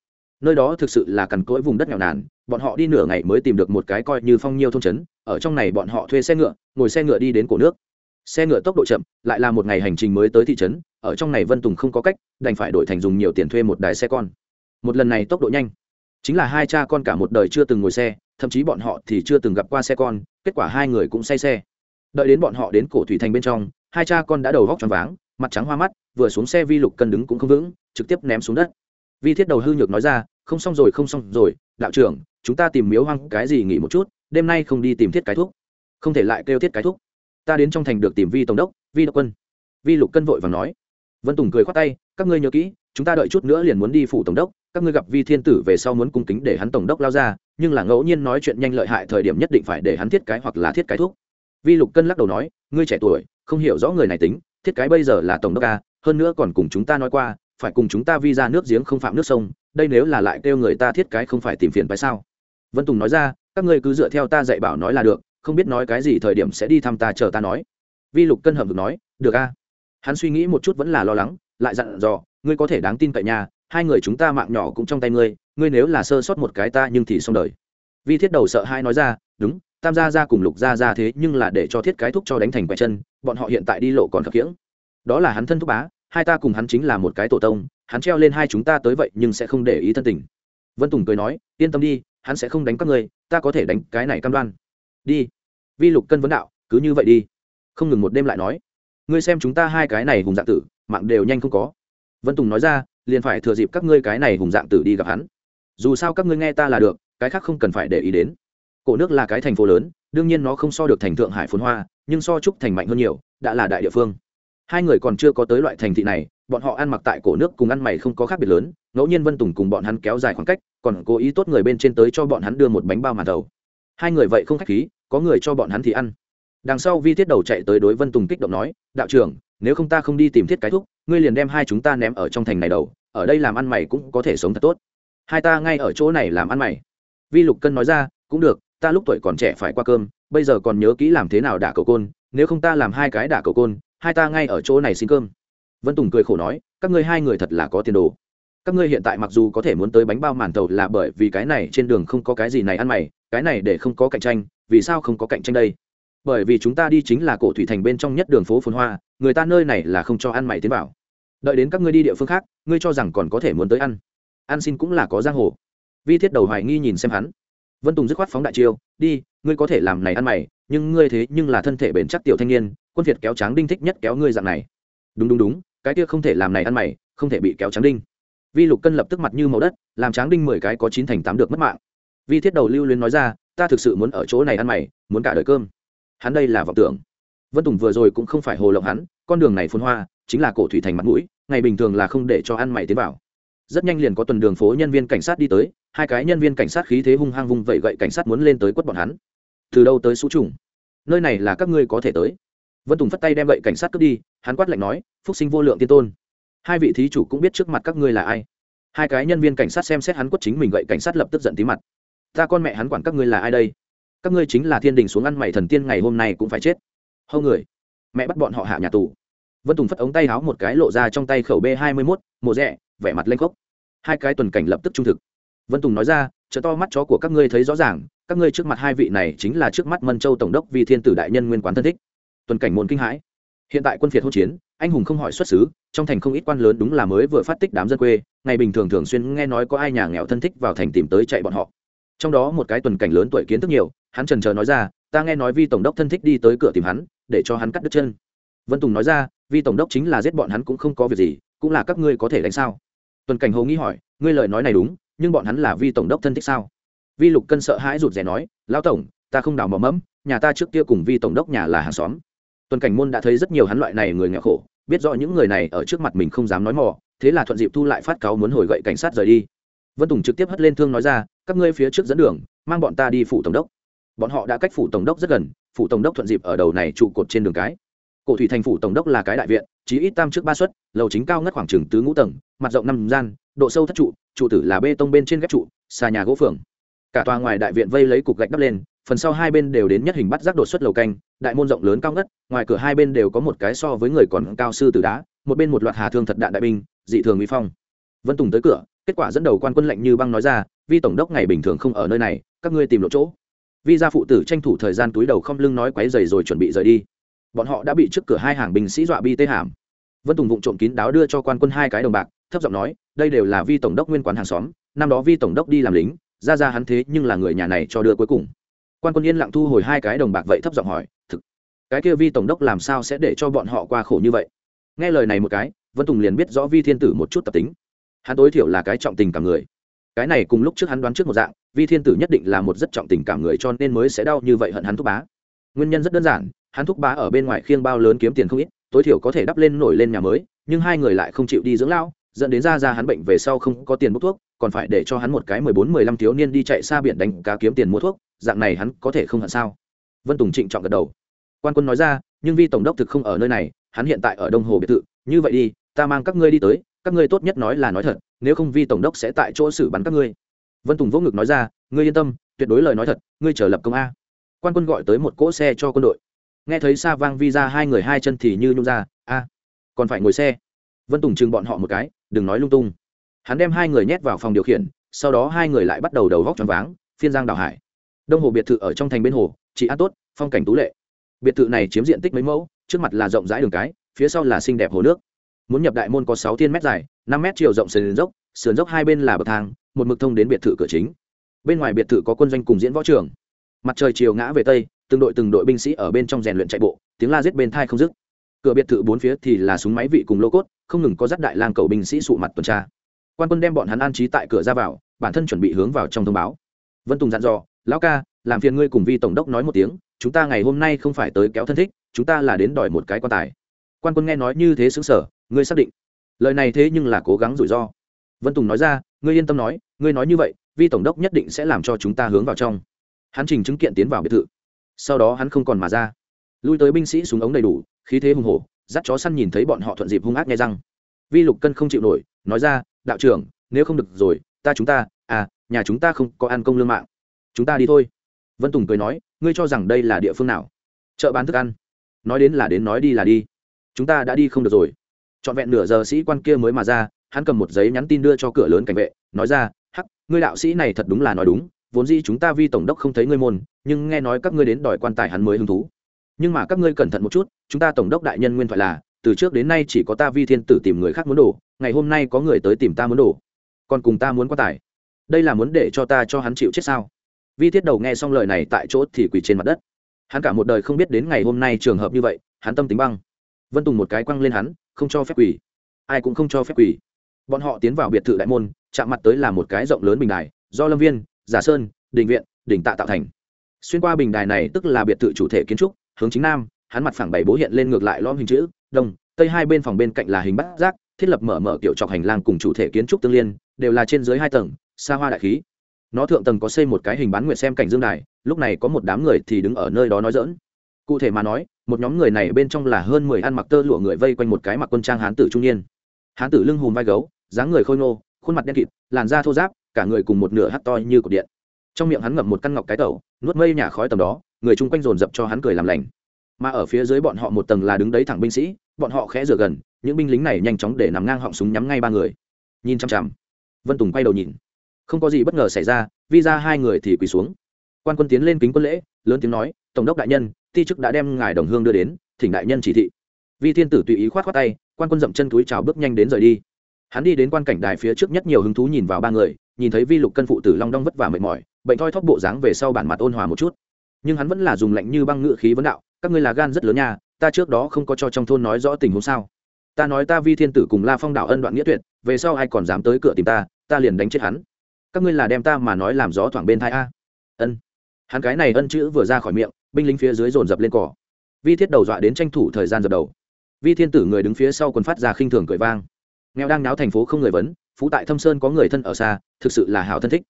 Nơi đó thực sự là cằn cỗi vùng đất nghèo nàn, bọn họ đi nửa ngày mới tìm được một cái coi như phong nhiêu thôn trấn, ở trong này bọn họ thuê xe ngựa, ngồi xe ngựa đi đến cổ nước. Xe ngựa tốc độ chậm, lại là một ngày hành trình mới tới thị trấn, ở trong này vân tùng không có cách, đành phải đổi thành dùng nhiều tiền thuê một đài xe con. Một lần này tốc độ nhanh, chính là hai cha con cả một đời chưa từng ngồi xe thậm chí bọn họ thì chưa từng gặp qua xe con, kết quả hai người cũng say xe. Đợi đến bọn họ đến cổ thủy thành bên trong, hai cha con đã đầu vóc t r váng, mặt trắng hoa mắt, vừa xuống xe vi lục cân đứng cũng không vững, trực tiếp ném xuống đất. Vi thiết đầu hư nhược nói ra, không xong rồi, không xong rồi, đạo trưởng, chúng ta tìm miếu hoang cái gì nghỉ một chút, đêm nay không đi tìm thiết cái thuốc không thể lại kêu thiết cái thuốc ta đến trong thành được tìm vi tổng đốc, vi đốc quân. Vi lục cân vội và nói. Vân tùng cười khoát tay, các ngươi nhớ kỹ, chúng ta đợi chút nữa liền muốn đi phủ tổng đốc các ngươi gặp vi thiên tử về sau muốn cung kính để hắn tổng đốc lao ra, nhưng là ngẫu nhiên nói chuyện nhanh lợi hại thời điểm nhất định phải để hắn thiết cái hoặc là thiết cái thuốc. Vi lục cân lắc đầu nói, ngươi trẻ tuổi, không hiểu rõ người này tính, thiết cái bây giờ là tổng đốc ca hơn nữa còn cùng chúng ta nói qua, phải cùng chúng ta vi ra nước giếng không phạm nước sông, đây nếu là lại kêu người ta thiết cái không phải tìm phiền phải sao? Vân tùng nói ra, các ngươi cứ dựa theo ta dạy bảo nói là được, không biết nói cái gì thời điểm sẽ đi thăm ta chờ ta nói. Vi lục cân hầm được nói, được a. Hắn suy nghĩ một chút vẫn là lo lắng, lại dặn dò, ngươi có thể đáng tin cậy nhà hai người chúng ta mạng nhỏ cũng trong tay ngươi ngươi nếu là sơ sót một cái ta nhưng thì xong đời. Vi thiết đầu sợ hai nói ra, đúng, tam gia ra cùng lục gia ra thế nhưng là để cho thiết cái thúc cho đánh thành quẻ chân, bọn họ hiện tại đi lộ còn khập khiễng. Đó là hắn thân thúc bá, hai ta cùng hắn chính là một cái tổ tông, hắn treo lên hai chúng ta tới vậy nhưng sẽ không để ý thân tình. Vân tùng cười nói, yên tâm đi, hắn sẽ không đánh các ngươi, ta có thể đánh cái này cam đoan. Đi. Vi lục cân vấn đạo, cứ như vậy đi. Không ngừng một đêm lại nói, ngươi xem chúng ta hai cái này hùng dạng tử, mạng đều nhanh không có. Vân tùng nói ra liền phải thừa dịp các ngươi cái này hùng dạng tử đi gặp hắn. Dù sao các ngươi nghe ta là được, cái khác không cần phải để ý đến. Cổ nước là cái thành phố lớn, đương nhiên nó không so được thành thượng hải phồn hoa, nhưng so trúc thành mạnh hơn nhiều, đã là đại địa phương. Hai người còn chưa có tới loại thành thị này, bọn họ ăn mặc tại cổ nước cùng ăn mày không có khác biệt lớn, ngẫu nhiên vân tùng cùng bọn hắn kéo dài khoảng cách, còn cố ý tốt người bên trên tới cho bọn hắn đưa một bánh bao màn thầu. Hai người vậy không khách khí, có người cho bọn hắn thì ăn. Đằng sau vi tiết đầu chạy tới đối vân tùng kích động nói, đạo trưởng nếu không ta không đi tìm thiết cái thuốc ngươi liền đem hai chúng ta ném ở trong thành này đầu, ở đây làm ăn mày cũng có thể sống thật tốt. Hai ta ngay ở chỗ này làm ăn mày. Vi lục cân nói ra, cũng được, ta lúc tuổi còn trẻ phải qua cơm, bây giờ còn nhớ kỹ làm thế nào đả cầu côn, nếu không ta làm hai cái đả cầu côn, hai ta ngay ở chỗ này xin cơm. Vân tùng cười khổ nói, các ngươi hai người thật là có tiền đồ. Các ngươi hiện tại mặc dù có thể muốn tới bánh bao màn tàu là bởi vì cái này trên đường không có cái gì này ăn mày, cái này để không có cạnh tranh, vì sao không có cạnh tranh đây? Bởi vì chúng ta đi chính là cổ thủy thành bên trong nhất đường phố phồn hoa, người ta nơi này là không cho ăn mày tiến vào. Đợi đến các ngươi đi địa phương khác, ngươi cho rằng còn có thể muốn tới ăn. Ăn xin cũng là có giang hồ. Vi thiết đầu hoài nghi nhìn xem hắn. Vân tùng dứt khoát phóng đại chiêu, đi, ngươi có thể làm này ăn mày, nhưng ngươi thế nhưng là thân thể bền chắc tiểu thanh niên, quân việt kéo tráng đinh thích nhất kéo ngươi dạng này. Đúng đúng đúng, cái kia không thể làm này ăn mày, không thể bị kéo tráng đinh. Vi lục cân lập tức mặt như màu đất, làm tráng đinh mười cái có chín thành tám được mất mạng. Vi thiết đầu lưu luyến nói ra, ta thực sự muốn ở chỗ này ăn mày, muốn cả đời cơm hắn đây là vọng tưởng. Vân tùng vừa rồi cũng không phải hồ lộng hắn, con đường này phun hoa, chính là cổ thủy thành mặt mũi, ngày bình thường là không để cho ăn mày tiến vào. Rất nhanh liền có tuần đường phố nhân viên cảnh sát đi tới, hai cái nhân viên cảnh sát khí thế hung hăng vung vẩy gậy cảnh sát muốn lên tới quất bọn hắn. Từ đâu tới xú trùng? Nơi này là các ngươi có thể tới. Vân tùng phất tay đem gậy cảnh sát cướp đi, hắn quát lạnh nói, phúc sinh vô lượng tiên tôn. Hai vị thí chủ cũng biết trước mặt các ngươi là ai. Hai cái nhân viên cảnh sát xem xét hắn quất chính mình gậy cảnh sát lập tức giận tí mặt. Ta con mẹ hắn quản các ngươi là ai đây? Các ngươi chính là thiên đình xuống ăn mày thần tiên ngày hôm nay cũng phải chết. Hâu người. Mẹ bắt bọn họ hạ nhà tù. Vân tùng phất ống tay háo một cái lộ ra trong tay khẩu b hai mươi mốt mộ rẽ vẻ mặt lanh khốc. Hai cái tuần cảnh lập tức trung thực. Vân tùng nói ra chợ to mắt chó của các ngươi thấy rõ ràng, các ngươi trước mặt hai vị này chính là trước mắt mân châu tổng đốc vì thiên tử đại nhân nguyên quán thân thích. Tuần cảnh môn kinh hãi. Hiện tại quân phiệt hỗn chiến, anh hùng không hỏi xuất xứ, trong thành không ít quan lớn đúng là mới vừa phát tích đám dân quê, ngày bình thường thường xuyên nghe nói có ai nhà nghèo thân thích vào thành tìm tới chạy bọn họ. Trong đó một cái tuần cảnh lớn tuổi kiến thức nhiều hắn trần chờ nói ra, ta nghe nói vi tổng đốc thân thích đi tới cửa tìm hắn, để cho hắn cắt đứt chân. Vân tùng nói ra, vi tổng đốc chính là giết bọn hắn cũng không có việc gì, cũng là các ngươi có thể đánh sao? Tuần cảnh hồ nghĩ hỏi, ngươi lời nói này đúng, nhưng bọn hắn là vi tổng đốc thân thích sao? Vi lục cân sợ hãi rụt rè nói, lão tổng, ta không đào mỏ mẫm, nhà ta trước kia cùng vi tổng đốc nhà là hàng xóm. Tuần cảnh môn đã thấy rất nhiều hắn loại này người nghèo khổ, biết rõ những người này ở trước mặt mình không dám nói mò thế là thuận dịp thu lại phát cáo muốn hồi gậy cảnh sát rời đi. Vân tùng trực tiếp hất lên thương nói ra, các ngươi phía trước dẫn đường, mang bọn ta đi phủ tổng đốc bọn họ đã cách phủ tổng đốc rất gần, phủ tổng đốc thuận dịp ở đầu này trụ cột trên đường cái. Cổ thủy thành phủ tổng đốc là cái đại viện, chí ít tam trước ba suất lầu chính cao ngất khoảng chừng tứ ngũ tầng, mặt rộng năm gian, độ sâu thất trụ trụ tử là bê tông bên trên ghép trụ, xà nhà gỗ phường. Cả tòa ngoài đại viện vây lấy cục gạch đắp lên, phần sau hai bên đều đến nhất hình bắt rác đột xuất lầu canh, đại môn rộng lớn cao ngất, ngoài cửa hai bên đều có một cái so với người còn cao sư tử đá, một bên một loạt hà thương thật đạn đại binh, dị thường uy phong. Vân tùng tới cửa, kết quả dẫn đầu quan quân lệnh như băng nói ra, vi tổng đốc ngày bình thường không ở nơi này, các ngươi tìm lộ chỗ vi gia phụ tử tranh thủ thời gian túi đầu không lưng nói quấy dày rồi chuẩn bị rời đi. Bọn họ đã bị trước cửa hai hàng binh sĩ dọa bi tê hàm. Vân tùng vụng trộm kín đáo đưa cho quan quân hai cái đồng bạc, thấp giọng nói, đây đều là vi tổng đốc nguyên quán hàng xóm, năm đó vi tổng đốc đi làm lính, ra ra hắn thế nhưng là người nhà này cho đưa cuối cùng. Quan quân yên lặng thu hồi hai cái đồng bạc vậy thấp giọng hỏi, thực, cái kia vi tổng đốc làm sao sẽ để cho bọn họ qua khổ như vậy? Nghe lời này một cái, vân tùng liền biết rõ vi thiên tử một chút tập tính. Hắn tối thiểu là cái trọng tình cả người cái này cùng lúc trước hắn đoán trước một dạng, vi thiên tử nhất định là một rất trọng tình cảm người cho nên mới sẽ đau như vậy hận hắn thúc bá. Nguyên nhân rất đơn giản, hắn thúc bá ở bên ngoài khiêng bao lớn kiếm tiền không ít, tối thiểu có thể đắp lên nổi lên nhà mới, nhưng hai người lại không chịu đi dưỡng lao dẫn đến ra ra hắn bệnh về sau không có tiền mua thuốc, còn phải để cho hắn một cái mười bốn, mười lăm thiếu niên đi chạy xa biển đánh cá kiếm tiền mua thuốc, dạng này hắn có thể không hận sao? Vân tùng trịnh trọng gật đầu. Quan quân nói ra, nhưng vi tổng đốc thực không ở nơi này, hắn hiện tại ở đông hồ biệt thự, như vậy đi, ta mang các ngươi đi tới, các ngươi tốt nhất nói là nói thật nếu không vi tổng đốc sẽ tại chỗ xử bắn các ngươi. Vân tùng vỗ ngực nói ra, ngươi yên tâm, tuyệt đối lời nói thật, ngươi chờ lập công a. Quan quân gọi tới một cỗ xe cho quân đội. Nghe thấy xa vang vi ra hai người hai chân thì như nhung ra, a, còn phải ngồi xe. Vân tùng chừng bọn họ một cái, đừng nói lung tung. Hắn đem hai người nhét vào phòng điều khiển, sau đó hai người lại bắt đầu đầu vóc tròn váng, phiên giang đào hải. Đông hồ biệt thự ở trong thành bên hồ, chị an tốt, phong cảnh tú lệ. Biệt thự này chiếm diện tích mấy mẫu, trước mặt là rộng rãi đường cái, phía sau là xinh đẹp hồ nước muốn nhập đại môn có sáu thiên mét dài, năm mét chiều rộng sườn dốc sườn dốc hai bên là bậc thang, một mực thông đến biệt thự cửa chính. Bên ngoài biệt thự có quân doanh cùng diễn võ trường. Mặt trời chiều ngã về tây, từng đội từng đội binh sĩ ở bên trong rèn luyện chạy bộ, tiếng la giết bên thai không dứt. Cửa biệt thự bốn phía thì là súng máy vị cùng lô cốt, không ngừng có dắt đại lang cầu binh sĩ sụ mặt tuần tra. Quan quân đem bọn hắn an trí tại cửa ra vào, bản thân chuẩn bị hướng vào trong thông báo. Vân tùng dặn dò, lão ca, làm phiền ngươi cùng vi tổng đốc nói một tiếng, chúng ta ngày hôm nay không phải tới kéo thân thích, chúng ta là đến đòi một cái quan tài. Quan quân nghe nói như thế xứng sở ngươi xác định. Lời này thế nhưng là cố gắng rủi ro. Vân tùng nói ra, ngươi yên tâm nói, ngươi nói như vậy, vi tổng đốc nhất định sẽ làm cho chúng ta hướng vào trong. Hắn trình chứng kiện tiến vào biệt thự. Sau đó hắn không còn mà ra. Lui tới binh sĩ súng ống đầy đủ, khí thế hùng hổ, dắt chó săn nhìn thấy bọn họ thuận dịp hung ác nghe răng. Vi lục cân không chịu nổi, nói ra, đạo trưởng, nếu không được rồi, ta chúng ta à nhà chúng ta không có ăn công lương mạng. Chúng ta đi thôi. Vân tùng cười nói, ngươi cho rằng đây là địa phương nào? Chợ bán thức ăn. Nói đến là đến nói đi là đi. Chúng ta đã đi không được rồi trọn vẹn nửa giờ sĩ quan kia mới mà ra, hắn cầm một giấy nhắn tin đưa cho cửa lớn cảnh vệ, nói ra, hắc, ngươi đạo sĩ này thật đúng là nói đúng, vốn dĩ chúng ta vi tổng đốc không thấy ngươi môn, nhưng nghe nói các ngươi đến đòi quan tài hắn mới hứng thú. Nhưng mà các ngươi cẩn thận một chút, chúng ta tổng đốc đại nhân nguyên thoại là, từ trước đến nay chỉ có ta vi thiên tử tìm người khác muốn đổ, ngày hôm nay có người tới tìm ta muốn đổ. Còn cùng ta muốn quan tài. Đây là muốn để cho ta cho hắn chịu chết sao? Vi thiết đầu nghe xong lời này tại chỗ thì quỳ trên mặt đất. Hắn cả một đời không biết đến ngày hôm nay trường hợp như vậy, hắn tâm tính băng. Vân tùng một cái quăng lên hắn không cho phép quỳ. Ai cũng không cho phép quỳ. Bọn họ tiến vào biệt thự đại môn, chạm mặt tới là một cái rộng lớn bình đài, do lâm viên, giả sơn, đình viện đình tạ tạo thành. Xuyên qua bình đài này tức là biệt thự chủ thể kiến trúc, hướng chính nam, hắn mặt phẳng bảy bố hiện lên ngược lại lõm hình chữ, đông, tây hai bên phòng bên cạnh là hình bát giác, thiết lập mở mở kiểu trọc hành lang cùng chủ thể kiến trúc tương liên, đều là trên dưới hai tầng, xa hoa đại khí. Nó thượng tầng có xây một cái hình bán nguyệt xem cảnh dương đài, lúc này có một đám người thì đứng ở nơi đó nói dỡn cụ thể mà nói một nhóm người này bên trong là hơn mười ăn mặc tơ lụa người vây quanh một cái mặc quân trang hán tử trung niên. Hán tử lưng hùm vai gấu, dáng người khôi ngô, khuôn mặt đen kịt, làn da thô giáp cả người cùng một nửa hắt to như cột điện. Trong miệng hắn ngậm một căn ngọc cái tẩu, nuốt mây nhả khói tầm đó, người chung quanh dồn dập cho hắn cười làm lành. Mà ở phía dưới bọn họ một tầng là đứng đấy thẳng binh sĩ, bọn họ khẽ rửa gần, những binh lính này nhanh chóng để nằm ngang họng súng nhắm ngay ba người. Nhìn chằm chằm, vân tùng quay đầu nhìn. Không có gì bất ngờ xảy ra, vi ra hai người thì quỳ xuống. Quan quân tiến lên kính quân lễ, lớn tiếng nói, tổng đốc đại nhân ti chức đã đem ngài đồng hương đưa đến, thỉnh đại nhân chỉ thị. Vi thiên tử tùy ý khoát khoát tay, quan quân dậm chân túi chào bước nhanh đến rời đi. Hắn đi đến quan cảnh đài phía trước nhất nhiều hứng thú nhìn vào ba người, nhìn thấy vi lục cân phụ tử long đong vất vả mệt mỏi, bệnh thoi thóp bộ dáng về sau bản mặt ôn hòa một chút. Nhưng hắn vẫn là dùng lạnh như băng ngự khí vấn đạo, các ngươi là gan rất lớn nha, ta trước đó không có cho trong thôn nói rõ tình huống sao. Ta nói ta vi thiên tử cùng la phong đạo ân đoạn nghĩa tuyệt, về sau ai còn dám tới cửa tìm ta ta liền đánh chết hắn. Các ngươi là đem ta mà nói làm gió thoảng bên thai a. Ân hắn cái này ân chữ vừa ra khỏi miệng, binh lính phía dưới dồn dập lên cỏ. Vi thiết đầu dọa đến tranh thủ thời gian dập đầu. Vi thiên tử người đứng phía sau quần phát ra khinh thường cười vang. Nghèo đang náo thành phố không người vấn, phú tại thâm sơn có người thân ở xa, thực sự là hảo thân thích.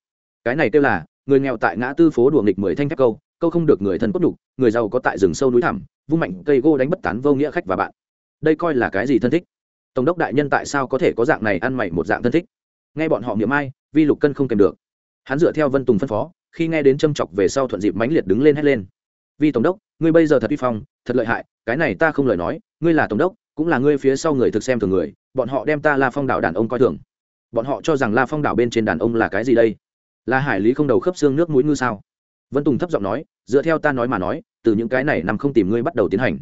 Cái này kêu là, người nghèo tại ngã tư phố đùa nghịch mười thanh thép câu câu không được người thân cốt nhục, người giàu có tại rừng sâu núi thẳm, vung mạnh cây gô đánh bất tán vô nghĩa khách và bạn. Đây coi là cái gì thân thích? Tổng đốc đại nhân tại sao có thể có dạng này ăn mày một dạng thân thích? Nghe bọn họ miệng ai vi lục cân không kèm được. Hắn dựa theo vân tùng phân phó khi nghe đến châm chọc về sau thuận dịp mãnh liệt đứng lên hét lên. Vi tổng đốc, ngươi bây giờ thật vi phong, thật lợi hại, cái này ta không lời nói, ngươi là tổng đốc, cũng là ngươi phía sau người thực xem thường người, bọn họ đem ta la phong đảo đàn ông coi thường. Bọn họ cho rằng la phong đảo bên trên đàn ông là cái gì đây? Là hải lý không đầu khớp xương nước mũi ngư sao? Vân tùng thấp giọng nói, dựa theo ta nói mà nói, từ những cái này nằm không tìm ngươi bắt đầu tiến hành.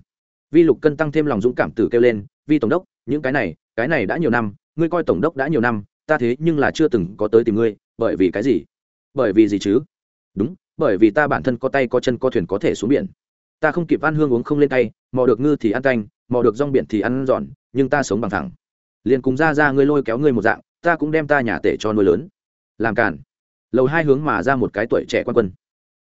Vi lục cân tăng thêm lòng dũng cảm tử kêu lên, vi tổng đốc, những cái này cái này đã nhiều năm, ngươi coi tổng đốc đã nhiều năm, ta thế nhưng là chưa từng có tới tìm ngươi, bởi vì cái gì? Bởi vì gì chứ? Đúng, bởi vì ta bản thân có tay có chân có thuyền có thể xuống biển. Ta không kịp ăn hương uống không lên tay, mò được ngư thì ăn canh, mò được rong biển thì ăn giòn, nhưng ta sống bằng thẳng. Liền cùng ra ra ngươi lôi kéo ngươi một dạng, ta cũng đem ta nhà tể cho nuôi lớn. Làm cản lầu hai hướng mà ra một cái tuổi trẻ quan quân.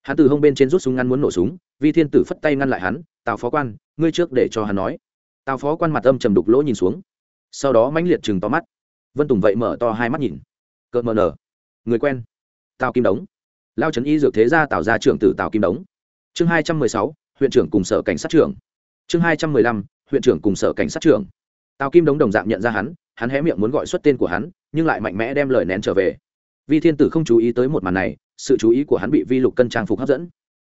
Hắn từ hông bên trên rút súng ngăn muốn nổ súng, vi thiên tử phất tay ngăn lại hắn, tào phó quan, ngươi trước để cho hắn nói. Tào phó quan mặt âm trầm đục lỗ nhìn xuống. Sau đó mãnh liệt chừng to mắt. Vân tùng vậy mở to hai mắt nhìn. Cợt mờ nở. Người quen. Tào kim đống lao trấn y dược thế gia tạo ra trưởng tử tào kim đống. Chương hai trăm mười sáu, huyện trưởng cùng sở cảnh sát trưởng. Chương hai trăm mười lăm, huyện trưởng cùng sở cảnh sát trưởng. Tào kim đống đồng dạng nhận ra hắn hắn hé miệng muốn gọi xuất tên của hắn, nhưng lại mạnh mẽ đem lời nén trở về. Vi thiên tử không chú ý tới một màn này, sự chú ý của hắn bị vi lục cân trang phục hấp dẫn.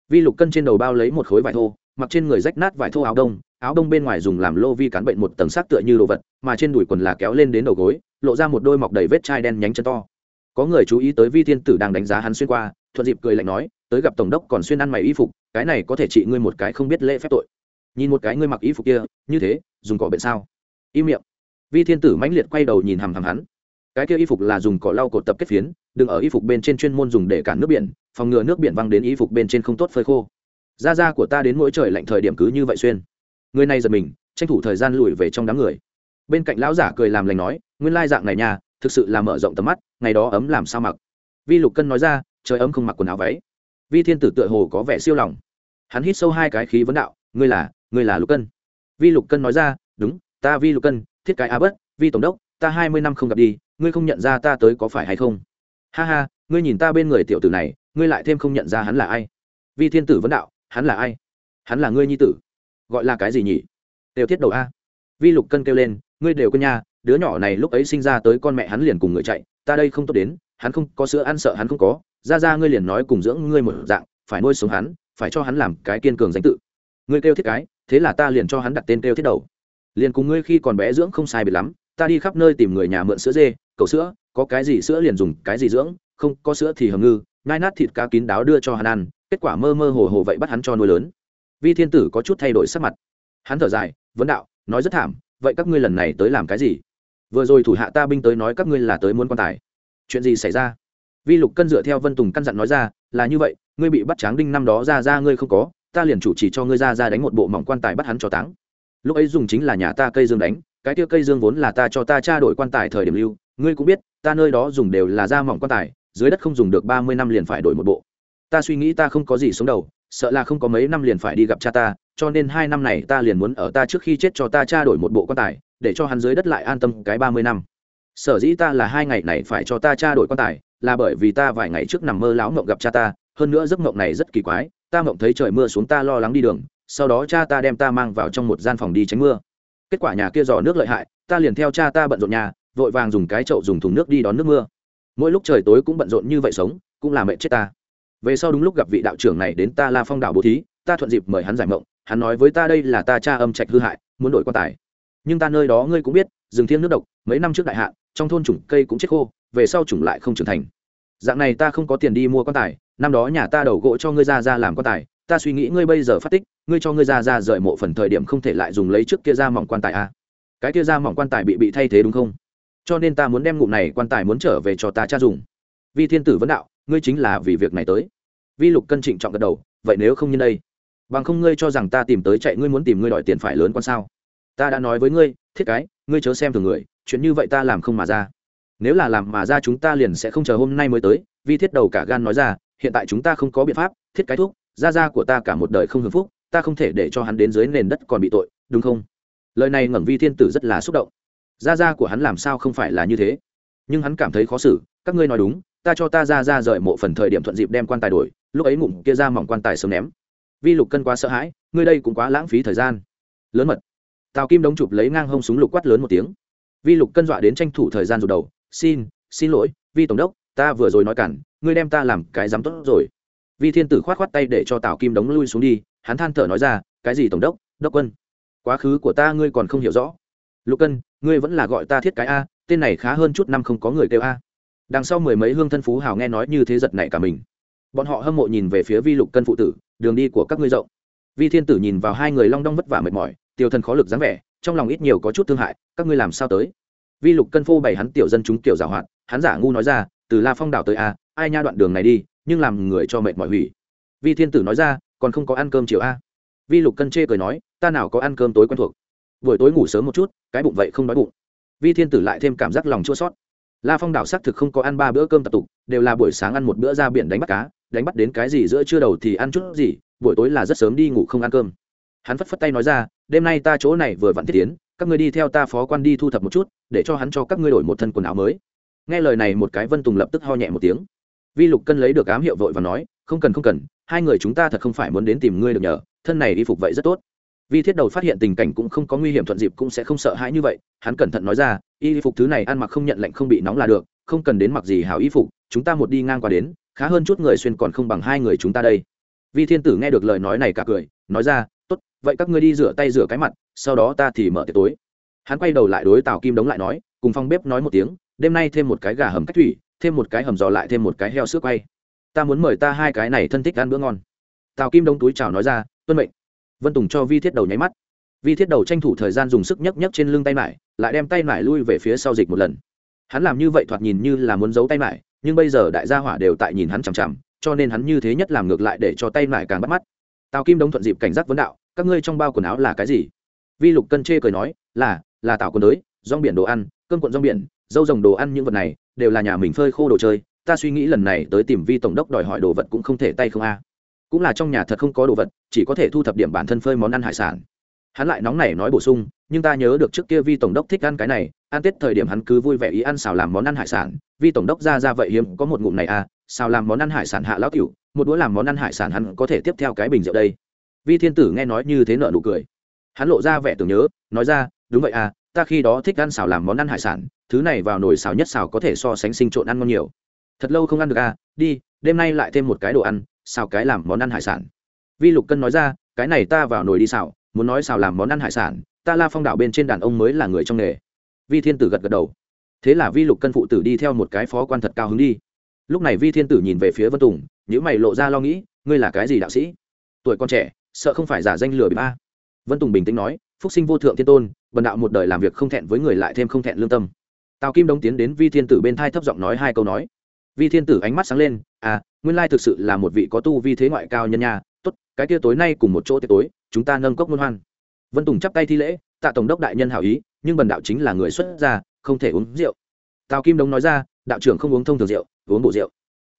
Vi lục cân trên đầu bao lấy một khối vải thô, mặc trên người rách nát vải thô áo đông áo đông bên ngoài dùng làm lô vi cán bệnh một tầng sắc tựa như đồ vật, mà trên đùi quần là kéo lên đến đầu gối, lộ ra một đôi mọc đầy vết chai đen nhánh chân to. Có người chú ý tới vi thiên tử đang đánh giá hắn xuyên qua thuận dịp cười lạnh nói tới gặp tổng đốc còn xuyên ăn mày y phục cái này có thể trị ngươi một cái không biết lễ phép tội. Nhìn một cái ngươi mặc y phục kia như thế dùng cỏ bệnh sao? Im miệng. Vi thiên tử mãnh liệt quay đầu nhìn hằm hằm hắn. Cái kia y phục là dùng cỏ lau cột tập kết phiến đừng ở y phục bên trên chuyên môn dùng để cản nước biển phòng ngừa nước biển văng đến y phục bên trên không tốt phơi khô. Da da của ta đến mỗi trời lạnh thời điểm cứ như vậy xuyên. Người này giật mình tranh thủ thời gian lùi về trong đám người. Bên cạnh lão giả cười làm lành nói nguyên lai dạng này nhà, thực sự là mở rộng tầm mắt ngày đó ấm làm sao mặc. Vi lục cân nói ra trời ấm không mặc quần áo váy. Vi thiên tử tựa hồ có vẻ siêu lòng. Hắn hít sâu hai cái khí vấn đạo, ngươi là ngươi là lục cân. Vi lục cân nói ra, đúng, ta vi lục cân, thiết cái á bất, vi tổng đốc, ta hai mươi năm không gặp đi, ngươi không nhận ra ta tới có phải hay không? Ha ha, ngươi nhìn ta bên người tiểu tử này, ngươi lại thêm không nhận ra hắn là ai. Vi thiên tử vấn đạo, hắn là ai? Hắn là ngươi nhi tử. Gọi là cái gì nhỉ? Đều thiết đầu a. Vi lục cân kêu lên, ngươi đều cân nha, đứa nhỏ này lúc ấy sinh ra tới con mẹ hắn liền cùng người chạy, ta đây không tốt đến, hắn không có sữa ăn sợ hắn không có ra ra ngươi liền nói cùng dưỡng ngươi một dạng, phải nuôi sống hắn, phải cho hắn làm cái kiên cường danh tự. Ngươi kêu thiết cái, thế là ta liền cho hắn đặt tên kêu thiết đầu. Liền cùng ngươi khi còn bé dưỡng không sai biệt lắm, ta đi khắp nơi tìm người nhà mượn sữa dê, cầu sữa, có cái gì sữa liền dùng cái gì dưỡng, không có sữa thì hầm ngư ngai nát thịt cá kín đáo đưa cho hắn ăn, kết quả mơ mơ hồ hồ vậy bắt hắn cho nuôi lớn. Vi thiên tử có chút thay đổi sắc mặt. Hắn thở dài, vấn đạo, nói rất thảm, vậy các ngươi lần này tới làm cái gì? Vừa rồi thủ hạ ta binh tới nói các ngươi là tới muốn quan tài. Chuyện gì xảy ra? Vi lục cân dựa theo vân tùng căn dặn nói ra, là như vậy, ngươi bị bắt tráng đinh năm đó ra ra ngươi không có, ta liền chủ chỉ cho ngươi ra ra đánh một bộ mỏng quan tài bắt hắn cho táng. Lúc ấy dùng chính là nhà ta cây dương đánh, cái tia cây dương vốn là ta cho ta tra đổi quan tài thời điểm lưu, ngươi cũng biết, ta nơi đó dùng đều là da mỏng quan tài, dưới đất không dùng được ba mươi năm liền phải đổi một bộ. Ta suy nghĩ ta không có gì sống đầu, sợ là không có mấy năm liền phải đi gặp cha ta, cho nên hai năm này ta liền muốn ở ta trước khi chết cho ta cha đổi một bộ quan tài, để cho hắn dưới đất lại an tâm cái ba mươi năm. Sở dĩ ta là hai ngày này phải cho ta cha đổi quan tài là bởi vì ta vài ngày trước nằm mơ láo mộng gặp cha ta, hơn nữa giấc mộng này rất kỳ quái, ta mộng thấy trời mưa xuống ta lo lắng đi đường, sau đó cha ta đem ta mang vào trong một gian phòng đi tránh mưa. Kết quả nhà kia dò nước lợi hại, ta liền theo cha ta bận rộn nhà, vội vàng dùng cái chậu dùng thùng nước đi đón nước mưa. Mỗi lúc trời tối cũng bận rộn như vậy sống, cũng là mẹ chết ta. Về sau đúng lúc gặp vị đạo trưởng này đến ta la phong đảo bố thí, ta thuận dịp mời hắn giải mộng, hắn nói với ta đây là ta cha âm trạch hư hại, muốn đổi quan tài. Nhưng ta nơi đó ngươi cũng biết, rừng thiêng nước độc, mấy năm trước đại hạn, trong thôn chủng cây cũng chết khô về sau chủng lại không trưởng thành. Dạng này ta không có tiền đi mua quan tài, năm đó nhà ta đầu gỗ cho ngươi ra ra làm quan tài, ta suy nghĩ ngươi bây giờ phát tích, ngươi cho ngươi ra ra rời mộ phần thời điểm không thể lại dùng lấy trước kia ra mỏng quan tài à. cái kia ra mỏng quan tài bị bị thay thế đúng không? Cho nên ta muốn đem ngụm này quan tài muốn trở về cho ta cha dùng. Vi thiên tử vấn đạo, ngươi chính là vì việc này tới. Vi lục cân trịnh trọng gật đầu, vậy nếu không như đây, bằng không ngươi cho rằng ta tìm tới chạy, ngươi muốn tìm ngươi đòi tiền phải lớn con sao? Ta đã nói với ngươi, thiết cái, ngươi chớ xem thường người, chuyện như vậy ta làm không mà ra nếu là làm mà ra chúng ta liền sẽ không chờ hôm nay mới tới, vi thiết đầu cả gan nói ra, hiện tại chúng ta không có biện pháp, thiết cái thuốc, gia gia của ta cả một đời không hưởng phúc, ta không thể để cho hắn đến dưới nền đất còn bị tội, đúng không? Lời này ngẩm vi thiên tử rất là xúc động. Gia gia của hắn làm sao không phải là như thế? Nhưng hắn cảm thấy khó xử, các ngươi nói đúng, ta cho ta ra ra rời mộ phần thời điểm thuận dịp đem quan tài đổi, lúc ấy ngụm kia ra mỏng quan tài sớm ném. Vi lục cân quá sợ hãi, ngươi đây cũng quá lãng phí thời gian. Lớn mật. Tào kim đống chụp lấy ngang hông súng lục quát lớn một tiếng. Vi lục cân dọa đến tranh thủ thời gian rụt đầu xin xin lỗi, vi tổng đốc, ta vừa rồi nói cản, ngươi đem ta làm cái dám tốt rồi. Vi thiên tử khoát khoát tay để cho tào kim đống lui xuống đi, hắn than thở nói ra, cái gì tổng đốc đốc quân? Quá khứ của ta ngươi còn không hiểu rõ. Lục cân, ngươi vẫn là gọi ta thiết cái a, tên này khá hơn chút năm không có người kêu a. Đằng sau mười mấy hương thân phú hào nghe nói như thế giật này cả mình. Bọn họ hâm mộ nhìn về phía vi lục cân phụ tử, đường đi của các ngươi rộng. Vi thiên tử nhìn vào hai người long đong vất vả mệt mỏi tiêu thân khó lực dáng vẻ, trong lòng ít nhiều có chút thương hại, các ngươi làm sao tới? Vi lục cân phô bày hắn tiểu dân chúng tiểu giảo hoạt, hắn giả ngu nói ra, từ la phong đảo tới a, ai nha đoạn đường này đi, nhưng làm người cho mệt mỏi hủy. Vi thiên tử nói ra, còn không có ăn cơm chiều a. Vi lục cân chê cười nói, ta nào có ăn cơm tối quen thuộc. Buổi tối ngủ sớm một chút, cái bụng vậy không đói bụng. Vi thiên tử lại thêm cảm giác lòng chua sót la phong đảo xác thực không có ăn ba bữa cơm tập tục, đều là buổi sáng ăn một bữa ra biển đánh bắt cá, đánh bắt đến cái gì giữa trưa đầu thì ăn chút gì, buổi tối là rất sớm đi ngủ không ăn cơm. Hắn phất phất tay nói ra, đêm nay ta chỗ này vừa vặn thiết tiến các ngươi đi theo ta phó quan đi thu thập một chút, để cho hắn cho các ngươi đổi một thân quần áo mới. Nghe lời này, một cái vân tùng lập tức ho nhẹ một tiếng. Vi lục cân lấy được ám hiệu vội và nói, không cần không cần, hai người chúng ta thật không phải muốn đến tìm ngươi được nhờ, thân này đi phục vậy rất tốt. Vi thiết đầu phát hiện tình cảnh cũng không có nguy hiểm, thuận dịp cũng sẽ không sợ hãi như vậy, hắn cẩn thận nói ra, y phục thứ này ăn mặc không nhận lệnh, không bị nóng là được, không cần đến mặc gì hảo y phục, chúng ta một đi ngang qua đến, khá hơn chút người xuyên còn không bằng hai người chúng ta đây. Vi thiên tử nghe được lời nói này cả cười, nói ra tốt, vậy các ngươi đi rửa tay rửa cái mặt, sau đó ta thì mở tiệc tối. Hắn quay đầu lại đối tào kim đống lại nói, cùng phong bếp nói một tiếng, đêm nay thêm một cái gà hầm cách thủy, thêm một cái hầm giò lại thêm một cái heo sữa quay. Ta muốn mời ta hai cái này thân thích ăn bữa ngon. Tào kim đống túi chào nói ra, tuân mệnh. Vân tùng cho vi thiết đầu nháy mắt. Vi thiết đầu tranh thủ thời gian dùng sức nhấc nhấc trên lưng tay mải, lại đem tay mải lui về phía sau dịch một lần. Hắn làm như vậy thoạt nhìn như là muốn giấu tay mải, nhưng bây giờ đại gia hỏa đều tại nhìn hắn chằm chằm, cho nên hắn như thế nhất làm ngược lại để cho tay mải càng bắt mắt tào kim đống thuận dịp cảnh giác vấn đạo, các ngươi trong bao quần áo là cái gì? Vi lục cân chê cười nói, là là tảo quần đới, rong biển đồ ăn, cơm cuộn rong biển, dâu rồng đồ ăn những vật này đều là nhà mình phơi khô đồ chơi. Ta suy nghĩ lần này tới tìm vi tổng đốc đòi hỏi đồ vật cũng không thể tay không a. Cũng là trong nhà thật không có đồ vật, chỉ có thể thu thập điểm bản thân phơi món ăn hải sản. Hắn lại nóng nảy nói bổ sung, nhưng ta nhớ được trước kia vi tổng đốc thích ăn cái này, ăn tết thời điểm hắn cứ vui vẻ ý ăn xào làm món ăn hải sản. Vi tổng đốc ra ra vậy hiếm có một ngụm này à xào làm món ăn hải sản hạ lão cửu một đũa làm món ăn hải sản hắn có thể tiếp theo cái bình rượu đây. Vi thiên tử nghe nói như thế nợ nụ cười. Hắn lộ ra vẻ tưởng nhớ, nói ra, đúng vậy à ta khi đó thích ăn xào làm món ăn hải sản, thứ này vào nồi xào nhất xào có thể so sánh sinh trộn ăn ngon nhiều. Thật lâu không ăn được à đi, đêm nay lại thêm một cái đồ ăn, xào cái làm món ăn hải sản. Vi lục cân nói ra, cái này ta vào nồi đi xào, muốn nói xào làm món ăn hải sản, ta la phong đảo bên trên đàn ông mới là người trong nghề. Vi thiên tử gật gật đầu. Thế là vi lục cân phụ tử đi theo một cái phó quan thật cao hứng đi. Lúc này vi thiên tử nhìn về phía vân tùng những mày lộ ra lo nghĩ, ngươi là cái gì đạo sĩ? Tuổi con trẻ, sợ không phải giả danh lừa bị ba vân tùng bình tĩnh nói, phúc sinh vô thượng thiên tôn, bần đạo một đời làm việc không thẹn với người lại thêm không thẹn lương tâm. Tào kim đông tiến đến vi thiên tử bên thai thấp giọng nói hai câu nói. Vi thiên tử ánh mắt sáng lên à nguyên lai thực sự là một vị có tu vi thế ngoại cao nhân nha. Tốt, cái kia tối nay cùng một chỗ tiệc tối, chúng ta nâng cốc muôn hoan. Vân tùng chắp tay thi lễ, tạ tổng đốc đại nhân hảo ý, nhưng bần đạo chính là người xuất gia, không thể uống rượu. Tào kim đông nói ra, đạo trưởng không uống thông thường rượu, uống bộ rượu.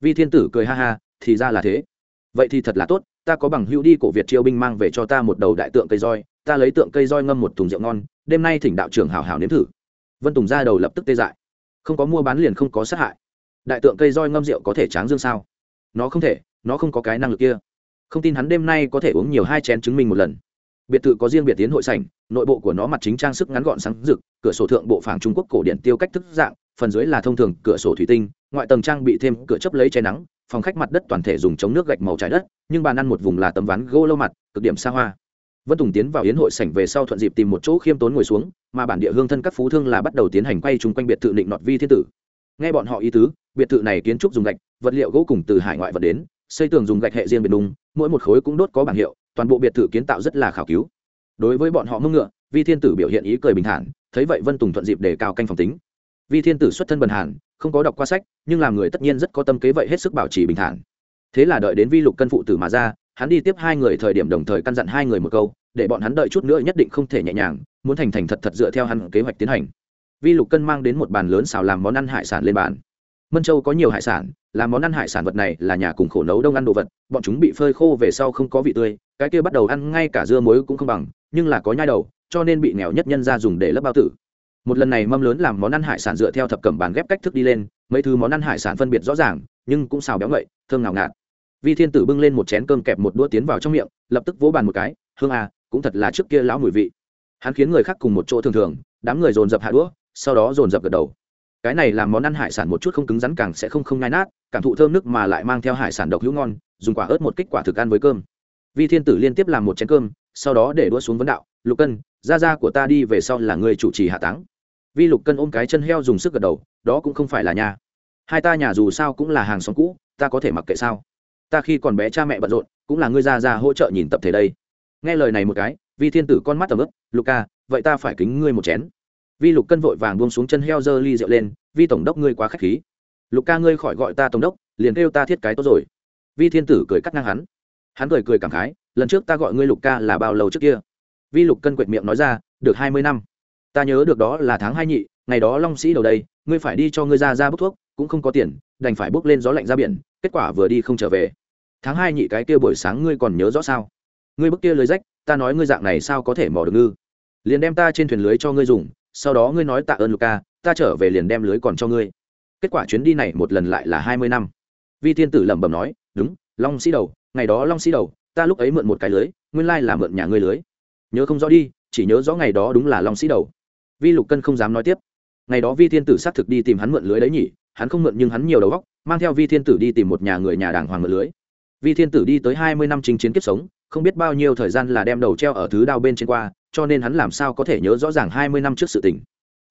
Vi thiên tử cười ha ha thì ra là thế. Vậy thì thật là tốt, ta có bằng hữu đi cổ việt chiêu binh mang về cho ta một đầu đại tượng cây roi, ta lấy tượng cây roi ngâm một thùng rượu ngon, đêm nay thỉnh đạo trưởng hảo hảo nếm thử. Vân tùng ra đầu lập tức tê dại. Không có mua bán liền không có sát hại. Đại tượng cây roi ngâm rượu có thể tráng dương sao? Nó không thể, nó không có cái năng lực kia. Không tin hắn đêm nay có thể uống nhiều hai chén chứng minh một lần. Biệt thự có riêng biệt tiến hội sảnh, nội bộ của nó mặt chính trang sức ngắn gọn sáng rực, cửa sổ thượng bộ phảng trung quốc cổ điện tiêu cách thức dạng, phần dưới là thông thường cửa sổ thủy tinh, ngoại tầng trang bị thêm cửa chấp lấy che nắng phòng khách mặt đất toàn thể dùng chống nước gạch màu trái đất, nhưng bàn ăn một vùng là tấm ván gỗ lâu mặt, cực điểm xa hoa. Vân tùng tiến vào yến hội sảnh về sau thuận dịp tìm một chỗ khiêm tốn ngồi xuống, mà bản địa hương thân các phú thương là bắt đầu tiến hành quay chung quanh biệt thự định nọt vi thiên tử. Nghe bọn họ ý tứ, biệt thự này kiến trúc dùng gạch, vật liệu gỗ cùng từ hải ngoại vật đến, xây tường dùng gạch hệ riêng biệt đùng mỗi một khối cũng đốt có bảng hiệu, toàn bộ biệt thự kiến tạo rất là khảo cứu. Đối với bọn họ mưng ngựa, vi thiên tử biểu hiện ý cười bình thản, thấy vậy vân tùng thuận dịp để cao canh phòng tính. Vi thiên tử xuất thân bần hàn không có đọc qua sách, nhưng làm người tất nhiên rất có tâm kế vậy hết sức bảo trì bình thản. Thế là đợi đến vi lục cân phụ tử mà ra, hắn đi tiếp hai người thời điểm đồng thời căn dặn hai người một câu, để bọn hắn đợi chút nữa nhất định không thể nhẹ nhàng, muốn thành thành thật thật dựa theo hắn kế hoạch tiến hành. Vi lục cân mang đến một bàn lớn xào làm món ăn hải sản lên bàn. Mân châu có nhiều hải sản, làm món ăn hải sản vật này là nhà cùng khổ nấu đông ăn đồ vật, bọn chúng bị phơi khô về sau không có vị tươi, cái kia bắt đầu ăn ngay cả dưa muối cũng không bằng, nhưng là có nhai đầu, cho nên bị nghèo nhất nhân ra dùng để lấp bao tử một lần này mâm lớn làm món ăn hải sản dựa theo thập cẩm bàn ghép cách thức đi lên, mấy thứ món ăn hải sản phân biệt rõ ràng, nhưng cũng xào béo ngậy, thơm ngào ngạt. Vi thiên tử bưng lên một chén cơm kẹp một đũa tiến vào trong miệng, lập tức vỗ bàn một cái, hương à cũng thật là trước kia lão mùi vị. Hắn khiến người khác cùng một chỗ thường thường, đám người dồn dập hạ đũa, sau đó dồn dập gật đầu. Cái này làm món ăn hải sản một chút không cứng rắn càng sẽ không không ngai nát, cảm thụ thơm nước mà lại mang theo hải sản độc hữu ngon, dùng quả ớt một kích quả thực ăn với cơm. Vi thiên tử liên tiếp làm một chén cơm, sau đó để đua xuống vấn đạo, lục cân, gia gia của ta đi về sau là người chủ trì hạ táng vi lục cân ôm cái chân heo dùng sức gật đầu, đó cũng không phải là nhà. Hai ta nhà dù sao cũng là hàng xóm cũ, ta có thể mặc kệ sao? Ta khi còn bé cha mẹ bận rộn, cũng là ngươi ra ra hỗ trợ nhìn tập thể đây. Nghe lời này một cái, vi thiên tử con mắt tầm ướp luca vậy ta phải kính ngươi một chén. Vi lục cân vội vàng buông xuống chân heo dơ ly rượu lên, vi tổng đốc ngươi quá k h á c h khí. Lục ca ngươi khỏi gọi ta tổng đốc, liền kêu ta thiết cái tốt rồi. Vi thiên tử cười cắt ngang hắn. Hắn cười cười cảm khái, lần trước ta gọi ngươi lục ca là bao lâu trước kia? Vi lục cân quệt miệng nói ra, được hai mươi năm ta nhớ được đó là tháng hai nhị, ngày đó long sĩ đầu đây, ngươi phải đi cho ngươi ra ra bốc thuốc, cũng không có tiền, đành phải bốc lên gió lạnh ra biển, kết quả vừa đi không trở về. Tháng hai nhị cái kia buổi sáng ngươi còn nhớ rõ sao? Ngươi bức kia lưới rách, ta nói ngươi dạng này sao có thể mò được ngư? Liền đem ta trên thuyền lưới cho ngươi dùng, sau đó ngươi nói tạ ơn luka, ta trở về liền đem lưới còn cho ngươi. Kết quả chuyến đi này một lần lại là hai mươi năm. Vi thiên tử lẩm bẩm nói, đúng, long sĩ đầu, ngày đó long sĩ đầu, ta lúc ấy mượn một cái lưới, nguyên lai là mượn nhà ngươi lưới. Nhớ không rõ đi, chỉ nhớ rõ ngày đó đúng là long sĩ đầu vi lục cân không dám nói tiếp. Ngày đó vi thiên tử xác thực đi tìm hắn mượn lưới đấy nhỉ, hắn không mượn nhưng hắn nhiều đầu góc mang theo vi thiên tử đi tìm một nhà người nhà đàng hoàng mượn lưới. Vi thiên tử đi tới hai mươi năm chinh chiến kiếp sống, không biết bao nhiêu thời gian là đem đầu treo ở thứ đao bên trên qua, cho nên hắn làm sao có thể nhớ rõ ràng hai mươi năm trước sự tình.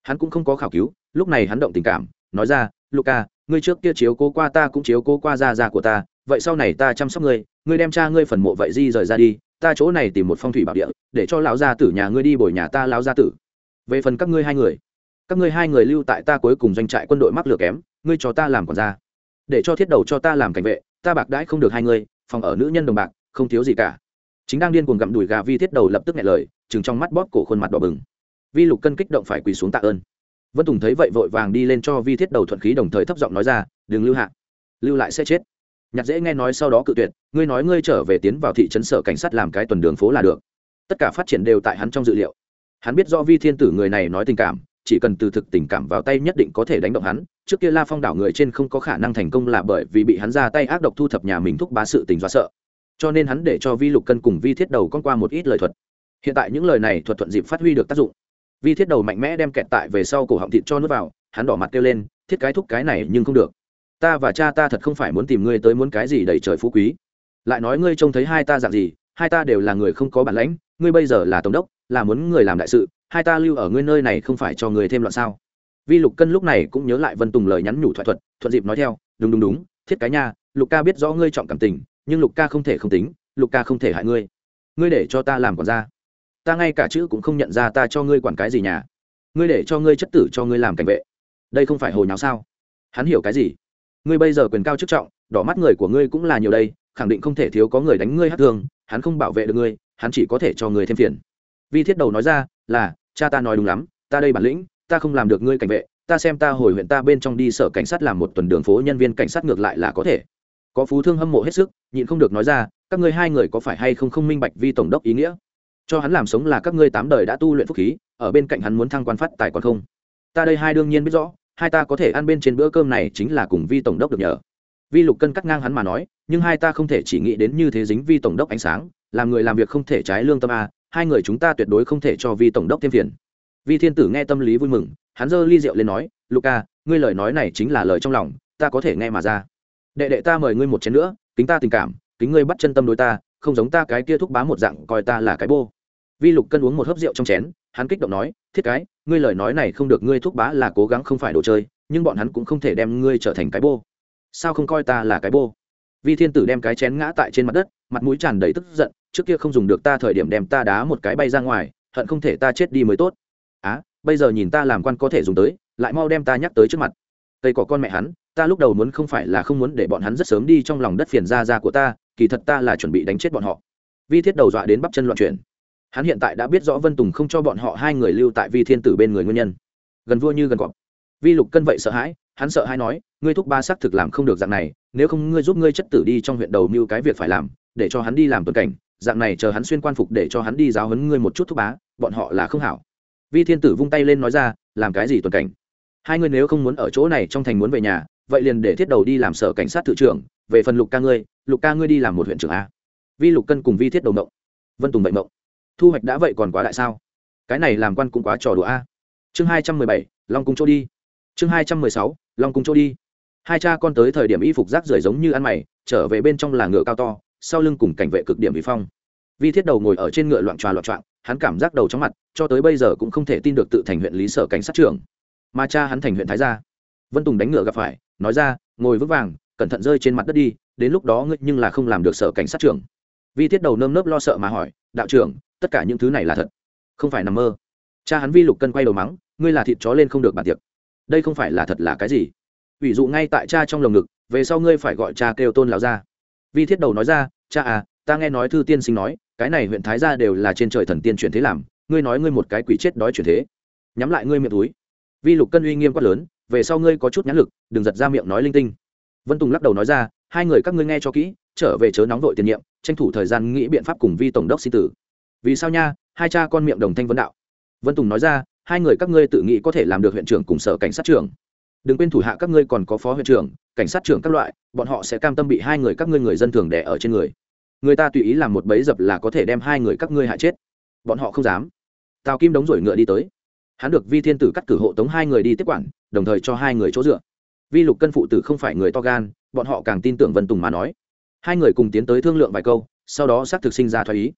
Hắn cũng không có khảo cứu, lúc này hắn động tình cảm, nói ra luca ngươi trước kia chiếu cố qua ta cũng chiếu cố qua gia gia của ta, vậy sau này ta chăm sóc ngươi ngươi đem cha ngươi phần mộ vậy di rời ra đi, ta chỗ này tìm một phong thủy bảo địa, để cho lão gia tử nhà ngươi đi bồi nhà ta lão gia tử về phần các ngươi hai người, các ngươi hai người lưu tại ta cuối cùng doanh trại quân đội mắc lửa kém, ngươi cho ta làm còn ra để cho thiết đầu cho ta làm cảnh vệ, ta bạc đãi không được hai ngươi phòng ở nữ nhân đồng bạc, không thiếu gì cả. Chính đang điên cuồng gặm đùi gà vi thiết đầu lập tức nghe lời chừng trong mắt bóp cổ khuôn mặt đỏ bừng. Vi lục cân kích động phải quỳ xuống tạ ơn. Vân tùng thấy vậy vội vàng đi lên cho vi thiết đầu thuận khí đồng thời thấp giọng nói ra, đừng lưu hạ, lưu lại sẽ chết. Nhạc dễ nghe nói sau đó cự tuyệt, ngươi nói ngươi trở về tiến vào thị trấn sở cảnh sát làm cái tuần đường phố là được. Tất cả phát triển đều tại hắn trong dự liệu hắn biết do vi thiên tử người này nói tình cảm, chỉ cần từ thực tình cảm vào tay nhất định có thể đánh động hắn. Trước kia la phong đảo người trên không có khả năng thành công là bởi vì bị hắn ra tay ác độc thu thập nhà mình thúc bá sự tình do sợ. Cho nên hắn để cho vi lục cân cùng vi thiết đầu con qua một ít lời thuật. Hiện tại những lời này thuật thuận dịp phát huy được tác dụng. Vi thiết đầu mạnh mẽ đem kẹt tại về sau cổ họng thịt cho nước vào, hắn đỏ mặt kêu lên, thiết cái thúc cái này nhưng không được. Ta và cha ta thật không phải muốn tìm ngươi tới muốn cái gì đầy trời phú quý. Lại nói ngươi trông thấy hai ta dạng gì, hai ta đều là người không có bản lãnh, ngươi bây giờ là tổng đốc là muốn người làm đại sự, hai ta lưu ở ngươi nơi này không phải cho người thêm loạn sao? Vi lục cân lúc này cũng nhớ lại vân tùng lời nhắn nhủ thoại thuật, thuận dịp nói theo, đúng đúng đúng, thiết cái nha, lục ca biết rõ ngươi trọng cảm tình, nhưng lục ca không thể không tính, lục ca không thể hại ngươi. Ngươi để cho ta làm còn ra ta ngay cả chữ cũng không nhận ra ta cho ngươi quản cái gì nhà. Ngươi để cho ngươi chất tử cho ngươi làm cảnh vệ. Đây không phải hồi nháo sao? Hắn hiểu cái gì? Ngươi bây giờ quyền cao chức trọng, đỏ mắt người của ngươi cũng là nhiều đây, khẳng định không thể thiếu có người đánh ngươi hát thương, hắn không bảo vệ được ngươi, hắn chỉ có thể cho ngươi thêm phiền vi thiết đầu nói ra, là, cha ta nói đúng lắm, ta đây bản lĩnh, ta không làm được ngươi cảnh vệ, ta xem ta hồi huyện ta bên trong đi sở cảnh sát làm một tuần đường phố nhân viên cảnh sát ngược lại là có thể. Có phú thương hâm mộ hết sức, nhịn không được nói ra, các ngươi hai người có phải hay không không minh bạch vi tổng đốc ý nghĩa? Cho hắn làm sống là các ngươi tám đời đã tu luyện phúc khí, ở bên cạnh hắn muốn thăng quan phát tài còn không? Ta đây hai đương nhiên biết rõ, hai ta có thể ăn bên trên bữa cơm này chính là cùng vi tổng đốc được nhờ. Vi lục cân cắt ngang hắn mà nói, nhưng hai ta không thể chỉ nghĩ đến như thế dính vi tổng đốc ánh sáng, làm người làm việc không thể trái lương tâm a hai người chúng ta tuyệt đối không thể cho vi tổng đốc thêm phiền. Vi thiên tử nghe tâm lý vui mừng, hắn giơ ly rượu lên nói luca ngươi lời nói này chính là lời trong lòng, ta có thể nghe mà ra. Đệ đệ ta mời ngươi một chén nữa, kính ta tình cảm, kính ngươi bắt chân tâm đối ta, không giống ta cái kia thúc bá một dạng coi ta là cái bô. Vi lục cân uống một hớp rượu trong chén, hắn kích động nói, thiết cái, ngươi lời nói này không được ngươi thúc bá là cố gắng không phải đồ chơi, nhưng bọn hắn cũng không thể đem ngươi trở thành cái bô. Sao không coi ta là cái bô? Vi thiên tử đem cái chén ngã tại trên mặt đất, mặt mũi tràn đầy tức giận trước kia không dùng được ta thời điểm đem ta đá một cái bay ra ngoài, hận không thể ta chết đi mới tốt. Á, bây giờ nhìn ta làm quan có thể dùng tới, lại mau đem ta nhắc tới trước mặt. Cây cỏ con mẹ hắn, ta lúc đầu muốn không phải là không muốn để bọn hắn rất sớm đi trong lòng đất phiền ra ra của ta, kỳ thật ta là chuẩn bị đánh chết bọn họ. Vi thiết đầu dọa đến bắp chân loạn chuyển. Hắn hiện tại đã biết rõ vân tùng không cho bọn họ hai người lưu tại vi thiên tử bên người nguyên nhân. Gần vua như gần cọp. Vi lục cân vậy sợ hãi, hắn sợ hãi nói, ngươi thúc ba xác thực làm không được dạng này, nếu không ngươi giúp ngươi chất tử đi trong huyện đầu mưu cái việc phải làm, để cho hắn đi làm tuần cảnh dạng này chờ hắn xuyên quan phục để cho hắn đi giáo hấn ngươi một chút thúc bá, bọn họ là không hảo. Vi thiên tử vung tay lên nói ra, làm cái gì tuần cảnh? Hai ngươi nếu không muốn ở chỗ này trong thành muốn về nhà, vậy liền để thiết đầu đi làm sở cảnh sát thự trưởng, về phần lục ca ngươi, lục ca ngươi đi làm một huyện trưởng a. Vi lục cân cùng vi thiết đầu mộng. Vân tùng bệnh mộng. Thu hoạch đã vậy còn quá đại sao? Cái này làm quan cũng quá trò đùa a. Chương hai trăm mười bảy, long cung chỗ đi. Chương hai trăm mười sáu, long cung chỗ đi. Hai cha con tới thời điểm y phục rác rưởi giống như ăn mày, trở về bên trong là ngựa cao to sau lưng cùng cảnh vệ cực điểm vi phong. Vi thiết đầu ngồi ở trên ngựa loạn tròa loạn trọng hắn cảm giác đầu chóng mặt, cho tới bây giờ cũng không thể tin được tự thành huyện lý sở cảnh sát trưởng. Mà cha hắn thành huyện thái gia. Vân tùng đánh ngựa gặp phải, nói ra, ngồi vững vàng, cẩn thận rơi trên mặt đất đi, đến lúc đó ngươi nhưng là không làm được sở cảnh sát trưởng. Vi thiết đầu nơm nớp lo sợ mà hỏi, đạo trưởng, tất cả những thứ này là thật? Không phải nằm mơ. Cha hắn vi lục cân quay đầu mắng, ngươi là thịt chó lên không được bàn tiệc. Đây không phải là thật là cái gì? Ủy dụ ngay tại cha trong lồng ngực, về sau ngươi phải gọi cha kêu tôn lão ra vi thiết đầu nói ra, cha à ta nghe nói thư tiên sinh nói, cái này huyện thái gia đều là trên trời thần tiên chuyển thế làm, ngươi nói ngươi một cái quỷ chết đói chuyển thế. Nhắm lại ngươi miệng túi. Vi lục cân uy nghiêm quát lớn, về sau ngươi có chút nhãn lực, đừng giật ra miệng nói linh tinh. Vân tùng lắc đầu nói ra, hai người các ngươi nghe cho kỹ, trở về chớ nóng vội tiền nhiệm, tranh thủ thời gian nghĩ biện pháp cùng vi tổng đốc sinh tử. Vì sao nha, hai cha con miệng đồng thanh vấn đạo. Vân tùng nói ra, hai người các ngươi tự nghĩ có thể làm được huyện trưởng cùng sở cảnh sát trưởng đừng quên thủ hạ các ngươi còn có phó huyện trưởng, cảnh sát trưởng các loại, bọn họ sẽ cam tâm bị hai người các ngươi người dân thường đẻ ở trên người. Người ta tùy ý làm một bẫy dập là có thể đem hai người các ngươi hại chết. Bọn họ không dám. Tào kim đống rồi ngựa đi tới. Hắn được vi thiên tử cắt cử hộ tống hai người đi tiếp quản, đồng thời cho hai người chỗ dựa. Vi lục cân phụ tử không phải người to gan, bọn họ càng tin tưởng vân tùng mà nói. Hai người cùng tiến tới thương lượng vài câu, sau đó xác thực sinh ra thoái ý.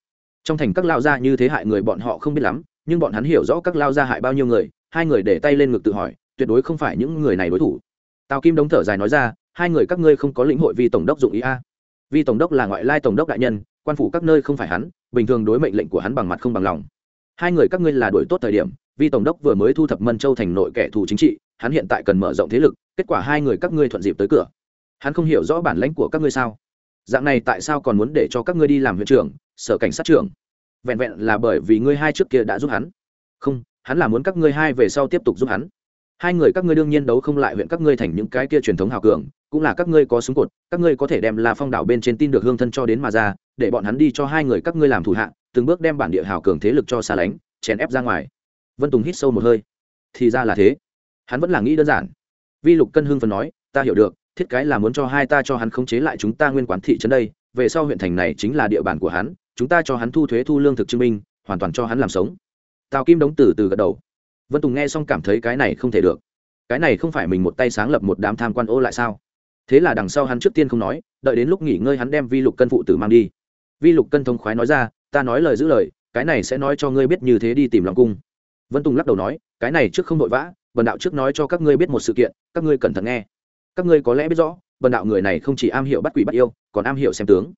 Trong thành các lao gia như thế hại người bọn họ không biết lắm, nhưng bọn hắn hiểu rõ các lao gia hại bao nhiêu người, hai người để tay lên ngực tự hỏi tuyệt đối không phải những người này đối thủ. Tào kim đống thở dài nói ra, hai người các ngươi không có lĩnh hội vì tổng đốc dụng ý a. Vì tổng đốc là ngoại lai tổng đốc đại nhân, quan phủ các nơi không phải hắn, bình thường đối mệnh lệnh của hắn bằng mặt không bằng lòng. Hai người các ngươi là đuổi tốt thời điểm vì tổng đốc vừa mới thu thập mân châu thành nội kẻ thù chính trị, hắn hiện tại cần mở rộng thế lực, kết quả hai người các ngươi thuận dịp tới cửa. Hắn không hiểu rõ bản lãnh của các ngươi sao? Dạng này tại sao còn muốn để cho các ngươi đi làm huyện trưởng, sở cảnh sát trưởng? Vẹn vẹn là bởi vì ngươi hai trước kia đã giúp hắn. Không, hắn là muốn các ngươi hai về sau tiếp tục giúp hắn hai người các ngươi đương nhiên đấu không lại huyện các ngươi thành những cái kia truyền thống hào cường, cũng là các ngươi có súng cột, các ngươi có thể đem la phong đảo bên trên tin được hương thân cho đến mà ra, để bọn hắn đi cho hai người các ngươi làm thủ hạ, từng bước đem bản địa hào cường thế lực cho xa lánh, chèn ép ra ngoài. Vân tùng hít sâu một hơi. Thì ra là thế. Hắn vẫn là nghĩ đơn giản. Vi lục cân hưng phần nói, ta hiểu được, thiết cái là muốn cho hai ta cho hắn khống chế lại chúng ta nguyên quán thị trấn đây, về sau huyện thành này chính là địa bàn của hắn, chúng ta cho hắn thu thuế thu lương thực chứng minh, hoàn toàn cho hắn làm sống. Tào kim đống từ từ gật đầu vân tùng nghe xong cảm thấy cái này không thể được cái này không phải mình một tay sáng lập một đám tham quan ô lại sao thế là đằng sau hắn trước tiên không nói đợi đến lúc nghỉ ngơi hắn đem vi lục cân phụ tử mang đi vi lục cân thông khoái nói ra ta nói lời giữ lời cái này sẽ nói cho ngươi biết như thế đi tìm lòng cung vân tùng lắc đầu nói cái này trước không vội vã bần đạo trước nói cho các ngươi biết một sự kiện các ngươi cẩn thận nghe các ngươi có lẽ biết rõ bần đạo người này không chỉ am hiểu bắt quỷ bắt yêu còn am hiểu xem tướng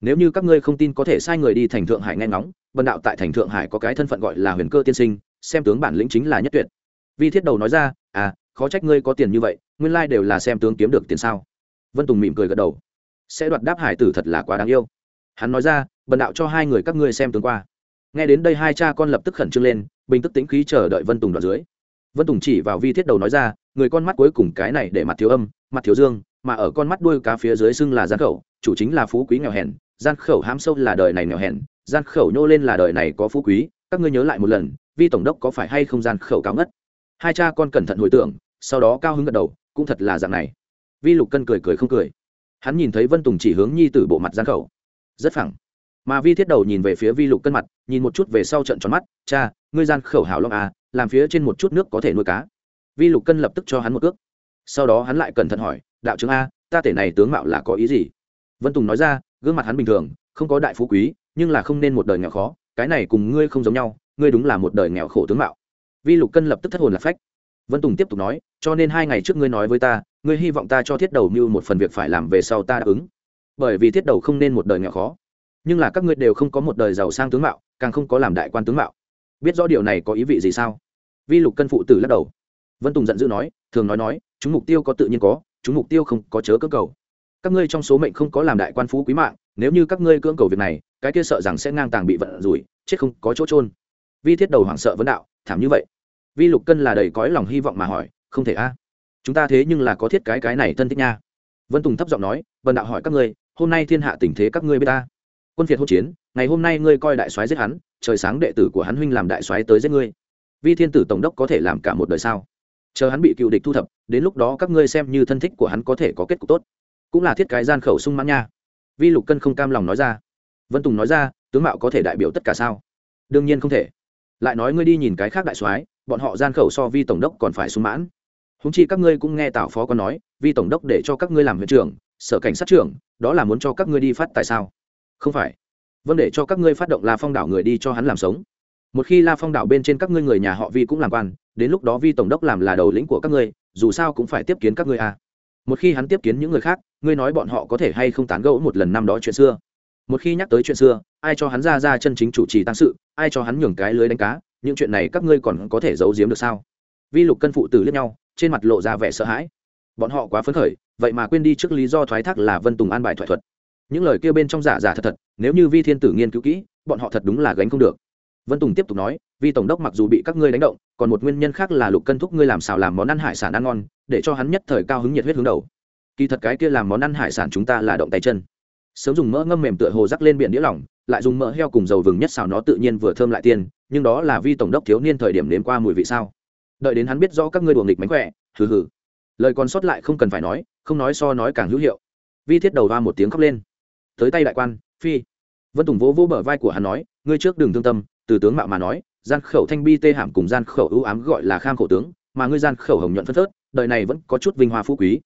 nếu như các ngươi không tin có thể sai người đi thành thượng hải nghe ngóng bần đạo tại thành thượng hải có cái thân phận gọi là huyền cơ tiên sinh xem tướng bản lĩnh chính là nhất tuyệt. Vi thiết đầu nói ra à khó trách ngươi có tiền như vậy, nguyên lai đều là xem tướng kiếm được tiền sao? Vân tùng mỉm cười gật đầu. Sẽ đoạt đáp hải tử thật là quá đáng yêu. Hắn nói ra, bần đạo cho hai người các ngươi xem tướng qua. Nghe đến đây hai cha con lập tức khẩn trương lên, bình tức tính khí chờ đợi vân tùng đoạt dưới. Vân tùng chỉ vào vi thiết đầu nói ra, người con mắt cuối cùng cái này để mặt thiếu âm, mặt thiếu dương, mà ở con mắt đuôi cá phía dưới xưng là gian khẩu, chủ chính là phú quý nghèo hèn, gian khẩu hám sâu là đời này nghèo hèn, gian khẩu nhô lên là đời này có phú quý, các ngươi nhớ lại một lần vi tổng đốc có phải hay không gian khẩu cáo ngất? Hai cha con cẩn thận hồi tưởng, sau đó cao hứng gật đầu, cũng thật là dạng này. Vi lục cân cười cười không cười. Hắn nhìn thấy vân tùng chỉ hướng nhi Tử bộ mặt gian khẩu. Rất phẳng. Mà vi thiết đầu nhìn về phía vi lục cân mặt, nhìn một chút về sau trận tròn mắt, cha, ngươi gian khẩu hảo long à làm phía trên một chút nước có thể nuôi cá. Vi lục cân lập tức cho hắn một ước. Sau đó hắn lại cẩn thận hỏi, đạo trưởng a, ta tể này tướng mạo là có ý gì? Vân tùng nói ra, gương mặt hắn bình thường, không có đại phú quý, nhưng là không nên một đời nghèo khó, cái này cùng ngươi không giống nhau ngươi đúng là một đời nghèo khổ tướng mạo. Vi lục cân lập tức thất hồn lạc phách. Vân tùng tiếp tục nói, cho nên hai ngày trước ngươi nói với ta, ngươi hy vọng ta cho thiết đầu mưu một phần việc phải làm về sau ta đáp ứng. Bởi vì thiết đầu không nên một đời nghèo khó. Nhưng là các ngươi đều không có một đời giàu sang tướng mạo, càng không có làm đại quan tướng mạo. Biết rõ điều này có ý vị gì sao? Vi lục cân phụ tử lắc đầu. Vân tùng giận dữ nói, thường nói nói, chúng mục tiêu có tự nhiên có, chúng mục tiêu không có chớ cơ cầu. Các ngươi trong số mệnh không có làm đại quan phú quý mạng, nếu như các ngươi cưỡng cầu việc này, cái kia sợ rằng sẽ ngang tàng bị vận rủi, chết không có chỗ trôn vi thiết đầu hoảng sợ vấn đạo, thảm như vậy? Vi lục cân là đầy cõi lòng hy vọng mà hỏi, không thể a. Chúng ta thế nhưng là có thiết cái cái này thân thích nha. Vân tùng thấp giọng nói, vân đạo hỏi các ngươi, hôm nay thiên hạ tình thế các ngươi biết ta? Quân phiệt hỗn chiến, ngày hôm nay ngươi coi đại soái giết hắn, trời sáng đệ tử của hắn huynh làm đại soái tới giết ngươi. Vi thiên tử tổng đốc có thể làm cả một đời sao? Chờ hắn bị cựu địch thu thập, đến lúc đó các ngươi xem như thân thích của hắn có thể có kết cục tốt. Cũng là thiết cái gian khẩu sung mãn nha. Vi lục cân không cam lòng nói ra. Vân tùng nói ra, tướng mạo có thể đại biểu tất cả sao? Đương nhiên không thể lại nói ngươi đi nhìn cái khác đại soái, bọn họ gian khẩu so vi tổng đốc còn phải sung mãn. Húng chi các ngươi cũng nghe tào phó có nói, vi tổng đốc để cho các ngươi làm huyện trưởng, sở cảnh sát trưởng, đó là muốn cho các ngươi đi phát tại sao? Không phải. Vâng để cho các ngươi phát động la phong đảo người đi cho hắn làm sống. Một khi la phong đảo bên trên các ngươi người nhà họ vi cũng làm quan, đến lúc đó vi tổng đốc làm là đầu lĩnh của các ngươi, dù sao cũng phải tiếp kiến các ngươi à. một khi hắn tiếp kiến những người khác, ngươi nói bọn họ có thể hay không tán gẫu một lần năm đó chuyện xưa? Một khi nhắc tới chuyện xưa, ai cho hắn ra ra chân chính chủ trì tăng sự ai cho hắn nhường cái lưới đánh cá, những chuyện này các ngươi còn có thể giấu giếm được sao? Vi lục cân phụ tử lướt nhau, trên mặt lộ ra vẻ sợ hãi. Bọn họ quá phấn khởi, vậy mà quên đi trước lý do thoái thác là vân tùng an bài thoại thuật. Những lời kia bên trong giả giả thật thật, nếu như vi thiên tử nghiên cứu kỹ, bọn họ thật đúng là gánh không được. Vân tùng tiếp tục nói, vi tổng đốc mặc dù bị các ngươi đánh động, còn một nguyên nhân khác là lục cân thúc ngươi làm xào làm món ăn hải sản ăn ngon, để cho hắn nhất thời cao hứng nhiệt huyết hướng đầu. Kỳ thật cái kia làm món ăn hải sản chúng ta là động tay chân. Sớm dùng mỡ ngâm mềm tựa hồ rắc lên biển đĩa lỏng lại dùng mỡ heo cùng dầu vừng nhất xào nó tự nhiên vừa thơm lại tiên, nhưng đó là vi tổng đốc thiếu niên thời điểm đến qua mùi vị sao? Đợi đến hắn biết rõ các ngươi đùa nghịch mánh khỏe, hừ hừ. Lời còn sót lại không cần phải nói, không nói so nói càng hữu hiệu. Vi thiết đầu va một tiếng khóc lên. Tới tay đại quan, phi. Vân tùng vỗ vỗ bờ vai của hắn nói, ngươi trước đừng thương tâm, từ tướng mạo mà nói, gian khẩu thanh bi tê hàm cùng gian khẩu ưu ám gọi là kham khẩu tướng, mà ngươi gian khẩu hồng nhuận phân thớt đời này vẫn có chút vinh hoa phú quý.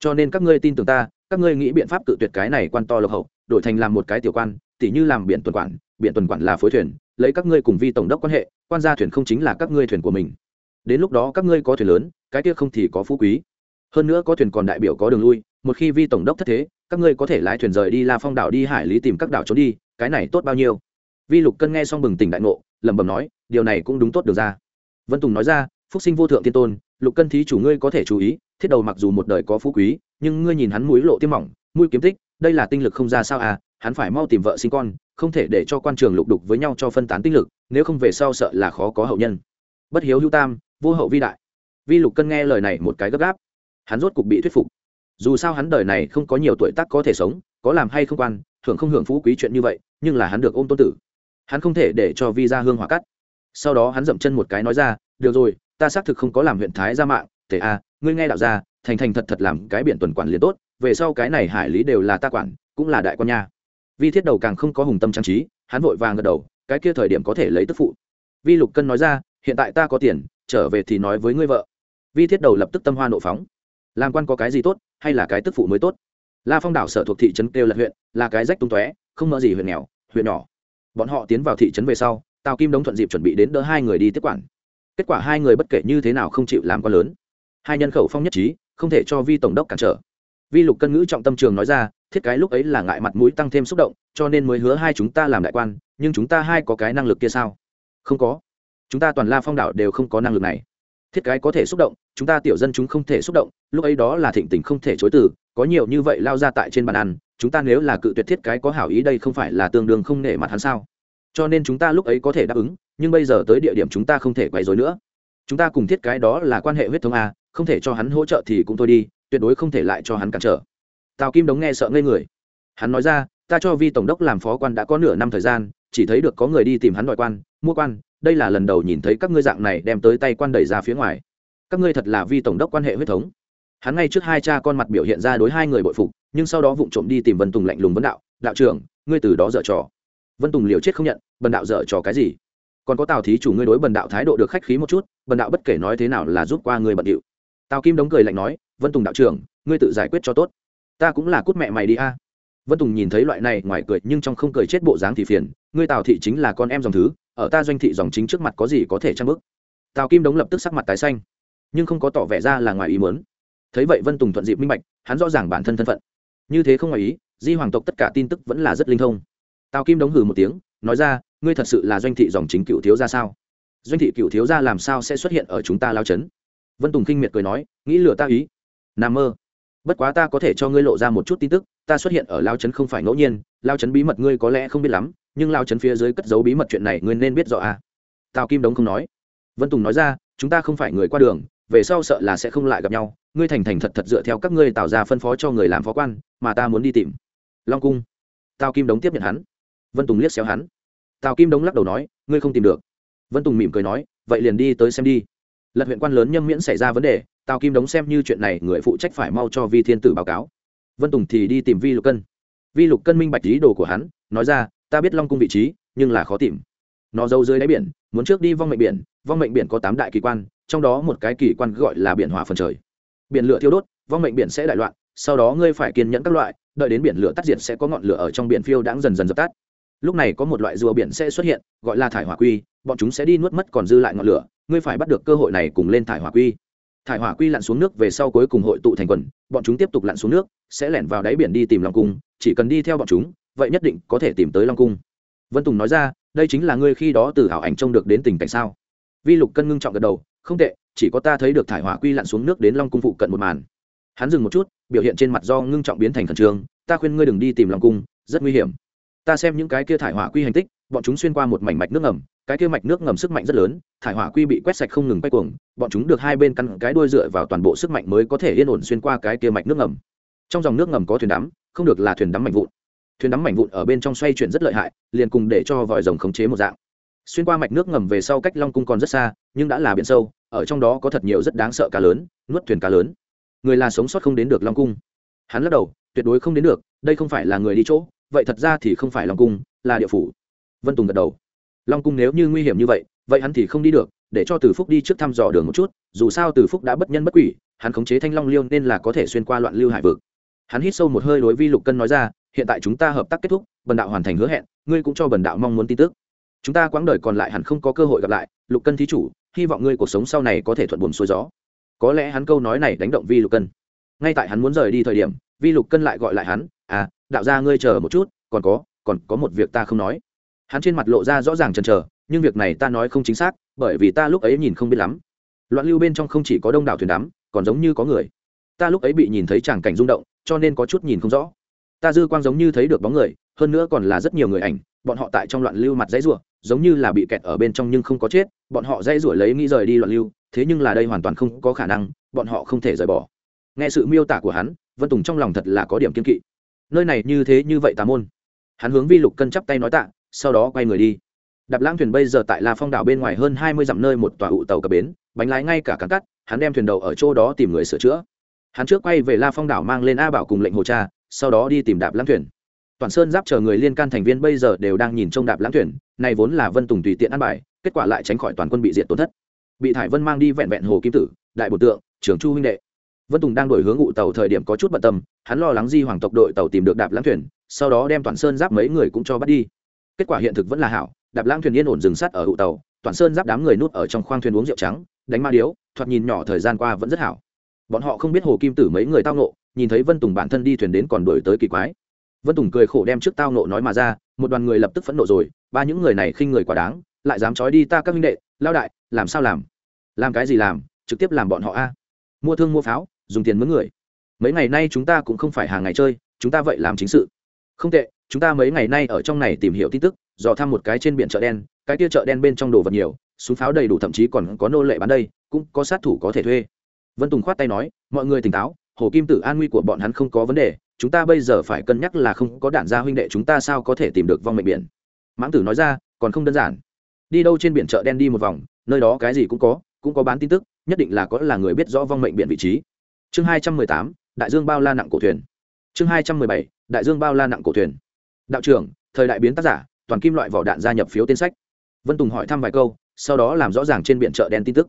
Cho nên các ngươi tin tưởng ta, các ngươi nghĩ biện pháp tự tuyệt cái này quan to lộc hậu, đổi thành làm một cái tiểu quan tỉ như làm biển tuần quản, biển tuần quản là phối thuyền, lấy các ngươi cùng vi tổng đốc quan hệ, quan gia thuyền không chính là các ngươi thuyền của mình. Đến lúc đó các ngươi có thuyền lớn, cái kia không thì có phú quý. Hơn nữa có thuyền còn đại biểu có đường lui, một khi vi tổng đốc thất thế, các ngươi có thể lái thuyền rời đi la phong đảo đi hải lý tìm các đảo trốn đi, cái này tốt bao nhiêu? Vi lục cân nghe xong bừng tỉnh đại ngộ, lẩm bẩm nói, điều này cũng đúng tốt được ra. Vân tùng nói ra, phúc sinh vô thượng tiên tôn, lục cân thí chủ ngươi có thể chú ý, thiết đầu mặc dù một đời có phú quý, nhưng ngươi nhìn hắn mũi lộ tiêm mỏng, mũi kiếm tích, đây là tinh lực không ra sao à hắn phải mau tìm vợ sinh con, không thể để cho quan trường lục đục với nhau cho phân tán tinh lực, nếu không về sau sợ là khó có hậu nhân. Bất hiếu hữu tam, vô hậu vi đại. Vi lục cân nghe lời này một cái gấp gáp. Hắn rốt cục bị thuyết phục. Dù sao hắn đời này không có nhiều tuổi tác có thể sống, có làm hay không quan hưởng không hưởng phú quý chuyện như vậy, nhưng là hắn được ôm tôn tử. Hắn không thể để cho vi ra hương hỏa cắt. Sau đó hắn dậm chân một cái nói ra, được rồi, ta xác thực không có làm huyện thái ra mạng. Tể a, ngươi nghe đạo ra thành thành thật thật làm cái biển tuần quản liền tốt, về sau cái này hải lý đều là ta quản, cũng là đại quan nha vi thiết đầu càng không có hùng tâm trang trí, hắn vội vàng gật đầu, cái kia thời điểm có thể lấy tức phụ. Vi lục cân nói ra, hiện tại ta có tiền, trở về thì nói với ngươi vợ. Vi thiết đầu lập tức tâm hoa nộ phóng. Làm quan có cái gì tốt, hay là cái tức phụ mới tốt? La phong đảo sở thuộc thị trấn kêu lật huyện, là cái rách tung tóe, không mơ gì huyện nghèo, huyện nhỏ. Bọn họ tiến vào thị trấn về sau, tào kim đống thuận dịp chuẩn bị đến đỡ hai người đi tiếp quản. Kết quả hai người bất kể như thế nào không chịu làm quan lớn. Hai nhân khẩu phong nhất trí, không thể cho vi tổng đốc cản trở. Vi lục cân ngữ trọng tâm trường nói ra thiết cái lúc ấy là ngại mặt mũi tăng thêm xúc động, cho nên mới hứa hai chúng ta làm đại quan, nhưng chúng ta hai có cái năng lực kia sao? Không có. Chúng ta toàn la phong đảo đều không có năng lực này. Thiết cái có thể xúc động, chúng ta tiểu dân chúng không thể xúc động, lúc ấy đó là thịnh tình không thể chối từ, có nhiều như vậy lao ra tại trên bàn ăn, chúng ta nếu là cự tuyệt thiết cái có hảo ý đây không phải là tương đương không nể mặt hắn sao? Cho nên chúng ta lúc ấy có thể đáp ứng, nhưng bây giờ tới địa điểm chúng ta không thể quay dối nữa. Chúng ta cùng thiết cái đó là quan hệ huyết thống a, không thể cho hắn hỗ trợ thì cũng thôi đi, tuyệt đối không thể lại cho hắn cản trở tào kim đống nghe sợ ngây người. Hắn nói ra, ta cho vi tổng đốc làm phó quan đã có nửa năm thời gian, chỉ thấy được có người đi tìm hắn đòi quan, mua quan, đây là lần đầu nhìn thấy các ngươi dạng này đem tới tay quan đẩy ra phía ngoài. Các ngươi thật là vi tổng đốc quan hệ huyết thống. Hắn ngay trước hai cha con mặt biểu hiện ra đối hai người bội phục, nhưng sau đó vụng trộm đi tìm vân tùng lạnh lùng vấn đạo đạo trưởng, ngươi từ đó dở trò. Vân tùng liều chết không nhận, bần đạo dở trò cái gì? Còn có tào thí chủ ngươi đối bần đạo thái độ được khách khí một chút, bần đạo bất kể nói thế nào là giúp qua người bận điệu. Tào kim đống cười lạnh nói, vân tùng đạo trưởng, ngươi tự giải quyết cho tốt ta cũng là cút mẹ mày đi a. Vân tùng nhìn thấy loại này, ngoài cười, nhưng trong không cười chết bộ dáng thì phiền. Ngươi tào thị chính là con em dòng thứ, ở ta doanh thị dòng chính trước mặt có gì có thể trang bức tào kim đống lập tức sắc mặt tái xanh, nhưng không có tỏ vẻ ra là ngoài ý muốn. Thấy vậy vân tùng thuận dịp minh bạch, hắn rõ ràng bản thân thân phận. Như thế không ngoài ý, di hoàng tộc tất cả tin tức vẫn là rất linh thông. Tào kim đống hừ một tiếng, nói ra, ngươi thật sự là doanh thị dòng chính cựu thiếu ra sao? Doanh thị cựu thiếu ra làm sao sẽ xuất hiện ở chúng ta lao chấn? Vân tùng khinh miệt cười nói, nghĩ lừa ta ý. N a mơ bất quá ta có thể cho ngươi lộ ra một chút tin tức, ta xuất hiện ở lao Trấn không phải ngẫu nhiên, lao Trấn bí mật ngươi có lẽ không biết lắm, nhưng lao Trấn phía dưới cất giấu bí mật chuyện này ngươi nên biết rõ à. tào kim đống không nói. Vân tùng nói ra, chúng ta không phải người qua đường, về sau sợ là sẽ không lại gặp nhau, ngươi thành thành thật thật dựa theo các ngươi tạo ra phân phó cho người làm phó quan, mà ta muốn đi tìm. Long cung. Tào kim đống tiếp nhận hắn. Vân tùng liếc xéo hắn. Tào kim đống lắc đầu nói, ngươi không tìm được. Vân tùng mỉm cười nói, vậy liền đi tới xem đi. Lật huyện quan lớn nhâm miễn xảy ra vấn đề tào kim đống xem như chuyện này, người phụ trách phải mau cho vi thiên tử báo cáo. Vân tùng thì đi tìm vi lục cân. Vi lục cân minh bạch ý đồ của hắn, nói ra, ta biết long cung vị trí, nhưng là khó tìm. Nó giấu dưới đáy biển, muốn trước đi vong mệnh biển, vong mệnh biển có tám đại kỳ quan, trong đó một cái kỳ quan gọi là biển hỏa phần trời. Biển lửa thiêu đốt, vong mệnh biển sẽ đại loạn, sau đó ngươi phải kiên nhẫn các loại, đợi đến biển lửa tắt diệt sẽ có ngọn lửa ở trong biển phiêu đãng dần dần dập tắt. Lúc này có một loại rùa biển sẽ xuất hiện, gọi là thải hỏa quy, bọn chúng sẽ đi nuốt mất còn dư lại ngọn lửa, ngươi phải bắt được cơ hội này cùng lên thải hỏa quy thải hỏa quy lặn xuống nước về sau cuối cùng hội tụ thành quần, bọn chúng tiếp tục lặn xuống nước, sẽ lẻn vào đáy biển đi tìm long cung, chỉ cần đi theo bọn chúng, vậy nhất định có thể tìm tới long cung. Vân tùng nói ra, đây chính là ngươi khi đó từ hảo ảnh trông được đến tình cảnh sao? Vi lục cân ngưng trọng gật đầu, không tệ, chỉ có ta thấy được thải hỏa quy lặn xuống nước đến long cung phụ cận một màn. Hắn dừng một chút, biểu hiện trên mặt do ngưng trọng biến thành khẩn trương, ta khuyên ngươi đừng đi tìm long cung, rất nguy hiểm. Ta xem những cái kia thải hỏa quy hành tích, bọn chúng xuyên qua một mảnh mạch nước ẩm cái kia mạch nước ngầm sức mạnh rất lớn, thải hỏa quy bị quét sạch không ngừng quay cuồng, bọn chúng được hai bên căn cái đuôi dựa vào toàn bộ sức mạnh mới có thể yên ổn xuyên qua cái kia mạch nước ngầm. Trong dòng nước ngầm có thuyền đắm, không được là thuyền đắm mảnh vụn. Thuyền đắm mảnh vụn ở bên trong xoay chuyển rất lợi hại, liền cùng để cho vòi rồng khống chế một dạng. Xuyên qua mạch nước ngầm về sau cách long cung còn rất xa, nhưng đã là biển sâu, ở trong đó có thật nhiều rất đáng sợ cá lớn, nuốt thuyền cá lớn. Người là sống sót không đến được long cung. Hắn lắc đầu, tuyệt đối không đến được, đây không phải là người đi chỗ, vậy thật ra thì không phải long cung, là địa phủ. Vân tùng gật đầu long cung nếu như nguy hiểm như vậy vậy hắn thì không đi được, để cho từ phúc đi trước thăm dò đường một chút, dù sao từ phúc đã bất nhân bất quỷ, hắn khống chế thanh long liêu nên là có thể xuyên qua loạn lưu hải vực. Hắn hít sâu một hơi đối vi lục cân nói ra, hiện tại chúng ta hợp tác kết thúc, bần đạo hoàn thành hứa hẹn, ngươi cũng cho bần đạo mong muốn tin tức. Chúng ta quãng đời còn lại hẳn không có cơ hội gặp lại, lục cân thí chủ, hy vọng ngươi cuộc sống sau này có thể thuận buồm xuôi gió. Có lẽ hắn câu nói này đánh động vi lục cân. Ngay tại hắn muốn rời đi thời điểm, vi lục cân lại gọi lại hắn à đạo ra ngươi chờ một chút, còn có còn có một việc ta không nói hắn trên mặt lộ ra rõ ràng chần chờ, nhưng việc này ta nói không chính xác, bởi vì ta lúc ấy nhìn không biết lắm. Loạn lưu bên trong không chỉ có đông đảo thuyền đắm, còn giống như có người. Ta lúc ấy bị nhìn thấy tràng cảnh rung động, cho nên có chút nhìn không rõ. Ta dư quang giống như thấy được bóng người, hơn nữa còn là rất nhiều người ảnh, bọn họ tại trong loạn lưu mặt dãy rủa, giống như là bị kẹt ở bên trong nhưng không có chết, bọn họ dãy rủa lấy nghĩ rời đi loạn lưu, thế nhưng là đây hoàn toàn không có khả năng, bọn họ không thể rời bỏ. Nghe sự miêu tả của hắn, vân tùng trong lòng thật là có điểm kiên kỵ. Nơi này như thế như vậy tà môn. Hắn hướng vi lục cân chắp tay nói tạ sau đó quay người đi. Đạp lãng thuyền bây giờ tại la phong đảo bên ngoài hơn hai mươi dặm nơi một tòa ụ tàu cập bến, bánh lái ngay cả cắn cắt, hắn đem thuyền đầu ở chỗ đó tìm người sửa chữa. Hắn trước quay về la phong đảo mang lên a bảo cùng lệnh hồ cha, sau đó đi tìm đạp lãng thuyền. Toàn sơn giáp chờ người liên can thành viên bây giờ đều đang nhìn trông đạp lãng thuyền, này vốn là vân tùng tùy tiện ăn bài, kết quả lại tránh khỏi toàn quân bị diệt tổn thất. Bị thải vân mang đi vẹn vẹn hồ kim tử, đại bổ tượng trưởng chu huynh đệ. Vân tùng đang đổi hướng ngụ tàu thời điểm có chút bận tâm, hắn lo lắng di hoàng tộc đội tàu tìm được đạp lãng thuyền, sau đó đem toàn sơn giáp mấy người cũng cho bắt đi kết quả hiện thực vẫn là hảo, đạp lang thuyền yên ổn dừng sát ở hụ tàu, toàn sơn giáp đám người nút ở trong khoang thuyền uống rượu trắng, đánh ma điếu, thoạt nhìn nhỏ thời gian qua vẫn rất hảo. Bọn họ không biết hồ kim tử mấy người tao nộ nhìn thấy vân tùng bản thân đi thuyền đến còn đổi tới kỳ quái. Vân tùng cười khổ đem trước tao nộ nói mà ra, một đoàn người lập tức phẫn nộ rồi, ba những người này khinh người quá đáng, lại dám trói đi ta các minh đệ, lao đại, làm sao làm? Làm cái gì làm, trực tiếp làm bọn họ a? Mua thương mua pháo, dùng tiền mướn người. Mấy ngày nay chúng ta cũng không phải hàng ngày chơi, chúng ta vậy làm chính sự. Không tệ chúng ta mấy ngày nay ở trong này tìm hiểu tin tức, dò thăm một cái trên biển chợ đen, cái kia chợ đen bên trong đồ vật nhiều, súng pháo đầy đủ, thậm chí còn có nô lệ bán đây, cũng có sát thủ có thể thuê. Vân tùng khoát tay nói, mọi người tỉnh táo, hồ kim tử an nguy của bọn hắn không có vấn đề, chúng ta bây giờ phải cân nhắc là không có đạn gia huynh đệ chúng ta sao có thể tìm được vong mệnh biển. Mãng tử nói ra, còn không đơn giản. Đi đâu trên biển chợ đen đi một vòng, nơi đó cái gì cũng có cũng có bán tin tức, nhất định là có là người biết rõ vong mệnh biển vị trí. Chương hai trăm mười tám, đại dương bao la nặng cổ thuyền. Chương hai trăm mười bảy, đại dương bao la nặng cổ thuyền đạo trưởng, thời đại biến tác giả, toàn kim loại vỏ đạn gia nhập phiếu tên sách. Vân tùng hỏi thăm vài câu, sau đó làm rõ ràng trên biển chợ đen tin tức.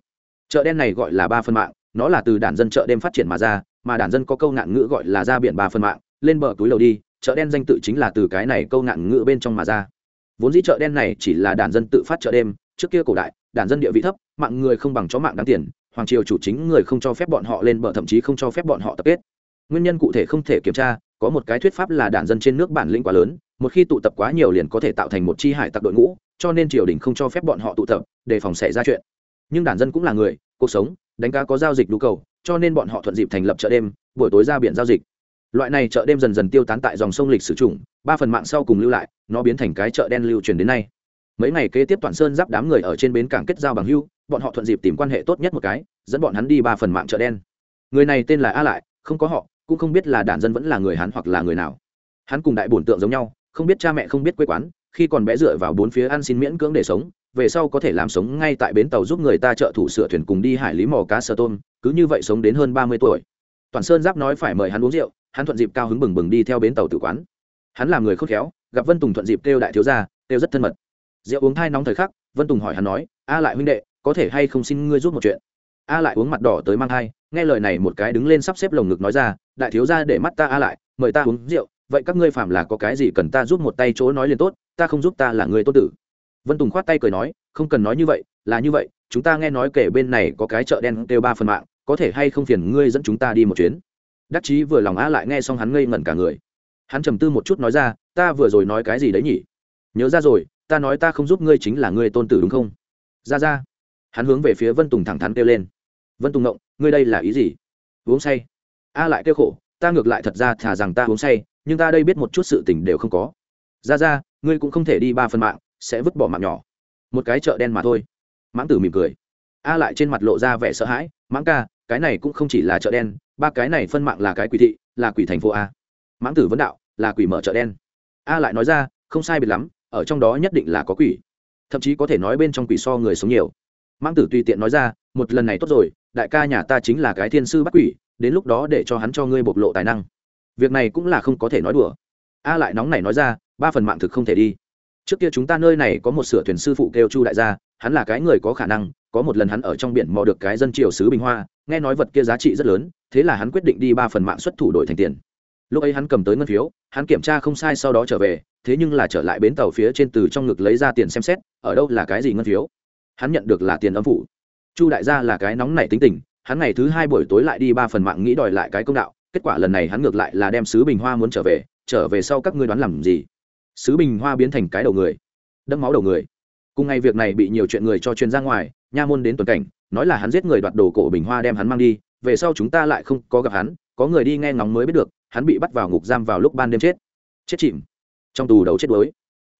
Chợ đen này gọi là ba phân mạng, nó là từ đàn dân chợ đêm phát triển mà ra, mà đàn dân có câu ngạn ngữ gọi là ra biển ba phân mạng, lên bờ túi lầu đi, chợ đen danh tự chính là từ cái này câu ngạn ngữ bên trong mà ra. Vốn dĩ chợ đen này chỉ là đàn dân tự phát chợ đêm, trước kia cổ đại, đàn dân địa vị thấp, mạng người không bằng chó mạng đáng tiền, hoàng triều chủ chính người không cho phép bọn họ lên bờ, thậm chí không cho phép bọn họ tập kết. Nguyên nhân cụ thể không thể kiểm tra, có một cái thuyết pháp là đàn dân trên nước bản lĩnh quá lớn một khi tụ tập quá nhiều liền có thể tạo thành một chi hải tặc đội ngũ, cho nên triều đình không cho phép bọn họ tụ tập, để phòng xảy ra chuyện. Nhưng đàn dân cũng là người, cuộc sống, đánh cá có giao dịch nhu cầu, cho nên bọn họ thuận dịp thành lập chợ đêm, buổi tối ra biển giao dịch. Loại này chợ đêm dần dần tiêu tán tại dòng sông lịch sử chủng ba phần mạng sau cùng lưu lại, nó biến thành cái chợ đen lưu truyền đến nay. Mấy ngày kế tiếp toàn sơn giáp đám người ở trên bến cảng kết giao bằng hưu, bọn họ thuận dịp tìm quan hệ tốt nhất một cái, dẫn bọn hắn đi ba phần mạng chợ đen. Người này tên là a lại, không có họ, cũng không biết là đàn dân vẫn là người hắn hoặc là người nào. Hắn cùng đại bổn tượng giống nhau không biết cha mẹ không biết quê quán, khi còn bé dựa vào bốn phía ăn xin miễn cưỡng để sống, về sau có thể làm sống ngay tại bến tàu giúp người ta trợ thủ sửa thuyền cùng đi hải lý mò cá sơ tôm, cứ như vậy sống đến hơn ba mươi tuổi. Toàn sơn giáp nói phải mời hắn uống rượu, hắn thuận dịp cao hứng bừng bừng đi theo bến tàu tự quán. Hắn là người khôn khéo, gặp vân tùng thuận dịp kêu đại thiếu gia, kêu rất thân mật. Rượu uống thai nóng thời khắc, vân tùng hỏi hắn nói, a lại huynh đệ, có thể hay không xin ngươi giúp một chuyện? A lại uống mặt đỏ tới mang thai, nghe lời này một cái đứng lên sắp xếp lồng ngực nói ra, đại thiếu gia để mắt ta a lại, mời ta uống rượu vậy các ngươi phạm là có cái gì cần ta giúp một tay chỗ nói liền tốt, ta không giúp ta là người tôn tử. Vân tùng khoát tay cười nói, không cần nói như vậy, là như vậy, chúng ta nghe nói kể bên này có cái chợ đen kêu ba phần mạng, có thể hay không phiền ngươi dẫn chúng ta đi một chuyến. Đắc chí vừa lòng a lại nghe xong hắn ngây ngẩn cả người. Hắn trầm tư một chút nói ra, ta vừa rồi nói cái gì đấy nhỉ? Nhớ ra rồi, ta nói ta không giúp ngươi chính là ngươi tôn tử đúng không? Ra ra. Hắn hướng về phía vân tùng thẳng thắn kêu lên. Vân tùng ngộng, ngươi đây là ý gì? Uống say. A lại kêu khổ ta ngược lại thật ra thả rằng ta uống say, nhưng ta đây biết một chút sự tình đều không có. Ra ra, ngươi cũng không thể đi ba phần mạng, sẽ vứt bỏ mạng nhỏ. Một cái chợ đen mà thôi. Mãng tử mỉm cười. A lại trên mặt lộ ra vẻ sợ hãi, mãng ca, cái này cũng không chỉ là chợ đen, ba cái này phân mạng là cái quỷ thị, là quỷ thành phố a. Mãng tử vấn đạo, là quỷ mở chợ đen. A lại nói ra, không sai biệt lắm, ở trong đó nhất định là có quỷ. Thậm chí có thể nói bên trong quỷ so người sống nhiều. Mãng tử tùy tiện nói ra, một lần này tốt rồi, đại ca nhà ta chính là cái thiên sư bắt quỷ đến lúc đó để cho hắn cho ngươi bộc lộ tài năng. Việc này cũng là không có thể nói đùa. A lại nóng này nói ra, ba phần mạng thực không thể đi. Trước kia chúng ta nơi này có một sửa thuyền sư phụ kêu chu đại gia, hắn là cái người có khả năng, có một lần hắn ở trong biển mò được cái dân triều sứ bình hoa, nghe nói vật kia giá trị rất lớn, thế là hắn quyết định đi ba phần mạng xuất thủ đổi thành tiền. Lúc ấy hắn cầm tới ngân phiếu, hắn kiểm tra không sai sau đó trở về, thế nhưng là trở lại bến tàu phía trên từ trong ngực lấy ra tiền xem xét, ở đâu là cái gì ngân phiếu. Hắn nhận được là tiền âm phủ. Chu đại gia là cái nóng nảy tính tình hắn ngày thứ hai buổi tối lại đi ba phần mạng nghĩ đòi lại cái công đạo, kết quả lần này hắn ngược lại là đem sứ bình hoa muốn trở về trở về sau các ngươi đoán làm gì? Sứ bình hoa biến thành cái đầu người, đẫm máu đầu người. Cùng ngày việc này bị nhiều chuyện người cho truyền ra ngoài, nha môn đến tuần cảnh, nói là hắn giết người đoạt đồ cổ bình hoa đem hắn mang đi, về sau chúng ta lại không có gặp hắn, có người đi nghe ngóng mới biết được, hắn bị bắt vào ngục giam vào lúc ban đêm chết. Chết chìm. Trong tù đầu chết đuối.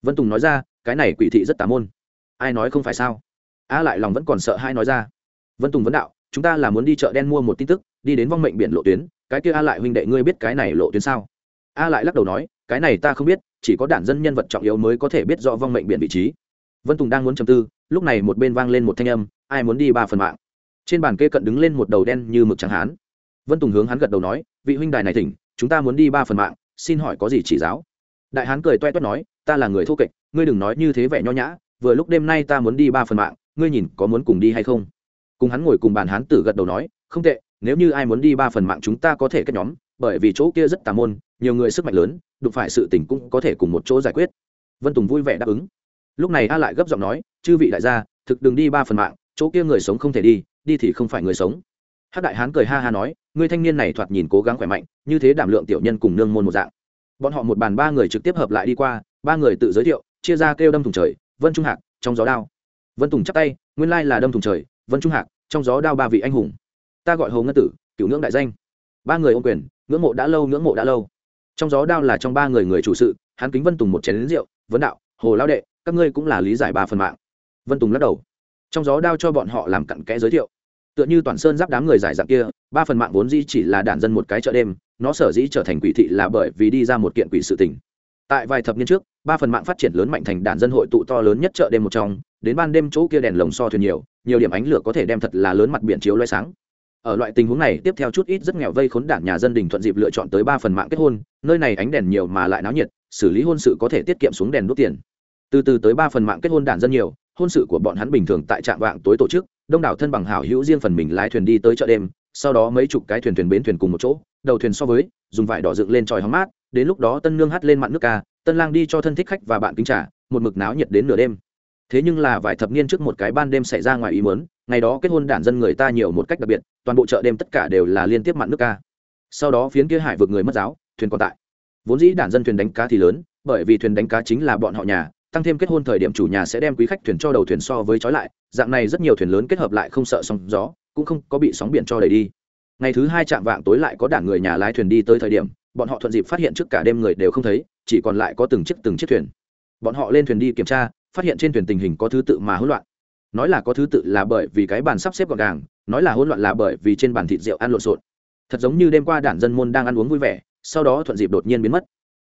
Vân tùng nói ra, cái này quỷ thị rất tà môn. Ai nói không phải sao? A lại lòng vẫn còn sợ hai nói ra. Vân tùng vấn đạo chúng ta là muốn đi chợ đen mua một tin tức, đi đến vong mệnh biển lộ tuyến, cái kia a lại huynh đệ ngươi biết cái này lộ tuyến sao? A lại lắc đầu nói, cái này ta không biết, chỉ có đản dân nhân vật trọng yếu mới có thể biết rõ vong mệnh biển vị trí. Vân tùng đang muốn chầm tư, lúc này một bên vang lên một thanh âm, ai muốn đi ba phần mạng. Trên bàn kê cận đứng lên một đầu đen như mực trắng hán. Vân tùng hướng hắn gật đầu nói, vị huynh đài này thỉnh, chúng ta muốn đi ba phần mạng, xin hỏi có gì chỉ giáo? Đại hán cười toe toét nói, ta là người thô kệch, ngươi đừng nói như thế vẻ nho nhã, vừa lúc đêm nay ta muốn đi ba phần mạng, ngươi nhìn có muốn cùng đi hay không? Cùng hắn ngồi cùng bàn hán tử gật đầu nói, không tệ, nếu như ai muốn đi ba phần mạng chúng ta có thể kết nhóm, bởi vì chỗ kia rất tà môn, nhiều người sức mạnh lớn, đụng phải sự tình cũng có thể cùng một chỗ giải quyết. Vân tùng vui vẻ đáp ứng. Lúc này a lại gấp giọng nói, chư vị đại gia, thực đừng đi ba phần mạng, chỗ kia người sống không thể đi đi thì không phải người sống. Hát đại hán cười ha ha nói, người thanh niên này thoạt nhìn cố gắng khỏe mạnh, như thế đảm lượng tiểu nhân cùng nương môn một dạng. Bọn họ một bàn ba người trực tiếp hợp lại đi qua, ba người tự giới thiệu, chia ra kêu đâm thùng trời, vân trung hạc, trong gió đao. Vân tùng chắp tay, nguyên lai là đâm thùng trời vân trung hạc, trong gió đao ba vị anh hùng. Ta gọi hồ ngân tử, cựu ngưỡng đại danh. Ba người ô quyền, ngưỡng mộ đã lâu, ngưỡng mộ đã lâu. Trong gió đao là trong ba người người chủ sự, hắn kính vân tùng một chén lính rượu vấn đạo, hồ lao đệ, các ngươi cũng là lý giải ba phần mạng. Vân tùng lắc đầu. Trong gió đao cho bọn họ làm cặn kẽ giới thiệu. Tựa như toàn sơn giáp đám người giải dạng kia, ba phần mạng vốn dĩ chỉ là đản dân một cái chợ đêm, nó sở dĩ trở thành quỷ thị là bởi vì đi ra một kiện quỷ sự tình. Tại vài thập niên trước, ba phần mạng phát triển lớn mạnh thành đản dân hội tụ to lớn nhất chợ đêm một trong đến ban đêm chỗ kia đèn lồng so thuyền nhiều nhiều điểm ánh lửa có thể đem thật là lớn mặt biển chiếu loay sáng. Ở loại tình huống này, tiếp theo chút ít rất nghèo vây khốn đảng nhà dân đình thuận dịp lựa chọn tới ba phần mạng kết hôn, nơi này ánh đèn nhiều mà lại náo nhiệt, xử lý hôn sự có thể tiết kiệm xuống đèn đốt tiền. Từ từ tới ba phần mạng kết hôn đàn dân nhiều, hôn sự của bọn hắn bình thường tại trạm vạng tối tổ chức, đông đảo thân bằng hảo hữu riêng phần mình lái thuyền đi tới chợ đêm, sau đó mấy chục cái thuyền thuyền bến thuyền cùng một chỗ, đầu thuyền so với, dùng vải đỏ dựng lên tròi hóng mát, đến lúc đó tân nương hát lên mặn nước ca, tân lang đi cho thân thích khách và bạn kính trả một mực náo nhiệt đến nửa đêm thế nhưng là vài thập niên trước một cái ban đêm xảy ra ngoài ý muốn, ngày đó kết hôn đản dân người ta nhiều một cách đặc biệt toàn bộ chợ đêm tất cả đều là liên tiếp mặn nước ca. Sau đó phiến kia hải vượt người mất giáo thuyền còn tại. Vốn dĩ đản dân thuyền đánh cá thì lớn bởi vì thuyền đánh cá chính là bọn họ nhà tăng thêm kết hôn thời điểm chủ nhà sẽ đem quý khách thuyền cho đầu thuyền so với trói lại dạng này rất nhiều thuyền lớn kết hợp lại không sợ sóng gió cũng không có bị sóng biển cho đẩy đi. Ngày thứ hai chạm vạng tối lại có đảng người nhà lái thuyền đi tới thời điểm bọn họ thuận dịp phát hiện trước cả đêm người đều không thấy chỉ còn lại có từng chiếc từng chiếc thuyền. Bọn họ lên thuyền đi kiểm tra phát hiện trên thuyền tình hình có thứ tự mà hỗn loạn. Nói là có thứ tự là bởi vì cái bàn sắp xếp gọn gàng, nói là hỗn loạn là bởi vì trên bàn thịt rượu ăn lộn xộn. Thật giống như đêm qua đảng dân môn đang ăn uống vui vẻ, sau đó thuận dịp đột nhiên biến mất.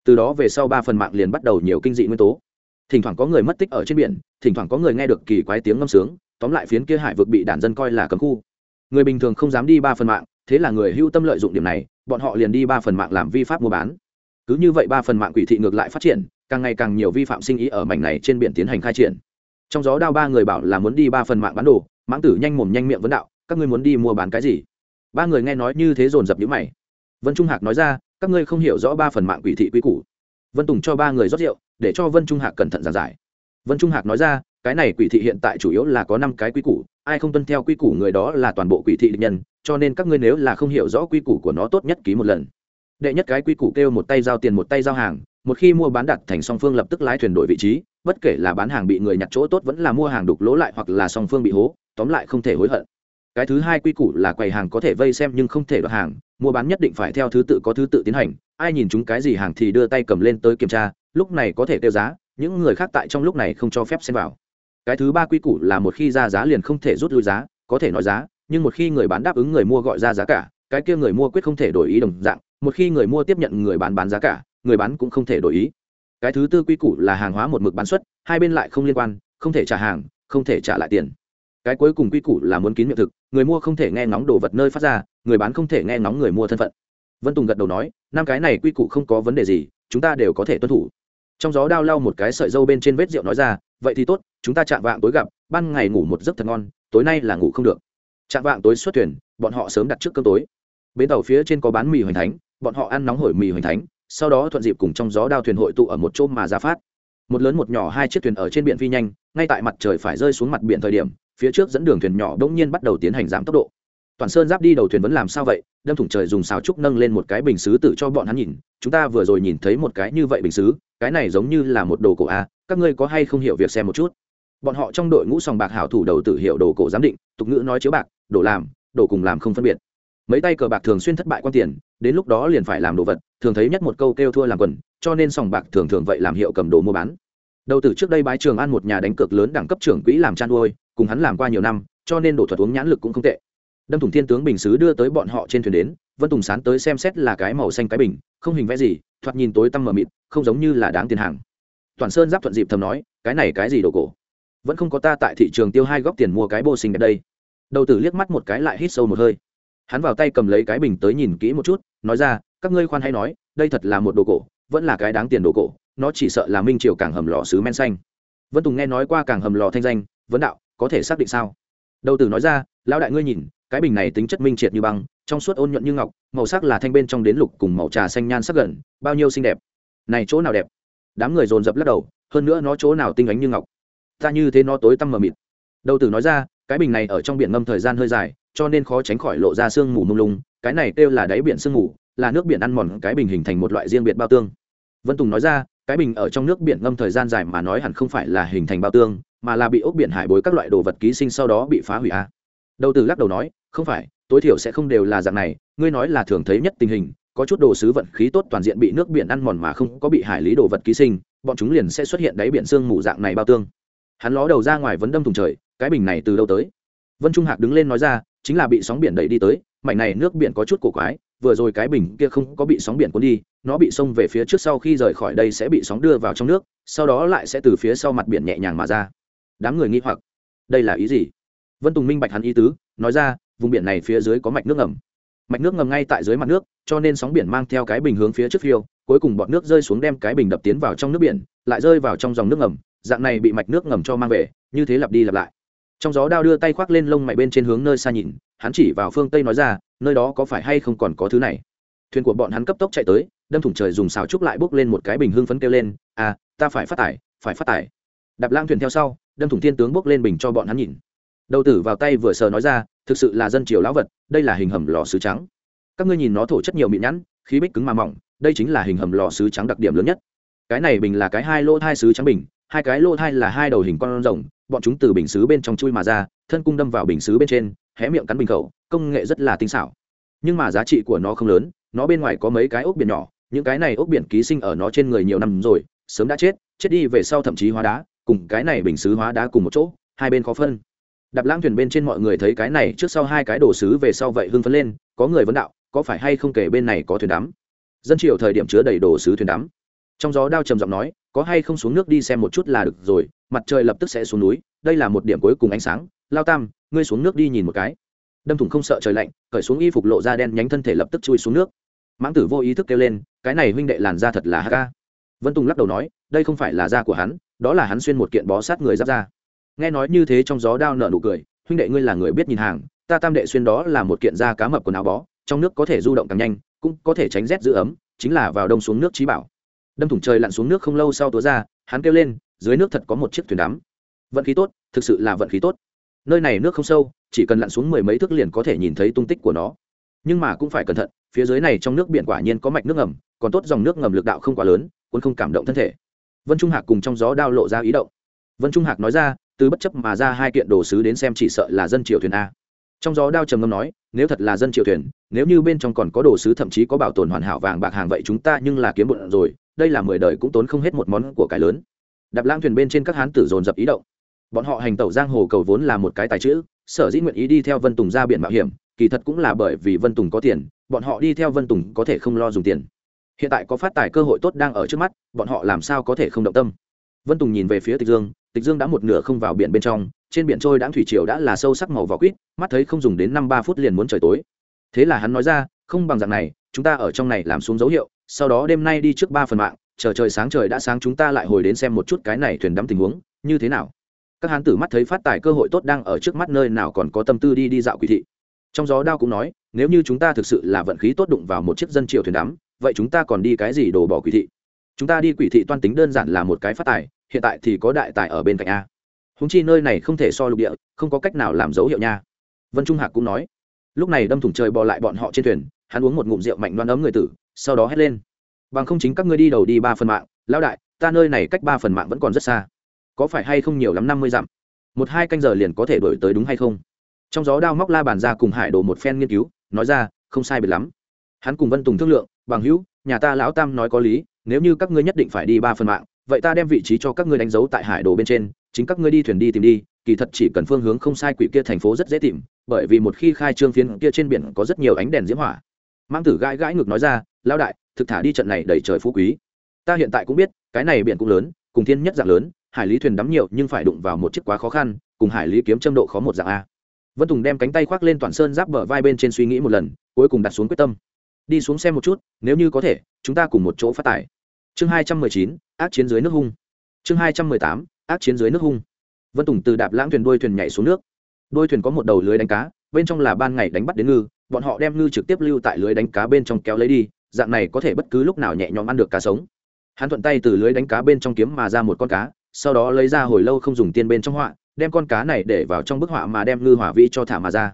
Từ đó về sau ba phần mạng liền bắt đầu nhiều kinh dị nguyên tố. Thỉnh thoảng có người mất tích ở trên biển, thỉnh thoảng có người nghe được kỳ quái tiếng ngâm sướng, tóm lại phiến kia hải vực bị đản dân coi là cấm khu. Người bình thường không dám đi ba phần mạng, thế là người hưu tâm lợi dụng điểm này, bọn họ liền đi ba phần mạng làm vi pháp mua bán. Cứ như vậy ba phần mạng quỷ thị ngược lại phát triển càng ngày càng nhiều vi phạm sinh ý ở mảnh này trên biển tiến hành khai triển. Trong gió đao ba người bảo là muốn đi ba phần mạng bán đồ, mãng tử nhanh mồm nhanh miệng vấn đạo, các ngươi muốn đi mua bán cái gì? Ba người nghe nói như thế dồn dập nhữ mày. Vân trung hạc nói ra, các ngươi không hiểu rõ ba phần mạng quỷ thị quy củ. Vân tùng cho ba người rót rượu, để cho vân trung hạc cẩn thận giảng giải. Vân trung hạc nói ra, cái này quỷ thị hiện tại chủ yếu là có năm cái quy củ, ai không tuân theo quy củ người đó là toàn bộ quỷ thị định nhân, cho nên các ngươi nếu là không hiểu rõ quy củ của nó tốt nhất ký một lần. Đệ nhất cái quy củ kêu một tay giao tiền một tay giao hàng một khi mua bán đặt thành song phương lập tức lái thuyền đổi vị trí, bất kể là bán hàng bị người nhặt chỗ tốt vẫn là mua hàng đục lỗ lại hoặc là song phương bị hố, tóm lại không thể hối hận. Cái thứ hai quy củ là quầy hàng có thể vây xem nhưng không thể đoạt hàng, mua bán nhất định phải theo thứ tự có thứ tự tiến hành, ai nhìn chúng cái gì hàng thì đưa tay cầm lên tới kiểm tra, lúc này có thể tiêu giá, những người khác tại trong lúc này không cho phép xem vào. Cái thứ ba quy củ là một khi ra giá liền không thể rút lui giá, có thể nói giá, nhưng một khi người bán đáp ứng người mua gọi ra giá cả, cái kia người mua quyết không thể đổi ý đồng dạng, một khi người mua tiếp nhận người bán bán giá cả người bán cũng không thể đổi ý. Cái thứ tư quy củ là hàng hóa một mực bán xuất, hai bên lại không liên quan, không thể trả hàng, không thể trả lại tiền. Cái cuối cùng quy củ là muốn kín miệng thực, người mua không thể nghe ngóng đồ vật nơi phát ra, người bán không thể nghe ngóng người mua thân phận. Vân tùng gật đầu nói, năm cái này quy củ không có vấn đề gì, chúng ta đều có thể tuân thủ. Trong gió đao lau một cái sợi dâu bên trên vết rượu nói ra, vậy thì tốt, chúng ta chạm vạng tối gặp, ban ngày ngủ một giấc thật ngon, tối nay là ngủ không được. Chạm vạng tối xuất thuyền, bọn họ sớm đặt trước cơm tối. Bến tàu phía trên có bán mì hoành thánh, bọn họ ăn nóng hổi mì hoành thánh sau đó thuận dịp cùng trong gió đao thuyền hội tụ ở một chỗ mà ra phát. Một lớn một nhỏ hai chiếc thuyền ở trên biển phi nhanh, ngay tại mặt trời phải rơi xuống mặt biển thời điểm, phía trước dẫn đường thuyền nhỏ bỗng nhiên bắt đầu tiến hành giảm tốc độ. Toàn sơn giáp đi đầu thuyền vẫn làm sao vậy? Đâm thủng trời dùng xào trúc nâng lên một cái bình xứ tự cho bọn hắn nhìn. Chúng ta vừa rồi nhìn thấy một cái như vậy bình xứ, cái này giống như là một đồ cổ a, các ngươi có hay không hiểu việc xem một chút? Bọn họ trong đội ngũ sòng bạc hảo thủ đầu tử hiệu đồ cổ giám định, tục ngữ nói chiếu bạc, đồ làm, đồ cùng làm không phân biệt. Mấy tay cờ bạc thường xuyên thất bại quan tiền đến lúc đó liền phải làm đồ vật, thường thấy nhất một câu kêu thua làm quần, cho nên sòng bạc thường thường vậy làm hiệu cầm đồ mua bán. Đầu tử trước đây bái trường ăn một nhà đánh cược lớn đẳng cấp trưởng quỹ làm chăn nuôi, cùng hắn làm qua nhiều năm, cho nên đổ thuật uống nhãn lực cũng không tệ. Đâm thủng thiên tướng bình xứ đưa tới bọn họ trên thuyền đến, vân tùng sán tới xem xét là cái màu xanh cái bình, không hình vẽ gì, thoạt nhìn tối tăm mờ mịt, không giống như là đáng tiền hàng. Toàn sơn giáp thuận dịp thầm nói, cái này cái gì đồ cổ? Vẫn không có ta tại thị trường tiêu hai góc tiền mua cái bô sinh ở đây. Đầu tử liếc mắt một cái lại hít sâu một hơi. Hắn vào tay cầm lấy cái bình tới nhìn kỹ một chút nói ra, các ngươi khoan hay nói, đây thật là một đồ cổ, vẫn là cái đáng tiền đồ cổ, nó chỉ sợ là minh triều càng hầm lò sứ men xanh. Vân tùng nghe nói qua càng hầm lò thanh danh, vấn đạo, có thể xác định sao? Đầu tử nói ra, lão đại ngươi nhìn, cái bình này tính chất minh triệt như băng, trong suốt ôn nhuận như ngọc, màu sắc là thanh bên trong đến lục cùng màu trà xanh nhan sắc gần, bao nhiêu xinh đẹp. Này chỗ nào đẹp? Đám người dồn dập lắc đầu, hơn nữa nó chỗ nào tinh ánh như ngọc? Ta như thế nó tối tăm mờ mịt. Đầu tử nói ra, cái bình này ở trong biển ngâm thời gian hơi dài, cho nên khó tránh khỏi lộ ra sương mù mông lung cái này kêu là đáy biển sương mù, là nước biển ăn mòn, cái bình hình thành một loại riêng biệt bao tương. Vân tùng nói ra, cái bình ở trong nước biển ngâm thời gian dài mà nói hẳn không phải là hình thành bao tương, mà là bị ốc biển hải bối các loại đồ vật ký sinh sau đó bị phá hủy a à. đầu từ lắc đầu nói, không phải, tối thiểu sẽ không đều là dạng này, ngươi nói là thường thấy nhất tình hình, có chút đồ sứ vận khí tốt toàn diện bị nước biển ăn mòn mà không có bị hải lý đồ vật ký sinh, bọn chúng liền sẽ xuất hiện đáy biển sương mù dạng này bao tương. Hắn ló đầu ra ngoài vấn đâm thùng trời, cái bình này từ đâu tới? Vân trung hạc đứng lên nói ra, chính là bị sóng biển đẩy đi tới mảnh này nước biển có chút cổ quái, vừa rồi cái bình kia không có bị sóng biển cuốn đi, nó bị xông về phía trước sau khi rời khỏi đây sẽ bị sóng đưa vào trong nước, sau đó lại sẽ từ phía sau mặt biển nhẹ nhàng mà ra. Đám người nghi hoặc, đây là ý gì? Vân tùng minh bạch hắn ý tứ, nói ra, vùng biển này phía dưới có mạch nước ngầm. Mạch nước ngầm ngay tại dưới mặt nước, cho nên sóng biển mang theo cái bình hướng phía trước phiêu, cuối cùng bọn nước rơi xuống đem cái bình đập tiến vào trong nước biển, lại rơi vào trong dòng nước ngầm, dạng này bị mạch nước ngầm cho mang về, như thế lặp đi lặp lại trong gió đao đưa tay khoác lên lông mày bên trên hướng nơi xa nhìn, hắn chỉ vào phương tây nói ra, nơi đó có phải hay không còn có thứ này? Thuyền của bọn hắn cấp tốc chạy tới, đâm thủng trời dùng xào trúc lại bốc lên một cái bình hương phấn kêu lên à ta phải phát tải, phải phát tải. Đạp lang thuyền theo sau, đâm thủng thiên tướng bốc lên bình cho bọn hắn nhìn. Đầu tử vào tay vừa sờ nói ra, thực sự là dân triều lão vật, đây là hình hầm lò sứ trắng. Các ngươi nhìn nó thổ chất nhiều mịn nhẵn, khí bích cứng mà mỏng, đây chính là hình hầm lò sứ trắng đặc điểm lớn nhất. Cái này bình là cái hai lô thai sứ trắng bình, hai cái lô thai là hai đầu hình con rồng bọn chúng từ bình xứ bên trong chui mà ra, thân cung đâm vào bình xứ bên trên, hé miệng cắn bình khẩu, công nghệ rất là tinh xảo. Nhưng mà giá trị của nó không lớn, nó bên ngoài có mấy cái ốc biển nhỏ, những cái này ốc biển ký sinh ở nó trên người nhiều năm rồi, sớm đã chết chết đi về sau thậm chí hóa đá, cùng cái này bình xứ hóa đá cùng một chỗ, hai bên khó phân. Đạp lãng thuyền bên trên mọi người thấy cái này, trước sau hai cái đồ sứ về sau vậy hưng phấn lên, có người vấn đạo, có phải hay không kể bên này có thuyền đắm? Dân triều thời điểm chứa đầy đồ sứ thuyền đắm. Trong gió đao trầm giọng nói, có hay không xuống nước đi xem một chút là được rồi mặt trời lập tức sẽ xuống núi, đây là một điểm cuối cùng ánh sáng. Lao tam, ngươi xuống nước đi nhìn một cái. Đâm thủng không sợ trời lạnh, cởi xuống y phục lộ ra đen nhánh thân thể lập tức chui xuống nước. Mãng tử vô ý thức kêu lên, cái này huynh đệ làn da thật là ha ca vân tùng lắc đầu nói, đây không phải là da của hắn, đó là hắn xuyên một kiện bó sát người giáp ra nghe nói như thế trong gió đao nợ nụ cười, huynh đệ ngươi là người biết nhìn hàng, ta tam đệ xuyên đó là một kiện da cá mập quần áo bó, trong nước có thể du động càng nhanh, cũng có thể tránh rét giữ ấm, chính là vào đông xuống nước trí bảo. Đâm thủng trời lặn xuống nước không lâu sau túa ra, hắn kêu lên dưới nước thật có một chiếc thuyền đắm. Vận khí tốt, thực sự là vận khí tốt. Nơi này nước không sâu, chỉ cần lặn xuống mười mấy thước liền có thể nhìn thấy tung tích của nó. Nhưng mà cũng phải cẩn thận, phía dưới này trong nước biển quả nhiên có mạch nước ngầm, còn tốt dòng nước ngầm lực đạo không quá lớn cũng không cảm động thân thể. Vân trung hạc cùng trong gió đao lộ ra ý động. Vân trung hạc nói ra, từ bất chấp mà ra hai kiện đồ sứ đến xem chỉ sợ là dân triều thuyền a. Trong gió đao trầm ngâm nói, nếu thật là dân triều thuyền, nếu như bên trong còn có đồ sứ thậm chí có bảo tồn hoàn hảo vàng bạc hàng vậy chúng ta nhưng là kiếm bụng rồi, đây là mười đời cũng tốn không hết một món của cải lớn đạp lang thuyền bên trên các hán tử dồn dập ý động. Bọn họ hành tẩu giang hồ cầu vốn là một cái tài chữ, sở dĩ nguyện ý đi theo vân tùng ra biển mạo hiểm, kỳ thật cũng là bởi vì vân tùng có tiền, bọn họ đi theo vân tùng có thể không lo dùng tiền. Hiện tại có phát tài cơ hội tốt đang ở trước mắt, bọn họ làm sao có thể không động tâm? Vân tùng nhìn về phía tịch dương tịch dương đã một nửa không vào biển bên trong, trên biển trôi đã thủy triều đã là sâu sắc màu vỏ quýt, mắt thấy không dùng đến năm ba phút liền muốn trời tối. Thế là hắn nói ra, không bằng dạng này, chúng ta ở trong này làm xuống dấu hiệu, sau đó đêm nay đi trước ba phần mạng chờ trời sáng trời đã sáng chúng ta lại hồi đến xem một chút cái này thuyền đắm tình huống, như thế nào? Các hán tử mắt thấy phát tài cơ hội tốt đang ở trước mắt nơi nào còn có tâm tư đi đi dạo quỷ thị. Trong gió đao cũng nói, nếu như chúng ta thực sự là vận khí tốt đụng vào một chiếc dân triều thuyền đắm, vậy chúng ta còn đi cái gì đổ bỏ quỷ thị? Chúng ta đi quỷ thị toan tính đơn giản là một cái phát tài, hiện tại thì có đại tài ở bên cạnh a. Húng chi nơi này không thể so lục địa, không có cách nào làm dấu hiệu nha. Vân trung hạc cũng nói, lúc này đâm thủng trời bò lại bọn họ trên thuyền, hắn uống một ngụm rượu mạnh đoan ấm người tử, sau đó hét lên bằng không chính các ngươi đi đầu đi ba phần mạng, lão đại, ta nơi này cách ba phần mạng vẫn còn rất xa. Có phải hay không nhiều lắm năm mươi dặm? Một hai canh giờ liền có thể đổi tới đúng hay không? Trong gió đao móc la bàn ra cùng hải đồ một phen nghiên cứu, nói ra, không sai biệt lắm. Hắn cùng vân tùng thương lượng, bằng hữu, nhà ta lão tam nói có lý, nếu như các ngươi nhất định phải đi ba phần mạng, vậy ta đem vị trí cho các ngươi đánh dấu tại hải đồ bên trên, chính các ngươi đi thuyền đi tìm đi, kỳ thật chỉ cần phương hướng không sai quỷ kia thành phố rất dễ tìm, bởi vì một khi khai trương phiến kia trên biển có rất nhiều ánh đèn diễm hỏa. Mang tử gãi gãi ngực nói ra, Lão đại thực thả đi trận này đầy trời phú quý. Ta hiện tại cũng biết, cái này biển cũng lớn, cùng thiên nhất dạng lớn, hải lý thuyền đắm nhiều nhưng phải đụng vào một chiếc quá khó khăn, cùng hải lý kiếm châm độ khó một dạng a. Vân tùng đem cánh tay khoác lên toàn sơn giáp bờ vai bên trên suy nghĩ một lần, cuối cùng đặt xuống quyết tâm. Đi xuống xem một chút, nếu như có thể, chúng ta cùng một chỗ phát tải. Chương hai trăm mười chín, ác chiến dưới nước hung. Chương hai trăm mười tám, ác chiến dưới nước hung. Vân tùng từ đạp lãng thuyền đuôi thuyền nhảy xuống nước. Đuôi thuyền có một đầu lưới đánh cá, bên trong là ban ngày đánh bắt đến ngư, bọn họ đem ngư trực tiếp lưu tại lưới đánh cá bên trong kéo lấy đi dạng này có thể bất cứ lúc nào nhẹ nhõm ăn được cá sống. Hắn thuận tay từ lưới đánh cá bên trong kiếm mà ra một con cá, sau đó lấy ra hồi lâu không dùng tiên bên trong họa, đem con cá này để vào trong bức họa mà đem ngư hỏa vĩ cho thả mà ra.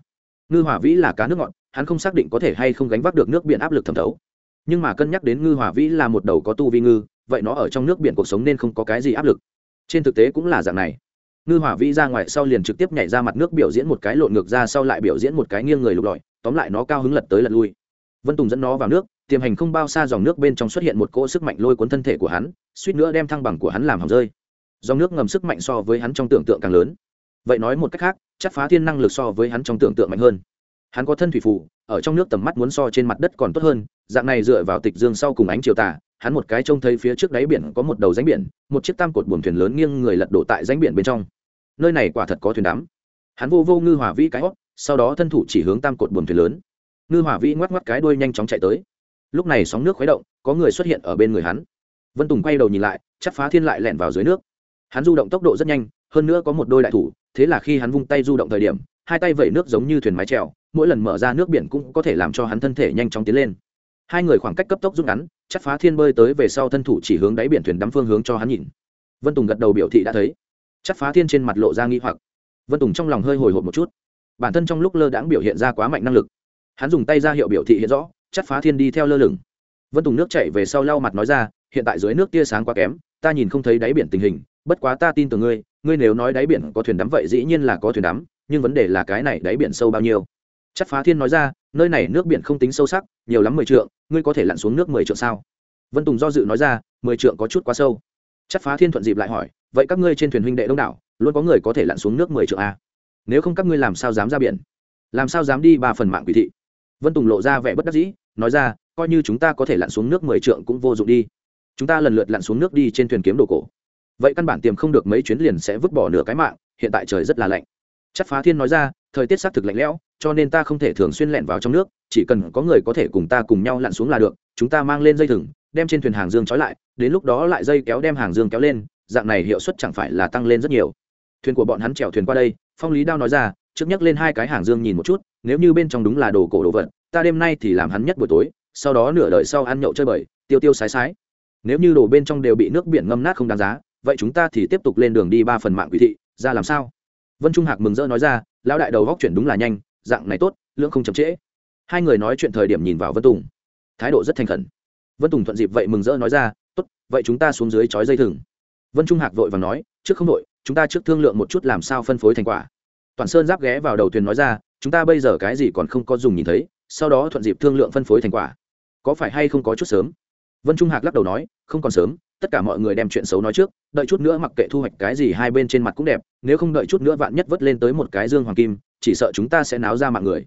Ngư hỏa vĩ là cá nước ngọt, hắn không xác định có thể hay không gánh vác được nước biển áp lực thẩm thấu. Nhưng mà cân nhắc đến ngư hỏa vĩ là một đầu có tu vi ngư, vậy nó ở trong nước biển cuộc sống nên không có cái gì áp lực. Trên thực tế cũng là dạng này. Ngư hỏa vĩ ra ngoài sau liền trực tiếp nhảy ra mặt nước biểu diễn một cái lộn ngược ra sau lại biểu diễn một cái nghiêng người lục lọi, tóm lại nó cao hứng lật tới lật lui. Vân tùng dẫn nó vào nước tiềm hành không bao xa dòng nước bên trong xuất hiện một cỗ sức mạnh lôi cuốn thân thể của hắn, suýt nữa đem thăng bằng của hắn làm hỏng rơi. Dòng nước ngầm sức mạnh so với hắn trong tưởng tượng càng lớn. Vậy nói một cách khác, chắc phá thiên năng lực so với hắn trong tưởng tượng mạnh hơn. Hắn có thân thủy phủ ở trong nước tầm mắt muốn so trên mặt đất còn tốt hơn, dạng này dựa vào tịch dương sau cùng ánh chiều tà, hắn một cái trông thấy phía trước đáy biển có một đầu ránh biển, một chiếc tam cột buồm thuyền lớn nghiêng người lật đổ tại ránh biển bên trong. Nơi này quả thật có thuyền đắm. Hắn vô vô ngư hỏa vĩ cái hót, sau đó thân thủ chỉ hướng tam cột buồm thuyền lớn. Ngư hỏa vĩ ngoắc ngoắc cái đuôi nhanh chóng chạy tới lúc này sóng nước khuấy động, có người xuất hiện ở bên người hắn. Vân tùng quay đầu nhìn lại chắc phá thiên lại lẹn vào dưới nước. Hắn du động tốc độ rất nhanh, hơn nữa có một đôi đại thủ, thế là khi hắn vung tay du động thời điểm, hai tay vẩy nước giống như thuyền mái trèo mỗi lần mở ra nước biển cũng có thể làm cho hắn thân thể nhanh chóng tiến lên. Hai người khoảng cách cấp tốc rút ngắn chắc phá thiên bơi tới về sau thân thủ chỉ hướng đáy biển thuyền đắm phương hướng cho hắn nhìn. Vân tùng gật đầu biểu thị đã thấy. Chắc phá thiên trên mặt lộ ra nghi hoặc. Vân tùng trong lòng hơi hồi hộp một chút. Bản thân trong lúc lơ đãng biểu hiện ra quá mạnh năng lực. Hắn dùng tay ra hiệu biểu thị hiện rõ chắt phá thiên đi theo lơ lửng. Vân tùng nước chạy về sau lau mặt nói ra, hiện tại dưới nước tia sáng quá kém, ta nhìn không thấy đáy biển tình hình, bất quá ta tin tưởng ngươi ngươi nếu nói đáy biển có thuyền đắm vậy dĩ nhiên là có thuyền đắm, nhưng vấn đề là cái này đáy biển sâu bao nhiêu. Chắc phá thiên nói ra, nơi này nước biển không tính sâu sắc, nhiều lắm mười trượng, ngươi có thể lặn xuống nước mười trượng sao? Vân tùng do dự nói ra, mười trượng có chút quá sâu. Chắc phá thiên thuận dịp lại hỏi, vậy các ngươi trên thuyền huynh đệ đông đảo, luôn có vân tùng lộ ra vẻ bất đắc dĩ, nói ra, coi như chúng ta có thể lặn xuống nước mười trượng cũng vô dụng đi. Chúng ta lần lượt lặn xuống nước đi trên thuyền kiếm đồ cổ. Vậy căn bản tiềm không được mấy chuyến liền sẽ vứt bỏ nửa cái mạng, hiện tại trời rất là lạnh. Chắc phá thiên nói ra, thời tiết xác thực lạnh lẽo, cho nên ta không thể thường xuyên lẹn vào trong nước, chỉ cần có người có thể cùng ta cùng nhau lặn xuống là được, chúng ta mang lên dây thừng, đem trên thuyền hàng dương trói lại, đến lúc đó lại dây kéo đem hàng dương kéo lên, dạng này hiệu suất chẳng phải là tăng lên rất nhiều. Thuyền của bọn hắn chèo thuyền qua đây, phong lý đao nói ra, trước nhắc lên hai cái hàng dương nhìn một chút nếu như bên trong đúng là đồ cổ đồ vật, ta đêm nay thì làm hắn nhất buổi tối, sau đó nửa đời sau ăn nhậu chơi bời, tiêu tiêu sái sái. Nếu như đồ bên trong đều bị nước biển ngâm nát không đáng giá, vậy chúng ta thì tiếp tục lên đường đi ba phần mạng quỷ thị, ra làm sao? Vân trung hạc mừng rỡ nói ra, lão đại đầu góc chuyển đúng là nhanh, dạng này tốt, lưỡng không chậm trễ. Hai người nói chuyện thời điểm nhìn vào vân tùng. Thái độ rất thành khẩn. Vân tùng thuận dịp vậy mừng rỡ nói ra, tốt, vậy chúng ta xuống dưới chói dây thừng. Vân trung hạc vội và nói, trước không đội, chúng ta trước thương lượng một chút làm sao phân phối thành quả. Toàn sơn giáp ghé vào đầu thuyền nói ra chúng ta bây giờ cái gì còn không có dùng nhìn thấy, sau đó thuận dịp thương lượng phân phối thành quả. Có phải hay không có chút sớm? Vân trung hạc lắc đầu nói, không còn sớm, tất cả mọi người đem chuyện xấu nói trước, đợi chút nữa mặc kệ thu hoạch cái gì hai bên trên mặt cũng đẹp, nếu không đợi chút nữa vạn nhất vớt lên tới một cái dương hoàng kim, chỉ sợ chúng ta sẽ náo ra mạng người.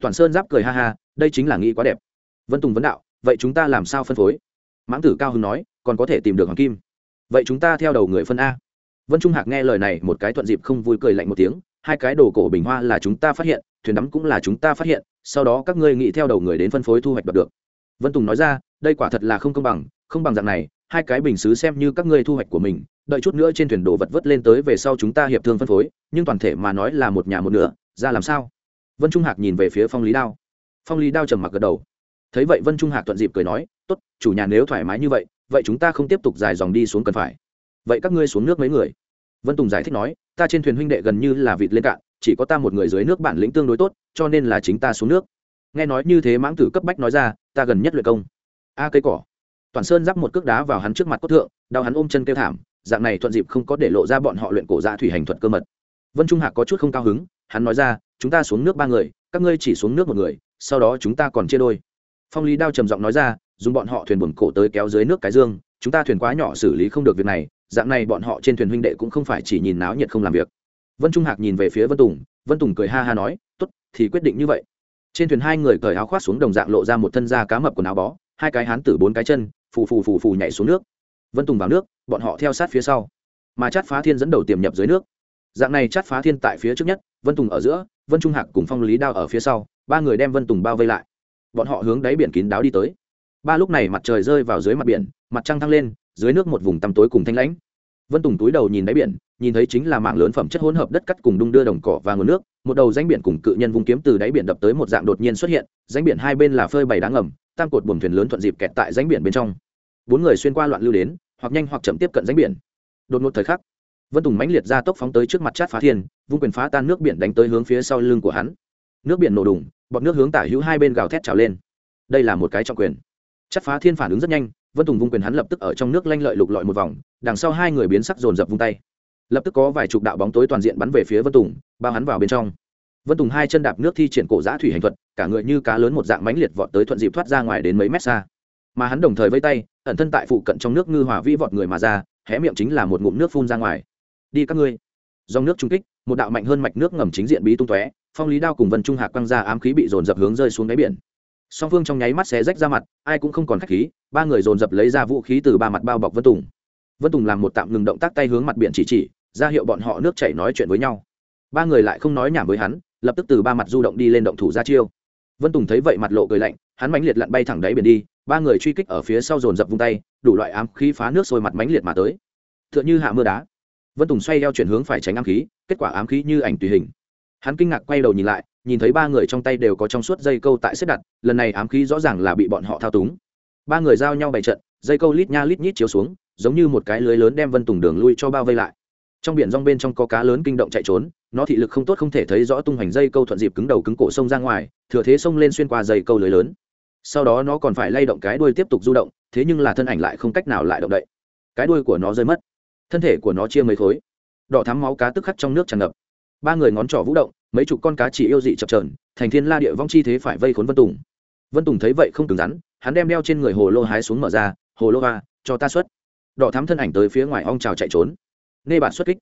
Toàn sơn giáp cười ha ha, đây chính là nghĩ quá đẹp. Vân tùng vấn đạo, vậy chúng ta làm sao phân phối? Mãng tử cao hưng nói, còn có thể tìm được hoàng kim. Vậy chúng ta theo đầu người phân a. Vân trung hạc nghe lời này một cái thuận dịp không vui cười lạnh một tiếng hai cái đồ cổ bình hoa là chúng ta phát hiện, thuyền đắm cũng là chúng ta phát hiện, sau đó các ngươi nghĩ theo đầu người đến phân phối thu hoạch đoạt được. Vân tùng nói ra, đây quả thật là không công bằng, không bằng dạng này, hai cái bình xứ xem như các ngươi thu hoạch của mình, đợi chút nữa trên thuyền đồ vật vớt lên tới về sau chúng ta hiệp thương phân phối, nhưng toàn thể mà nói là một nhà một nửa, ra làm sao? Vân trung hạc nhìn về phía phong lý đao. Phong lý đao trầm mặc gật đầu. Thấy vậy vân trung hạc thuận dịp cười nói, tốt, chủ nhà nếu thoải mái như vậy vậy chúng ta không tiếp tục dài dòng đi xuống cần phải. Vậy các ngươi xuống nước mấy người? Vân tùng giải thích nói, ta trên thuyền huynh đệ gần như là vịt lên cạn, chỉ có ta một người dưới nước bản lĩnh tương đối tốt, cho nên là chính ta xuống nước. Nghe nói như thế mãng tử cấp bách nói ra, ta gần nhất luyện công. A, cây cỏ. Toàn sơn giáp một cước đá vào hắn trước mặt cốt thượng, đau hắn ôm chân kêu thảm, dạng này thuận dịp không có để lộ ra bọn họ luyện cổ dạ thủy hành thuật cơ mật. Vân trung hạc có chút không cao hứng, hắn nói ra, chúng ta xuống nước ba người, các ngươi chỉ xuống nước một người, sau đó chúng ta còn chia đôi. Phong lý đao trầm giọng nói ra, dùng bọn họ thuyền buồn cổ tới kéo dưới nước cái dương, chúng ta thuyền quá nhỏ xử lý không được việc này dạng này bọn họ trên thuyền huynh đệ cũng không phải chỉ nhìn náo nhiệt không làm việc. Vân trung hạc nhìn về phía vân tùng vân tùng cười ha ha nói t ố t thì quyết định như vậy. Trên thuyền hai người cởi áo khoác xuống đồng dạng lộ ra một thân da cá mập quần áo bó, hai cái hán tử bốn cái chân, phù phù phù phù nhảy xuống nước. Vân tùng vào nước, bọn họ theo sát phía sau. Mà chát phá thiên dẫn đầu tiềm nhập dưới nước. Dạng này chát phá thiên tại phía trước nhất, vân tùng ở giữa, vân trung hạc cùng phong lý đao ở phía sau, ba người đem vân tùng bao vây lại. Bọn họ hướng đáy biển kín đáo đi tới. Ba lúc này mặt trời rơi vào dưới mặt biển, mặt trăng thăng lên dưới nước một vùng tăm tối cùng thanh lãnh. Vân tùng túi đầu nhìn đáy biển, nhìn thấy chính là mạng lớn phẩm chất hỗn hợp đất cắt cùng đung đưa đồng cỏ và nguồn nước, một đầu danh biển cùng cự nhân vung kiếm từ đáy biển đập tới một dạng đột nhiên xuất hiện danh biển hai bên là phơi bày đá ngầm, tam cột buồm thuyền lớn thuận dịp kẹt tại danh biển bên trong. Bốn người xuyên qua loạn lưu đến, hoặc nhanh hoặc chậm tiếp cận danh biển. Đột ngột thời khắc, vân tùng mãnh liệt ra tốc phóng tới trước mặt chát phá thiên, vung quyền phá tan nước biển đánh tới hướng phía sau lưng của hắn. Nước biển nổ đùng, bọt nước hướng tả hữu hai bên gào thét trào lên. Đây là một cái trọng quyền. Chát phá thiên phản ứng rất nhanh vân tùng vung quyền hắn lập tức ở trong nước lanh lợi lục lọi một vòng đằng sau hai người biến sắc dồn dập vung tay lập tức có vài chục đạo bóng tối toàn diện bắn về phía vân tùng bao hắn vào bên trong vân tùng hai chân đạp nước thi triển cổ giã thủy hành thuật cả người như cá lớn một dạng mánh liệt vọt tới thuận dịp thoát ra ngoài đến mấy mét xa mà hắn đồng thời vây tay ẩn thân tại phụ cận trong nước ngư hòa vĩ vọt người mà ra hé miệng chính là một ngụm nước phun ra ngoài đi các ngươi dòng nước trung kích một đạo mạnh hơn mạch nước ngầm chính diện bí tung tóe phong lý đao cùng vân trung hạc quăng ra ám khí bị dồn dập hướng rơi xuống đáy biển song phương trong nháy mắt xé rách ra mặt, ai cũng không còn khách khí, ba người dồn dập lấy ra vũ khí từ ba mặt bao bọc vân tùng. Vân tùng làm một tạm ngừng động tác tay hướng mặt biển chỉ chỉ, ra hiệu bọn họ nước chảy nói chuyện với nhau. Ba người lại không nói nhảm với hắn, lập tức từ ba mặt du động đi lên động thủ ra chiêu. Vân tùng thấy vậy mặt lộ cười lạnh, hắn mãnh liệt lặn bay thẳng đáy biển đi, ba người truy kích ở phía sau dồn dập vung tay, đủ loại ám khí phá nước sôi mặt mãnh liệt mà tới. T h ư ợ n h ư hạ mưa đá. Vân tùng xoay eo chuyển hướng phải tránh ám khí, kết quả ám khí như ảnh tùy hình. Hắn kinh ngạc quay đầu nhìn lại nhìn thấy ba người trong tay đều có trong suốt dây câu tại xếp đặt, lần này ám khí rõ ràng là bị bọn họ thao túng. Ba người giao nhau bày trận, dây câu lít nha lít nhít chiếu xuống, giống như một cái lưới lớn đem vân tùng đường lui cho bao vây lại. Trong biển rong bên trong có cá lớn kinh động chạy trốn, nó thị lực không tốt không thể thấy rõ tung hoành dây câu thuận dịp cứng đầu cứng cổ sông ra ngoài, thừa thế sông lên xuyên qua dây câu lưới lớn. Sau đó nó còn phải lay động cái đuôi tiếp tục du động, thế nhưng là thân ảnh lại không cách nào lại động đậy. Cái đuôi của nó rơi mất. Thân thể của nó chia mấy khối. Đỏ thắm máu cá tức khắc trong nước tràn ngập. Ba người ngón trỏ vũ động mấy chục con cá chỉ yêu dị chập trờn, thành thiên la địa vong chi thế phải vây khốn vân tùng. Vân tùng thấy vậy không cứng rắn, hắn đem đeo trên người hồ lô hái xuống mở ra, hồ lô va cho ta xuất. Đỏ thám thân ảnh tới phía ngoài ong trào chạy trốn. Nê bản xuất kích.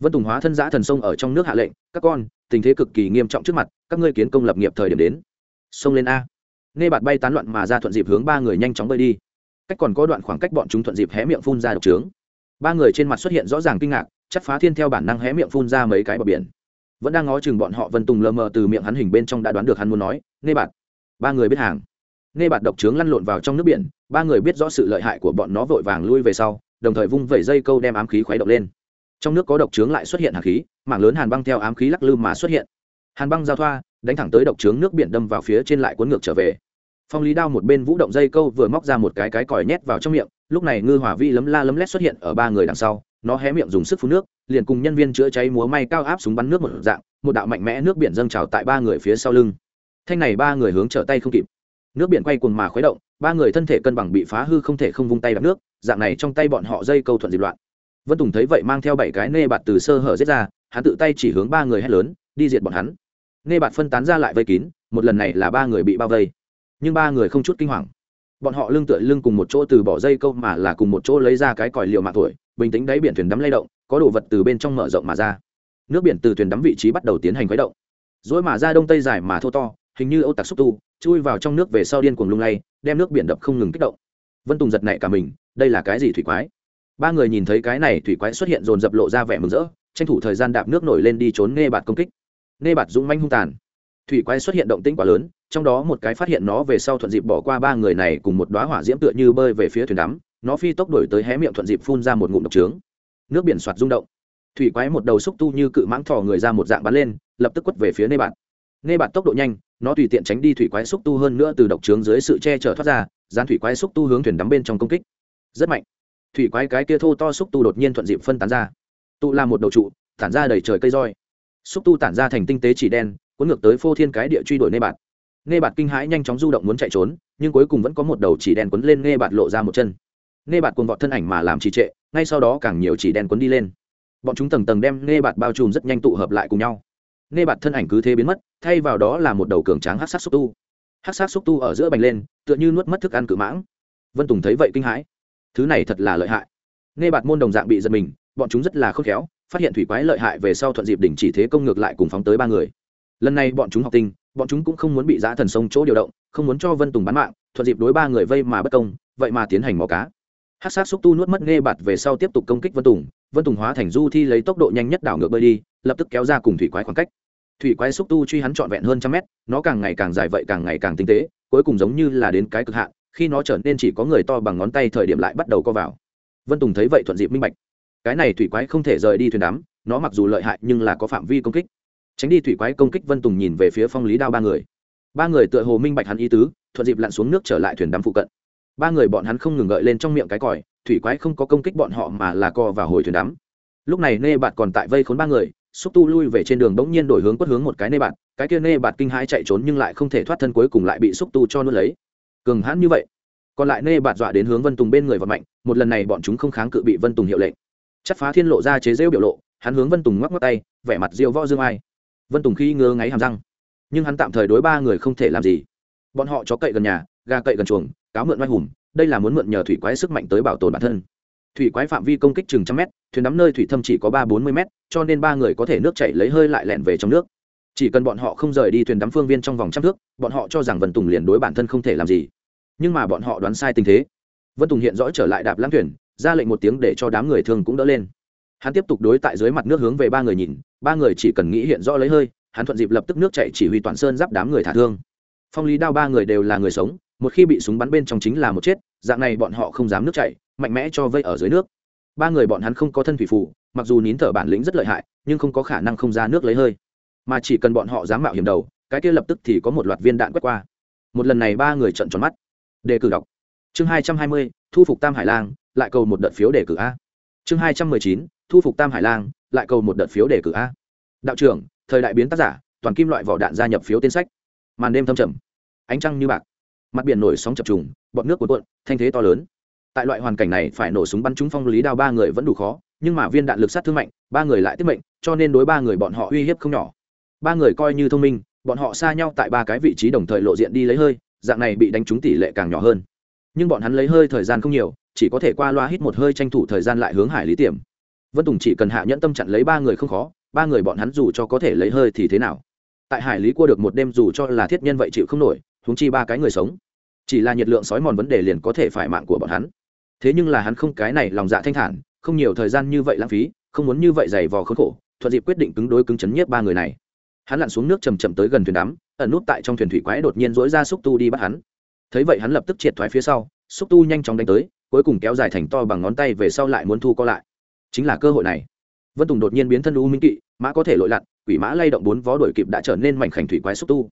Vân tùng hóa thân giã thần sông ở trong nước hạ lệnh, các con, tình thế cực kỳ nghiêm trọng trước mặt, các ngươi kiến công lập nghiệp thời điểm đến. Sông lên a. Nê bạt bay tán loạn mà ra thuận dịp hướng ba người nhanh chóng bơi đi. Cách còn có đoạn khoảng cách bọn chúng thuận dịp hé miệng phun ra độc trướng. Ba người trên mặt xuất hiện rõ ràng kinh ngạc, chắc phá thiên theo bản năng hé miệng phun ra mấy cái bờ biển vẫn đang ngó chừng bọn họ vân tùng lờ mờ từ miệng hắn hình bên trong đã đoán được hắn muốn nói nghe bạn ba người biết hàng. Nghe bạn độc trướng lăn lộn vào trong nước biển, ba người biết rõ sự lợi hại của bọn nó vội vàng lui về sau, đồng thời vung vẩy dây câu đem ám khí khuấy động lên. Trong nước có độc trướng lại xuất hiện hàn khí, mảng lớn hàn băng theo ám khí lắc lư mà xuất hiện. Hàn băng giao thoa, đánh thẳng tới độc trướng nước biển đâm vào phía trên lại cuốn ngược trở về. Phong lý đao một bên vũ động dây câu vừa móc ra một cái cái còi nhét vào trong miệng, lúc này ngư hỏa vi lấm la lấm lét xuất hiện ở ba người đằng sau nó hé miệng dùng sức phun nước, liền cùng nhân viên chữa cháy múa may cao áp súng bắn nước một dạng, một đạo mạnh mẽ nước biển dâng trào tại ba người phía sau lưng. Thanh này ba người hướng trở tay không kịp. Nước biển quay cuồng mà khuấy động, ba người thân thể cân bằng bị phá hư không thể không vung tay đập nước, dạng này trong tay bọn họ dây câu thuận dịp loạn. Vân tùng thấy vậy mang theo bảy cái nê bạt từ sơ hở giết ra, hắn tự tay chỉ hướng ba người hét lớn, đi diệt bọn hắn. Nê bạt phân tán ra lại vây kín, một lần này là ba người bị bao vây. Nhưng ba người không chút kinh hoàng bọn họ lưng tựa lưng cùng một chỗ từ bỏ dây câu mà là cùng một chỗ lấy ra cái còi liều mạng tuổi, bình tĩnh đáy biển thuyền đắm lay động, có đồ vật từ bên trong mở rộng mà ra. Nước biển từ thuyền đắm vị trí bắt đầu tiến hành khuấy động. Dỗi mà ra đông tây dài mà thô to, hình như ô tặc xúc tu, chui vào trong nước về sau điên cuồng lung lay, đem nước biển đập không ngừng kích động. Vân tùng giật nảy cả mình, đây là cái gì thủy quái? Ba người nhìn thấy cái này thủy quái xuất hiện dồn dập lộ ra vẻ mừng rỡ, tranh thủ thời gian đạp nước nổi lên đi trốn nghe bạt công kích. Nê bạt dũng manh hung tàn thủy quái xuất hiện động tĩnh quá lớn, trong đó một cái phát hiện nó về sau thuận dịp bỏ qua ba người này cùng một đoá hỏa diễm tựa như bơi về phía thuyền đắm, nó phi tốc đổi tới hé miệng thuận dịp phun ra một ngụm độc trướng. Nước biển soạt rung động. Thủy quái một đầu xúc tu như cự mãng thò người ra một dạng bắn lên, lập tức quất về phía nê bạn. nê bạn tốc độ nhanh, nó tùy tiện tránh đi thủy quái xúc tu hơn nữa từ độc trướng dưới sự che chở thoát ra, dán thủy quái xúc tu hướng thuyền đắm bên trong công kích. Rất mạnh. Thủy quái cái kia thô to xúc tu đột nhiên thuận dịp phân tán ra. Tụ là một đầu trụ, tản ra đầy trời cây roi. Xúc tu tản ra thành tinh tế chỉ đen cuốn ngược tới phô thiên cái địa truy đuổi nê bạt. Nê bạt kinh hãi nhanh chóng du động muốn chạy trốn, nhưng cuối cùng vẫn có một đầu chỉ đen quấn lên nê bạt lộ ra một chân. Nê bạt cuồng vọt thân ảnh mà làm trì trệ, ngay sau đó càng nhiều chỉ đen quấn đi lên. Bọn chúng tầng tầng đem nê bạt bao trùm rất nhanh tụ hợp lại cùng nhau. Nê bạt thân ảnh cứ thế biến mất, thay vào đó là một đầu cường tráng hát sát xúc tu. Hát sát xúc tu ở giữa bành lên, tựa như nuốt mất thức ăn cự mãng. Vân tùng thấy vậy kinh hãi. Thứ này thật là lợi hại. Nê bạt môn đồng dạng bị giật mình, bọn chúng rất là khôn khéo, phát hiện thủy quái lợi hại về sau thuận dịp đỉnh chỉ thế công ngược lại cùng phóng tới ba người lần này bọn chúng học tinh, bọn chúng cũng không muốn bị giã thần sông chỗ điều động, không muốn cho vân tùng bán mạng, thuận dịp đối ba người vây mà bất công, vậy mà tiến hành mò cá. Hát sát xúc tu nuốt mất nghe bạt về sau tiếp tục công kích vân tùng vân tùng hóa thành du thi lấy tốc độ nhanh nhất đảo ngược bơi đi, lập tức kéo ra cùng thủy quái khoảng cách. Thủy quái xúc tu truy hắn trọn vẹn hơn trăm mét, nó càng ngày càng dài vậy càng ngày càng tinh tế, cuối cùng giống như là đến cái cực hạn, khi nó trở nên chỉ có người to bằng ngón tay thời điểm lại bắt đầu co vào. Vân tùng thấy vậy thuận dịp minh bạch. Cái này thủy quái không thể rời đi thuyền đám nó mặc dù lợi hại nhưng là có phạm vi công kích tránh đi thủy quái công kích vân tùng nhìn về phía phong lý đao ba người. Ba người tựa hồ minh bạch hắn ý tứ, thuận dịp lặn xuống nước trở lại thuyền đắm phụ cận. Ba người bọn hắn không ngừng gợi lên trong miệng cái còi, thủy quái không có công kích bọn họ mà là co vào hồi thuyền đắm. Lúc này nê bạt còn tại vây khốn ba người, xúc tu lui về trên đường bỗng nhiên đổi hướng quất hướng một cái nê bạt, cái kia nê bạt kinh hãi chạy trốn nhưng lại không thể thoát thân cuối cùng lại bị xúc tu cho nuốt lấy. Cường hãn như vậy. Còn lại nê bạt dọa đến hướng vân tùng bên người vật mạnh, một lần này bọn chúng không kháng cự bị vân tùng hiệu lệnh. Chắc phá thiên lộ ra chế rêu biểu lộ, hắn hướng vân tùng ngoắc ngoắc tay, vẻ mặt diêu võ dương ai vân tùng khi ngơ ngáy hàm răng. Nhưng hắn tạm thời đối ba người không thể làm gì. Bọn họ chó cậy gần nhà, gà cậy gần chuồng, cáo mượn oai hùm đây là muốn mượn nhờ thủy quái sức mạnh tới bảo tồn bản thân. Thủy quái phạm vi công kích chừng trăm mét, thuyền đắm nơi thủy thâm chỉ có ba bốn mươi mét, cho nên ba người có thể nước chảy lấy hơi lại lẹn về trong nước. Chỉ cần bọn họ không rời đi thuyền đắm phương viên trong vòng trăm thước, bọn họ cho rằng vân tùng liền đối bản thân không thể làm gì. Nhưng mà bọn họ đoán sai tình thế. Vân tùng hiện rõ trở lại đạp lãng thuyền, ra lệnh một tiếng để cho đám người thường cũng đỡ lên hắn tiếp tục đối tại dưới mặt nước hướng về ba người nhìn, ba người chỉ cần nghĩ hiện rõ lấy hơi, hắn thuận dịp lập tức nước chạy chỉ huy toàn sơn giáp đám người thả thương. Phong lý đao ba người đều là người sống, một khi bị súng bắn bên trong chính là một chết, dạng này bọn họ không dám nước chạy mạnh mẽ cho vây ở dưới nước. Ba người bọn hắn không có thân thủy phù, mặc dù nín thở bản lĩnh rất lợi hại, nhưng không có khả năng không ra nước lấy hơi. Mà chỉ cần bọn họ dám mạo hiểm đầu, cái kia lập tức thì có một loạt viên đạn quét qua. Một lần này ba người trận tròn mắt. Đề cử đọc. Chương hai trăm hai mươi, thu phục tam hải lang, lại cầu một đợt phiếu đề cử a. Chương hai trăm mười chín thu phục tam hải lang, lại cầu một đợt phiếu đề cử a. Đạo trưởng, thời đại biến tác giả, toàn kim loại vỏ đạn gia nhập phiếu tên sách. Màn đêm thâm trầm. Ánh trăng như bạc. Mặt biển nổi sóng chập trùng bọn nước cuộn cuộn, thanh thế to lớn. Tại loại hoàn cảnh này, phải nổ súng bắn trúng phong lý đao ba người vẫn đủ khó, nhưng mà viên đạn lực sát thương mạnh, ba người lại tiết mệnh, cho nên đối ba người bọn họ uy hiếp không nhỏ. Ba người coi như thông minh, bọn họ xa nhau tại ba cái vị trí đồng thời lộ diện đi lấy hơi, dạng này bị đánh trúng tỷ lệ càng nhỏ hơn. Nhưng bọn hắn lấy hơi thời gian không nhiều, chỉ có thể qua loa hít một hơi tranh thủ thời gian lại hướng hải lý tiềm vân tùng chỉ cần hạ nhẫn tâm chặn lấy ba người không khó, ba người bọn hắn dù cho có thể lấy hơi thì thế nào. Tại hải lý cua được một đêm dù cho là thiết nhân vậy chịu không nổi húng chi ba cái người sống. Chỉ là nhiệt lượng sói mòn vấn đề liền có thể phải mạng của bọn hắn. Thế nhưng là hắn không cái này lòng dạ thanh thản, không nhiều thời gian như vậy lãng phí, không muốn như vậy dày vò khốn khổ, thuận dịp quyết định cứng đối cứng chấn nhiếp ba người này. Hắn lặn xuống nước chầm chậm tới gần thuyền đắm, ẩn nút tại trong thuyền thủy quái đột nhiên dỗi ra xúc tu đi bắt hắn. Thấy vậy hắn lập tức triệt thoái phía sau, xúc tu nhanh chóng đánh tới, cuối cùng kéo dài thành to bằng ngón tay về sau lại muốn thu co lại chính là cơ hội này. Vân tùng đột nhiên biến thân u minh kỵ, mã có thể lội lặn, quỷ mã lay động bốn vó đổi kịp đã trở nên mảnh khảnh thủy quái xúc tu.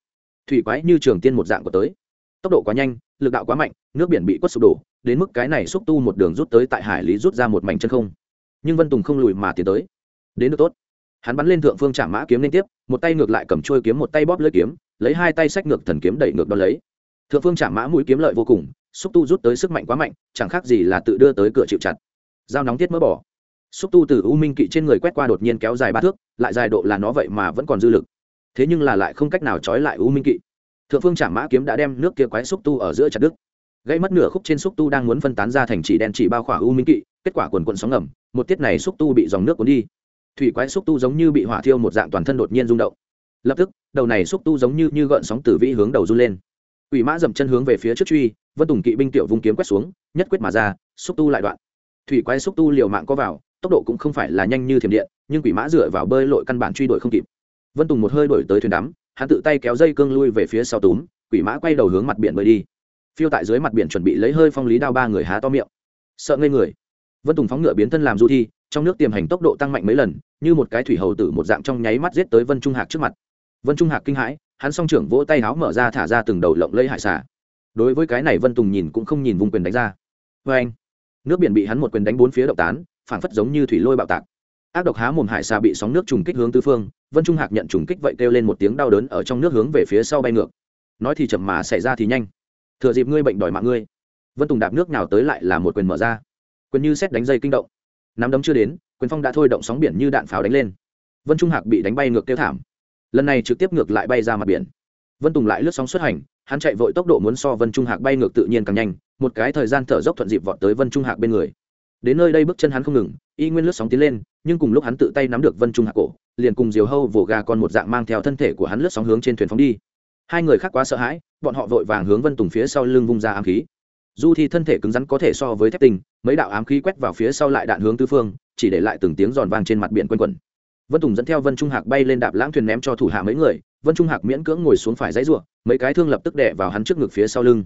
Thủy quái như trường tiên một dạng của tới. Tốc độ quá nhanh, lực đạo quá mạnh, nước biển bị quất sụp đổ, đến mức cái này xúc tu một đường rút tới tại hải lý rút ra một mảnh chân không. Nhưng vân tùng không lùi mà tiến tới. Đến được tốt. Hắn bắn lên thượng phương trả mã kiếm liên tiếp, một tay ngược lại cầm trôi kiếm, một tay bóp lưỡi kiếm, lấy hai tay sách ngược thần kiếm đẩy ngược đón lấy. Thượng phương trả mã mũi kiếm lợi vô cùng, xúc tu rút tới sức mạnh quá mạnh, chẳng khác gì là tự đưa tới cửa chịu chặt. Dao nóng tiết mỡ bỏ xúc tu từ u minh kỵ trên người quét qua đột nhiên kéo dài ba thước, lại dài độ là nó vậy mà vẫn còn dư lực. Thế nhưng là lại không cách nào trói lại u minh kỵ. Thượng phương trả mã kiếm đã đem nước kia quái xúc tu ở giữa chặt đức gây mất nửa khúc trên xúc tu đang muốn phân tán ra thành chỉ đen chỉ bao khỏa u minh kỵ, kết quả quần quần sóng ngầm, một tiết này xúc tu bị dòng nước cuốn đi. Thủy quái xúc tu giống như bị hỏa thiêu một dạng toàn thân đột nhiên rung động. Lập tức, đầu này xúc tu giống như như gợn sóng từ vĩ hướng đầu run lên. Ủy mã dậm chân hướng về phía trước truy, vân tùng kỵ binh tiểu vung kiếm quét xuống, nhất quyết mà ra, xúc tu lại đoạn. Thủy quái xúc tu liều mạng có vào tốc độ cũng không phải là nhanh như thiểm điện, nhưng quỷ mã dựa vào bơi lội căn bản truy đuổi không kịp. Vân tùng một hơi đổi tới thuyền đắm, hắn tự tay kéo dây cương lui về phía sau túm, quỷ mã quay đầu hướng mặt biển bơi đi. Phiêu tại dưới mặt biển chuẩn bị lấy hơi phong lý đao ba người há to miệng. Sợ ngây người. Vân tùng phóng ngựa biến thân làm du thi, trong nước tiềm hành tốc độ tăng mạnh mấy lần, như một cái thủy hầu tử một dạng trong nháy mắt giết tới vân trung hạc trước mặt. Vân trung hạc kinh hãi, hắn song trưởng vỗ tay háo mở ra thả ra từng đầu lộng lẫy hải xả đối với cái này vân tùng nhìn cũng không nhìn vùng quyền đánh ra. Vê anh nước biển bị hắn một quyền đánh bốn phía động tán phảng phất giống như thủy lôi bạo tạc. Ác độc há mồm hải xà bị sóng nước trùng kích hướng tứ phương, vân trung hạc nhận trùng kích vậy kêu lên một tiếng đau đớn ở trong nước hướng về phía sau bay ngược. Nói thì chậm mà xảy ra thì nhanh. Thừa dịp ngươi bệnh đòi mạng ngươi. Vân tùng đạp nước nào tới lại là một quyền mở ra. Quyền như xét đánh dây kinh động. Nắm đấm chưa đến, quyền phong đã thôi động sóng biển như đạn pháo đánh lên. Vân trung hạc bị đánh bay ngược kêu thảm. Lần này trực tiếp ngược lại bay ra mặt biển. Vân tùng lại lướt sóng xuất hành, hắn chạy vội tốc độ muốn so vân trung hạc bay ngược tự nhiên càng nhanh, một cái thời gian thở dốc thuận dịp vọt tới vân trung hạc bên người đến nơi đây bước chân hắn không ngừng y nguyên lướt sóng tiến lên nhưng cùng lúc hắn tự tay nắm được vân trung hạc cổ liền cùng diều hâu vồ gà con một dạng mang theo thân thể của hắn lướt sóng hướng trên thuyền phóng đi. Hai người khác quá sợ hãi bọn họ vội vàng hướng vân tùng phía sau lưng vung ra ám khí. Du thì thân thể cứng rắn có thể so với thép tình, mấy đạo ám khí quét vào phía sau lại đạn hướng tư phương chỉ để lại từng tiếng giòn vang trên mặt biển quanh quẩn. Vân tùng dẫn theo vân trung hạc bay lên đạp lãng thuyền ném cho thủ hạ mấy người vân trung hạc miễn cưỡng ngồi xuống phải dãy ruộng mấy cái thương lập tức đẻ vào hắn trước ngực phía sau lưng.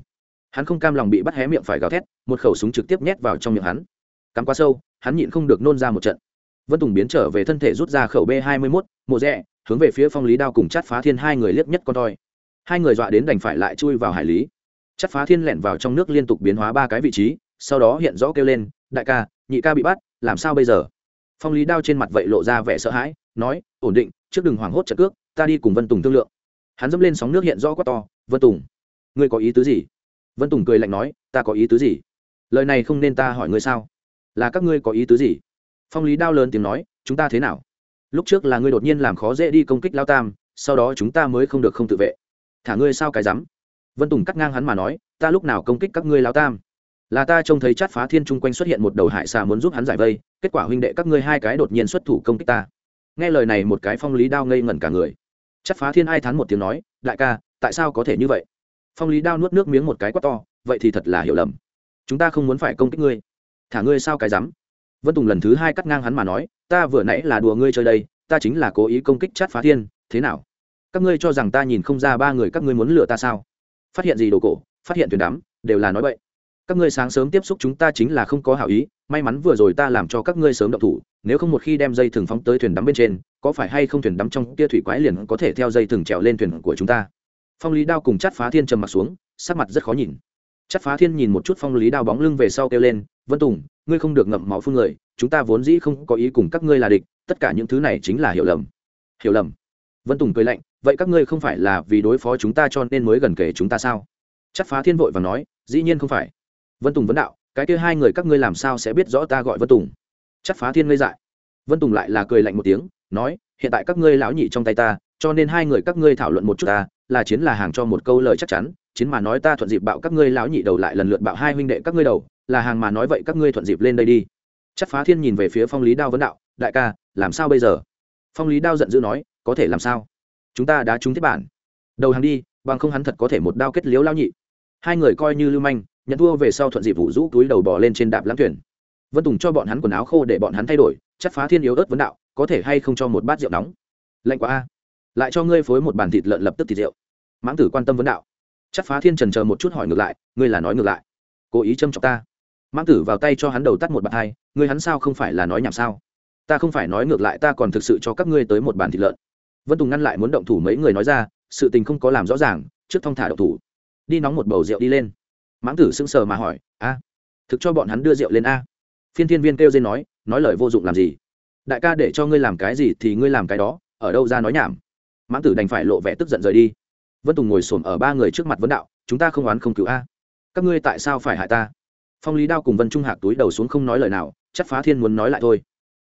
Hắn không cam lòng bị bắt hé miệng phải gào thét một khẩu súng trực tiếp nhét vào trong miệng hắn cắm quá sâu, hắn nhịn không được nôn ra một trận. Vân tùng biến trở về thân thể rút ra khẩu b hai mươi mốt, mộ rẽ hướng về phía phong lý đao cùng chát phá thiên hai người liếc nhất con toi. Hai người dọa đến đành phải lại chui vào hải lý. Chát phá thiên lẻn vào trong nước liên tục biến hóa ba cái vị trí, sau đó hiện rõ kêu lên, đại ca, nhị ca bị bắt, làm sao bây giờ? Phong lý đao trên mặt vậy lộ ra vẻ sợ hãi, nói, ổn định, trước đừng hoảng hốt trợ cước, ta đi cùng vân tùng thương lượng. Hắn dẫm lên sóng nước hiện rõ quá to, vân tùng, ngươi có ý tứ gì? Vân tùng cười lạnh nói, ta có ý tứ gì? Lời này không nên ta hỏi ngươi sao? Là các ngươi có ý tứ gì? Phong lý đao lớn tiếng nói, chúng ta thế nào? Lúc trước là ngươi đột nhiên làm khó dễ đi công kích lao tam, sau đó chúng ta mới không được không tự vệ. Thả ngươi sao cái rắm? Vân tùng cắt ngang hắn mà nói, ta lúc nào công kích các ngươi lao tam? Là ta trông thấy chát phá thiên chung quanh xuất hiện một đầu hại xà muốn giúp hắn giải vây, kết quả huynh đệ các ngươi hai cái đột nhiên xuất thủ công kích ta. Nghe lời này một cái phong lý đao ngây ngẩn cả người. Chát phá thiên ai thán một tiếng nói, đại ca, tại sao có thể như vậy? Phong lý đao nuốt nước miếng một cái quát to, vậy thì thật là hiểu lầm. Chúng ta không muốn phải công kích ngươi thả ngươi sao cái rắm? Vân tùng lần thứ hai cắt ngang hắn mà nói, ta vừa nãy là đùa ngươi chơi đây, ta chính là cố ý công kích chát phá thiên, thế nào? Các ngươi cho rằng ta nhìn không ra ba người các ngươi muốn lừa ta sao? Phát hiện gì đồ cổ, phát hiện thuyền đám đều là nói vậy các ngươi sáng sớm tiếp xúc chúng ta chính là không có hảo ý, may mắn vừa rồi ta làm cho các ngươi sớm động thủ, nếu không một khi đem dây thừng phóng tới thuyền đắm bên trên, có phải hay không thuyền đắm trong kia thủy quái liền có thể theo dây thừng trèo lên thuyền của chúng ta? Phong lý đao cùng chát phá thiên trầm mặt xuống, sắc mặt rất khó nhìn chắc phá thiên nhìn một chút phong lý đao bóng lưng về sau kêu lên, vân tùng, ngươi không được ngậm máu phương người, chúng ta vốn dĩ không có ý cùng các ngươi là địch, tất cả những thứ này chính là hiểu lầm. Hiểu lầm? Vân tùng cười lạnh, vậy các ngươi không phải là vì đối phó chúng ta cho nên mới gần kể chúng ta sao? Chắc phá thiên vội và nói, dĩ nhiên không phải. Vân tùng vấn đạo, cái kia hai người các ngươi làm sao sẽ biết rõ ta gọi vân tùng? Chắc phá thiên ngây dại. Vân tùng lại là cười lạnh một tiếng, nói, hiện tại các ngươi lão nhị trong tay ta, cho nên hai người các ngươi thảo luận một chút ta, là chiến là hàng cho một câu lời chắc chắn chiến mà nói ta thuận dịp bạo các ngươi lão nhị đầu lại lần lượt bạo hai huynh đệ các ngươi đầu, là hàng mà nói vậy các ngươi thuận dịp lên đây đi. Chắc phá thiên nhìn về phía phong lý đao vấn đạo, đại ca, làm sao bây giờ? Phong lý đao giận dữ nói, có thể làm sao? Chúng ta đã trúng thiết bản. Đầu hàng đi, bằng không hắn thật có thể một đao kết liếu lao nhị. Hai người coi như lưu manh, nhận thua về sau thuận dịp vụ rũ túi đầu bỏ lên trên đạp lãng thuyền. Vân tùng cho bọn hắn quần áo khô để bọn hắn thay đổi, chắc phá thiên yếu ớt vấn đạo, có thể hay không cho một bát rượu nóng? Lạnh quá a. Lại cho ngươi phối một bàn thịt lợn lập tức thịt rượu. Mãng tử quan tâm vấn đạo chắc phá thiên trần chờ một chút hỏi ngược lại, ngươi là nói ngược lại? Cố ý châm chọc ta? Mãng tử vào tay cho hắn đầu tắt một bàn hai, ngươi hắn sao không phải là nói nhảm sao? Ta không phải nói ngược lại, ta còn thực sự cho các ngươi tới một bàn thịt lợn. Vân tùng ngăn lại muốn động thủ mấy người nói ra, sự tình không có làm rõ ràng, trước thong thả động thủ. Đi nóng một bầu rượu đi lên. Mãng tử sững sờ mà hỏi, a, thực cho bọn hắn đưa rượu lên a? Phiên thiên viên kêu dên nói nói lời vô dụng làm gì? Đại ca để cho ngươi làm cái gì thì ngươi làm cái đó, ở đâu ra nói nhảm? Mãng tử đành phải lộ vẻ tức giận rời đi vân tùng ngồi xổm ở ba người trước mặt vấn đạo, chúng ta không oán không cứu a. Các ngươi tại sao phải hại ta? Phong lý đao cùng vân trung hạc túi đầu xuống không nói lời nào, chắc phá thiên muốn nói lại thôi.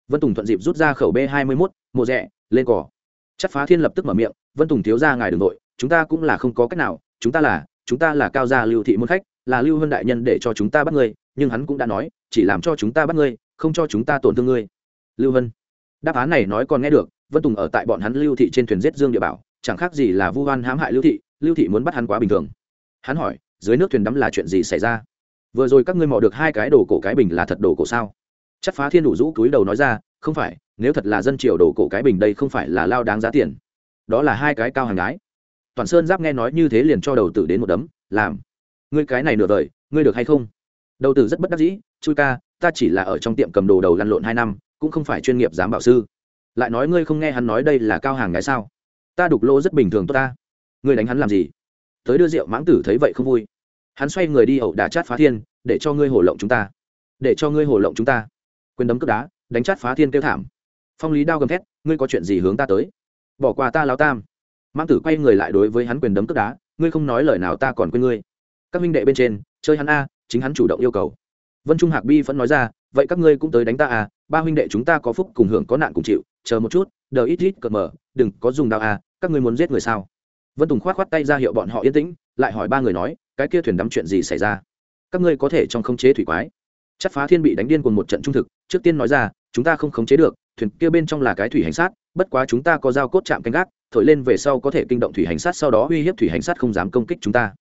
Vân tùng thuận dịp rút ra khẩu b hai mươi mốt, mộ rẽ lên cỏ. Chắc phá thiên lập tức mở miệng, vân tùng thiếu ra ngài đường nội chúng ta cũng là không có cách nào, chúng ta là, chúng ta là cao gia lưu thị môn khách, là lưu hơn đại nhân để cho chúng ta bắt ngươi, nhưng hắn cũng đã nói, chỉ làm cho chúng ta bắt ngươi, không cho chúng ta tổn thương ngươi. Lưu hân. Đáp án này nói còn nghe được, vân tùng ở tại bọn hắn lưu thị trên thuyền giết dương địa bảo chẳng khác gì là vu oan hãm hại lưu thị lưu thị muốn bắt hắn quá bình thường. Hắn hỏi, dưới nước thuyền đắm là chuyện gì xảy ra? Vừa rồi các ngươi mò được hai cái đồ cổ cái bình là thật đồ cổ sao? Chắc phá thiên đủ rũ túi đầu nói ra, không phải, nếu thật là dân triều đồ cổ cái bình đây không phải là lao đáng giá tiền. Đó là hai cái cao hàng gái. Toàn sơn giáp nghe nói như thế liền cho đầu tử đến một đấm, làm. Ngươi cái này nửa vời, ngươi được hay không? Đầu tử rất bất đắc dĩ, chui ca, ta chỉ là ở trong tiệm cầm đồ đầu lăn lộn hai năm, cũng không phải chuyên nghiệp giám bảo sư. Lại nói ngươi không nghe hắn nói đây là cao hàng gái sao? Ta đục lô rất bình thường tốt ta. Ngươi đánh hắn làm gì? Tới đưa rượu mãng tử thấy vậy không vui. Hắn xoay người đi ẩu đả chát phá thiên, để cho ngươi hổ lộng chúng ta. Để cho ngươi hổ lộng chúng ta. Quyền đấm cướp đá, đánh chát phá thiên kêu thảm. Phong lý đao gầm thét, ngươi có chuyện gì hướng ta tới? Bỏ qua ta lao tam. Mãng tử quay người lại đối với hắn quyền đấm cướp đá, ngươi không nói lời nào ta còn quên ngươi. Các minh đệ bên trên, chơi hắn a, chính hắn chủ động yêu cầu. Vân trung hạc bi vẫn nói ra, vậy các ngươi cũng tới đánh ta à ba huynh đệ chúng ta có phúc cùng hưởng có nạn cùng chịu, chờ một chút, đờ ít ít cợt mờ, đừng có dùng đao à các ngươi muốn giết người sao? Vân tùng k h o á t k h o á t tay ra hiệu bọn họ yên tĩnh, lại hỏi ba người nói, cái kia thuyền đắm chuyện gì xảy ra? Các ngươi có thể trong khống chế thủy quái. Chắc phá thiên bị đánh điên cùng một trận trung thực, trước tiên nói ra, chúng ta không khống chế được, thuyền kia bên trong là cái thủy hành sát, bất quá chúng ta có dao cốt chạm canh gác, thổi lên về sau có thể kinh động thủy hành sát, sau đó uy hiếp thủy hành sát không dám công kích chúng ta.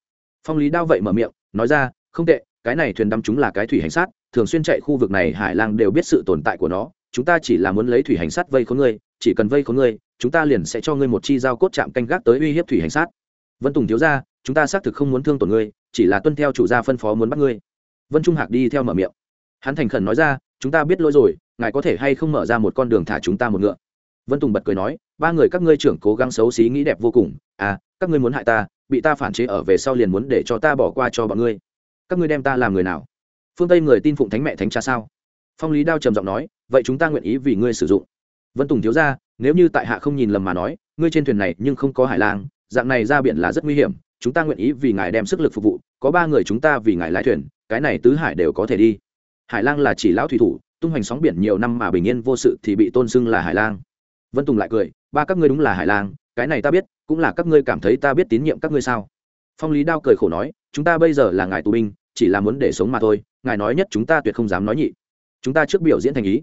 Phong lý đao vậy mở miệng, nói ra, không tệ, cái này thuyền đắm chúng là cái thủy hành sát, thường xuyên chạy khu vực này hải lang đều biết sự tồn tại của nó chúng ta chỉ là muốn lấy thủy hành sát vây khốn ngươi, chỉ cần vây khốn ngươi, chúng ta liền sẽ cho ngươi một chi dao cốt chạm canh gác tới uy hiếp thủy hành sát. Vân tùng thiếu ra chúng ta xác thực không muốn thương tổn ngươi, chỉ là tuân theo chủ gia phân phó muốn bắt ngươi. Vân trung hạc đi theo mở miệng. Hắn thành khẩn nói ra, chúng ta biết lỗi rồi, ngài có thể hay không mở ra một con đường thả chúng ta một ngựa? Vân tùng bật cười nói, ba người các ngươi trưởng cố gắng xấu xí nghĩ đẹp vô cùng à các ngươi muốn hại ta, bị ta phản chế ở về sau liền muốn để cho ta bỏ qua cho bọn ngươi. Các ngươi đem ta làm người nào? Phương tây người tin phụng thánh mẹ thánh cha sao? Phong lý đao trầm giọng nói, vậy chúng ta nguyện ý vì ngươi sử dụng. Vân tùng thiếu ra nếu như tại hạ không nhìn lầm mà nói, ngươi trên thuyền này nhưng không có hải lang, dạng này ra biển là rất nguy hiểm, chúng ta nguyện ý vì ngài đem sức lực phục vụ, có ba người chúng ta vì ngài lái thuyền, cái này tứ hải đều có thể đi. Hải lang là chỉ lão thủy thủ, tung hoành sóng biển nhiều năm mà bình yên vô sự thì bị tôn xưng là hải lang. Vân tùng lại cười, ba các ngươi đúng là hải lang, cái này ta biết, cũng là các ngươi cảm thấy ta biết tín nhiệm các ngươi sao? Phong lý đao cười khổ nói, chúng ta bây giờ là ngài tù binh, chỉ là muốn để sống mà thôi, ngài nói nhất chúng ta tuyệt không dám nói nhị chúng ta trước biểu diễn thành ý.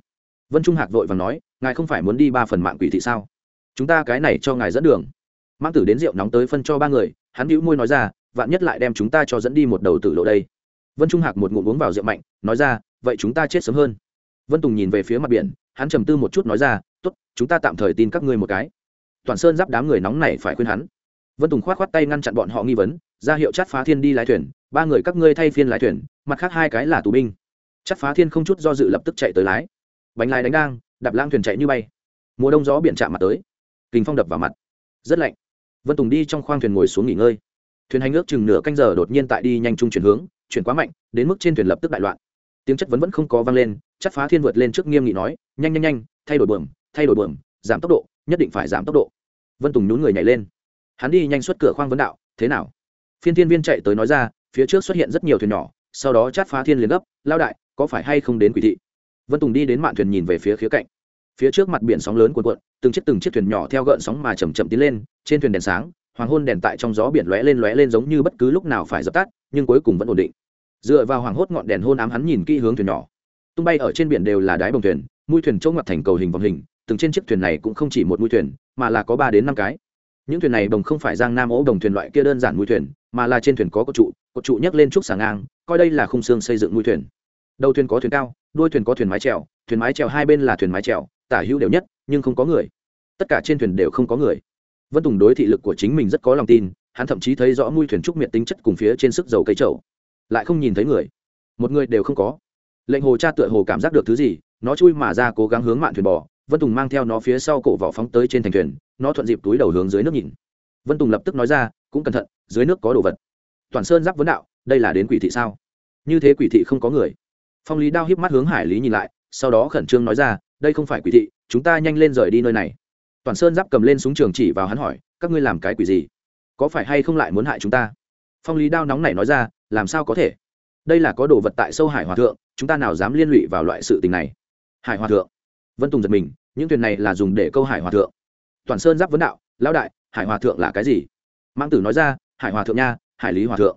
Vân trung hạc vội và nói, ngài không phải muốn đi ba phần mạng quỷ thị sao? Chúng ta cái này cho ngài dẫn đường. Mang tử đến rượu nóng tới phân cho ba người, hắn hữu môi nói ra, vạn nhất lại đem chúng ta cho dẫn đi một đầu tử lộ đây. Vân trung hạc một ngụm uống vào rượu mạnh, nói ra, vậy chúng ta chết sớm hơn. Vân tùng nhìn về phía mặt biển, hắn trầm tư một chút nói ra t ố t chúng ta tạm thời tin các ngươi một cái. Toàn sơn giáp đám người nóng này phải khuyên hắn. Vân tùng k h o á t k h o á t tay ngăn chặn bọn họ nghi vấn, ra hiệu chát phá thiên đi lái thuyền, ba người các ngươi thay phiên lái thuyền, mặt khác hai cái là tù binh chắc phá thiên không chút do dự lập tức chạy tới lái. Bánh lái đánh đang đạp lang thuyền chạy như bay. Mùa đông gió biển chạm mặt tới. Kình phong đập vào mặt. Rất lạnh. Vân tùng đi trong khoang thuyền ngồi xuống nghỉ ngơi. Thuyền hành ước chừng nửa canh giờ đột nhiên tại đi nhanh chung chuyển hướng, chuyển quá mạnh, đến mức trên thuyền lập tức đại loạn. Tiếng chất vấn vẫn không có vang lên, chắc phá thiên vượt lên trước nghiêm nghị nói, nhanh nhanh nhanh, thay đổi bờm, thay đổi bờm, giảm tốc độ, nhất định phải giảm tốc độ. Vân tùng nhún người nhảy lên. Hắn đi nhanh xuất cửa khoang vấn đạo, thế nào? Phiên thiên viên chạy tới nói ra, phía trước xuất hiện rất nhiều thuyền nhỏ, sau đó chát phá thiên liền gấp, lao đại có phải hay không đến quỷ thị? Vân tùng đi đến mạn thuyền nhìn về phía khía cạnh. Phía trước mặt biển sóng lớn cuộn cuộn, từng chiếc từng chiếc thuyền nhỏ theo gợn sóng mà chầm chậm tiến lên, trên thuyền đèn sáng, hoàng hôn đèn tại trong gió biển lóe lên lóe lên giống như bất cứ lúc nào phải dập tắt, nhưng cuối cùng vẫn ổn định. Dựa vào hoàng hốt ngọn đèn hôn ám hắn nhìn kỹ hướng thuyền nhỏ. Tung bay ở trên biển đều là đáy bồng thuyền, mũi thuyền chỗ mặt thành cầu hình vòng hình, từng trên chiếc thuyền này cũng không chỉ một mũi thuyền, mà là có ba đến năm cái. Những thuyền này đồng không phải giang nam ố đồng thuyền loại kia đơn giản mũi thuyền, mà là trên thuyền có cột trụ cột trụ nhấc lên trúc xà ngang, coi đây là khung xương xây dựng mũi thuyền đầu thuyền có thuyền cao, đuôi thuyền có thuyền mái trèo thuyền mái trèo hai bên là thuyền mái trèo tả hữu đều nhất, nhưng không có người. Tất cả trên thuyền đều không có người. Vân tùng đối thị lực của chính mình rất có lòng tin, hắn thậm chí thấy rõ mùi thuyền trúc miệng tính chất cùng phía trên sức dầu cây trầu lại không nhìn thấy người. Một người đều không có. Lệnh hồ cha tựa hồ cảm giác được thứ gì, nó chui mà ra cố gắng hướng mạn thuyền bò, vân tùng mang theo nó phía sau cổ vỏ phóng tới trên thành thuyền, nó thuận dịp túi đầu hướng dưới nước nhìn. Vân tùng lập tức nói ra, cũng cẩn thận, dưới nước có đồ vật. Toàn sơn giáp vấn đạo, đây là đến quỷ thị sao? Như thế quỷ thị không có người phong lý đao híp mắt hướng hải lý nhìn lại, sau đó khẩn trương nói ra, đây không phải quỷ thị, chúng ta nhanh lên rời đi nơi này. Toàn sơn giáp cầm lên súng trường chỉ vào hắn hỏi, các ngươi làm cái quỷ gì? Có phải hay không lại muốn hại chúng ta? Phong lý đao nóng này nói ra, làm sao có thể? Đây là có đồ vật tại sâu hải hòa thượng, chúng ta nào dám liên lụy vào loại sự tình này? Hải hòa thượng. Vân tùng giật mình, những thuyền này là dùng để câu hải hòa thượng. Toàn sơn giáp vấn đạo, lão đại, hải hòa thượng là cái gì? Mang tử nói ra, hải hòa thượng nha, hải lý hòa thượng.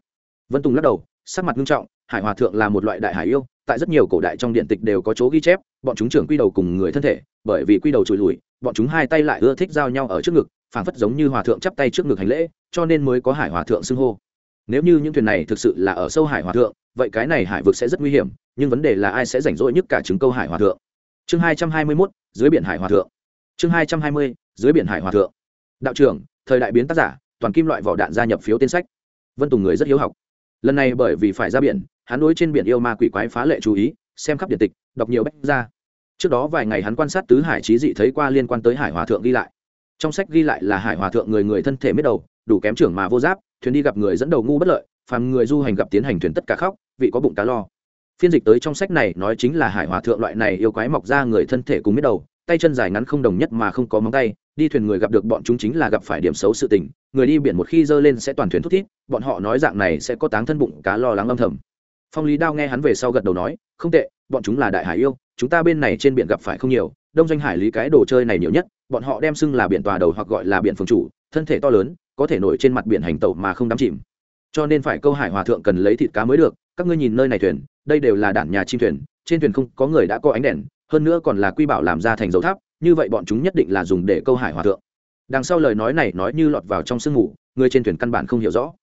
Vân tùng lắc đầu, sắc mặt nghiêm trọng, hải hòa thượng là một loại đại hải yêu tại rất nhiều cổ đại trong điện tịch đều có chỗ ghi chép, bọn chúng trưởng quy đầu cùng người thân thể, bởi vì quy đầu trùi lùi, bọn chúng hai tay lại ưa thích giao nhau ở trước ngực, phảng phất giống như hòa thượng chắp tay trước ngực hành lễ, cho nên mới có hải hòa thượng xưng hô. Nếu như những thuyền này thực sự là ở sâu hải hòa thượng, vậy cái này hải vực sẽ rất nguy hiểm, nhưng vấn đề là ai sẽ rảnh rỗi nhất cả chứng câu hải hòa thượng. Chương hai trăm hai mươi mốt, dưới biển hải hòa thượng. Chương hai trăm hai mươi, dưới biển hải hòa thượng. Đạo trưởng, thời đại biến tác giả, toàn kim loại vỏ đạn gia nhập phiếu tên sách. Vân tùng người rất hiếu học. Lần này bởi vì phải ra biển hắn đối trên biển yêu ma quỷ quái phá lệ chú ý, xem khắp điện tịch, đọc nhiều bách ra trước đó vài ngày hắn quan sát tứ hải trí dị thấy qua liên quan tới hải hòa thượng ghi lại. Trong sách ghi lại là hải hòa thượng người người thân thể miết đầu, đủ kém trưởng mà vô giáp, thuyền đi gặp người dẫn đầu ngu bất lợi, phàm người du hành gặp tiến hành thuyền tất cả khóc, vị có bụng cá lo. Phiên dịch tới trong sách này nói chính là hải hòa thượng loại này yêu quái mọc ra người thân thể cùng biết đầu, tay chân dài ngắn không đồng nhất mà không có móng tay, đi thuyền người gặp được bọn chúng chính là gặp phải điểm xấu sự tình, người đi biển một khi dơ lên sẽ toàn thuyền thút thít, bọn họ nói dạng này sẽ có táng thân bụng cá lo lắng âm thầm phong lý đao nghe hắn về sau gật đầu nói không tệ bọn chúng là đại hải yêu chúng ta bên này trên biển gặp phải không nhiều đông doanh hải lý cái đồ chơi này nhiều nhất bọn họ đem xưng là biển tòa đầu hoặc gọi là biển phương chủ thân thể to lớn có thể nổi trên mặt biển hành tẩu mà không đắm chìm. Cho nên phải câu hải hòa thượng cần lấy thịt cá mới được các ngươi nhìn nơi này thuyền đây đều là đản nhà chim thuyền trên thuyền không có người đã có ánh đèn hơn nữa còn là quy bảo làm ra thành dấu tháp như vậy bọn chúng nhất định là dùng để câu hải hòa thượng. Đằng sau lời nói này nói như lọt vào trong sương ngủ, người trên thuyền căn bản không hiểu rõ.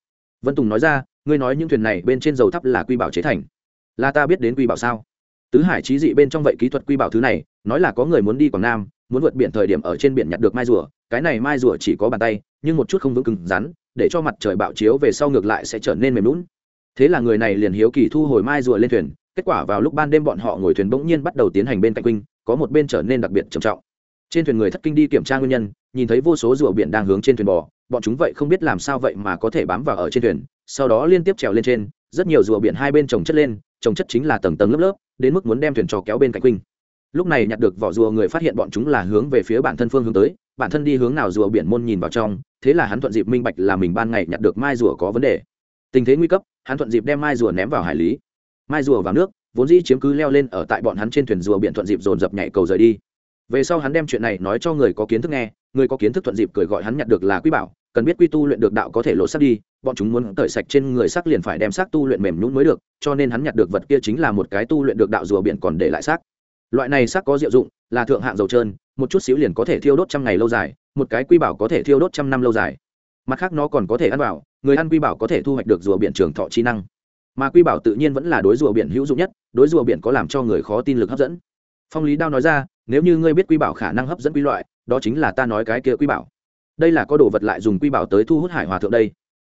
Vân tùng nói ra ngươi nói những thuyền này bên trên dầu thắp là quy bảo chế thành. Là ta biết đến quy bảo sao? Tứ hải trí dị bên trong vậy kỹ thuật quy bảo thứ này, nói là có người muốn đi quảng nam, muốn vượt biển thời điểm ở trên biển nhặt được mai rùa, cái này mai rùa chỉ có bàn tay, nhưng một chút không vững cứng rắn, để cho mặt trời bạo chiếu về sau ngược lại sẽ trở nên mềm lún. Thế là người này liền hiếu kỳ thu hồi mai rùa lên thuyền, kết quả vào lúc ban đêm bọn họ ngồi thuyền bỗng nhiên bắt đầu tiến hành bên cạnh quinh có một bên trở nên đặc biệt trầm trọng. Trên thuyền người thất kinh đi kiểm tra nguyên nhân, nhìn thấy vô số rùa biển đang hướng trên thuyền bò, bọn chúng vậy không biết làm sao vậy mà có thể bám vào ở trên thuyền sau đó liên tiếp trèo lên trên, rất nhiều rùa biển hai bên trồng chất lên, trồng chất chính là tầng tầng lớp lớp, đến mức muốn đem thuyền trò kéo bên cạnh quỳnh. lúc này nhặt được vỏ rùa người phát hiện bọn chúng là hướng về phía bản thân phương hướng tới, bản thân đi hướng nào rùa biển môn nhìn vào trong, thế là hắn thuận dịp minh bạch là mình ban ngày nhặt được mai rùa có vấn đề. Tình thế nguy cấp, hắn thuận dịp đem mai rùa ném vào hải lý. Mai rùa vào nước, vốn dĩ chiếm cứ leo lên ở tại bọn hắn trên thuyền rùa biển thuận dịp dồn dập nhảy cầu rời đi. Về sau hắn đem chuyện này nói cho người có kiến thức nghe, người có kiến thức thuận dịp cười gọi hắn nhặt được là quý bảo, cần biết quy tu luyện được đạo có thể lộ sắt đi bọn chúng muốn tẩy sạch trên người xác liền phải đem xác tu luyện mềm nhũn mới được, cho nên hắn nhặt được vật kia chính là một cái tu luyện được đạo rùa biển còn để lại xác. Loại này xác có diệu dụng, là thượng hạng dầu trơn, một chút xíu liền có thể thiêu đốt trăm ngày lâu dài, một cái quy bảo có thể thiêu đốt trăm năm lâu dài. Mặt khác nó còn có thể ăn vào, người ăn quy bảo có thể thu hoạch được rùa biển trường thọ chi năng. Mà quy bảo tự nhiên vẫn là đối rùa biển hữu dụng nhất, đối rùa biển có làm cho người khó tin lực hấp dẫn. Phong lý đao nói ra, nếu như ngươi biết quy bảo khả năng hấp dẫn quy loại, đó chính là ta nói cái kia quy bảo. Đây là có đồ vật lại dùng quy bảo tới thu hút hải hòa thượng đây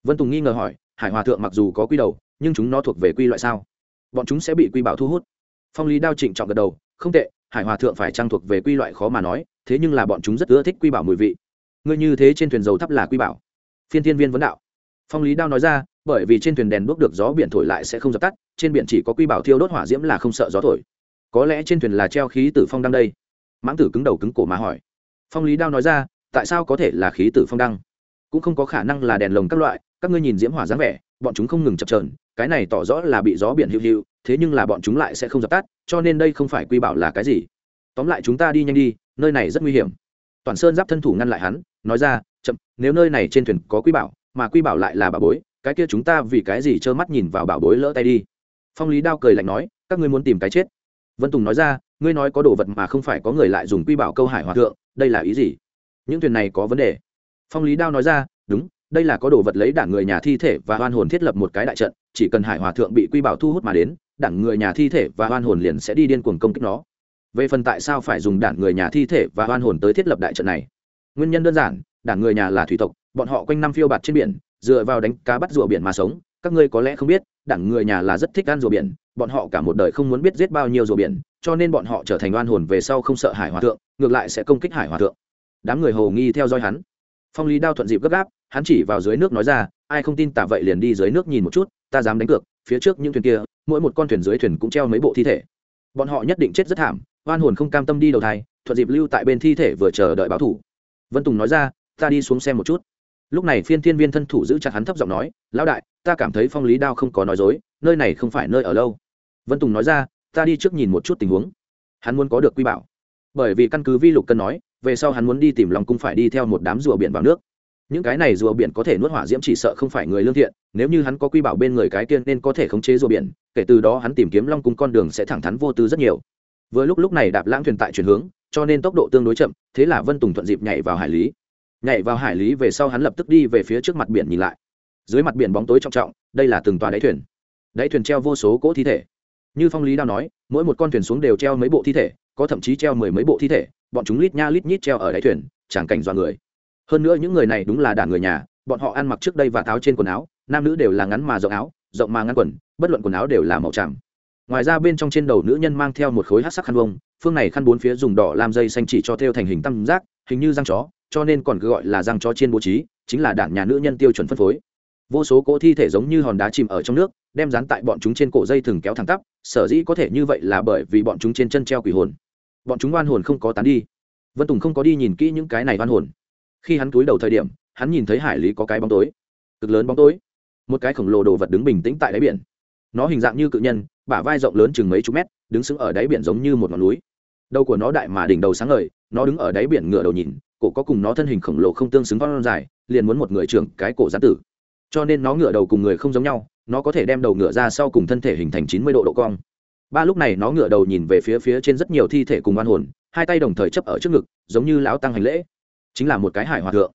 vân tùng nghi ngờ hỏi, hải hòa thượng mặc dù có quy đầu, nhưng chúng nó thuộc về quy loại sao? Bọn chúng sẽ bị quy bảo thu hút. Phong lý đao trịnh trọng gật đầu, không tệ, hải hòa thượng phải trang thuộc về quy loại khó mà nói, thế nhưng là bọn chúng rất ưa thích quy bảo mùi vị. Ngươi như thế trên thuyền dầu thắp là quy bảo. Phiên thiên viên vấn đạo. Phong lý đao nói ra, bởi vì trên thuyền đèn đuốc được gió biển thổi lại sẽ không dập tắt, trên biển chỉ có quy bảo thiêu đốt hỏa diễm là không sợ gió thổi. Có lẽ trên thuyền là treo khí tử phong đăng đây. Mãng tử cứng đầu cứng cổ mà hỏi. Phong lý đao nói ra, tại sao có thể là khí tử phong đăng? Cũng không có khả năng là đèn lồng các loại các ngươi nhìn diễm hỏa dáng vẻ, bọn chúng không ngừng chập trờn cái này tỏ rõ là bị gió biển hữu hữu, thế nhưng là bọn chúng lại sẽ không dập tắt, cho nên đây không phải quy bảo là cái gì. Tóm lại chúng ta đi nhanh đi, nơi này rất nguy hiểm. Toàn sơn giáp thân thủ ngăn lại hắn, nói ra, chậm, nếu nơi này trên thuyền có quy bảo, mà quy bảo lại là bảo bối, cái kia chúng ta vì cái gì trơ mắt nhìn vào bảo bối lỡ tay đi? Phong lý đao cười lạnh nói, các ngươi muốn tìm cái chết. Vân tùng nói ra, ngươi nói có đồ vật mà không phải có người lại dùng quy bảo câu hải hòa thượng, đây là ý gì? Những thuyền này có vấn đề. Phong lý đao nói ra, đúng đây là có đồ vật lấy đảng người nhà thi thể và hoan hồn thiết lập một cái đại trận, chỉ cần hải hòa thượng bị quy bảo thu hút mà đến, đảng người nhà thi thể và hoan hồn liền sẽ đi điên cuồng công kích nó. Về phần tại sao phải dùng đảng người nhà thi thể và hoan hồn tới thiết lập đại trận này? Nguyên nhân đơn giản, đảng người nhà là thủy tộc, bọn họ quanh năm phiêu bạt trên biển, dựa vào đánh cá bắt rùa biển mà sống. Các ngươi có lẽ không biết, đảng người nhà là rất thích ăn rùa biển, bọn họ cả một đời không muốn biết giết bao nhiêu rùa biển, cho nên bọn họ trở thành oan hồn về sau không sợ hải hòa thượng, ngược lại sẽ công kích hải hòa thượng. Đám người hồ nghi theo dõi hắn. Phong lý đao thuận dịp gấp gáp hắn chỉ vào dưới nước nói ra, ai không tin tả vậy liền đi dưới nước nhìn một chút, ta dám đánh cược, phía trước những thuyền kia, mỗi một con thuyền dưới thuyền cũng treo mấy bộ thi thể. Bọn họ nhất định chết rất thảm, oan hồn không cam tâm đi đầu thai, thuận dịp lưu tại bên thi thể vừa chờ đợi báo thủ. Vân tùng nói ra, ta đi xuống xem một chút. Lúc này phiên thiên viên thân thủ giữ chặt hắn thấp giọng nói, lão đại, ta cảm thấy phong lý đao không có nói dối, nơi này không phải nơi ở lâu. Vân tùng nói ra, ta đi trước nhìn một chút tình huống. Hắn muốn có được quy bảo. Bởi vì căn cứ vi lục cân nói, về sau hắn muốn đi tìm lòng cung phải đi theo một đám rùa biển vào nước những cái này rùa biển có thể nuốt hỏa diễm chỉ sợ không phải người lương thiện, nếu như hắn có quy bảo bên người cái tiên nên có thể khống chế rùa biển, kể từ đó hắn tìm kiếm long cung con đường sẽ thẳng thắn vô tư rất nhiều. Vừa lúc lúc này đạp lãng thuyền tại chuyển hướng, cho nên tốc độ tương đối chậm, thế là vân tùng thuận dịp nhảy vào hải lý. Nhảy vào hải lý về sau hắn lập tức đi về phía trước mặt biển nhìn lại. Dưới mặt biển bóng tối trọng trọng, đây là từng tòa đáy thuyền. Đáy thuyền treo vô số cỗ thi thể. Như phong lý đao nói, mỗi một con thuyền xuống đều treo mấy bộ thi thể, có thậm chí treo mười mấy bộ thi thể, bọn chúng lít nha lít nhít treo ở đáy thuyền, chẳng cảnh dọa người hơn nữa những người này đúng là đàn người nhà, bọn họ ăn mặc trước đây và tháo trên quần áo, nam nữ đều là ngắn mà rộng áo, rộng mà ngắn quần, bất luận quần áo đều là màu tràm ngoài ra bên trong trên đầu nữ nhân mang theo một khối hát sắc khăn vông, phương này khăn bốn phía dùng đỏ làm dây xanh chỉ cho theo thành hình tam giác, hình như răng chó, cho nên còn cứ gọi là răng chó trên bố trí, chính là đạn nhà nữ nhân tiêu chuẩn phân phối. Vô số cỗ thi thể giống như hòn đá chìm ở trong nước, đem dán tại bọn chúng trên cổ dây thừng kéo thẳng tắp, sở dĩ có thể như vậy là bởi vì bọn chúng trên chân treo quỷ hồn. Bọn chúng oan hồn không có tán đi. Vân tùng không có đi nhìn kỹ những cái này oan hồn khi hắn túi đầu thời điểm, hắn nhìn thấy hải lý có cái bóng tối. Cực lớn bóng tối. Một cái khổng lồ đồ vật đứng bình tĩnh tại đáy biển. Nó hình dạng như cự nhân, bả vai rộng lớn chừng mấy chục mét, đứng sững ở đáy biển giống như một ngọn núi. Đầu của nó đại mà đỉnh đầu sáng ngời, nó đứng ở đáy biển ngửa đầu nhìn, cổ có cùng nó thân hình khổng lồ không tương xứng con dài, liền muốn một người trưởng cái cổ gián tử. Cho nên nó ngửa đầu cùng người không giống nhau, nó có thể đem đầu ngửa ra sau cùng thân thể hình thành chín mươi độ độ cong. Ba lúc này nó ngửa đầu nhìn về phía phía trên rất nhiều thi thể cùng oan hồn, hai tay đồng thời chấp ở trước ngực, giống như lão tăng hành lễ chính là một cái hải hòa thượng.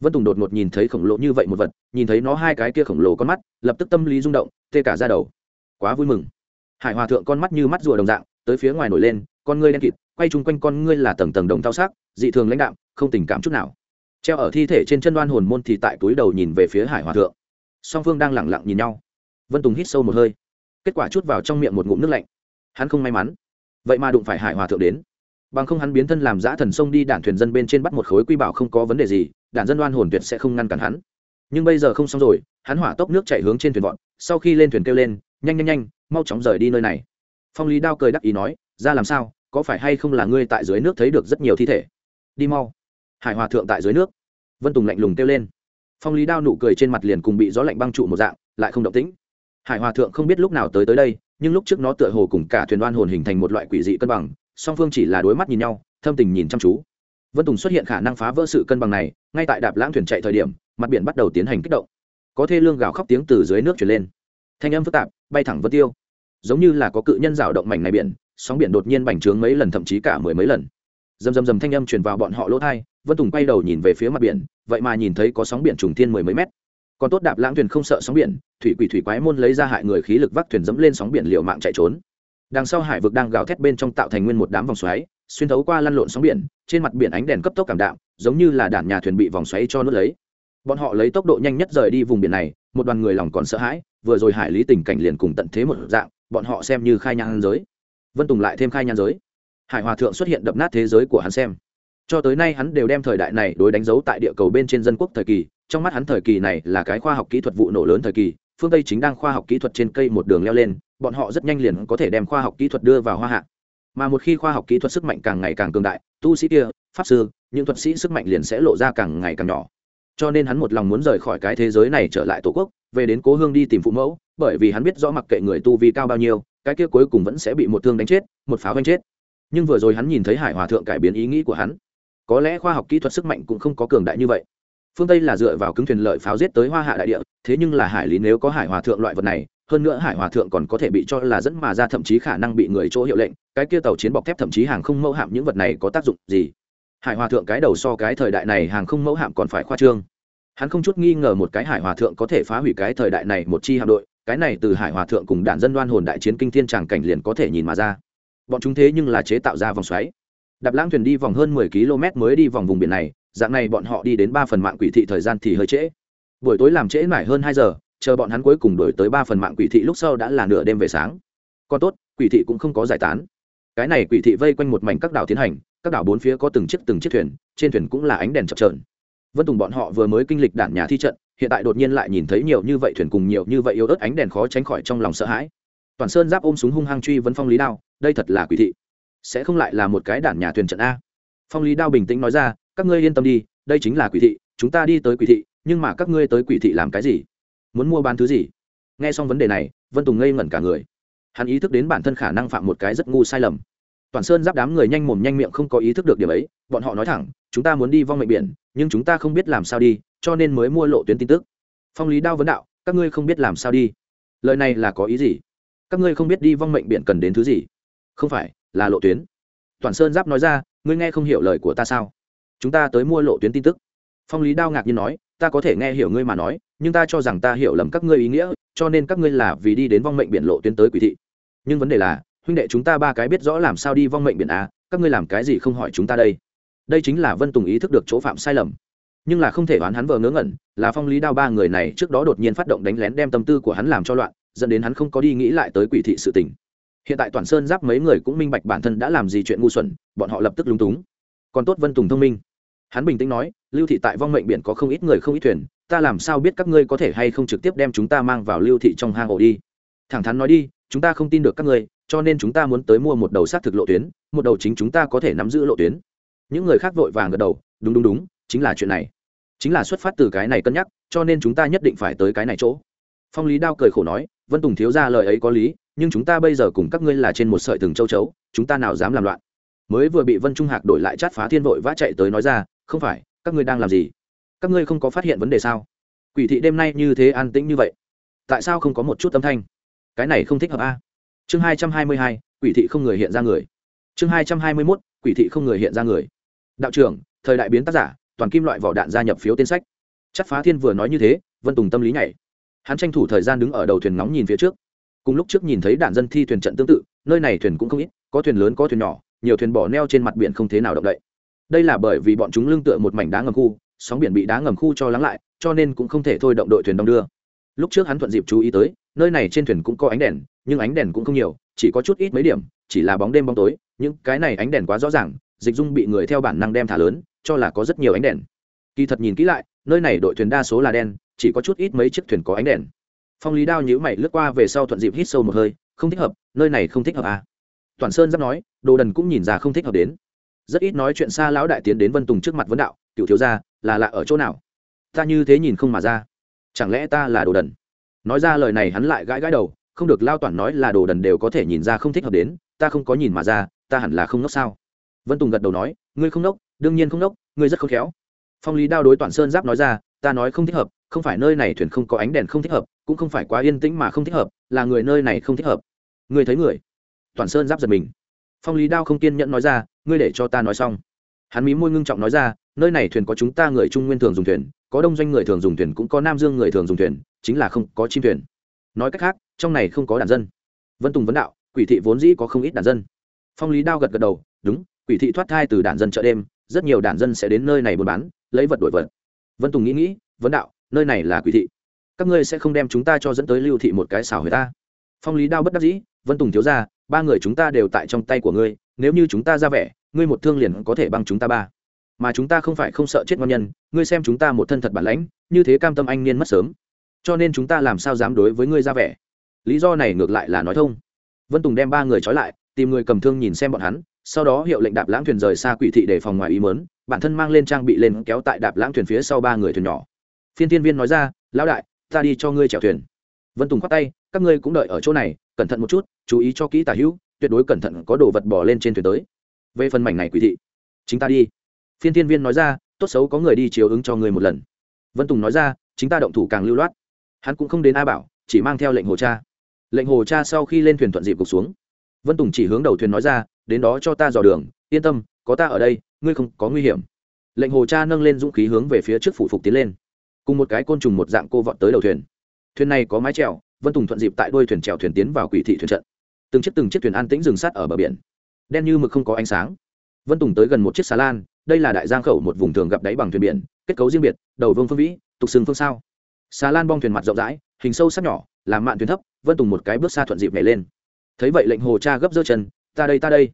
Vân tùng đột ngột nhìn thấy khổng lồ như vậy một vật, nhìn thấy nó hai cái kia khổng lồ con mắt, lập tức tâm lý rung động, tê cả ra đầu. Quá vui mừng. Hải hòa thượng con mắt như mắt rùa đồng dạng, tới phía ngoài nổi lên, con ngươi đen kịt, quay chung quanh con ngươi là tầng tầng đồng thao sắc, dị thường lãnh đạm, không tình cảm chút nào. Treo ở thi thể trên chân đoan hồn môn thì tại túi đầu nhìn về phía hải hòa thượng. Song phương đang lẳng lặng nhìn nhau. Vân tùng hít sâu một hơi. Kết quả chút vào trong miệng một ngụm nước lạnh. Hắn không may mắn. Vậy mà đụng phải hải hòa thượng đến bằng không hắn biến thân làm giã thần sông đi, đạn thuyền dân bên trên bắt một khối quy bảo không có vấn đề gì, đạn dân đoan hồn tuyệt sẽ không ngăn cản hắn. Nhưng bây giờ không xong rồi, hắn hỏa tốc nước chạy hướng trên thuyền vọt, sau khi lên thuyền kêu lên, nhanh nhanh nhanh, mau chóng rời đi nơi này. Phong lý đao cười đắc ý nói, ra làm sao, có phải hay không là ngươi tại dưới nước thấy được rất nhiều thi thể? Đi mau. Hải hòa thượng tại dưới nước. Vân tùng lạnh lùng kêu lên. Phong lý đao nụ cười trên mặt liền cùng bị gió lạnh băng trụ một dạng, lại không động tĩnh. Hải hòa thượng không biết lúc nào tới tới đây, nhưng lúc trước nó tựa hồ cùng cả thuyền đoan hồn hình thành một loại quỷ dị cân bằng song phương chỉ là đối mắt nhìn nhau, thâm tình nhìn chăm chú. Vân tùng xuất hiện khả năng phá vỡ sự cân bằng này, ngay tại đạp lãng thuyền chạy thời điểm, mặt biển bắt đầu tiến hành kích động. Có thê lương gào khóc tiếng từ dưới nước chuyển lên. Thanh âm phức tạp, bay thẳng vân tiêu. Giống như là có cự nhân rào động mảnh này biển, sóng biển đột nhiên bành trướng mấy lần thậm chí cả mười mấy lần. Dầm dầm dầm thanh âm truyền vào bọn họ lỗ thai vân tùng quay đầu nhìn về phía mặt biển, vậy mà nhìn thấy có sóng biển trùng thiên mười mấy mét. Còn tốt đạp lãng thuyền không sợ sóng biển, thủy quỷ thủy quái môn lấy ra hại người khí lực vác thuyền dẫm lên sóng biển liều mạng chạy trốn đằng sau hải vực đang gào thét bên trong tạo thành nguyên một đám vòng xoáy, xuyên thấu qua lăn lộn sóng biển, trên mặt biển ánh đèn cấp tốc cảm đạm, giống như là đàn nhà thuyền bị vòng xoáy cho nước lấy. Bọn họ lấy tốc độ nhanh nhất rời đi vùng biển này, một đoàn người lòng còn sợ hãi, vừa rồi hải lý tình cảnh liền cùng tận thế một dạng, bọn họ xem như khai nhang giới. Vân tùng lại thêm khai nhang giới. Hải hòa thượng xuất hiện đập nát thế giới của hắn xem. Cho tới nay hắn đều đem thời đại này đối đánh dấu tại địa cầu bên trên dân quốc thời kỳ, trong mắt hắn thời kỳ này là cái khoa học kỹ thuật vụ nổ lớn thời kỳ phương tây chính đang khoa học kỹ thuật trên cây một đường leo lên, bọn họ rất nhanh liền có thể đem khoa học kỹ thuật đưa vào hoa hạ. Mà một khi khoa học kỹ thuật sức mạnh càng ngày càng cường đại, tu sĩ kia, pháp sư, những thuật sĩ sức mạnh liền sẽ lộ ra càng ngày càng nhỏ. Cho nên hắn một lòng muốn rời khỏi cái thế giới này trở lại tổ quốc, về đến cố hương đi tìm phụ mẫu, bởi vì hắn biết rõ mặc kệ người tu vi cao bao nhiêu, cái kia cuối cùng vẫn sẽ bị một thương đánh chết, một pháo đánh chết. Nhưng vừa rồi hắn nhìn thấy hải hòa thượng cải biến ý nghĩ của hắn. Có lẽ khoa học kỹ thuật sức mạnh cũng không có cường đại như vậy phương tây là dựa vào cứng thuyền lợi pháo giết tới hoa hạ đại địa, thế nhưng là hải lý nếu có hải hòa thượng loại vật này, hơn nữa hải hòa thượng còn có thể bị cho là dẫn mà ra thậm chí khả năng bị người chỗ hiệu lệnh, cái kia tàu chiến bọc thép thậm chí hàng không mẫu hạm những vật này có tác dụng gì? Hải hòa thượng cái đầu so cái thời đại này hàng không mẫu hạm còn phải khoa trương. Hắn không chút nghi ngờ một cái hải hòa thượng có thể phá hủy cái thời đại này một chi hạm đội, cái này từ hải hòa thượng cùng đạn dân đoan hồn đại chiến kinh thiên tràng cảnh liền có thể nhìn mà ra. Bọn chúng thế nhưng là chế tạo ra vòng xoáy. Đạp lãng thuyền đi vòng hơn mười km mới đi vòng vùng biển này dạng này bọn họ đi đến ba phần mạng quỷ thị thời gian thì hơi trễ. Buổi tối làm trễ mải hơn hai giờ, chờ bọn hắn cuối cùng đổi tới ba phần mạng quỷ thị lúc sau đã là nửa đêm về sáng. Còn tốt, quỷ thị cũng không có giải tán. Cái này quỷ thị vây quanh một mảnh các đảo tiến hành, các đảo bốn phía có từng chiếc từng chiếc thuyền, trên thuyền cũng là ánh đèn chập trờn vân tùng bọn họ vừa mới kinh lịch đản nhà thi trận, hiện tại đột nhiên lại nhìn thấy nhiều như vậy thuyền cùng nhiều như vậy yếu ớt ánh đèn khó tránh khỏi trong lòng sợ hãi. Toàn sơn giáp ôm súng hung hăng truy vấn phong lý đao, đây thật là quỷ thị. Sẽ không lại là một cái đản nhà thuyền trận a. Phong lý đao bình tĩnh nói ra các ngươi yên tâm đi, đây chính là quỷ thị, chúng ta đi tới quỷ thị, nhưng mà các ngươi tới quỷ thị làm cái gì? Muốn mua bán thứ gì? Nghe xong vấn đề này, vân tùng ngây ngẩn cả người. Hắn ý thức đến bản thân khả năng phạm một cái rất ngu sai lầm. Toàn sơn giáp đám người nhanh mồm nhanh miệng không có ý thức được điểm ấy, bọn họ nói thẳng, chúng ta muốn đi vong mệnh biển, nhưng chúng ta không biết làm sao đi, cho nên mới mua lộ tuyến tin tức. Phong lý đao vấn đạo, các ngươi không biết làm sao đi. Lời này là có ý gì? Các ngươi không biết đi vong mệnh biển cần đến thứ gì? Không phải, là lộ tuyến. Toàn sơn giáp nói ra, ngươi nghe không hiểu lời của ta sao? Chúng ta tới mua lộ tuyến tin tức. Phong lý đao ngạc nhiên nói, ta có thể nghe hiểu ngươi mà nói, nhưng ta cho rằng ta hiểu lầm các ngươi ý nghĩa, cho nên các ngươi là vì đi đến vong mệnh biển lộ tuyến tới quỷ thị. Nhưng vấn đề là, huynh đệ chúng ta ba cái biết rõ làm sao đi vong mệnh biển a các ngươi làm cái gì không hỏi chúng ta đây? Đây chính là vân tùng ý thức được chỗ phạm sai lầm. Nhưng là không thể đoán hắn vờ ngớ ngẩn, là phong lý đao ba người này trước đó đột nhiên phát động đánh lén đem tâm tư của hắn làm cho loạn, dẫn đến hắn không có đi nghĩ lại tới quỷ thị sự tình. Hiện tại toàn sơn giáp mấy người cũng minh bạch bản thân đã làm gì chuyện ngu xuẩn, bọn họ lập tức lúng túng. Còn tốt vân tùng thông minh hắn bình tĩnh nói, lưu thị tại vong mệnh biển có không ít người không ít thuyền, ta làm sao biết các ngươi có thể hay không trực tiếp đem chúng ta mang vào lưu thị trong hang ổ đi? Thẳng thắn nói đi, chúng ta không tin được các ngươi, cho nên chúng ta muốn tới mua một đầu xác thực lộ tuyến, một đầu chính chúng ta có thể nắm giữ lộ tuyến. Những người khác vội vàng gật đầu, đúng đúng đúng, chính là chuyện này. Chính là xuất phát từ cái này cân nhắc, cho nên chúng ta nhất định phải tới cái này chỗ. Phong lý đao cười khổ nói, vân tùng thiếu ra lời ấy có lý, nhưng chúng ta bây giờ cùng các ngươi là trên một sợi từng châu chấu, chúng ta nào dám làm loạn? Mới vừa bị vân trung hạc đổi lại chát phá thiên vội vã chạy tới nói ra không phải, các ngươi đang làm gì? Các ngươi không có phát hiện vấn đề sao? Quỷ thị đêm nay như thế an tĩnh như vậy, tại sao không có một chút âm thanh? Cái này không thích hợp a. Chương hai trăm hai mươi hai, quỷ thị không người hiện ra người. Chương hai trăm hai mươi mốt, quỷ thị không người hiện ra người. Đạo trưởng, thời đại biến tác giả, toàn kim loại vỏ đạn gia nhập phiếu tên sách. Chắc phá thiên vừa nói như thế, vân tùng tâm lý nhảy. Hắn tranh thủ thời gian đứng ở đầu thuyền nóng nhìn phía trước. Cùng lúc trước nhìn thấy đạn dân thi thuyền trận tương tự, nơi này thuyền cũng không ít, có thuyền lớn có thuyền nhỏ, nhiều thuyền bỏ neo trên mặt biển không thế nào động đậy đây là bởi vì bọn chúng lưng tựa một mảnh đá ngầm khu, sóng biển bị đá ngầm khu cho lắng lại, cho nên cũng không thể thôi động đội thuyền đông đưa. Lúc trước hắn thuận dịp chú ý tới, nơi này trên thuyền cũng có ánh đèn, nhưng ánh đèn cũng không nhiều, chỉ có chút ít mấy điểm, chỉ là bóng đêm bóng tối, những cái này ánh đèn quá rõ ràng, dịch dung bị người theo bản năng đem thả lớn, cho là có rất nhiều ánh đèn. Kỳ thật nhìn kỹ lại, nơi này đội thuyền đa số là đen, chỉ có chút ít mấy chiếc thuyền có ánh đèn. Phong lý đao nhữ mày lướt qua về sau thuận dịp hít sâu một hơi, không thích hợp, nơi này không thích hợp à. toàn sơn giáp nói, đồ đần cũng nhìn ra không thích hợp đến rất ít nói chuyện xa lão đại tiến đến vân tùng trước mặt vấn đạo cựu thiếu gia, là lạ ở chỗ nào? Ta như thế nhìn không mà ra. Chẳng lẽ ta là đồ đần? Nói ra lời này hắn lại gãi gãi đầu, không được, lao toàn nói là đồ đần đều có thể nhìn ra không thích hợp đến, ta không có nhìn mà ra, ta hẳn là không ngốc sao? Vân tùng gật đầu nói, ngươi không ngốc đương nhiên không ngốc ngươi rất khôn khéo. Phong lý đao đối toàn sơn giáp nói ra, ta nói không thích hợp, không phải nơi này thuyền không có ánh đèn không thích hợp, cũng không phải quá yên tĩnh mà không thích hợp, là người nơi này không thích hợp. Ngươi thấy người? Toàn sơn giáp giật mình. Phong lý đao không kiên nhẫn nói ra ngươi để cho ta nói xong. Hắn mí môi ngưng trọng nói ra, nơi này thuyền có chúng ta người trung nguyên thường dùng thuyền, có đông doanh người thường dùng thuyền, cũng có nam dương người thường dùng thuyền, chính là không có chim thuyền. Nói cách khác, trong này không có đàn dân. Vân tùng vấn đạo, quỷ thị vốn dĩ có không ít đàn dân. Phong lý đao gật gật đầu, đúng, quỷ thị thoát thai từ đàn dân chợ đêm, rất nhiều đàn dân sẽ đến nơi này buôn bán, lấy vật đổi vật. Vân tùng nghĩ nghĩ, vấn đạo, nơi này là quỷ thị. Các ngươi sẽ không đem chúng ta cho dẫn tới lưu thị một cái xảo người ta. Phong lý đao bất đắc dĩ, vân tùng thiếu ra ba người chúng ta đều tại trong tay của ngươi nếu như chúng ta ra vẻ, ngươi một thương liền có thể băng chúng ta ba. Mà chúng ta không phải không sợ chết ngon nhân, ngươi xem chúng ta một thân thật bản lãnh, như thế cam tâm anh niên mất sớm. Cho nên chúng ta làm sao dám đối với ngươi ra vẻ? Lý do này ngược lại là nói thông. Vân tùng đem ba người trói lại, tìm người cầm thương nhìn xem bọn hắn, sau đó hiệu lệnh đạp lãng thuyền rời xa quỷ thị để phòng ngoài ý mớn bản thân mang lên trang bị lên kéo tại đạp lãng thuyền phía sau ba người thuyền nhỏ. Phiên tiên viên nói ra, lão đại, ta đi cho ngươi chèo thuyền. Vân tùng khoát tay, các ngươi cũng đợi ở chỗ này, cẩn thận một chút, chú ý cho kỹ tả hữu tuyệt đối cẩn thận có đồ vật bỏ lên trên thuyền tới. Về phần mảnh này quỷ thị, chính ta đi. Phiên thiên viên nói ra, tốt xấu có người đi chiếu ứng cho người một lần. Vân tùng nói ra, chính ta động thủ càng lưu loát. Hắn cũng không đến a bảo, chỉ mang theo lệnh hồ cha. Lệnh hồ cha sau khi lên thuyền thuận dịp gục xuống. Vân tùng chỉ hướng đầu thuyền nói ra, đến đó cho ta dò đường, yên tâm, có ta ở đây, ngươi không có nguy hiểm. Lệnh hồ cha nâng lên dũng khí hướng về phía trước phủ phục tiến lên. Cùng một cái côn trùng một dạng cô vọt tới đầu thuyền. Thuyền này có mái trèo vân tùng thuận dịp tại đuôi thuyền trèo thuyền tiến vào quỷ thị thuyền trận từng chiếc từng chiếc thuyền an tĩnh dừng sát ở bờ biển. Đen như mực không có ánh sáng. Vân tùng tới gần một chiếc xà lan, đây là đại giang khẩu một vùng thường gặp đáy bằng thuyền biển, kết cấu riêng biệt, đầu vương phương vĩ, tục sừng phương sao. Xà lan bong thuyền mặt rộng rãi, hình sâu sắc nhỏ, làm mạn thuyền thấp, vân tùng một cái bước xa thuận dịp nhảy lên. Thấy vậy lệnh hồ cha gấp giơ chân, ta đây ta đây.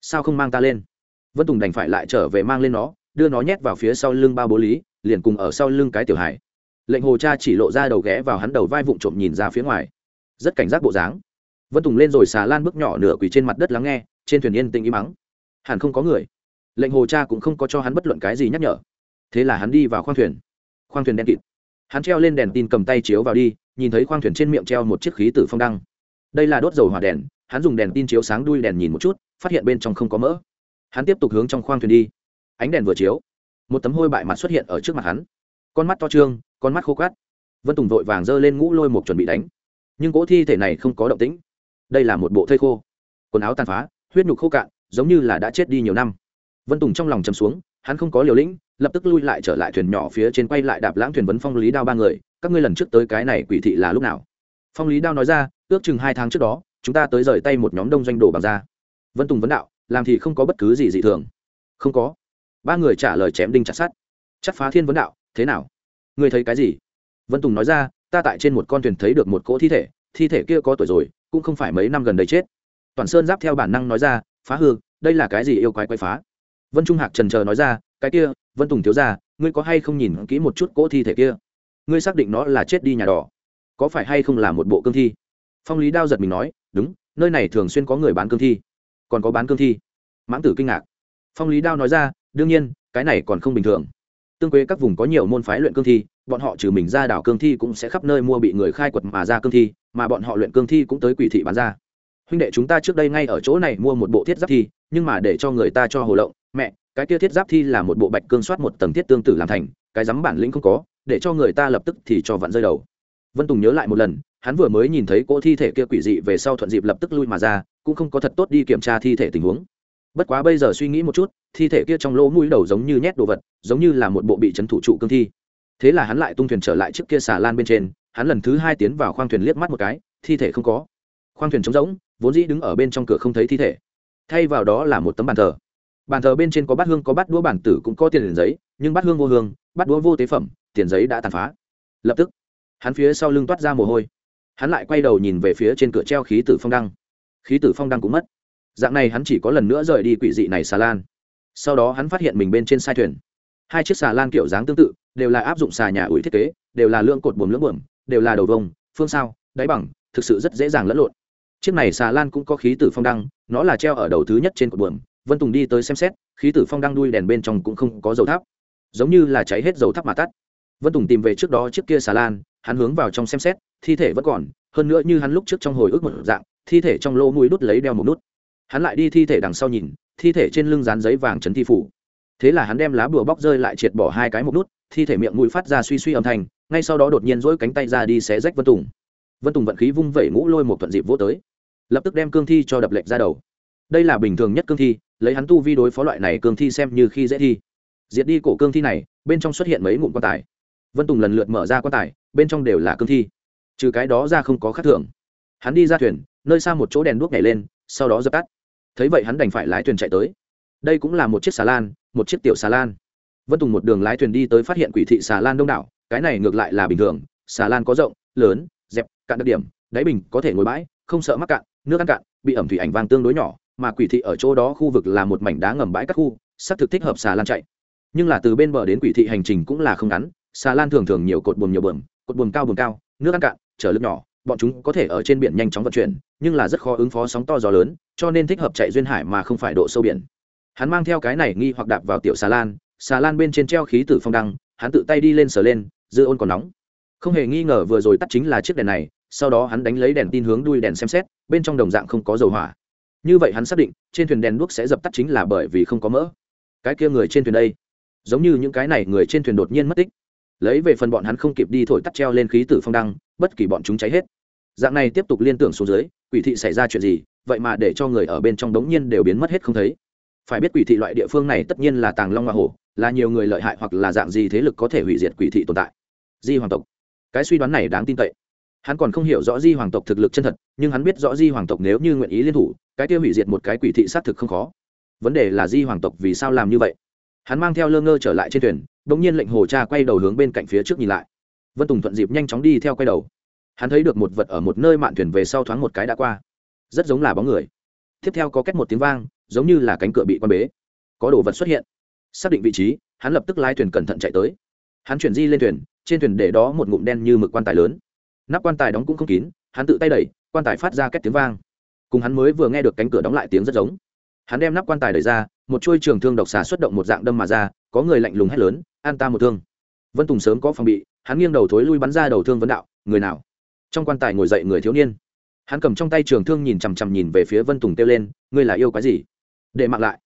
Sao không mang ta lên? Vân tùng đành phải lại trở về mang lên nó, đưa nó nhét vào phía sau lưng bao bố lý, liền cùng ở sau lưng cái tiểu hải lệnh hồ cha chỉ lộ ra đầu ghé vào hắn đầu vai vụn trộm nhìn ra phía ngoài. Rất cảnh giác bộ dáng vân tùng lên rồi xà lan bước nhỏ nửa quỳ trên mặt đất lắng nghe, trên thuyền yên tĩnh im mắng hẳn không có người. Lệnh hồ cha cũng không có cho hắn bất luận cái gì nhắc nhở. Thế là hắn đi vào khoang thuyền. Khoang thuyền đen kịt. Hắn treo lên đèn tin cầm tay chiếu vào đi, nhìn thấy khoang thuyền trên miệng treo một chiếc khí tử phong đăng. Đây là đốt dầu hỏa đèn, hắn dùng đèn tin chiếu sáng đuôi đèn nhìn một chút, phát hiện bên trong không có mỡ. Hắn tiếp tục hướng trong khoang thuyền đi. Ánh đèn vừa chiếu, một tấm hôi bại mặt xuất hiện ở trước mặt hắn. Con mắt to trương, con mắt khô cát vân tùng vội vàng giơ lên ngũ lôi một chuẩn bị đánh. Nhưng cỗ thi thể này không có động tĩnh đây là một bộ thây khô. Quần áo tàn phá, huyết nhục khô cạn, giống như là đã chết đi nhiều năm. Vân tùng trong lòng chầm xuống, hắn không có liều lĩnh, lập tức lui lại trở lại thuyền nhỏ phía trên quay lại đạp lãng thuyền vấn phong lý đao ba người, các ngươi lần trước tới cái này quỷ thị là lúc nào? Phong lý đao nói ra, ước chừng hai tháng trước đó, chúng ta tới rời tay một nhóm đông doanh đồ bằng ra vân tùng vấn đạo, làm thì không có bất cứ gì dị thường. Không có. Ba người trả lời chém đinh chặt sát chắc phá thiên vấn đạo, thế nào? Ngươi thấy cái gì? Vân tùng nói ra, ta tại trên một con thuyền thấy được một cỗ thi thể thi thể kia có tuổi rồi cũng không phải mấy năm gần đây chết. Toàn sơn giáp theo bản năng nói ra, phá hư, đây là cái gì yêu quái quái phá? Vân trung hạc trần chờ nói ra, cái kia, vân tùng thiếu ra ngươi có hay không nhìn kỹ một chút cỗ thi thể kia? Ngươi xác định nó là chết đi nhà đỏ, có phải hay không là một bộ cương thi? Phong lý đao giật mình nói, đúng, nơi này thường xuyên có người bán cương thi, còn có bán cương thi. Mãng tử kinh ngạc. Phong lý đao nói ra, đương nhiên, cái này còn không bình thường tương quế các vùng có nhiều môn phái luyện cương thi, bọn họ trừ mình ra đảo cương thi cũng sẽ khắp nơi mua bị người khai quật mà ra cương thi, mà bọn họ luyện cương thi cũng tới quỷ thị bán ra. Huynh đệ chúng ta trước đây ngay ở chỗ này mua một bộ thiết giáp thi, nhưng mà để cho người ta cho hồ lộng, mẹ, cái kia thiết giáp thi là một bộ bạch cương soát một tầng thiết tương tử làm thành, cái dám bản lĩnh không có, để cho người ta lập tức thì cho vặn rơi đầu. Vân tùng nhớ lại một lần, hắn vừa mới nhìn thấy cỗ thi thể kia quỷ dị về sau thuận dịp lập tức lui mà ra, cũng không có thật tốt đi kiểm tra thi thể tình huống bất quá bây giờ suy nghĩ một chút, thi thể kia trong lỗ mũi đầu giống như nhét đồ vật, giống như là một bộ bị trấn thủ trụ cương thi. Thế là hắn lại tung thuyền trở lại trước kia xà lan bên trên, hắn lần thứ hai tiến vào khoang thuyền liếc mắt một cái, thi thể không có. Khoang thuyền trống rỗng, vốn dĩ đứng ở bên trong cửa không thấy thi thể. Thay vào đó là một tấm bàn thờ. Bàn thờ bên trên có bát hương, có bát đũa bản tử cũng có tiền giấy, nhưng bát hương vô hương, bát đũa vô tế phẩm, tiền giấy đã tàn phá. Lập tức, hắn phía sau lưng toát ra mồ hôi. Hắn lại quay đầu nhìn về phía trên cửa treo khí tử phong đăng. Khí tử phong đăng cũng mất dạng này hắn chỉ có lần nữa rời đi quỷ dị này xà lan. Sau đó hắn phát hiện mình bên trên sai thuyền. Hai chiếc xà lan kiểu dáng tương tự, đều là áp dụng xà nhà ủi thiết kế, đều là lưỡng cột buồm lưỡng buồm, đều là đầu vông, phương sao, đáy bằng, thực sự rất dễ dàng lẫn lộn. Chiếc này xà lan cũng có khí tử phong đăng, nó là treo ở đầu thứ nhất trên cột buồm, vân tùng đi tới xem xét, khí tử phong đăng đuôi đèn bên trong cũng không có dầu tháp giống như là cháy hết dầu tháp mà tắt. Vân tùng tìm về trước đó chiếc kia xà lan, hắn hướng vào trong xem xét, thi thể vẫn còn, hơn nữa như hắn lúc trước trong hồi ức một dạng, thi thể trong lỗ mũi đút lấy đeo một nút hắn lại đi thi thể đằng sau nhìn, thi thể trên lưng dán giấy vàng chấn thi phủ. Thế là hắn đem lá bùa bóc rơi lại triệt bỏ hai cái một nút, thi thể miệng mũi phát ra suy suy âm thanh, ngay sau đó đột nhiên rỗi cánh tay ra đi xé rách vân tùng. Vân tùng vận khí vung vẩy ngũ lôi một thuận dịp vô tới. Lập tức đem cương thi cho đập lệch ra đầu. Đây là bình thường nhất cương thi, lấy hắn tu vi đối phó loại này cương thi xem như khi dễ thi. Diệt đi cổ cương thi này, bên trong xuất hiện mấy ngụm quan tài. Vân tùng lần lượt mở ra quan tài, bên trong đều là cương thi. Trừ cái đó ra không có khác thường. Hắn đi ra thuyền, nơi xa một chỗ đèn đuốc nhảy lên sau đó dập tắt. Thấy vậy hắn đành phải lái thuyền chạy tới. Đây cũng là một chiếc xà lan, một chiếc tiểu xà lan. Vân tùng một đường lái thuyền đi tới phát hiện quỷ thị xà lan đông đảo, cái này ngược lại là bình thường, xà lan có rộng, lớn, dẹp, cạn đặc điểm, đáy bình có thể ngồi bãi, không sợ mắc cạn, nước ăn cạn, bị ẩm thủy ảnh vàng tương đối nhỏ, mà quỷ thị ở chỗ đó khu vực là một mảnh đá ngầm bãi các khu, xác thực thích hợp xà lan chạy. Nhưng là từ bên bờ đến quỷ thị hành trình cũng là không ngắn, xà lan thường thường nhiều cột buồm nhiều bờm, cột buồm cao buồm cao, nước ăn cạn chở lực nhỏ bọn chúng có thể ở trên biển nhanh chóng vận chuyển, nhưng là rất khó ứng phó sóng to gió lớn, cho nên thích hợp chạy duyên hải mà không phải độ sâu biển. Hắn mang theo cái này nghi hoặc đạp vào tiểu xà lan xà lan bên trên treo khí tử phong đăng, hắn tự tay đi lên sờ lên dư ôn còn nóng. Không hề nghi ngờ vừa rồi tắt chính là chiếc đèn này, sau đó hắn đánh lấy đèn tin hướng đuôi đèn xem xét, bên trong đồng dạng không có dầu hỏa. Như vậy hắn xác định, trên thuyền đèn đuốc sẽ dập tắt chính là bởi vì không có mỡ. Cái kia người trên thuyền đây, giống như những cái này người trên thuyền đột nhiên mất tích. Lấy về phần bọn hắn không kịp đi thổi tắt treo lên khí tử phong đăng bất kỳ bọn chúng cháy hết. Dạng này tiếp tục liên tưởng xuống dưới, quỷ thị xảy ra chuyện gì, vậy mà để cho người ở bên trong đống nhiên đều biến mất hết không thấy. Phải biết quỷ thị loại địa phương này tất nhiên là tàng long hoa hổ, là nhiều người lợi hại hoặc là dạng gì thế lực có thể hủy diệt quỷ thị tồn tại. Di hoàng tộc. Cái suy đoán này đáng tin cậy. Hắn còn không hiểu rõ di hoàng tộc thực lực chân thật, nhưng hắn biết rõ di hoàng tộc nếu như nguyện ý liên thủ, cái tiêu hủy diệt một cái quỷ thị xác thực không khó. Vấn đề là di hoàng tộc vì sao làm như vậy? Hắn mang theo lơ ngơ trở lại trên thuyền đ ỗ n g nhiên lệnh hồ cha quay đầu hướng bên cạnh phía trước nhìn lại vân tùng thuận dịp nhanh chóng đi theo quay đầu. Hắn thấy được một vật ở một nơi mạn thuyền về sau thoáng một cái đã qua. Rất giống là bóng người. Tiếp theo có cách một tiếng vang, giống như là cánh cửa bị quan bế. Có đồ vật xuất hiện. Xác định vị trí, hắn lập tức lái thuyền cẩn thận chạy tới. Hắn chuyển di lên thuyền, trên thuyền để đó một ngụm đen như mực quan tài lớn. Nắp quan tài đóng cũng không kín, hắn tự tay đẩy, quan tài phát ra két tiếng vang. Cùng hắn mới vừa nghe được cánh cửa đóng lại tiếng rất giống. Hắn đem nắp quan tài đẩy ra, một chuôi trường thương độc xà xuất động một dạng đâm mà ra, có người lạnh lùng hét lớn, an ta một thương. Vân tùng sớm có phòng bị hắn nghiêng đầu thối lui bắn ra đầu thương vấn đạo, người nào? Trong quan tài ngồi dậy người thiếu niên. Hắn cầm trong tay trường thương nhìn chằm chằm nhìn về phía vân tùng kêu lên, ngươi là yêu cái gì? Để mặc lại.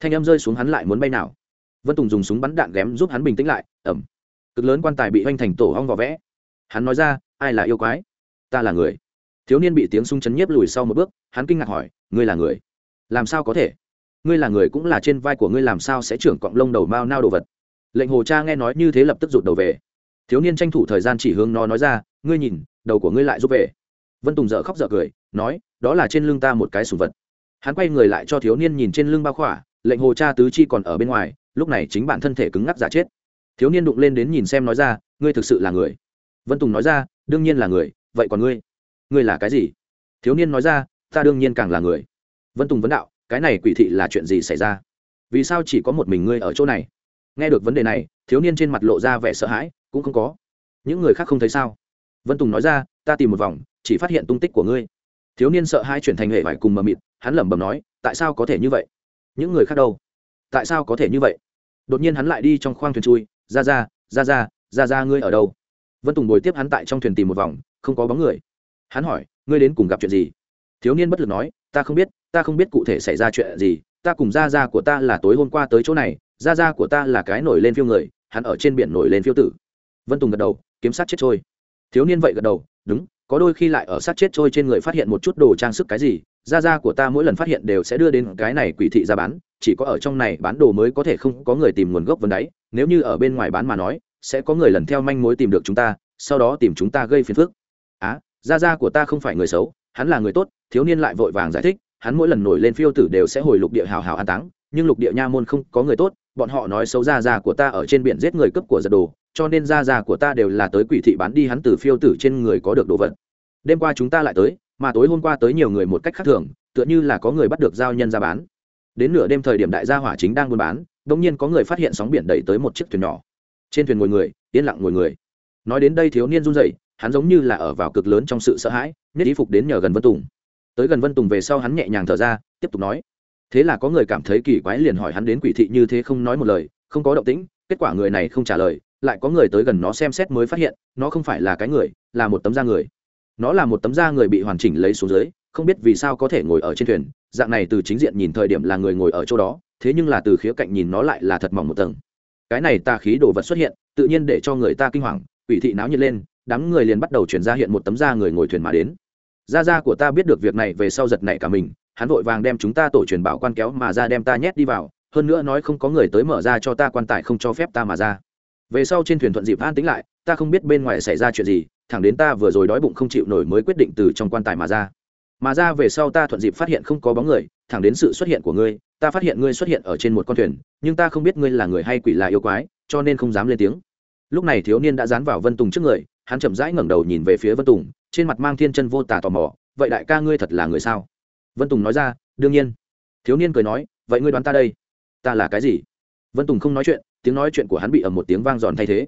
Thanh em rơi xuống hắn lại muốn bay nào. Vân tùng dùng súng bắn đạn ghém giúp hắn bình tĩnh lại ẩm cực lớn quan tài bị hoành thành tổ hong vỏ vẽ. Hắn nói ra, ai là yêu quái? Ta là người. Thiếu niên bị tiếng súng chấn nhiếp lùi sau một bước, hắn kinh ngạc hỏi, ngươi là người? Làm sao có thể? Ngươi là người cũng là trên vai của ngươi làm sao sẽ trưởng cọng lông đầu mao nao đồ vật? Lệnh hồ cha nghe nói như thế lập tức rụt đầu về thiếu niên tranh thủ thời gian chỉ hướng nó nói ra, ngươi nhìn, đầu của ngươi lại rút về. Vân tùng dợ khóc dợ cười, nói, đó là trên lưng ta một cái sùng vật. Hắn quay người lại cho thiếu niên nhìn trên lưng bao khỏa, lệnh hồ cha tứ chi còn ở bên ngoài, lúc này chính bản thân thể cứng ngắc giả chết. Thiếu niên đụng lên đến nhìn xem nói ra, ngươi thực sự là người? Vân tùng nói ra, đương nhiên là người, vậy còn ngươi? Ngươi là cái gì? Thiếu niên nói ra, ta đương nhiên càng là người. Vân tùng vấn đạo, cái này quỷ thị là chuyện gì xảy ra? Vì sao chỉ có một mình ngươi ở chỗ này? Nghe được vấn đề này, thiếu niên trên mặt lộ ra vẻ sợ hãi cũng không có. Những người khác không thấy sao? Vân tùng nói ra, ta tìm một vòng, chỉ phát hiện tung tích của ngươi. Thiếu niên sợ hai chuyển thành hệ vải cùng mờ mịt, hắn lẩm bẩm nói, tại sao có thể như vậy? Những người khác đâu? Tại sao có thể như vậy? Đột nhiên hắn lại đi trong khoang thuyền chui, ra ra ra ra ra ra ngươi ở đâu? Vân tùng bồi tiếp hắn tại trong thuyền tìm một vòng, không có bóng người. Hắn hỏi, ngươi đến cùng gặp chuyện gì? Thiếu niên bất lực nói, ta không biết, ta không biết cụ thể xảy ra chuyện gì, ta cùng gia gia của ta là tối hôm qua tới chỗ này gia gia của ta là cái nổi lên phiêu người, hắn ở trên biển nổi lên phiêu tử vân tùng gật đầu, kiếm sát chết trôi. Thiếu niên vậy gật đầu, đúng, có đôi khi lại ở sát chết trôi trên người phát hiện một chút đồ trang sức cái gì, gia gia của ta mỗi lần phát hiện đều sẽ đưa đến cái này quỷ thị ra bán, chỉ có ở trong này bán đồ mới có thể không có người tìm nguồn gốc vấn đáy, nếu như ở bên ngoài bán mà nói, sẽ có người lần theo manh mối tìm được chúng ta, sau đó tìm chúng ta gây phiền phức. Á, gia gia của ta không phải người xấu, hắn là người tốt. Thiếu niên lại vội vàng giải thích, hắn mỗi lần nổi lên phiêu tử đều sẽ hồi lục địa hào hào an táng, nhưng lục địa nha môn không có người tốt, bọn họ nói xấu gia gia của ta ở trên biển giết người cướp của giật đồ cho nên gia gia của ta đều là tới quỷ thị bán đi hắn từ phiêu tử trên người có được đồ vật. Đêm qua chúng ta lại tới, mà tối hôm qua tới nhiều người một cách khác thường, tựa như là có người bắt được giao nhân ra bán. Đến nửa đêm thời điểm đại gia hỏa chính đang buôn bán, đột nhiên có người phát hiện sóng biển đẩy tới một chiếc thuyền nhỏ. Trên thuyền ngồi người, yên lặng ngồi người. Nói đến đây thiếu niên run rẩy, hắn giống như là ở vào cực lớn trong sự sợ hãi, nhất ý phục đến nhờ gần vân tùng. Tới gần vân tùng về sau hắn nhẹ nhàng thở ra, tiếp tục nói. Thế là có người cảm thấy kỳ quái liền hỏi hắn đến quỷ thị như thế không nói một lời, không có động tĩnh, kết quả người này không trả lời lại có người tới gần nó xem xét mới phát hiện, nó không phải là cái người, là một tấm da người. Nó là một tấm da người bị hoàn chỉnh lấy xuống dưới, không biết vì sao có thể ngồi ở trên thuyền, dạng này từ chính diện nhìn thời điểm là người ngồi ở chỗ đó, thế nhưng là từ khía cạnh nhìn nó lại là thật mỏng một tầng. Cái này tà khí đồ vật xuất hiện, tự nhiên để cho người ta kinh hoàng, ủy thị náo nhiệt lên, đám người liền bắt đầu chuyển ra hiện một tấm da người ngồi thuyền mà đến. Gia gia của ta biết được việc này về sau giật này cả mình, hắn vội vàng đem chúng ta tổ truyền bảo quan kéo mà ra đem ta nhét đi vào, hơn nữa nói không có người tới mở ra cho ta quan tài không cho phép ta mà ra về sau trên thuyền thuận dịp an tính lại, ta không biết bên ngoài xảy ra chuyện gì, thẳng đến ta vừa rồi đói bụng không chịu nổi mới quyết định từ trong quan tài mà ra. Mà ra về sau ta thuận dịp phát hiện không có bóng người, thẳng đến sự xuất hiện của ngươi, ta phát hiện ngươi xuất hiện ở trên một con thuyền, nhưng ta không biết ngươi là người hay quỷ là yêu quái, cho nên không dám lên tiếng. Lúc này thiếu niên đã dán vào vân tùng trước người, hắn chậm rãi ngẩng đầu nhìn về phía vân tùng, trên mặt mang thiên chân vô tà tò mò, vậy đại ca ngươi thật là người sao? Vân tùng nói ra, đương nhiên. Thiếu niên cười nói, vậy ngươi đoán ta đây? Ta là cái gì? Vân tùng không nói chuyện, tiếng nói chuyện của hắn bị ầm một tiếng vang giòn thay thế.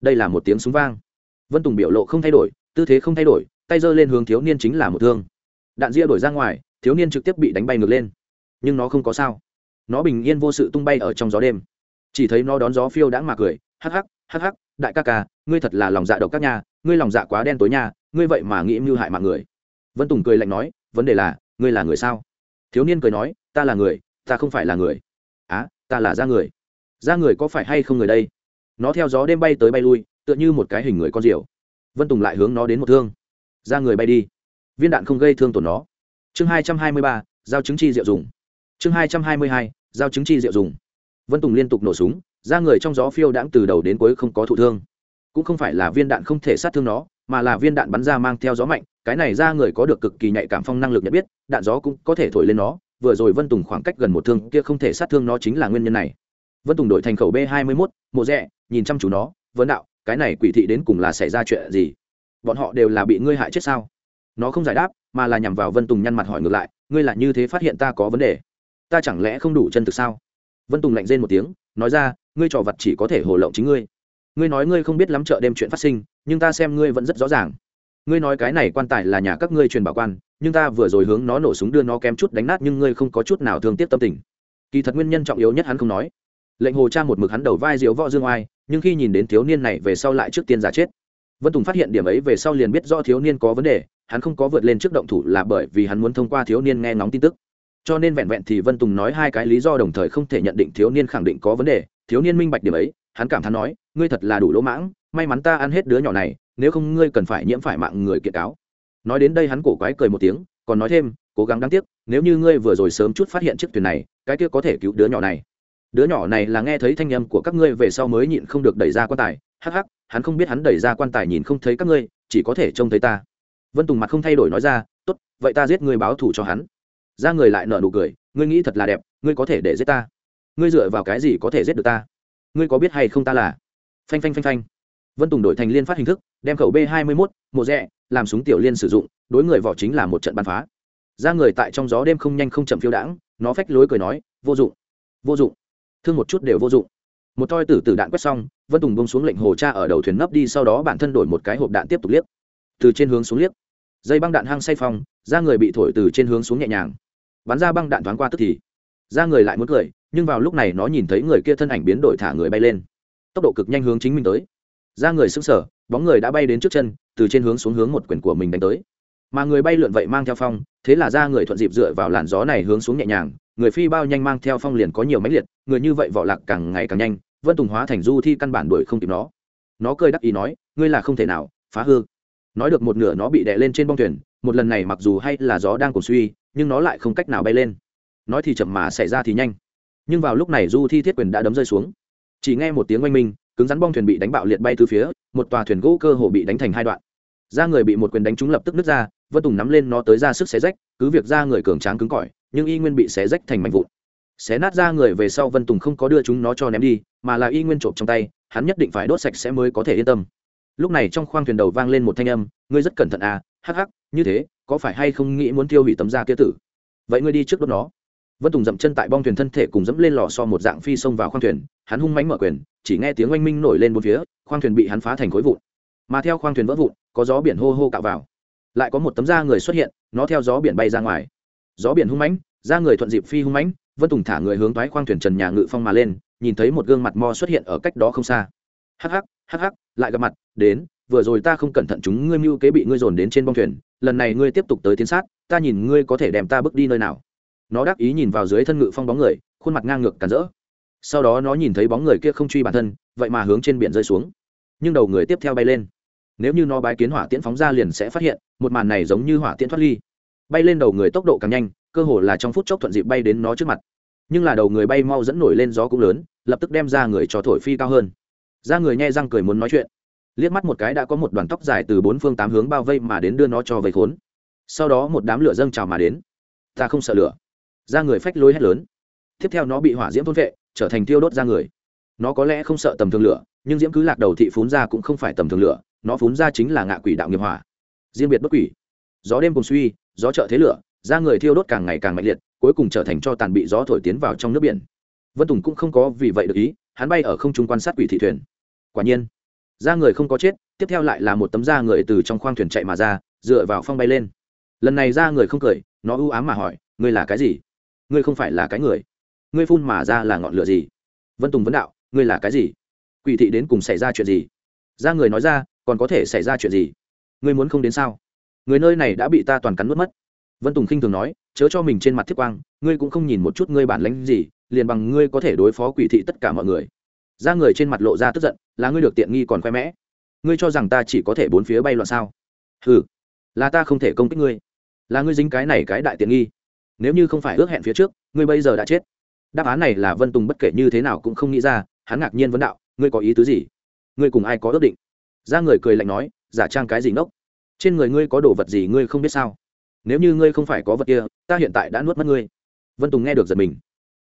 Đây là một tiếng súng vang. Vân tùng biểu lộ không thay đổi, tư thế không thay đổi, tay giơ lên hướng thiếu niên chính là một thương. Đạn ria đổi ra ngoài, thiếu niên trực tiếp bị đánh bay ngược lên. Nhưng nó không có sao. Nó bình yên vô sự tung bay ở trong gió đêm. Chỉ thấy nó đón gió phiêu đã mà cười, hắc hắc hắc hắc, đại ca ca, ngươi thật là lòng dạ độc các nhà ngươi lòng dạ quá đen tối nha, ngươi vậy mà nghĩ mưu hại mạng người. Vân tùng cười lạnh nói, vấn đề là, ngươi là người sao? Thiếu niên cười nói, ta là người, ta không phải là người. Á, ta là da người ra người có phải hay không người đây? Nó theo gió đêm bay tới bay lui, tựa như một cái hình người con diều vân tùng lại hướng nó đến một thương. Ra người bay đi. Viên đạn không gây thương tổn nó. Chương hai trăm hai mươi ba, giao chứng chi diệu dùng. Chương hai trăm hai mươi hai, giao chứng chi diệu dùng. Vân tùng liên tục nổ súng, ra người trong gió phiêu đãng từ đầu đến cuối không có thụ thương. Cũng không phải là viên đạn không thể sát thương nó, mà là viên đạn bắn ra mang theo gió mạnh, cái này ra người có được cực kỳ nhạy cảm phong năng lực nhận biết, đạn gió cũng có thể thổi lên nó. Vừa rồi vân tùng khoảng cách gần một thương kia không thể sát thương nó chính là nguyên nhân này vân tùng đổi thành khẩu b hai mươi mốt, mộ rẽ nhìn chăm chú nó vấn đạo, cái này quỷ thị đến cùng là xảy ra chuyện gì? Bọn họ đều là bị ngươi hại chết sao? Nó không giải đáp, mà là nhằm vào vân tùng nhăn mặt hỏi ngược lại, ngươi là như thế phát hiện ta có vấn đề? Ta chẳng lẽ không đủ chân thực sao? Vân tùng lạnh rên một tiếng, nói ra, ngươi trò vật chỉ có thể hồ lộng chính ngươi. Ngươi nói ngươi không biết lắm chợ đêm chuyện phát sinh, nhưng ta xem ngươi vẫn rất rõ ràng. Ngươi nói cái này quan tài là nhà các ngươi truyền bảo quan, nhưng ta vừa rồi hướng nó nổ súng đưa nó kém chút đánh nát nhưng ngươi không có chút nào thương tiếc tâm tình. Kỳ thật nguyên nhân trọng yếu nhất hắn không nói lệnh hồ cha một mực hắn đầu vai diếu võ dương oai, nhưng khi nhìn đến thiếu niên này về sau lại trước tiên giả chết. Vân tùng phát hiện điểm ấy về sau liền biết do thiếu niên có vấn đề, hắn không có vượt lên trước động thủ là bởi vì hắn muốn thông qua thiếu niên nghe ngóng tin tức. Cho nên vẹn vẹn thì vân tùng nói hai cái lý do đồng thời không thể nhận định thiếu niên khẳng định có vấn đề, thiếu niên minh bạch điểm ấy, hắn cảm thán nói, ngươi thật là đủ lỗ mãng, may mắn ta ăn hết đứa nhỏ này, nếu không ngươi cần phải nhiễm phải mạng người kiện cáo. Nói đến đây hắn cổ quái cười một tiếng, còn nói thêm, cố gắng đáng tiếc, nếu như ngươi vừa rồi sớm chút phát hiện chiếc thuyền này, cái kia có thể cứu đứa nhỏ này đứa nhỏ này là nghe thấy thanh âm của các ngươi về sau mới nhịn không được đẩy ra quan tài. Hắc hắc, hắn không biết hắn đẩy ra quan tài nhìn không thấy các ngươi, chỉ có thể trông thấy ta. Vân tùng mặt không thay đổi nói ra, tốt, vậy ta giết ngươi báo thù cho hắn. Ra người lại nở nụ cười, ngươi nghĩ thật là đẹp, ngươi có thể để giết ta. Ngươi dựa vào cái gì có thể giết được ta? Ngươi có biết hay không ta là? Phanh phanh phanh phanh. Vân tùng đổi thành liên phát hình thức, đem khẩu b hai mươi mốt, mộ rẽ làm súng tiểu liên sử dụng, đối người vỏ chính là một trận bắn phá. Ra người tại trong gió đêm không nhanh không chậm phiêu đãng, nó phách lối cười nói, vô dụng vô dụng thương một chút đều vô dụng. Một toi tử tử đạn quét xong, vân tùng bông xuống lệnh hồ cha ở đầu thuyền nấp đi, sau đó bản thân đổi một cái hộp đạn tiếp tục liếc. Từ trên hướng xuống liếc. Dây băng đạn hăng say phong, da người bị thổi từ trên hướng xuống nhẹ nhàng. Bắn ra băng đạn thoáng qua tức thì. Da người lại muốn cười, nhưng vào lúc này nó nhìn thấy người kia thân ảnh biến đổi thả người bay lên. Tốc độ cực nhanh hướng chính mình tới. Da người sững sờ, bóng người đã bay đến trước chân, từ trên hướng xuống hướng một quyển của mình đánh tới. Mà người bay lượn vậy mang theo phong, thế là da người thuận dịp dựa vào làn gió này hướng xuống nhẹ nhàng người phi bao nhanh mang theo phong liền có nhiều máy liệt, người như vậy vỏ lạc càng ngày càng nhanh, vân tùng hóa thành du thi căn bản đuổi không kịp nó. Nó cười đắc ý nói, ngươi là không thể nào, phá hư. Nói được một nửa nó bị đè lên trên bong thuyền, một lần này mặc dù hay là gió đang cổ suy, nhưng nó lại không cách nào bay lên. Nói thì chậm mà xảy ra thì nhanh. Nhưng vào lúc này du thi thiết quyền đã đấm rơi xuống. Chỉ nghe một tiếng oanh minh, cứng rắn bong thuyền bị đánh bạo liệt bay từ phía, một tòa thuyền gỗ cơ hồ bị đánh thành hai đoạn. Ra người bị một quyền đánh trúng lập tức nứt ra, vân tùng nắm lên nó tới ra sức xé rách, cứ việc ra người cường tráng cứng cỏi nhưng y nguyên bị xé rách thành mảnh vụn. Xé nát ra người về sau vân tùng không có đưa chúng nó cho ném đi, mà là y nguyên trộm trong tay, hắn nhất định phải đốt sạch sẽ mới có thể yên tâm. Lúc này trong khoang thuyền đầu vang lên một thanh âm, ngươi rất cẩn thận à hắc hắc, như thế, có phải hay không nghĩ muốn tiêu hủy tấm da kia tử? Vậy ngươi đi trước đốt nó. Vân tùng dậm chân tại bong thuyền thân thể cùng dẫm lên lò so một dạng phi xông vào khoang thuyền, hắn hung mánh mở quyền, chỉ nghe tiếng oanh minh nổi lên bốn phía, khoang thuyền bị hắn phá thành khối vụn. Mà theo khoang thuyền vỡ vụn, có gió biển hô hô cạo vào. Lại có một tấm da người xuất hiện, nó theo gió biển bay ra ngoài gió biển hung mãnh ra người thuận dịp phi hung mãnh, vân tùng thả người hướng thoái khoang thuyền trần nhà ngự phong mà lên, nhìn thấy một gương mặt mo xuất hiện ở cách đó không xa. Hắc hắc hắc hắc, lại gặp mặt, đến, vừa rồi ta không cẩn thận chúng ngươi mưu kế bị ngươi dồn đến trên bong thuyền, lần này ngươi tiếp tục tới tiến sát, ta nhìn ngươi có thể đem ta bước đi nơi nào. Nó đắc ý nhìn vào dưới thân ngự phong bóng người, khuôn mặt ngang ngược cản rỡ. Sau đó nó nhìn thấy bóng người kia không truy bản thân, vậy mà hướng trên biển rơi xuống. Nhưng đầu người tiếp theo bay lên. Nếu như nó bái kiến hỏa tiễn phóng ra liền sẽ phát hiện, một màn này giống như hỏa tiễn thoát ly bay lên đầu người tốc độ càng nhanh, cơ hồ là trong phút chốc thuận dịp bay đến nó trước mặt. Nhưng là đầu người bay mau dẫn nổi lên gió cũng lớn, lập tức đem ra người cho thổi phi cao hơn. Ra người nhai răng cười muốn nói chuyện. Liếc mắt một cái đã có một đoàn tóc dài từ bốn phương tám hướng bao vây mà đến đưa nó cho vây khốn. Sau đó một đám lửa dâng trào mà đến. Ta không sợ lửa. Ra người phách lối hét lớn. Tiếp theo nó bị hỏa diễm thôn vệ, trở thành tiêu đốt ra người. Nó có lẽ không sợ tầm thường lửa, nhưng diễm cứ lạc đầu thị phún ra cũng không phải tầm thường lửa, nó phún ra chính là ngạ quỷ đạo nghiệp hỏa. Riêng biệt bất quỷ. Gió đêm cùng suy gió trợ thế lửa, da người thiêu đốt càng ngày càng mạnh liệt, cuối cùng trở thành cho tàn bị gió thổi tiến vào trong nước biển. Vân tùng cũng không có vì vậy được ý, hắn bay ở không trung quan sát quỷ thị thuyền. Quả nhiên, da người không có chết, tiếp theo lại là một tấm da người từ trong khoang thuyền chạy mà ra, dựa vào phong bay lên. Lần này da người không cười, nó ưu ám mà hỏi, ngươi là cái gì? Ngươi không phải là cái người. Ngươi phun mà ra là ngọn lửa gì? Vân tùng vấn đạo, ngươi là cái gì? Quỷ thị đến cùng xảy ra chuyện gì? Da người nói ra, còn có thể xảy ra chuyện gì? Ngươi muốn không đến sao? Người nơi này đã bị ta toàn cắn nuốt mất. Vân tùng khinh thường nói, chớ cho mình trên mặt thiết quang, ngươi cũng không nhìn một chút ngươi bản lãnh gì, liền bằng ngươi có thể đối phó quỷ thị tất cả mọi người. Ra người trên mặt lộ ra tức giận, là ngươi được tiện nghi còn khoe mẽ. Ngươi cho rằng ta chỉ có thể bốn phía bay loạn sao? Ừ là ta không thể công kích ngươi. Là ngươi dính cái này cái đại tiện nghi. Nếu như không phải ước hẹn phía trước, ngươi bây giờ đã chết. Đáp án này là vân tùng bất kể như thế nào cũng không nghĩ ra, hắn ngạc nhiên vấn đạo, ngươi có ý tứ gì? Ngươi cùng ai có ước định? Ra người cười lạnh nói, giả trang cái gì ngốc? Trên người ngươi có đồ vật gì ngươi không biết sao? Nếu như ngươi không phải có vật kia, ta hiện tại đã nuốt mất ngươi. Vân tùng nghe được giật mình.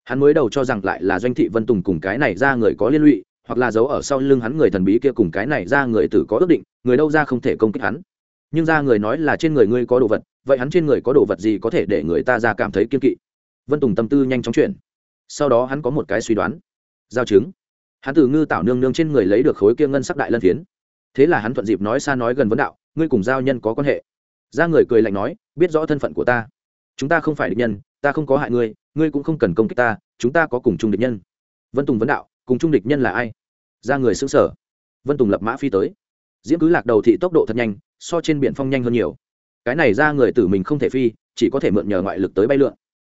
Hắn mới đầu cho rằng lại là doanh thị vân tùng cùng cái này ra người có liên lụy, hoặc là giấu ở sau lưng hắn người thần bí kia cùng cái này ra người tử có ước định, người đâu ra không thể công kích hắn. Nhưng ra người nói là trên người ngươi có đồ vật, vậy hắn trên người có đồ vật gì có thể để người ta ra cảm thấy kiên kỵ? Vân tùng tâm tư nhanh chóng chuyển. Sau đó hắn có một cái suy đoán. Giao chứng. Hắn từ ngư tạo nương nương trên người lấy được khối kia ngân sắc đại lân phiến thế là hắn thuận dịp nói xa nói gần vấn đạo, ngươi cùng giao nhân có quan hệ? Ra người cười lạnh nói, biết rõ thân phận của ta. Chúng ta không phải địch nhân, ta không có hại ngươi ngươi cũng không cần công kích ta, chúng ta có cùng chung địch nhân. Vân tùng vấn đạo, cùng chung địch nhân là ai? Ra người xứng sở vân tùng lập mã phi tới. Diễm cứ lạc đầu thị tốc độ thật nhanh, so trên biển phong nhanh hơn nhiều. Cái này ra người tử mình không thể phi, chỉ có thể mượn nhờ ngoại lực tới bay lượn.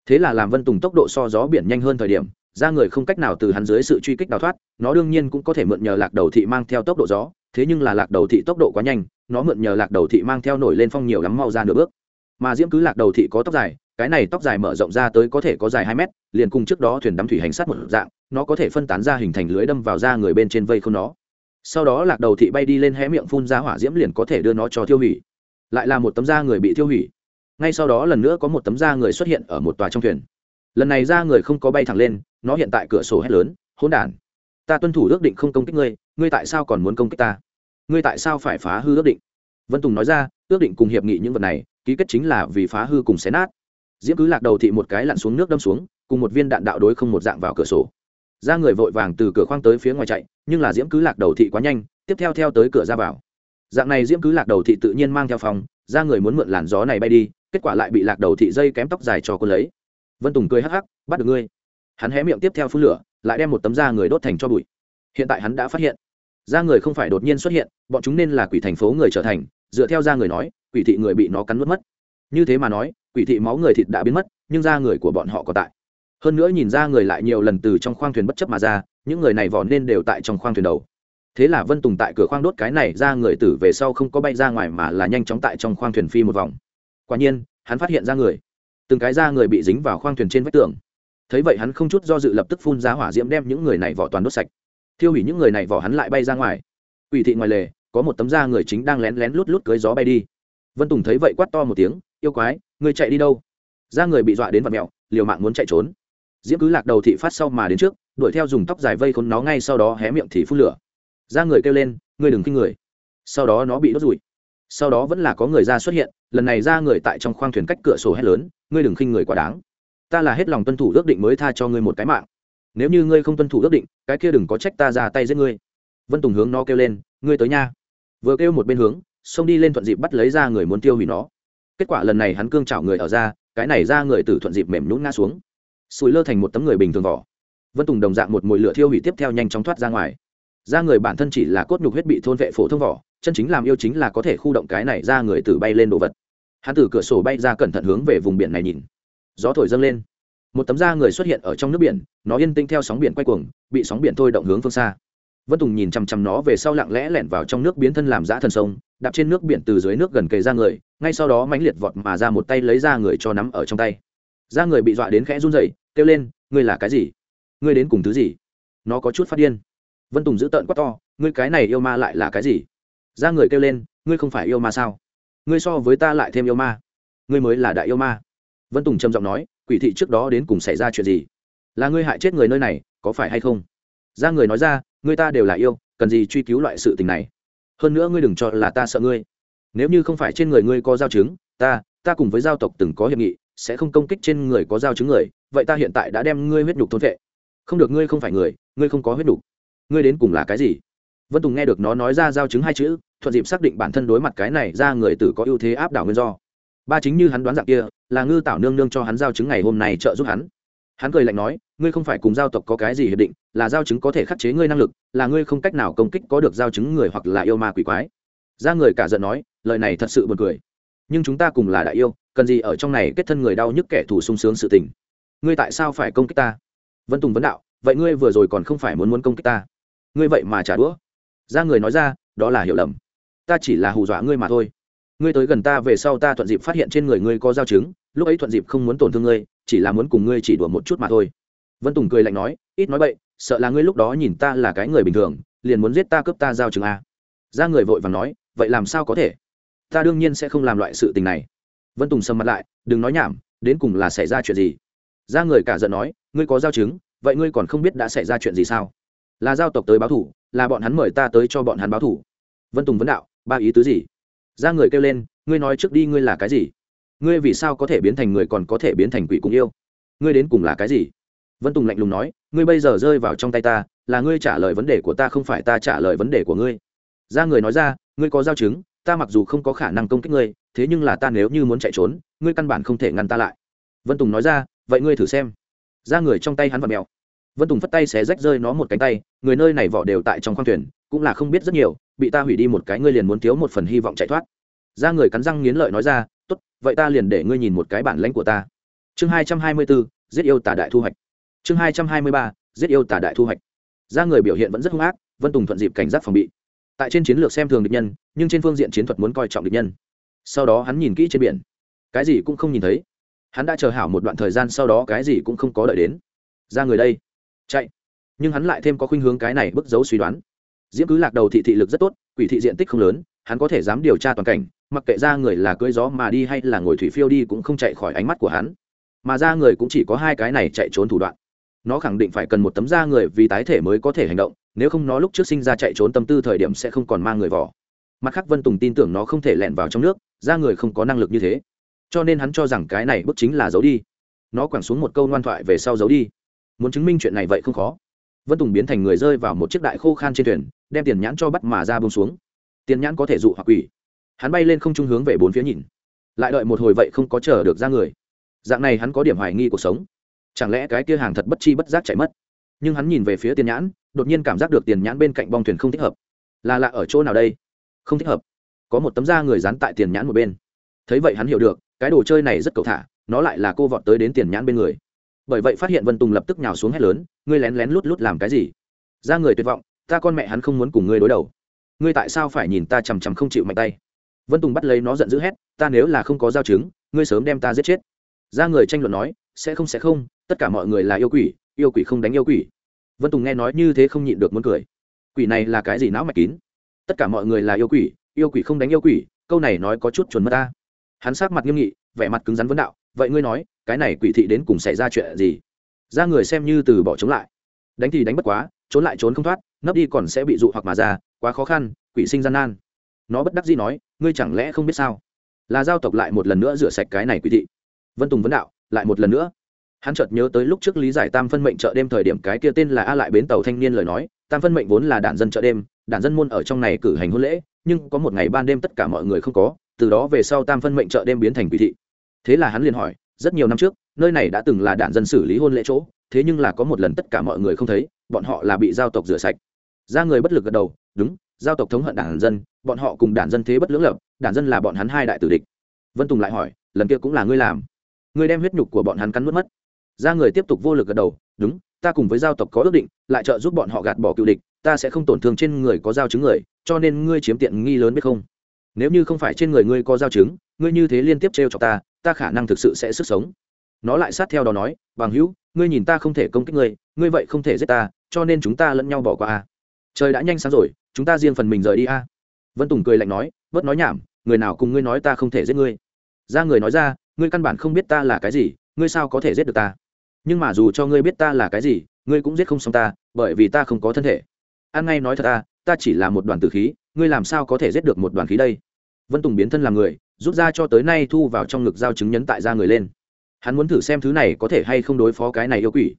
Thế là làm vân tùng tốc độ so gió biển nhanh hơn thời điểm, ra người không cách nào từ hắn dưới sự truy kích đào thoát, nó đương nhiên cũng có thể mượn nhờ lạc đầu thị mang theo tốc độ gió thế nhưng là lạc đầu thị tốc độ quá nhanh, nó mượn nhờ lạc đầu thị mang theo nổi lên phong nhiều lắm mau ra nửa bước. Mà diễm cứ lạc đầu thị có tóc dài, cái này tóc dài mở rộng ra tới có thể có dài hai mét, liền cùng trước đó thuyền đắm thủy hành sát một dạng, nó có thể phân tán ra hình thành lưới đâm vào da người bên trên vây không nó. Sau đó lạc đầu thị bay đi lên hé miệng phun ra hỏa diễm liền có thể đưa nó cho tiêu hủy. Lại là một tấm da người bị tiêu hủy. Ngay sau đó lần nữa có một tấm da người xuất hiện ở một tòa trong thuyền. Lần này da người không có bay thẳng lên, nó hiện tại cửa sổ hét lớn, hỗn đản, ta tuân thủ ước định không công kích ngươi ngươi tại sao còn muốn công kích ta? Ngươi tại sao phải phá hư ước định? Vân tùng nói ra, ước định cùng hiệp nghị những vật này, ký kết chính là vì phá hư cùng xé nát. Diễm cứ lạc đầu thị một cái lặn xuống nước đâm xuống, cùng một viên đạn đạo đối không một dạng vào cửa sổ. Ra người vội vàng từ cửa khoang tới phía ngoài chạy, nhưng là diễm cứ lạc đầu thị quá nhanh, tiếp theo theo tới cửa ra vào. Dạng này diễm cứ lạc đầu thị tự nhiên mang theo phòng, ra người muốn mượn làn gió này bay đi, kết quả lại bị lạc đầu thị dây kém tóc dài cho cô lấy. Vân tùng cười hắc hắc, bắt được ngươi. Hắn hé miệng tiếp theo phun lửa, lại đem một tấm da người đốt thành cho bụi. Hiện tại hắn đã phát hiện da người không phải đột nhiên xuất hiện, bọn chúng nên là quỷ thành phố người trở thành, dựa theo da người nói, quỷ thị người bị nó cắn nuốt mất. Như thế mà nói, quỷ thị máu người thịt đã biến mất, nhưng da người của bọn họ có tại. Hơn nữa nhìn ra người lại nhiều lần từ trong khoang thuyền bất chấp mà ra, những người này vỏ nên đều tại trong khoang thuyền đầu. Thế là vân tùng tại cửa khoang đốt cái này, ra người tử về sau không có bay ra ngoài mà là nhanh chóng tại trong khoang thuyền phi một vòng. Quả nhiên, hắn phát hiện ra người. Từng cái da người bị dính vào khoang thuyền trên vách tường. Thấy vậy hắn không chút do dự lập tức phun ra hỏa diễm đem những người này vỏ toàn đốt sạch thiêu hủy những người này vỏ hắn lại bay ra ngoài. Quỷ thị ngoài lề, có một tấm da người chính đang lén lén lút lút cưới gió bay đi. Vân tùng thấy vậy quát to một tiếng, yêu quái người chạy đi đâu? Da người bị dọa đến vật mẹo liều mạng muốn chạy trốn. Diễm cứ lạc đầu thị phát sau mà đến trước, đuổi theo dùng tóc dài vây khốn nó ngay sau đó hé miệng thì phun lửa. Da người kêu lên, ngươi đừng kinh người. Sau đó nó bị đốt rụi sau đó vẫn là có người ra xuất hiện, lần này ra người tại trong khoang thuyền cách cửa sổ hét lớn, ngươi đừng khinh người quá đáng. Ta là hết lòng tuân thủ ước định mới tha cho ngươi một cái mạng nếu như ngươi không tuân thủ ước định, cái kia đừng có trách ta ra tay giết ngươi. Vân tùng hướng nó kêu lên, ngươi tới nha. Vừa kêu một bên hướng, xông đi lên thuận dịp bắt lấy ra người muốn tiêu hủy nó. Kết quả lần này hắn cương chảo người ở ra, cái này ra người từ thuận dịp mềm nhún ngã xuống. Sùi lơ thành một tấm người bình thường vỏ. Vân tùng đồng dạng một mồi lửa thiêu hủy tiếp theo nhanh chóng thoát ra ngoài. Ra người bản thân chỉ là cốt nhục huyết bị thôn vệ phổ thông vỏ, chân chính làm yêu chính là có thể khu động cái này ra người từ bay lên đồ vật. Hắn từ cửa sổ bay ra cẩn thận hướng về vùng biển này nhìn. Gió thổi dâng lên một tấm da người xuất hiện ở trong nước biển, nó yên tinh theo sóng biển quay cuồng, bị sóng biển thôi động hướng phương xa. Vân tùng nhìn chằm chằm nó về sau lặng lẽ lẻn vào trong nước biến thân làm giã thần sông, đạp trên nước biển từ dưới nước gần kề ra người, ngay sau đó mãnh liệt vọt mà ra một tay lấy ra người cho nắm ở trong tay. Da người bị dọa đến khẽ run rẩy, kêu lên, ngươi là cái gì? Ngươi đến cùng thứ gì? Nó có chút phát điên. Vân tùng giữ tợn quát to, ngươi cái này yêu ma lại là cái gì? Da người kêu lên, ngươi không phải yêu ma sao? Ngươi so với ta lại thêm yêu ma. Ngươi mới là đại yêu ma. Vân tùng trầm giọng nói quỷ thị trước đó đến cùng xảy ra chuyện gì? Là ngươi hại chết người nơi này, có phải hay không? Ra người nói ra, người ta đều là yêu, cần gì truy cứu loại sự tình này? Hơn nữa ngươi đừng cho là ta sợ ngươi. Nếu như không phải trên người ngươi có giao chứng, ta ta cùng với giao tộc từng có hiệp nghị, sẽ không công kích trên người có giao chứng người, vậy ta hiện tại đã đem ngươi huyết nhục thôn vệ. Không được ngươi không phải người, ngươi không có huyết nhục. Ngươi đến cùng là cái gì? Vân tùng nghe được nó nói ra giao chứng hai chữ, thuận dịp xác định bản thân đối mặt cái này ra người tử có ưu thế áp đảo nguyên do ba chính như hắn đoán dạng kia, là ngư tảo nương nương cho hắn giao chứng ngày hôm nay trợ giúp hắn. Hắn cười lạnh nói, ngươi không phải cùng giao tộc có cái gì hiệp định, là giao chứng có thể khắc chế ngươi năng lực, là ngươi không cách nào công kích có được giao chứng người hoặc là yêu ma quỷ quái. Ra người cả giận nói, lời này thật sự buồn cười. Nhưng chúng ta cùng là đại yêu, cần gì ở trong này kết thân người đau nhức kẻ thù sung sướng sự tình. Ngươi tại sao phải công kích ta? Vân tùng vấn đạo, vậy ngươi vừa rồi còn không phải muốn muốn công kích ta? Ngươi vậy mà trả đũa. Ra người nói ra, đó là hiểu lầm. Ta chỉ là hù dọa ngươi mà thôi ngươi tới gần ta về sau ta thuận dịp phát hiện trên người ngươi có giao chứng, lúc ấy thuận dịp không muốn tổn thương ngươi, chỉ là muốn cùng ngươi chỉ đùa một chút mà thôi. Vân tùng cười lạnh nói, ít nói bậy, sợ là ngươi lúc đó nhìn ta là cái người bình thường, liền muốn giết ta cướp ta giao chứng a ra người vội và nói, vậy làm sao có thể? Ta đương nhiên sẽ không làm loại sự tình này. Vân tùng sầm mặt lại, đừng nói nhảm, đến cùng là xảy ra chuyện gì? Ra người cả giận nói, ngươi có giao chứng, vậy ngươi còn không biết đã xảy ra chuyện gì sao? Là giao tộc tới báo thủ, là bọn hắn mời ta tới cho bọn hắn báo thủ. Vân tùng vấn đạo, ba ý tứ gì? Ra người kêu lên, ngươi nói trước đi, ngươi là cái gì? Ngươi vì sao có thể biến thành người còn có thể biến thành quỷ cùng yêu? Ngươi đến cùng là cái gì? Vân tùng lạnh lùng nói, ngươi bây giờ rơi vào trong tay ta, là ngươi trả lời vấn đề của ta không phải ta trả lời vấn đề của ngươi. Ra người nói ra, ngươi có giao chứng, ta mặc dù không có khả năng công kích ngươi, thế nhưng là ta nếu như muốn chạy trốn, ngươi căn bản không thể ngăn ta lại. Vân tùng nói ra, vậy ngươi thử xem. Ra người trong tay hắn và mèo. Vân tùng phất tay xé rách rơi nó một cánh tay, người nơi này vỏ đều tại trong khoang thuyền cũng là không biết rất nhiều, bị ta hủy đi một cái, ngươi liền muốn thiếu một phần hy vọng chạy thoát. Ra người cắn răng nghiến lợi nói ra, tốt, vậy ta liền để ngươi nhìn một cái bản lãnh của ta. Chương hai trăm hai mươi bốn, giết yêu tả đại thu hoạch. Chương hai trăm hai mươi ba, giết yêu tả đại thu hoạch. Ra người biểu hiện vẫn rất hung ác, vân tùng thuận dịp cảnh giác phòng bị. Tại trên chiến lược xem thường địch nhân, nhưng trên phương diện chiến thuật muốn coi trọng địch nhân. Sau đó hắn nhìn kỹ trên biển. Cái gì cũng không nhìn thấy. Hắn đã chờ hảo một đoạn thời gian, sau đó cái gì cũng không có đợi đến. Ra người đây. Chạy. Nhưng hắn lại thêm có khuynh hướng cái này bức dấu suy đoán diễm cứ lạc đầu thị thị lực rất tốt, quỷ thị diện tích không lớn, hắn có thể dám điều tra toàn cảnh, mặc kệ ra người là cưỡi gió mà đi hay là ngồi thủy phiêu đi cũng không chạy khỏi ánh mắt của hắn. Mà ra người cũng chỉ có hai cái này chạy trốn thủ đoạn. Nó khẳng định phải cần một tấm da người vì tái thể mới có thể hành động, nếu không nó lúc trước sinh ra chạy trốn tâm tư thời điểm sẽ không còn mang người vỏ mặt khác vân tùng tin tưởng nó không thể lẹn vào trong nước da người không có năng lực như thế. Cho nên hắn cho rằng cái này bức chính là giấu đi. Nó quẳng xuống một câu ngoan thoại về sau giấu đi. Muốn chứng minh chuyện này vậy không khó. Vân tùng biến thành người rơi vào một chiếc đại khô khan trên thuyền đem tiền nhãn cho bắt mà ra bông xuống. Tiền nhãn có thể dụ hoặc quỷ. Hắn bay lên không trung hướng về bốn phía nhìn. Lại đợi một hồi vậy không có chờ được ra người. Dạng này hắn có điểm hoài nghi cuộc sống. Chẳng lẽ cái kia hàng thật bất chi bất giác chạy mất? Nhưng hắn nhìn về phía tiền nhãn, đột nhiên cảm giác được tiền nhãn bên cạnh bong thuyền không thích hợp. Là lạ ở chỗ nào đây? Không thích hợp. Có một tấm da người dán tại tiền nhãn một bên. Thấy vậy hắn hiểu được, cái đồ chơi này rất cầu thả, nó lại là cô vọt tới đến tiền nhãn bên người. Bởi vậy phát hiện vân tùng lập tức nhào xuống hét lớn, ngươi lén lén lút lút làm cái gì? Da người tuyệt vọng ta con mẹ hắn không muốn cùng ngươi đối đầu. Ngươi tại sao phải nhìn ta chằm chằm không chịu mạnh tay? Vân tùng bắt lấy nó giận dữ hét, ta nếu là không có giao chứng, ngươi sớm đem ta giết chết. Ra người tranh luận nói, sẽ không sẽ không, tất cả mọi người là yêu quỷ yêu quỷ không đánh yêu quỷ. Vân tùng nghe nói như thế không nhịn được muốn cười. Quỷ này là cái gì não mạch kín? Tất cả mọi người là yêu quỷ yêu quỷ không đánh yêu quỷ, câu này nói có chút chuẩn mất ta. Hắn sát mặt nghiêm nghị, vẻ mặt cứng rắn vấn đạo, vậy ngươi nói, cái này quỷ thị đến cùng xảy ra chuyện gì? Ra người xem như từ bỏ chống lại. Đánh thì đánh bất quá, trốn lại trốn không thoát nấp đi còn sẽ bị dụ hoặc mà ra, quá khó khăn, quỷ sinh gian nan. Nó bất đắc dĩ nói, ngươi chẳng lẽ không biết sao? Là giao tộc lại một lần nữa rửa sạch cái này quỷ thị. Vân tùng vấn đạo, lại một lần nữa. Hắn chợt nhớ tới lúc trước lý giải tam phân mệnh chợ đêm thời điểm cái kia tên là a lại bến tàu thanh niên lời nói, tam phân mệnh vốn là đản dân chợ đêm, đản dân môn ở trong này cử hành hôn lễ, nhưng có một ngày ban đêm tất cả mọi người không có, từ đó về sau tam phân mệnh chợ đêm biến thành quỷ thị. Thế là hắn liền hỏi, rất nhiều năm trước, nơi này đã từng là đản dân xử lý hôn lễ chỗ, thế nhưng là có một lần tất cả mọi người không thấy, bọn họ là bị giao tộc rửa sạch ra người bất lực gật đầu, đúng, giao tộc thống hận đảng dân, bọn họ cùng đảng dân thế bất lưỡng lập, đảng dân là bọn hắn hai đại tử địch. Vân tùng lại hỏi, lần kia cũng là ngươi làm? Ngươi đem huyết nhục của bọn hắn cắn mất mất. Ra người tiếp tục vô lực gật đầu, đúng, ta cùng với giao tộc có ước định, lại trợ giúp bọn họ gạt bỏ cựu địch, ta sẽ không tổn thương trên người có giao chứng người, cho nên ngươi chiếm tiện nghi lớn biết không? Nếu như không phải trên người ngươi có giao chứng, ngươi như thế liên tiếp t r e o cho ta ta khả năng thực sự sẽ sức sống. Nó lại sát theo đó nói, bằng hữu, ngươi nhìn ta không thể công kích ngươi ngươi vậy không thể giết ta, cho nên chúng ta lẫn nhau bỏ qua a trời đã nhanh sáng rồi, chúng ta riêng phần mình rời đi a. Vân tùng cười lạnh nói, bớt nói nhảm, người nào cùng ngươi nói ta không thể giết ngươi. Ra người nói ra, ngươi căn bản không biết ta là cái gì, ngươi sao có thể giết được ta? Nhưng mà dù cho ngươi biết ta là cái gì, ngươi cũng giết không xong ta, bởi vì ta không có thân thể. An ngay nói thật ta ta chỉ là một đoàn tử khí, ngươi làm sao có thể giết được một đoàn khí đây? Vân tùng biến thân làm người, rút ra cho tới nay thu vào trong ngực giao chứng nhấn tại ra người lên. Hắn muốn thử xem thứ này có thể hay không đối phó cái này yêu quỷ.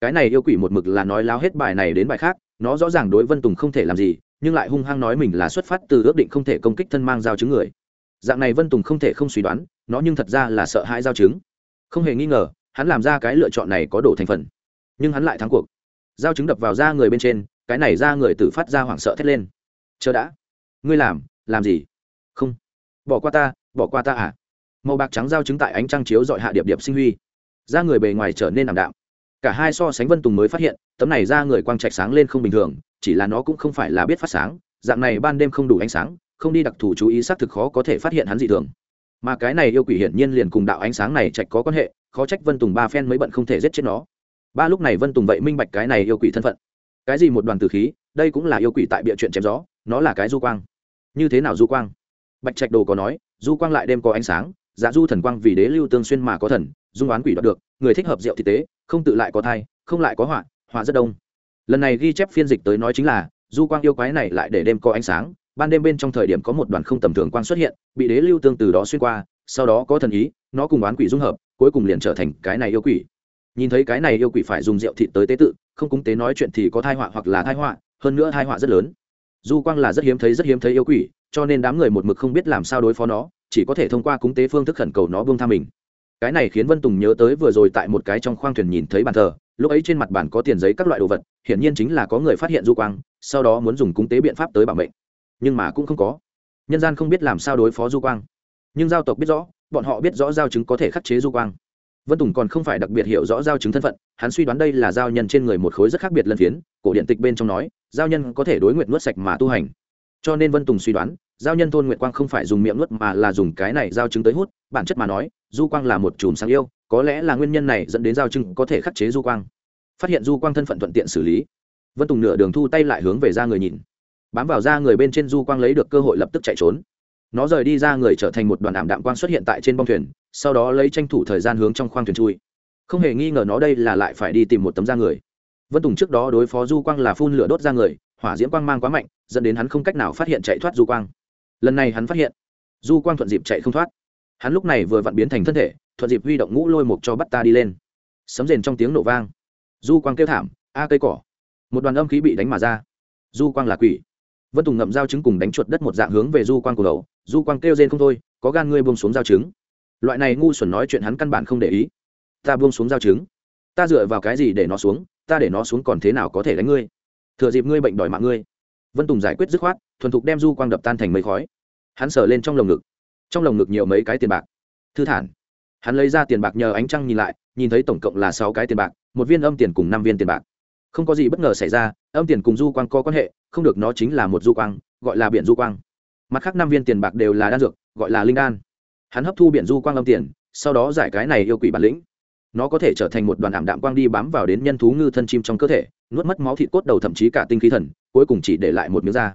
Cái này yêu quỷ một mực là nói láo hết bài này đến bài khác nó rõ ràng đối vân tùng không thể làm gì, nhưng lại hung hăng nói mình là xuất phát từ ước định không thể công kích thân mang giao chứng người. Dạng này vân tùng không thể không suy đoán, nó nhưng thật ra là sợ hãi giao chứng. Không hề nghi ngờ, hắn làm ra cái lựa chọn này có đổ thành phần. Nhưng hắn lại thắng cuộc. Giao chứng đập vào da người bên trên, cái này da người tự phát ra hoảng sợ thét lên. Chờ đã. Ngươi làm làm gì? Không. Bỏ qua ta, bỏ qua ta à. Màu bạc trắng giao chứng tại ánh trăng chiếu dọi hạ điệp điệp sinh huy. Da người bề ngoài trở nên ảm đạm cả hai so sánh vân tùng mới phát hiện, tấm này ra người quang trạch sáng lên không bình thường, chỉ là nó cũng không phải là biết phát sáng, dạng này ban đêm không đủ ánh sáng, không đi đặc thù chú ý xác thực khó có thể phát hiện hắn dị thường. Mà cái này yêu quỷ hiển nhiên liền cùng đạo ánh sáng này trạch có quan hệ, khó trách vân tùng ba phen mới bận không thể giết chết nó. Ba lúc này vân tùng vậy minh bạch cái này yêu quỷ thân phận. Cái gì một đoàn tử khí, đây cũng là yêu quỷ tại bịa chuyện chém gió, nó là cái du quang. Như thế nào du quang? Bạch trạch đồ có nói, du quang lại đêm có ánh sáng dạ du thần quang vì đế lưu tương xuyên mà có thần dung oán quỷ đoạt được, người thích hợp rượu thì tế, không tự lại có thai, không lại có họa họa rất đông. Lần này ghi chép phiên dịch tới nói chính là, du quang yêu quái này lại để đêm có ánh sáng, ban đêm bên trong thời điểm có một đoàn không tầm thường quang xuất hiện, bị đế lưu tương từ đó xuyên qua, sau đó có thần ý, nó cùng oán quỷ dung hợp, cuối cùng liền trở thành cái này yêu quỷ. Nhìn thấy cái này yêu quỷ phải dùng rượu thịt tới tế tự, không cúng tế nói chuyện thì có thai họa hoặc là thai họa, hơn nữa thai họa rất lớn. Du quang là rất hiếm thấy, rất hiếm thấy yêu quỷ, cho nên đám người một mực không biết làm sao đối phó nó, chỉ có thể thông qua cúng tế phương thức khẩn cầu nó buông tha mình cái này khiến vân tùng nhớ tới vừa rồi tại một cái trong khoang thuyền nhìn thấy bàn thờ, lúc ấy trên mặt bàn có tiền giấy các loại đồ vật, hiển nhiên chính là có người phát hiện du quang, sau đó muốn dùng cúng tế biện pháp tới bảo mệnh. Nhưng mà cũng không có. Nhân gian không biết làm sao đối phó du quang. Nhưng giao tộc biết rõ, bọn họ biết rõ giao chứng có thể khắc chế du quang. Vân tùng còn không phải đặc biệt hiểu rõ giao chứng thân phận, hắn suy đoán đây là giao nhân trên người một khối rất khác biệt lân phiến, cổ điện tịch bên trong nói, giao nhân có thể đối nguyện nuốt sạch mà tu hành. Cho nên vân tùng suy đoán giao nhân thôn Nguyệt quang không phải dùng miệng nuốt mà là dùng cái này giao chứng tới hút, bản chất mà nói, du quang là một chùm sáng yêu, có lẽ là nguyên nhân này dẫn đến giao chứng có thể khắc chế du quang. Phát hiện du quang thân phận thuận tiện xử lý. Vân tùng nửa đường thu tay lại hướng về ra người nhìn. Bám vào ra người bên trên du quang lấy được cơ hội lập tức chạy trốn. Nó rời đi ra người trở thành một đoàn ảm đạm quang xuất hiện tại trên bong thuyền, sau đó lấy tranh thủ thời gian hướng trong khoang thuyền chui. Không hề nghi ngờ nó đây là lại phải đi tìm một tấm da người. Vân tùng trước đó đối phó du quang là phun lửa đốt ra người, hỏa diễm quang mang quá mạnh, dẫn đến hắn không cách nào phát hiện chạy thoát du quang lần này hắn phát hiện, du quang thuận dịp chạy không thoát. Hắn lúc này vừa vặn biến thành thân thể, thuận dịp huy động ngũ lôi mục cho bắt ta đi lên. Sấm rền trong tiếng nổ vang. Du quang kêu thảm, a, cây cỏ! Một đoàn âm khí bị đánh mà ra. Du quang là quỷ. Vân tùng ngậm dao trứng cùng đánh chuột đất một dạng hướng về du quang cổ đầu. Du quang kêu rên không thôi, có gan ngươi buông xuống dao trứng. Loại này ngu xuẩn nói chuyện hắn căn bản không để ý. Ta buông xuống dao trứng. Ta dựa vào cái gì để nó xuống? Ta để nó xuống còn thế nào có thể đánh ngươi? Thừa dịp ngươi bệnh đòi mạng ngươi vân tùng giải quyết dứt khoát, thuần thục đem du quang đập tan thành mây khói. Hắn sờ lên trong lồng ngực. Trong lồng ngực nhiều mấy cái tiền bạc. Thư thản. Hắn lấy ra tiền bạc nhờ ánh trăng nhìn lại, nhìn thấy tổng cộng là sáu cái tiền bạc, một viên âm tiền cùng năm viên tiền bạc. Không có gì bất ngờ xảy ra, âm tiền cùng du quang có quan hệ, không được nó chính là một du quang, gọi là biển du quang. Mặt khác năm viên tiền bạc đều là đan dược, gọi là linh đan. Hắn hấp thu biển du quang âm tiền, sau đó giải cái này yêu quỷ bản lĩnh. Nó có thể trở thành một đoàn ảm đạm quang đi bám vào đến nhân thú ngư thân chim trong cơ thể, nuốt mất máu thịt cốt đầu thậm chí cả tinh khí thần cuối cùng chỉ để lại một miếng da.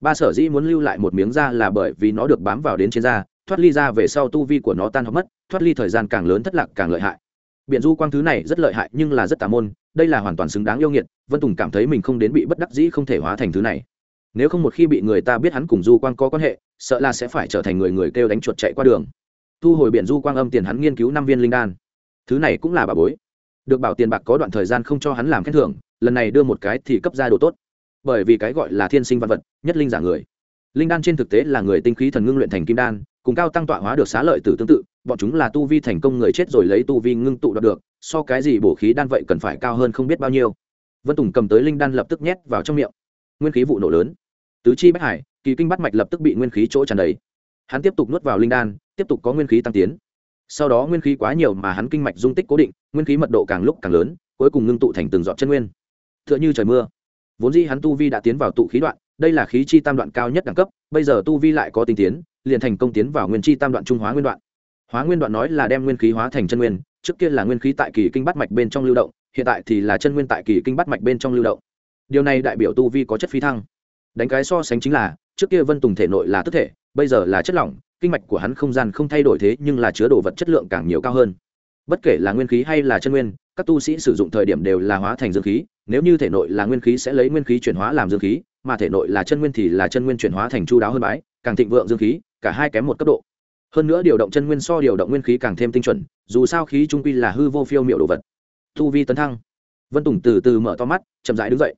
Ba sở dĩ muốn lưu lại một miếng da là bởi vì nó được bám vào đến trên da, thoát ly ra về sau tu vi của nó tan hoặc mất, thoát ly thời gian càng lớn thất lạc càng lợi hại. Biện du quang thứ này rất lợi hại nhưng là rất tà môn, đây là hoàn toàn xứng đáng yêu nghiệt, vân tùng cảm thấy mình không đến bị bất đắc dĩ không thể hóa thành thứ này. Nếu không một khi bị người ta biết hắn cùng du quang có quan hệ, sợ là sẽ phải trở thành người người kêu đánh chuột chạy qua đường. Thu hồi biển du quang âm tiền hắn nghiên cứu năm viên linh đan. Thứ này cũng là bà bối. Được bảo tiền bạc có đoạn thời gian không cho hắn làm khen thưởng, lần này đưa một cái thì cấp ra đồ tốt bởi vì cái gọi là thiên sinh văn vật, nhất linh giả người. Linh đan trên thực tế là người tinh khí thần ngưng luyện thành kim đan, cùng cao tăng tọa hóa được xá lợi tử tương tự, bọn chúng là tu vi thành công người chết rồi lấy tu vi ngưng tụ đoạt được, so cái gì bổ khí đan vậy cần phải cao hơn không biết bao nhiêu. Vân tùng cầm tới linh đan lập tức nhét vào trong miệng. Nguyên khí vụ nổ lớn. Tứ chi bách hải, kỳ kinh bắt mạch lập tức bị nguyên khí chỗ tràn đầy. Hắn tiếp tục nuốt vào linh đan, tiếp tục có nguyên khí tăng tiến. Sau đó nguyên khí quá nhiều mà hắn kinh mạch dung tích cố định, nguyên khí mật độ càng lúc càng lớn, cuối cùng ngưng tụ thành từng giọt chân nguyên. T h ư ợ n h ư trời mưa vốn dĩ hắn tu vi đã tiến vào tụ khí đoạn, đây là khí chi tam đoạn cao nhất đẳng cấp, bây giờ tu vi lại có tinh tiến, liền thành công tiến vào nguyên chi tam đoạn trung hóa nguyên đoạn. Hóa nguyên đoạn nói là đem nguyên khí hóa thành chân nguyên, trước kia là nguyên khí tại kỳ kinh bắt mạch bên trong lưu động, hiện tại thì là chân nguyên tại kỳ kinh bắt mạch bên trong lưu động. Điều này đại biểu tu vi có chất phi thăng. Đánh cái so sánh chính là, trước kia vân tùng thể nội là tức thể, bây giờ là chất lỏng, kinh mạch của hắn không gian không thay đổi thế nhưng là chứa đồ vật chất lượng càng nhiều cao hơn. Bất kể là nguyên khí hay là chân nguyên các tu sĩ sử dụng thời điểm đều là hóa thành dương khí, nếu như thể nội là nguyên khí sẽ lấy nguyên khí chuyển hóa làm dương khí, mà thể nội là chân nguyên thì là chân nguyên chuyển hóa thành chu đáo hơn bái, càng thịnh vượng dương khí, cả hai kém một cấp độ. Hơn nữa điều động chân nguyên so điều động nguyên khí càng thêm tinh chuẩn, dù sao khí trung quy là hư vô phiêu miệu đồ vật. Tu vi tấn thăng. Vân tùng từ từ mở to mắt, chậm rãi đứng dậy.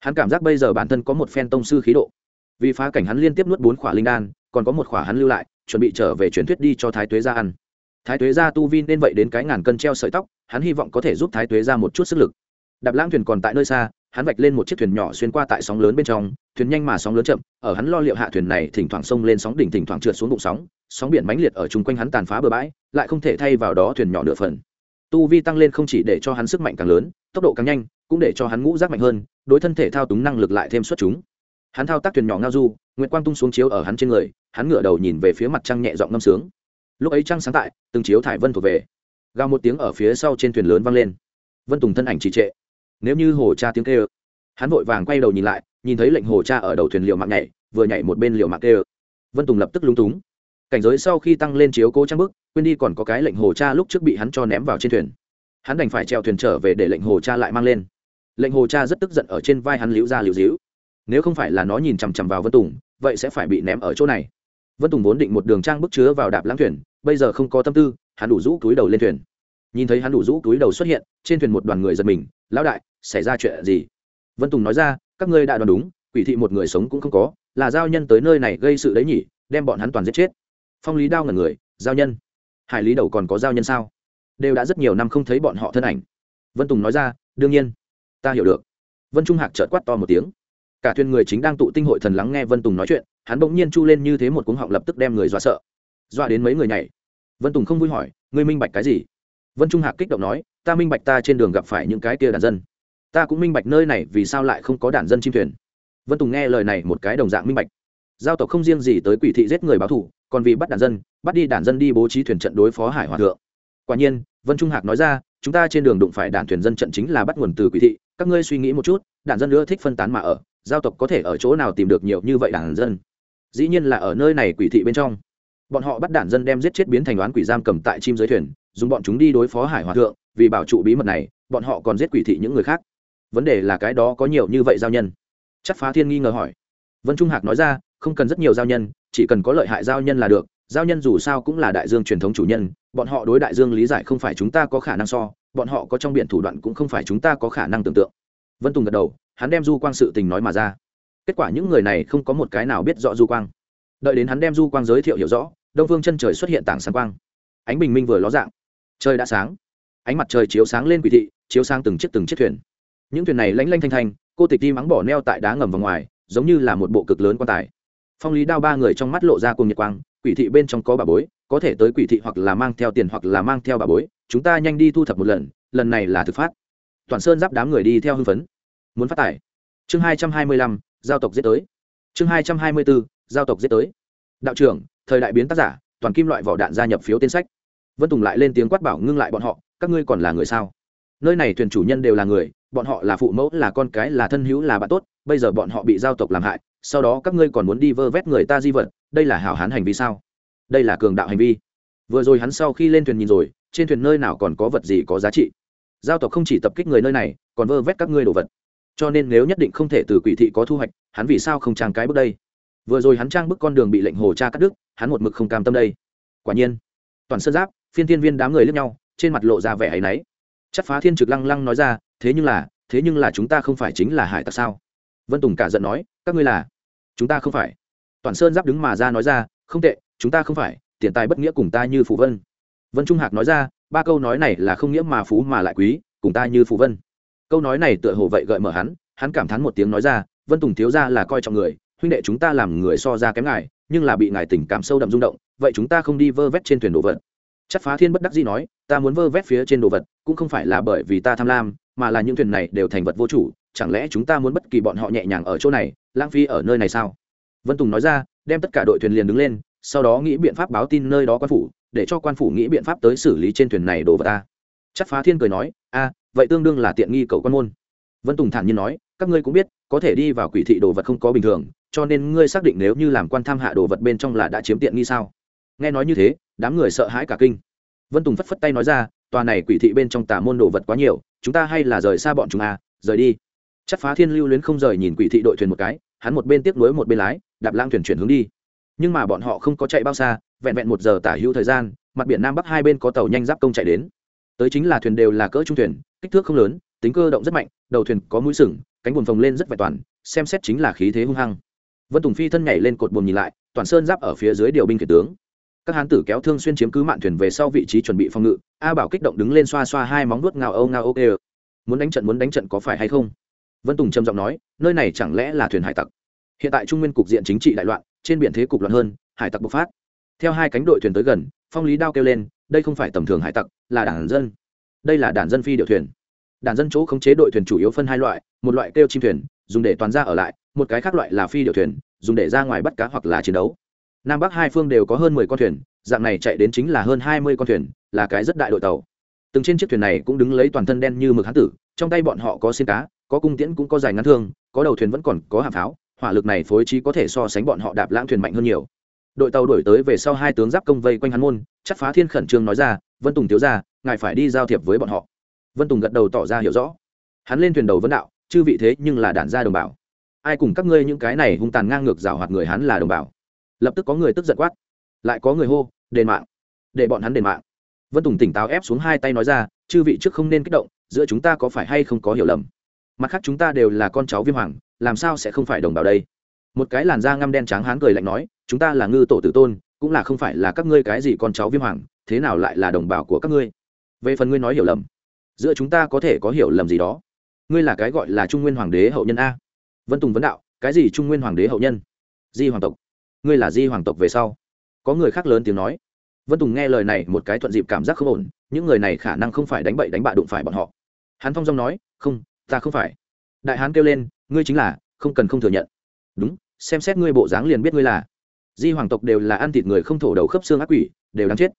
Hắn cảm giác bây giờ bản thân có một phen tông sư khí độ. Vì phá cảnh hắn liên tiếp nuốt bốn khỏa linh đan, còn có một khỏa hắn lưu lại, chuẩn bị trở về truyền thuyết đi cho thái tuế gia ăn thái tuế gia tu vi nên vậy đến cái ngàn cân treo sợi tóc, hắn hy vọng có thể giúp thái tuế ra một chút sức lực. Đạp lãng thuyền còn tại nơi xa, hắn vạch lên một chiếc thuyền nhỏ xuyên qua tại sóng lớn bên trong, thuyền nhanh mà sóng lớn chậm, ở hắn lo liệu hạ thuyền này thỉnh thoảng sông lên sóng đỉnh thỉnh thoảng trượt xuống bụng sóng sóng biển mãnh liệt ở chung quanh hắn tàn phá bờ bãi, lại không thể thay vào đó thuyền nhỏ nửa phần. Tu vi tăng lên không chỉ để cho hắn sức mạnh càng lớn, tốc độ càng nhanh, cũng để cho hắn ngũ rác mạnh hơn, đối thân thể thao túng năng lực lại thêm xuất chúng. Hắn thao tác thuyền nhỏ ngao du, nguyệt quang tung xuống chiếu ở hắn trên người, hắn ngửa đầu nhìn về phía mặt trăng nhẹ giọng ngâm sướng lúc ấy trăng sáng tại, từng chiếu thải vân thuộc về. Gào một tiếng ở phía sau trên thuyền lớn vang lên. Vân tùng thân ảnh trì trệ. Nếu như hồ cha tiếng kêu, hắn vội vàng quay đầu nhìn lại, nhìn thấy lệnh hồ cha ở đầu thuyền liệu mạng nhảy, vừa nhảy một bên liệu mạng kêu. Vân tùng lập tức lúng túng. Cảnh giới sau khi tăng lên chiếu cố trang bức, quên đi còn có cái lệnh hồ cha lúc trước bị hắn cho ném vào trên thuyền. Hắn đành phải treo thuyền trở về để lệnh hồ cha lại mang lên. Lệnh hồ cha rất tức giận ở trên vai hắn liễu ra liễu díu. Nếu không phải là nó nhìn chằm chằm vào vân tùng, vậy sẽ phải bị ném ở chỗ này. Vân tùng vốn định một đường trang bức chứa vào đạp lãng thuyền bây giờ không có tâm tư, hắn đủ rũ túi đầu lên thuyền. Nhìn thấy hắn đủ rũ túi đầu xuất hiện, trên thuyền một đoàn người giật mình, lão đại, xảy ra chuyện gì? Vân tùng nói ra, các ngươi đã đoán đúng, quỷ thị một người sống cũng không có, là giao nhân tới nơi này gây sự đấy nhỉ, đem bọn hắn toàn giết chết. Phong lý đao ngần người, giao nhân? Hải lý đầu còn có giao nhân sao? Đều đã rất nhiều năm không thấy bọn họ thân ảnh. Vân tùng nói ra, đương nhiên, ta hiểu được. Vân trung hạc trợt quát to một tiếng. Cả thuyền người chính đang tụ tinh hội thần lắng nghe vân tùng nói chuyện, hắn bỗng nhiên chu lên như thế một cuống họng lập tức đem người dọa sợ dọa đến mấy người nhảy. Vân tùng không vui hỏi, ngươi minh bạch cái gì? Vân trung hạc kích động nói, ta minh bạch ta trên đường gặp phải những cái kia đàn dân. Ta cũng minh bạch nơi này vì sao lại không có đàn dân chim thuyền. Vân tùng nghe lời này một cái đồng dạng minh bạch. Giao tộc không riêng gì tới quỷ thị giết người báo thủ còn vì bắt đàn dân, bắt đi đàn dân đi bố trí thuyền trận đối phó hải hòa thượng. Quả nhiên, vân trung hạc nói ra, chúng ta trên đường đụng phải đàn thuyền dân trận chính là bắt nguồn từ quỷ thị, các ngươi suy nghĩ một chút, đàn dân nữa thích phân tán mà ở, giao tộc có thể ở chỗ nào tìm được nhiều như vậy đàn dân? Dĩ nhiên là ở nơi này quỷ thị bên trong bọn họ bắt đàn dân đem giết chết biến thành đoán quỷ giam cầm tại chim dưới thuyền, dùng bọn chúng đi đối phó hải hòa thượng, vì bảo trụ bí mật này, bọn họ còn giết quỷ thị những người khác. Vấn đề là cái đó có nhiều như vậy giao nhân? Chắc phá thiên nghi ngờ hỏi. Vân trung hạc nói ra, không cần rất nhiều giao nhân, chỉ cần có lợi hại giao nhân là được, giao nhân dù sao cũng là đại dương truyền thống chủ nhân, bọn họ đối đại dương lý giải không phải chúng ta có khả năng so, bọn họ có trong biển thủ đoạn cũng không phải chúng ta có khả năng tưởng tượng. Vân tùng gật đầu, hắn đem du quang sự tình nói mà ra. Kết quả những người này không có một cái nào biết rõ du quang. Đợi đến hắn đem du quang giới thiệu hiểu rõ đông phương chân trời xuất hiện tảng sáng quang. Ánh bình minh vừa ló dạng. Trời đã sáng. Ánh mặt trời chiếu sáng lên quỷ thị, chiếu sang từng chiếc từng chiếc thuyền. Những thuyền này lanh lanh thanh thanh, cô tịch đi mắng bỏ neo tại đá ngầm vào ngoài, giống như là một bộ cực lớn quan tài. Phong lý đao ba người trong mắt lộ ra cùng nhiệt quang, quỷ thị bên trong có bà bối, có thể tới quỷ thị hoặc là mang theo tiền hoặc là mang theo bà bối, chúng ta nhanh đi thu thập một lần lần này là thực phát. Toàn sơn giáp đám người đi theo hưng phấn. Muốn phát tài. Chương hai trăm hai mươi lăm, giao tộc giết tới. Chương hai trăm hai mươi bốn giao tộc giết tới. Đạo trưởng thời đại biến tác giả, toàn kim loại vỏ đạn gia nhập phiếu tên sách. Vân tùng lại lên tiếng quát bảo ngưng lại bọn họ, các ngươi còn là người sao? Nơi này thuyền chủ nhân đều là người, bọn họ là phụ mẫu, là con cái, là thân hữu, là bạn tốt, bây giờ bọn họ bị giao tộc làm hại, sau đó các ngươi còn muốn đi vơ vét người ta di vật, đây là hảo hán hành vi sao? Đây là cường đạo hành vi. Vừa rồi hắn sau khi lên thuyền nhìn rồi, trên thuyền nơi nào còn có vật gì có giá trị? Giao tộc không chỉ tập kích người nơi này, còn vơ vét các ngươi đồ vật. Cho nên nếu nhất định không thể từ quỷ thị có thu hoạch, hắn vì sao không trang cái bước đây? Vừa rồi hắn trang bức con đường bị lệnh hồ cha cắt đứt, hắn một mực không cam tâm đây. Quả nhiên, toàn sơn giáp, phiên thiên viên đám người lướt nhau, trên mặt lộ ra vẻ áy náy chắc phá thiên trực lăng lăng nói ra, thế nhưng là, thế nhưng là chúng ta không phải chính là hải tặc sao? Vân tùng cả giận nói, các ngươi là, chúng ta không phải. Toàn sơn giáp đứng mà ra nói ra, không tệ, chúng ta không phải, tiền tài bất nghĩa cùng ta như phụ vân. Vân trung hạc nói ra, ba câu nói này là không nghĩa mà phú mà lại quý, cùng ta như phụ vân. Câu nói này tựa hồ vậy gợi mở hắn hắn cảm thán một tiếng nói ra, vân tùng thiếu ra là coi trọng người huynh đệ chúng ta làm người so ra kém ngài, nhưng là bị ngài tình cảm sâu đậm rung động, vậy chúng ta không đi vơ vét trên thuyền đồ vật. Chắc phá thiên bất đắc dĩ nói, ta muốn vơ vét phía trên đồ vật, cũng không phải là bởi vì ta tham lam, mà là những thuyền này đều thành vật vô chủ, chẳng lẽ chúng ta muốn bất kỳ bọn họ nhẹ nhàng ở chỗ này, lãng phí ở nơi này sao? Vân tùng nói ra, đem tất cả đội thuyền liền đứng lên, sau đó nghĩ biện pháp báo tin nơi đó quan phủ, để cho quan phủ nghĩ biện pháp tới xử lý trên thuyền này đồ vật ta. Chắc phá thiên cười nói, a, vậy tương đương là tiện nghi cầu quan môn. Vân tùng thản nhiên nói, các ngươi cũng biết, có thể đi vào quỷ thị đồ vật không có bình thường cho nên ngươi xác định nếu như làm quan tham hạ đồ vật bên trong là đã chiếm tiện nghi sao? Nghe nói như thế, đám người sợ hãi cả kinh. Vân tùng phất phất tay nói ra, tòa này quỷ thị bên trong tà môn đồ vật quá nhiều, chúng ta hay là rời xa bọn chúng à rời đi. Chắc phá thiên lưu luyến không rời nhìn quỷ thị đội thuyền một cái, hắn một bên tiếp nối một bên lái, đạp lang thuyền chuyển hướng đi. Nhưng mà bọn họ không có chạy bao xa, vẹn vẹn một giờ tả hữu thời gian, mặt biển nam bắc hai bên có tàu nhanh giáp công chạy đến. Tới chính là thuyền đều là cỡ trung thuyền, kích thước không lớn, tính cơ động rất mạnh, đầu thuyền có mũi sừng, cánh buồn phồng lên rất vẹn toàn, xem xét chính là khí thế hung hăng vân tùng phi thân nhảy lên cột buồm nhìn lại, toàn sơn giáp ở phía dưới điều binh kể tướng. Các hán tử kéo thương xuyên chiếm cứ mạn thuyền về sau vị trí chuẩn bị phòng ngự, a bảo kích động đứng lên xoa xoa hai móng nuốt ngao âu ngao ok muốn đánh trận, muốn đánh trận có phải hay không? Vân tùng trầm giọng nói, nơi này chẳng lẽ là thuyền hải tặc? Hiện tại trung nguyên cục diện chính trị đại loạn, trên biển thế cục loạn hơn, hải tặc bộc phát. Theo hai cánh đội thuyền tới gần, phong lý đao kêu lên, đây không phải tầm thường hải tặc, là đảng dân. Đây là đảng dân phi điệu thuyền. Đảng dân chỗ khống chế đội thuyền chủ yếu phân hai loại, một loại kêu chim thuyền, dùng để toàn ra ở lại một cái khác loại là phi điệu thuyền, dùng để ra ngoài bắt cá hoặc là chiến đấu. Nam bắc hai phương đều có hơn mười con thuyền, dạng này chạy đến chính là hơn hai mươi con thuyền, là cái rất đại đội tàu. Từng trên chiếc thuyền này cũng đứng lấy toàn thân đen như mực hán tử, trong tay bọn họ có xin cá, có cung tiễn cũng có dài ngắn thương, có đầu thuyền vẫn còn có hạm pháo, hỏa lực này phối trí có thể so sánh bọn họ đạp lãng thuyền mạnh hơn nhiều. Đội tàu đổi tới về sau hai tướng giáp công vây quanh hắn môn, chắc phá thiên khẩn trương nói ra, vân tùng thiếu ra ngài phải đi giao thiệp với bọn họ. Vân tùng gật đầu tỏ ra hiểu rõ. Hắn lên thuyền đầu vân đạo, chư vị thế nhưng là đản gia đồng bào ai cùng các ngươi những cái này hung tàn ngang ngược rào hoạt người hắn là đồng bào. Lập tức có người tức giận quát. Lại có người hô, đền mạng! Để bọn hắn đền mạng! Vân tùng tỉnh táo ép xuống hai tay nói ra, chư vị trước không nên kích động, giữa chúng ta có phải hay không có hiểu lầm? Mặt khác chúng ta đều là con cháu viêm hoàng, làm sao sẽ không phải đồng bào đây? Một cái làn da ngăm đen trắng hán cười lạnh nói, chúng ta là ngư tổ tử tôn, cũng là không phải là các ngươi cái gì con cháu viêm hoàng, thế nào lại là đồng bào của các ngươi? Về phần ngươi nói hiểu lầm, giữa chúng ta có thể có hiểu lầm gì đó? Ngươi là cái gọi là trung nguyên hoàng đế hậu nhân a vân tùng vấn đạo, cái gì trung nguyên hoàng đế hậu nhân? Di hoàng tộc. Ngươi là di hoàng tộc về sau. Có người khác lớn tiếng nói. Vân tùng nghe lời này một cái thuận dịp cảm giác không ổn, những người này khả năng không phải đánh bậy đánh bạ đụng phải bọn họ. Hắn phong dong nói, không, ta không phải. Đại hán kêu lên, ngươi chính là, không cần không thừa nhận. Đúng, xem xét ngươi bộ dáng liền biết ngươi là. Di hoàng tộc đều là ăn thịt người không thổ đầu khớp xương ác quỷ, đều đáng chết.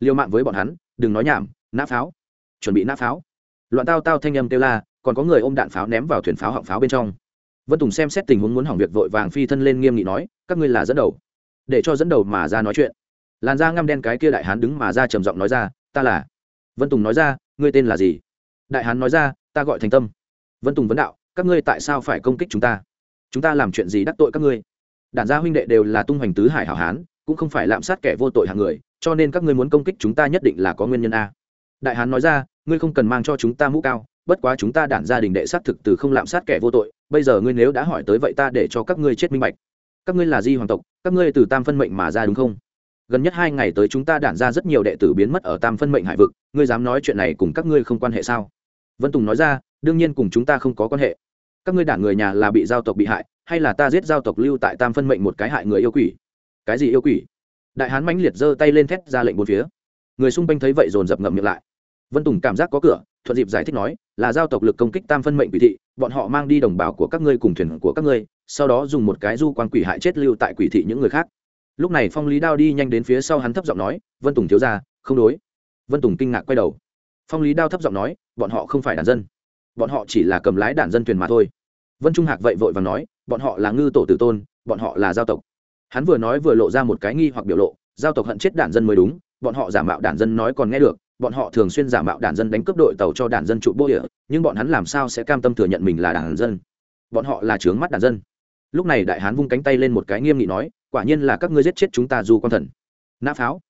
Liều mạng với bọn hắn, đừng nói nhảm, nã pháo. Chuẩn bị nã pháo. Loạn tao tao thanh âm kêu la, còn có người ôm đạn pháo ném vào thuyền pháo họng pháo bên trong vân tùng xem xét tình huống muốn hỏng việc vội vàng phi thân lên nghiêm nghị nói, các ngươi là dẫn đầu, để cho dẫn đầu mà ra nói chuyện. Làn da ngăm đen cái kia đại hán đứng mà ra trầm giọng nói ra, ta là. Vân tùng nói ra, ngươi tên là gì? Đại hán nói ra, ta gọi thành tâm. Vân tùng vấn đạo, các ngươi tại sao phải công kích chúng ta? Chúng ta làm chuyện gì đắc tội các ngươi? Đản gia huynh đệ đều là tung hoành tứ hải hảo hán, cũng không phải lạm sát kẻ vô tội hàng người, cho nên các ngươi muốn công kích chúng ta nhất định là có nguyên nhân a. Đại hán nói ra, ngươi không cần mang cho chúng ta mũ cao bất quá chúng ta đản gia đình đệ xác thực từ không lạm sát kẻ vô tội, bây giờ ngươi nếu đã hỏi tới vậy ta để cho các ngươi chết minh bạch. Các ngươi là di hoàng tộc, các ngươi từ tam phân mệnh mà ra đúng không? Gần nhất hai ngày tới chúng ta đản ra rất nhiều đệ tử biến mất ở tam phân mệnh hải vực, ngươi dám nói chuyện này cùng các ngươi không quan hệ sao? Vân tùng nói ra, đương nhiên cùng chúng ta không có quan hệ. Các ngươi đản người nhà là bị giao tộc bị hại, hay là ta giết giao tộc lưu tại tam phân mệnh một cái hại người yêu quỷ? Cái gì yêu quỷ? Đại hán mãnh liệt giơ tay lên thét ra lệnh bốn phía. Người xung quanh thấy vậy dồn dập ngậm miệng lại vân tùng cảm giác có cửa, thuận dịp giải thích nói, là giao tộc lực công kích tam phân mệnh quỷ thị, bọn họ mang đi đồng bào của các ngươi cùng thuyền của các ngươi, sau đó dùng một cái du quan quỷ hại chết lưu tại quỷ thị những người khác. Lúc này phong lý đao đi nhanh đến phía sau hắn thấp giọng nói, vân tùng thiếu ra không đối. Vân tùng kinh ngạc quay đầu. Phong lý đao thấp giọng nói, bọn họ không phải đàn dân. Bọn họ chỉ là cầm lái đàn dân thuyền mà thôi. Vân trung hạc vậy vội và nói, bọn họ là ngư tổ tử tôn, bọn họ là giao tộc. Hắn vừa nói vừa lộ ra một cái nghi hoặc biểu lộ, giao tộc hận chết đàn dân mới đúng, bọn họ giả mạo đàn dân nói còn nghe được bọn họ thường xuyên giả mạo đàn dân đánh cướp đội tàu cho đàn dân trụ bô địa, nhưng bọn hắn làm sao sẽ cam tâm thừa nhận mình là đàn dân? Bọn họ là trướng mắt đàn dân. Lúc này đại hán vung cánh tay lên một cái nghiêm nghị nói, quả nhiên là các ngươi giết chết chúng ta du quan thần. Nã pháo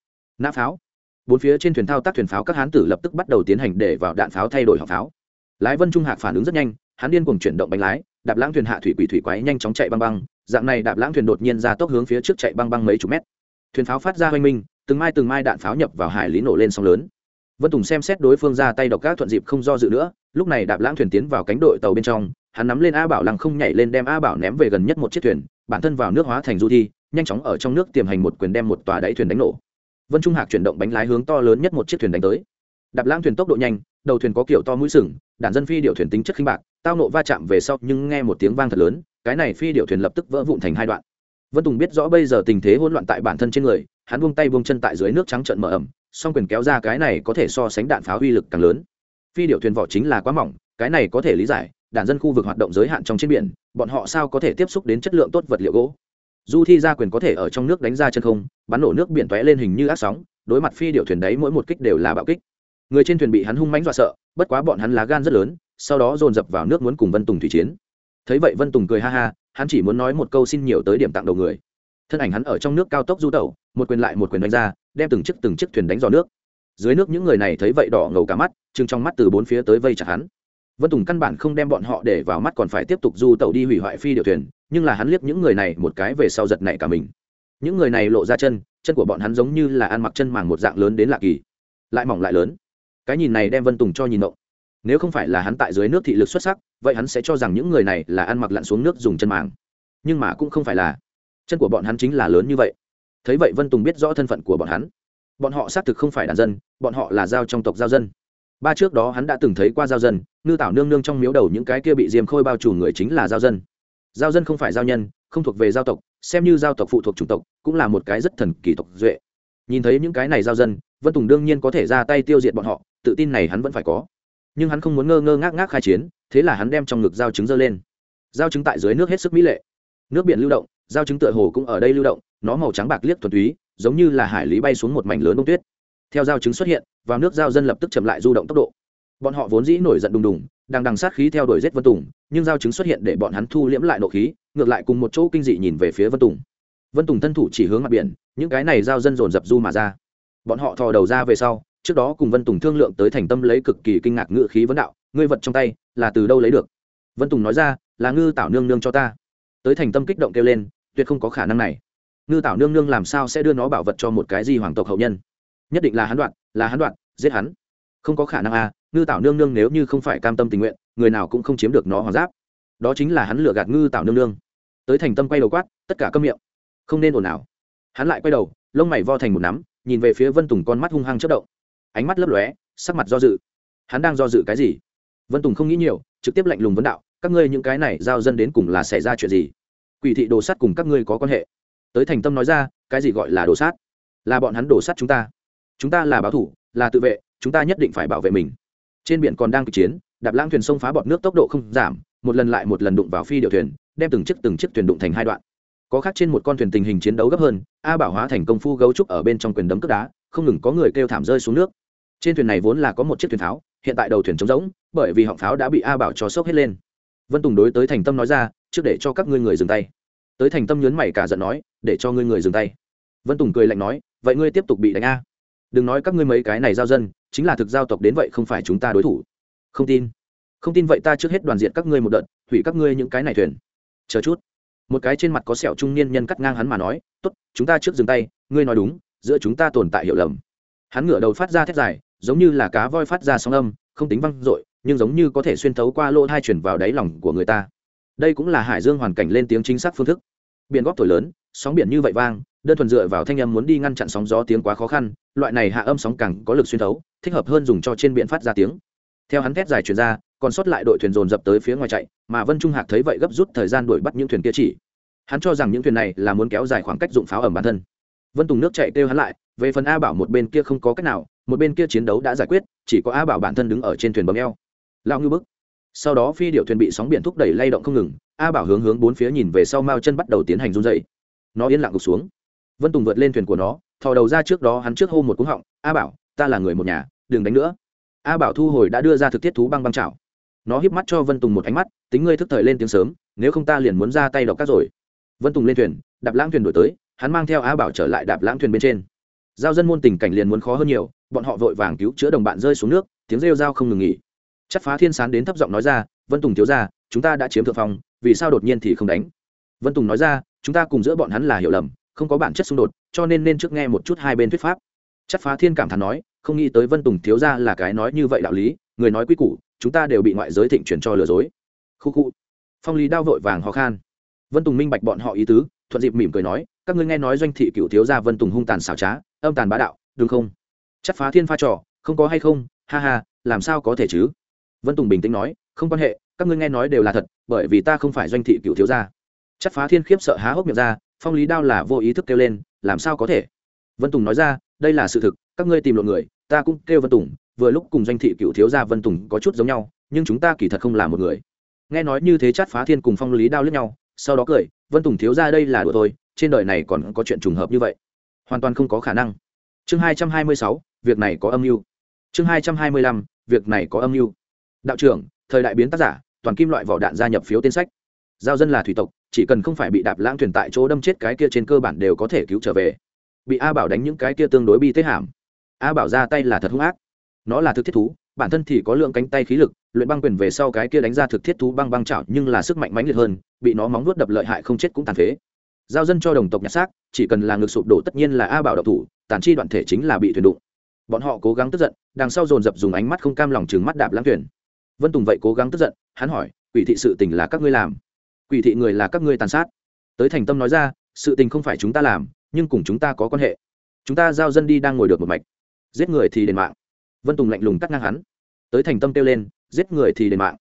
nã pháo. Bốn phía trên thuyền thao tác thuyền pháo các hán tử lập tức bắt đầu tiến hành để vào đạn pháo thay đổi hỏa pháo. Lái vân trung hạc phản ứng rất nhanh, hắn điên cùng chuyển động bánh lái, đạp lãng thuyền hạ thủy quỷ thủy quái nhanh chóng chạy băng băng, dạng này đạp lãng thuyền đột nhiên ra tốc hướng phía trước chạy băng băng mấy chục mét. Thuyền pháo phát ra hoanh minh, từng mai từng mai đạn pháo nhập vào hải lý nổ lên sóng lớn vân tùng xem xét đối phương ra tay độc các thuận dịp không do dự nữa, lúc này đạp lãng thuyền tiến vào cánh đội tàu bên trong, hắn nắm lên a bảo lăng không nhảy lên đem a bảo ném về gần nhất một chiếc thuyền, bản thân vào nước hóa thành du thi, nhanh chóng ở trong nước tiềm hành một quyền đem một tòa đáy thuyền đánh nổ. Vân trung hạc chuyển động bánh lái hướng to lớn nhất một chiếc thuyền đánh tới. Đạp lãng thuyền tốc độ nhanh, đầu thuyền có kiểu to mũi sừng đàn dân phi điệu thuyền tính chất khinh bạc, tao nộ va chạm về sau nhưng nghe một tiếng vang thật lớn, cái này phi điệu thuyền lập tức vỡ vụn thành hai đoạn. Vân tùng biết rõ bây giờ tình thế hỗn loạn tại bản thân trên người hắn buông tay buông chân tại dưới nước trắng trận mở ẩm, song quyền kéo ra cái này có thể so sánh đạn pháo uy lực càng lớn. Phi điệu thuyền vỏ chính là quá mỏng, cái này có thể lý giải đàn dân khu vực hoạt động giới hạn trong trên biển, bọn họ sao có thể tiếp xúc đến chất lượng tốt vật liệu gỗ? Du thi ra quyền có thể ở trong nước đánh ra chân không, bắn nổ nước biển tóe lên hình như ác sóng, đối mặt phi điệu thuyền đấy mỗi một kích đều là bạo kích. Người trên thuyền bị hắn hung mãnh dọa sợ, bất quá bọn hắn lá gan rất lớn, sau đó dồn dập vào nước muốn cùng vân tùng thủy chiến. Thấy vậy vân tùng cười ha ha, hắn chỉ muốn nói một câu xin nhiều tới điểm tặng đầu người thân ảnh hắn ở trong nước cao tốc du tẩu, một quyền lại một quyền đánh ra, đem từng chiếc từng chiếc thuyền đánh dò nước. Dưới nước những người này thấy vậy đỏ ngầu cả mắt chừng trong mắt từ bốn phía tới vây chặt hắn. Vân tùng căn bản không đem bọn họ để vào mắt còn phải tiếp tục du tẩu đi hủy hoại phi điệu thuyền, nhưng là hắn liếc những người này một cái về sau giật nảy cả mình. Những người này lộ ra chân chân của bọn hắn giống như là ăn mặc chân màng một dạng lớn đến lạ kỳ. Lại mỏng lại lớn. Cái nhìn này đem vân tùng cho nhìn động nếu không phải là hắn tại dưới nước thị lực xuất sắc, vậy hắn sẽ cho rằng những người này là ăn mặc lặn xuống nước dùng chân màng. Nhưng mà cũng không phải là chân của bọn hắn chính là lớn như vậy. Thấy vậy vân tùng biết rõ thân phận của bọn hắn. Bọn họ xác thực không phải đàn dân, bọn họ là giao trong tộc giao dân. Ba trước đó hắn đã từng thấy qua giao dân, ngư tảo nương nương trong miếu đầu những cái kia bị diêm khôi bao trùm người chính là giao dân. Giao dân không phải giao nhân, không thuộc về giao tộc, xem như giao tộc phụ thuộc chủng tộc, cũng là một cái rất thần kỳ tộc duệ. Nhìn thấy những cái này giao dân, vân tùng đương nhiên có thể ra tay tiêu diệt bọn họ, tự tin này hắn vẫn phải có. Nhưng hắn không muốn ngơ ngơ ngác ngác khai chiến, thế là hắn đem trong ngực giao trứng dơ lên. Giao trứng tại dưới nước hết sức mỹ lệ. Nước biển lưu động giao trứng tựa hồ cũng ở đây lưu động, nó màu trắng bạc liếc thuần túy, giống như là hải lý bay xuống một mảnh lớn bông tuyết. Theo giao trứng xuất hiện, vào nước giao dân lập tức chậm lại du động tốc độ. Bọn họ vốn dĩ nổi giận đùng đùng, đang đằng sát khí theo đuổi giết vân tùng, nhưng giao chứng xuất hiện để bọn hắn thu liễm lại nộ khí, ngược lại cùng một chỗ kinh dị nhìn về phía vân tùng. Vân tùng thân thủ chỉ hướng mặt biển, những cái này giao dân dồn dập du mà ra. Bọn họ thò đầu ra về sau, trước đó cùng vân tùng thương lượng tới thành tâm lấy cực kỳ kinh ngạc ngự khí vấn đạo, ngươi vật trong tay, là từ đâu lấy được? Vân tùng nói ra, là ngư tảo nương nương cho ta. Tới thành tâm kích động kêu lên tuyệt không có khả năng này. Ngư tảo nương nương làm sao sẽ đưa nó bảo vật cho một cái gì hoàng tộc hậu nhân? Nhất định là hắn đoạn là hắn đoạn giết hắn. Không có khả năng à ngư tảo nương nương nếu như không phải cam tâm tình nguyện, người nào cũng không chiếm được nó hoàng giáp. Đó chính là hắn lựa gạt ngư tảo nương nương. Tới thành tâm quay đầu quát, tất cả câm miệng. Không nên ồn ào. Hắn lại quay đầu, lông mày vo thành một nắm, nhìn về phía vân tùng con mắt hung hăng chất động. Ánh mắt lấp lóe, sắc mặt do dự. Hắn đang do dự cái gì? Vân tùng không nghĩ nhiều, trực tiếp lạnh lùng vấn đạo, các ngươi những cái này giao dân đến cùng là xảy ra chuyện gì? Quỷ thị đồ sát cùng các ngươi có quan hệ. Tới thành tâm nói ra, cái gì gọi là đồ sát? Là bọn hắn đổ sát chúng ta. Chúng ta là báo thủ, là tự vệ, chúng ta nhất định phải bảo vệ mình. Trên biển còn đang kịch chiến, đạp lãng thuyền sông phá bọt nước tốc độ không giảm, một lần lại một lần đụng vào phi điều thuyền, đem từng chiếc từng chiếc thuyền đụng thành hai đoạn. Có khác trên một con thuyền tình hình chiến đấu gấp hơn, a bảo hóa thành công phu gấu trúc ở bên trong quyền đấm cướp đá, không ngừng có người kêu thảm rơi xuống nước. Trên thuyền này vốn là có một chiếc thuyền pháo, hiện tại đầu thuyền trống rỗng, bởi vì họng pháo đã bị a bảo cho sốc hết lên. Vân tùng đối tới thành tâm nói ra trước để cho các ngươi người dừng tay. Tới thành tâm nhớn mày cả giận nói, để cho ngươi người dừng tay. Vân tùng cười lạnh nói, vậy ngươi tiếp tục bị đánh a. Đừng nói các ngươi mấy cái này giao dân, chính là thực giao tộc đến vậy không phải chúng ta đối thủ. Không tin. Không tin vậy ta trước hết đoàn diện các ngươi một đợt, hủy các ngươi những cái này thuyền. Chờ chút. Một cái trên mặt có sẹo trung niên nhân cắt ngang hắn mà nói, tốt, chúng ta trước dừng tay, ngươi nói đúng, giữa chúng ta tồn tại hiểu lầm. Hắn ngửa đầu phát ra thét dài, giống như là cá voi phát ra sóng âm, không tính văng dội, nhưng giống như có thể xuyên thấu qua lỗ hai chuyển vào đáy lòng của người ta đây cũng là hải dương hoàn cảnh lên tiếng chính xác phương thức. Biển góp thổi lớn, sóng biển như vậy vang, đơn thuần dựa vào thanh âm muốn đi ngăn chặn sóng gió tiếng quá khó khăn, loại này hạ âm sóng càng có lực xuyên thấu, thích hợp hơn dùng cho trên biển phát ra tiếng. Theo hắn thét dài chuyển ra, còn sót lại đội thuyền dồn dập tới phía ngoài chạy, mà vân trung hạc thấy vậy gấp rút thời gian đuổi bắt những thuyền kia chỉ. Hắn cho rằng những thuyền này là muốn kéo dài khoảng cách dụng pháo ẩm bản thân. Vân tùng nước chạy kêu hắn lại, về phần a bảo một bên kia không có cách nào, một bên kia chiến đấu đã giải quyết, chỉ có a bảo bản thân đứng ở trên thuyền bấm eo. Lao ngư bức sau đó phi điệu thuyền bị sóng biển thúc đẩy lay động không ngừng, a bảo hướng hướng bốn phía nhìn về sau mao chân bắt đầu tiến hành run dậy nó yên lặng gục xuống. Vân tùng vượt lên thuyền của nó, thò đầu ra trước đó hắn trước hô một cúng họng, a bảo, ta là người một nhà, đừng đánh nữa. A bảo thu hồi đã đưa ra thực tiết thú băng băng chảo. Nó híp mắt cho vân tùng một ánh mắt, tính ngươi thức thời lên tiếng sớm, nếu không ta liền muốn ra tay đọc các rồi. Vân tùng lên thuyền, đạp lãng thuyền đổi tới, hắn mang theo a bảo trở lại đạp lãng thuyền bên trên. Giao dân môn tình cảnh liền muốn khó hơn nhiều, bọn họ vội vàng cứu chữa đồng bạn rơi xuống nước, tiếng rêu dao không ngừng nghỉ chắc phá thiên sán đến thấp giọng nói ra, vân tùng thiếu ra chúng ta đã chiếm thượng phong, vì sao đột nhiên thì không đánh? Vân tùng nói ra, chúng ta cùng giữa bọn hắn là hiểu lầm, không có bản chất xung đột, cho nên nên trước nghe một chút hai bên thuyết pháp. Chắc phá thiên cảm thán nói, không nghĩ tới vân tùng thiếu ra là cái nói như vậy đạo lý, người nói quy củ, chúng ta đều bị ngoại giới thịnh chuyển cho lừa dối. Khu khu. Phong lý đao vội vàng ho khan. Vân tùng minh bạch bọn họ ý tứ, thuận dịp mỉm cười nói, các ngươi nghe nói doanh thị cựu thiếu gia vân tùng hung tàn xảo trá, âm tàn bá đạo, đúng không? Chắc phá thiên pha trò, không có hay không, ha ha, làm sao có thể chứ? Vân tùng bình tĩnh nói, không quan hệ, các ngươi nghe nói đều là thật, bởi vì ta không phải doanh thị cựu thiếu gia. Chắc phá thiên khiếp sợ há hốc miệng ra, phong lý đao là vô ý thức kêu lên, làm sao có thể? Vân tùng nói ra, đây là sự thực, các ngươi tìm lộn người, ta cũng kêu vân tùng, vừa lúc cùng doanh thị cựu thiếu gia vân tùng có chút giống nhau, nhưng chúng ta kỳ thật không là một người. Nghe nói như thế chát phá thiên cùng phong lý đao lướt nhau, sau đó cười, vân tùng thiếu ra đây là đùa thôi, trên đời này còn có chuyện trùng hợp như vậy. Hoàn toàn không có khả năng. Chương hai trăm hai mươi sáu, việc này có âm mưu. Chương hai trăm hai mươi lăm, việc này có âm mưu đạo trưởng, thời đại biến tác giả, toàn kim loại vỏ đạn gia nhập phiếu tên sách. Giao dân là thủy tộc, chỉ cần không phải bị đạp lãng thuyền tại chỗ đâm chết cái kia trên cơ bản đều có thể cứu trở về. Bị a bảo đánh những cái kia tương đối bi tế hàm. A bảo ra tay là thật hung ác. Nó là thực thiết thú, bản thân thì có lượng cánh tay khí lực, luyện băng quyền về sau cái kia đánh ra thực thiết thú băng băng chảo nhưng là sức mạnh mãnh liệt hơn, bị nó móng nuốt đập lợi hại không chết cũng tàn phế. Giao dân cho đồng tộc nhặt xác, chỉ cần là ngực sụp đổ tất nhiên là a bảo độc thủ, tàn chi đoạn thể chính là bị thuyền đụng. Bọn họ cố gắng tức giận, đằng sau dồn dập dùng ánh mắt không cam lòng chừng mắt đạp lãng thuyền vân tùng vậy cố gắng tức giận, hắn hỏi, quỷ thị sự tình là các ngươi làm? Quỷ thị người là các ngươi tàn sát. Tới thành tâm nói ra, sự tình không phải chúng ta làm, nhưng cùng chúng ta có quan hệ. Chúng ta giao dân đi đang ngồi được một mạch. Giết người thì đền mạng. Vân tùng lạnh lùng cắt ngang hắn. Tới thành tâm kêu lên, giết người thì đền mạng.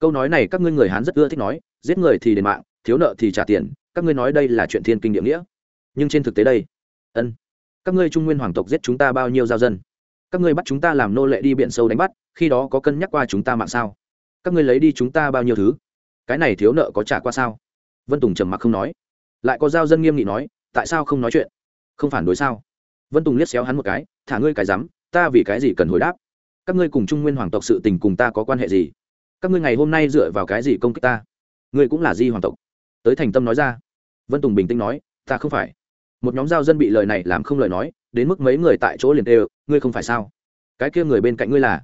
Câu nói này các ngươi người hán rất ưa thích nói, giết người thì đền mạng, thiếu nợ thì trả tiền, các ngươi nói đây là chuyện thiên kinh địa nghĩa. Nhưng trên thực tế đây, ân, các ngươi trung nguyên hoàng tộc giết chúng ta bao nhiêu giao dân? Các ngươi bắt chúng ta làm nô lệ đi biển sâu đánh bắt, khi đó có cân nhắc qua chúng ta mạng sao? Các ngươi lấy đi chúng ta bao nhiêu thứ? Cái này thiếu nợ có trả qua sao? Vân tùng trầm mặc không nói. Lại có giao dân nghiêm nghị nói, tại sao không nói chuyện? Không phản đối sao? Vân tùng liếc xéo hắn một cái, thả ngươi cái rắm, ta vì cái gì cần hồi đáp? Các ngươi cùng trung nguyên hoàng tộc sự tình cùng ta có quan hệ gì? Các ngươi ngày hôm nay dựa vào cái gì công kích ta? Ngươi cũng là di hoàng tộc. Tới thành tâm nói ra. Vân tùng bình tĩnh nói, ta không phải. Một nhóm giao dân bị lời này làm không lời nói đến mức mấy người tại chỗ liền đều, ngươi không phải sao? Cái kia người bên cạnh ngươi là?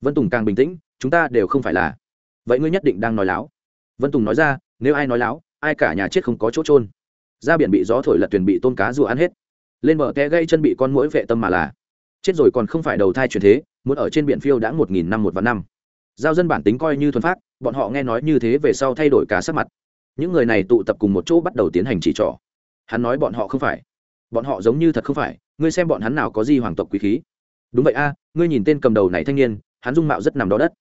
Vân tùng càng bình tĩnh, chúng ta đều không phải là. Vậy ngươi nhất định đang nói láo. Vân tùng nói ra, nếu ai nói láo, ai cả nhà chết không có chỗ trôn ra biển bị gió thổi lật thuyền bị tôn cá rùa ăn hết. Lên bờ té gây chân bị con mũi vệ tâm mà là. Chết rồi còn không phải đầu thai chuyển thế, muốn ở trên biển phiêu đã một nghìn năm một vạn năm. Giao dân bản tính coi như thuần phát bọn họ nghe nói như thế về sau thay đổi cả sắc mặt. Những người này tụ tập cùng một chỗ bắt đầu tiến hành chỉ trỏ. Hắn nói bọn họ không phải bọn họ giống như thật không phải, ngươi xem bọn hắn nào có gì hoàng tộc quý khí. Đúng vậy a, ngươi nhìn tên cầm đầu này thanh niên, hắn dung mạo rất nằm đó đất.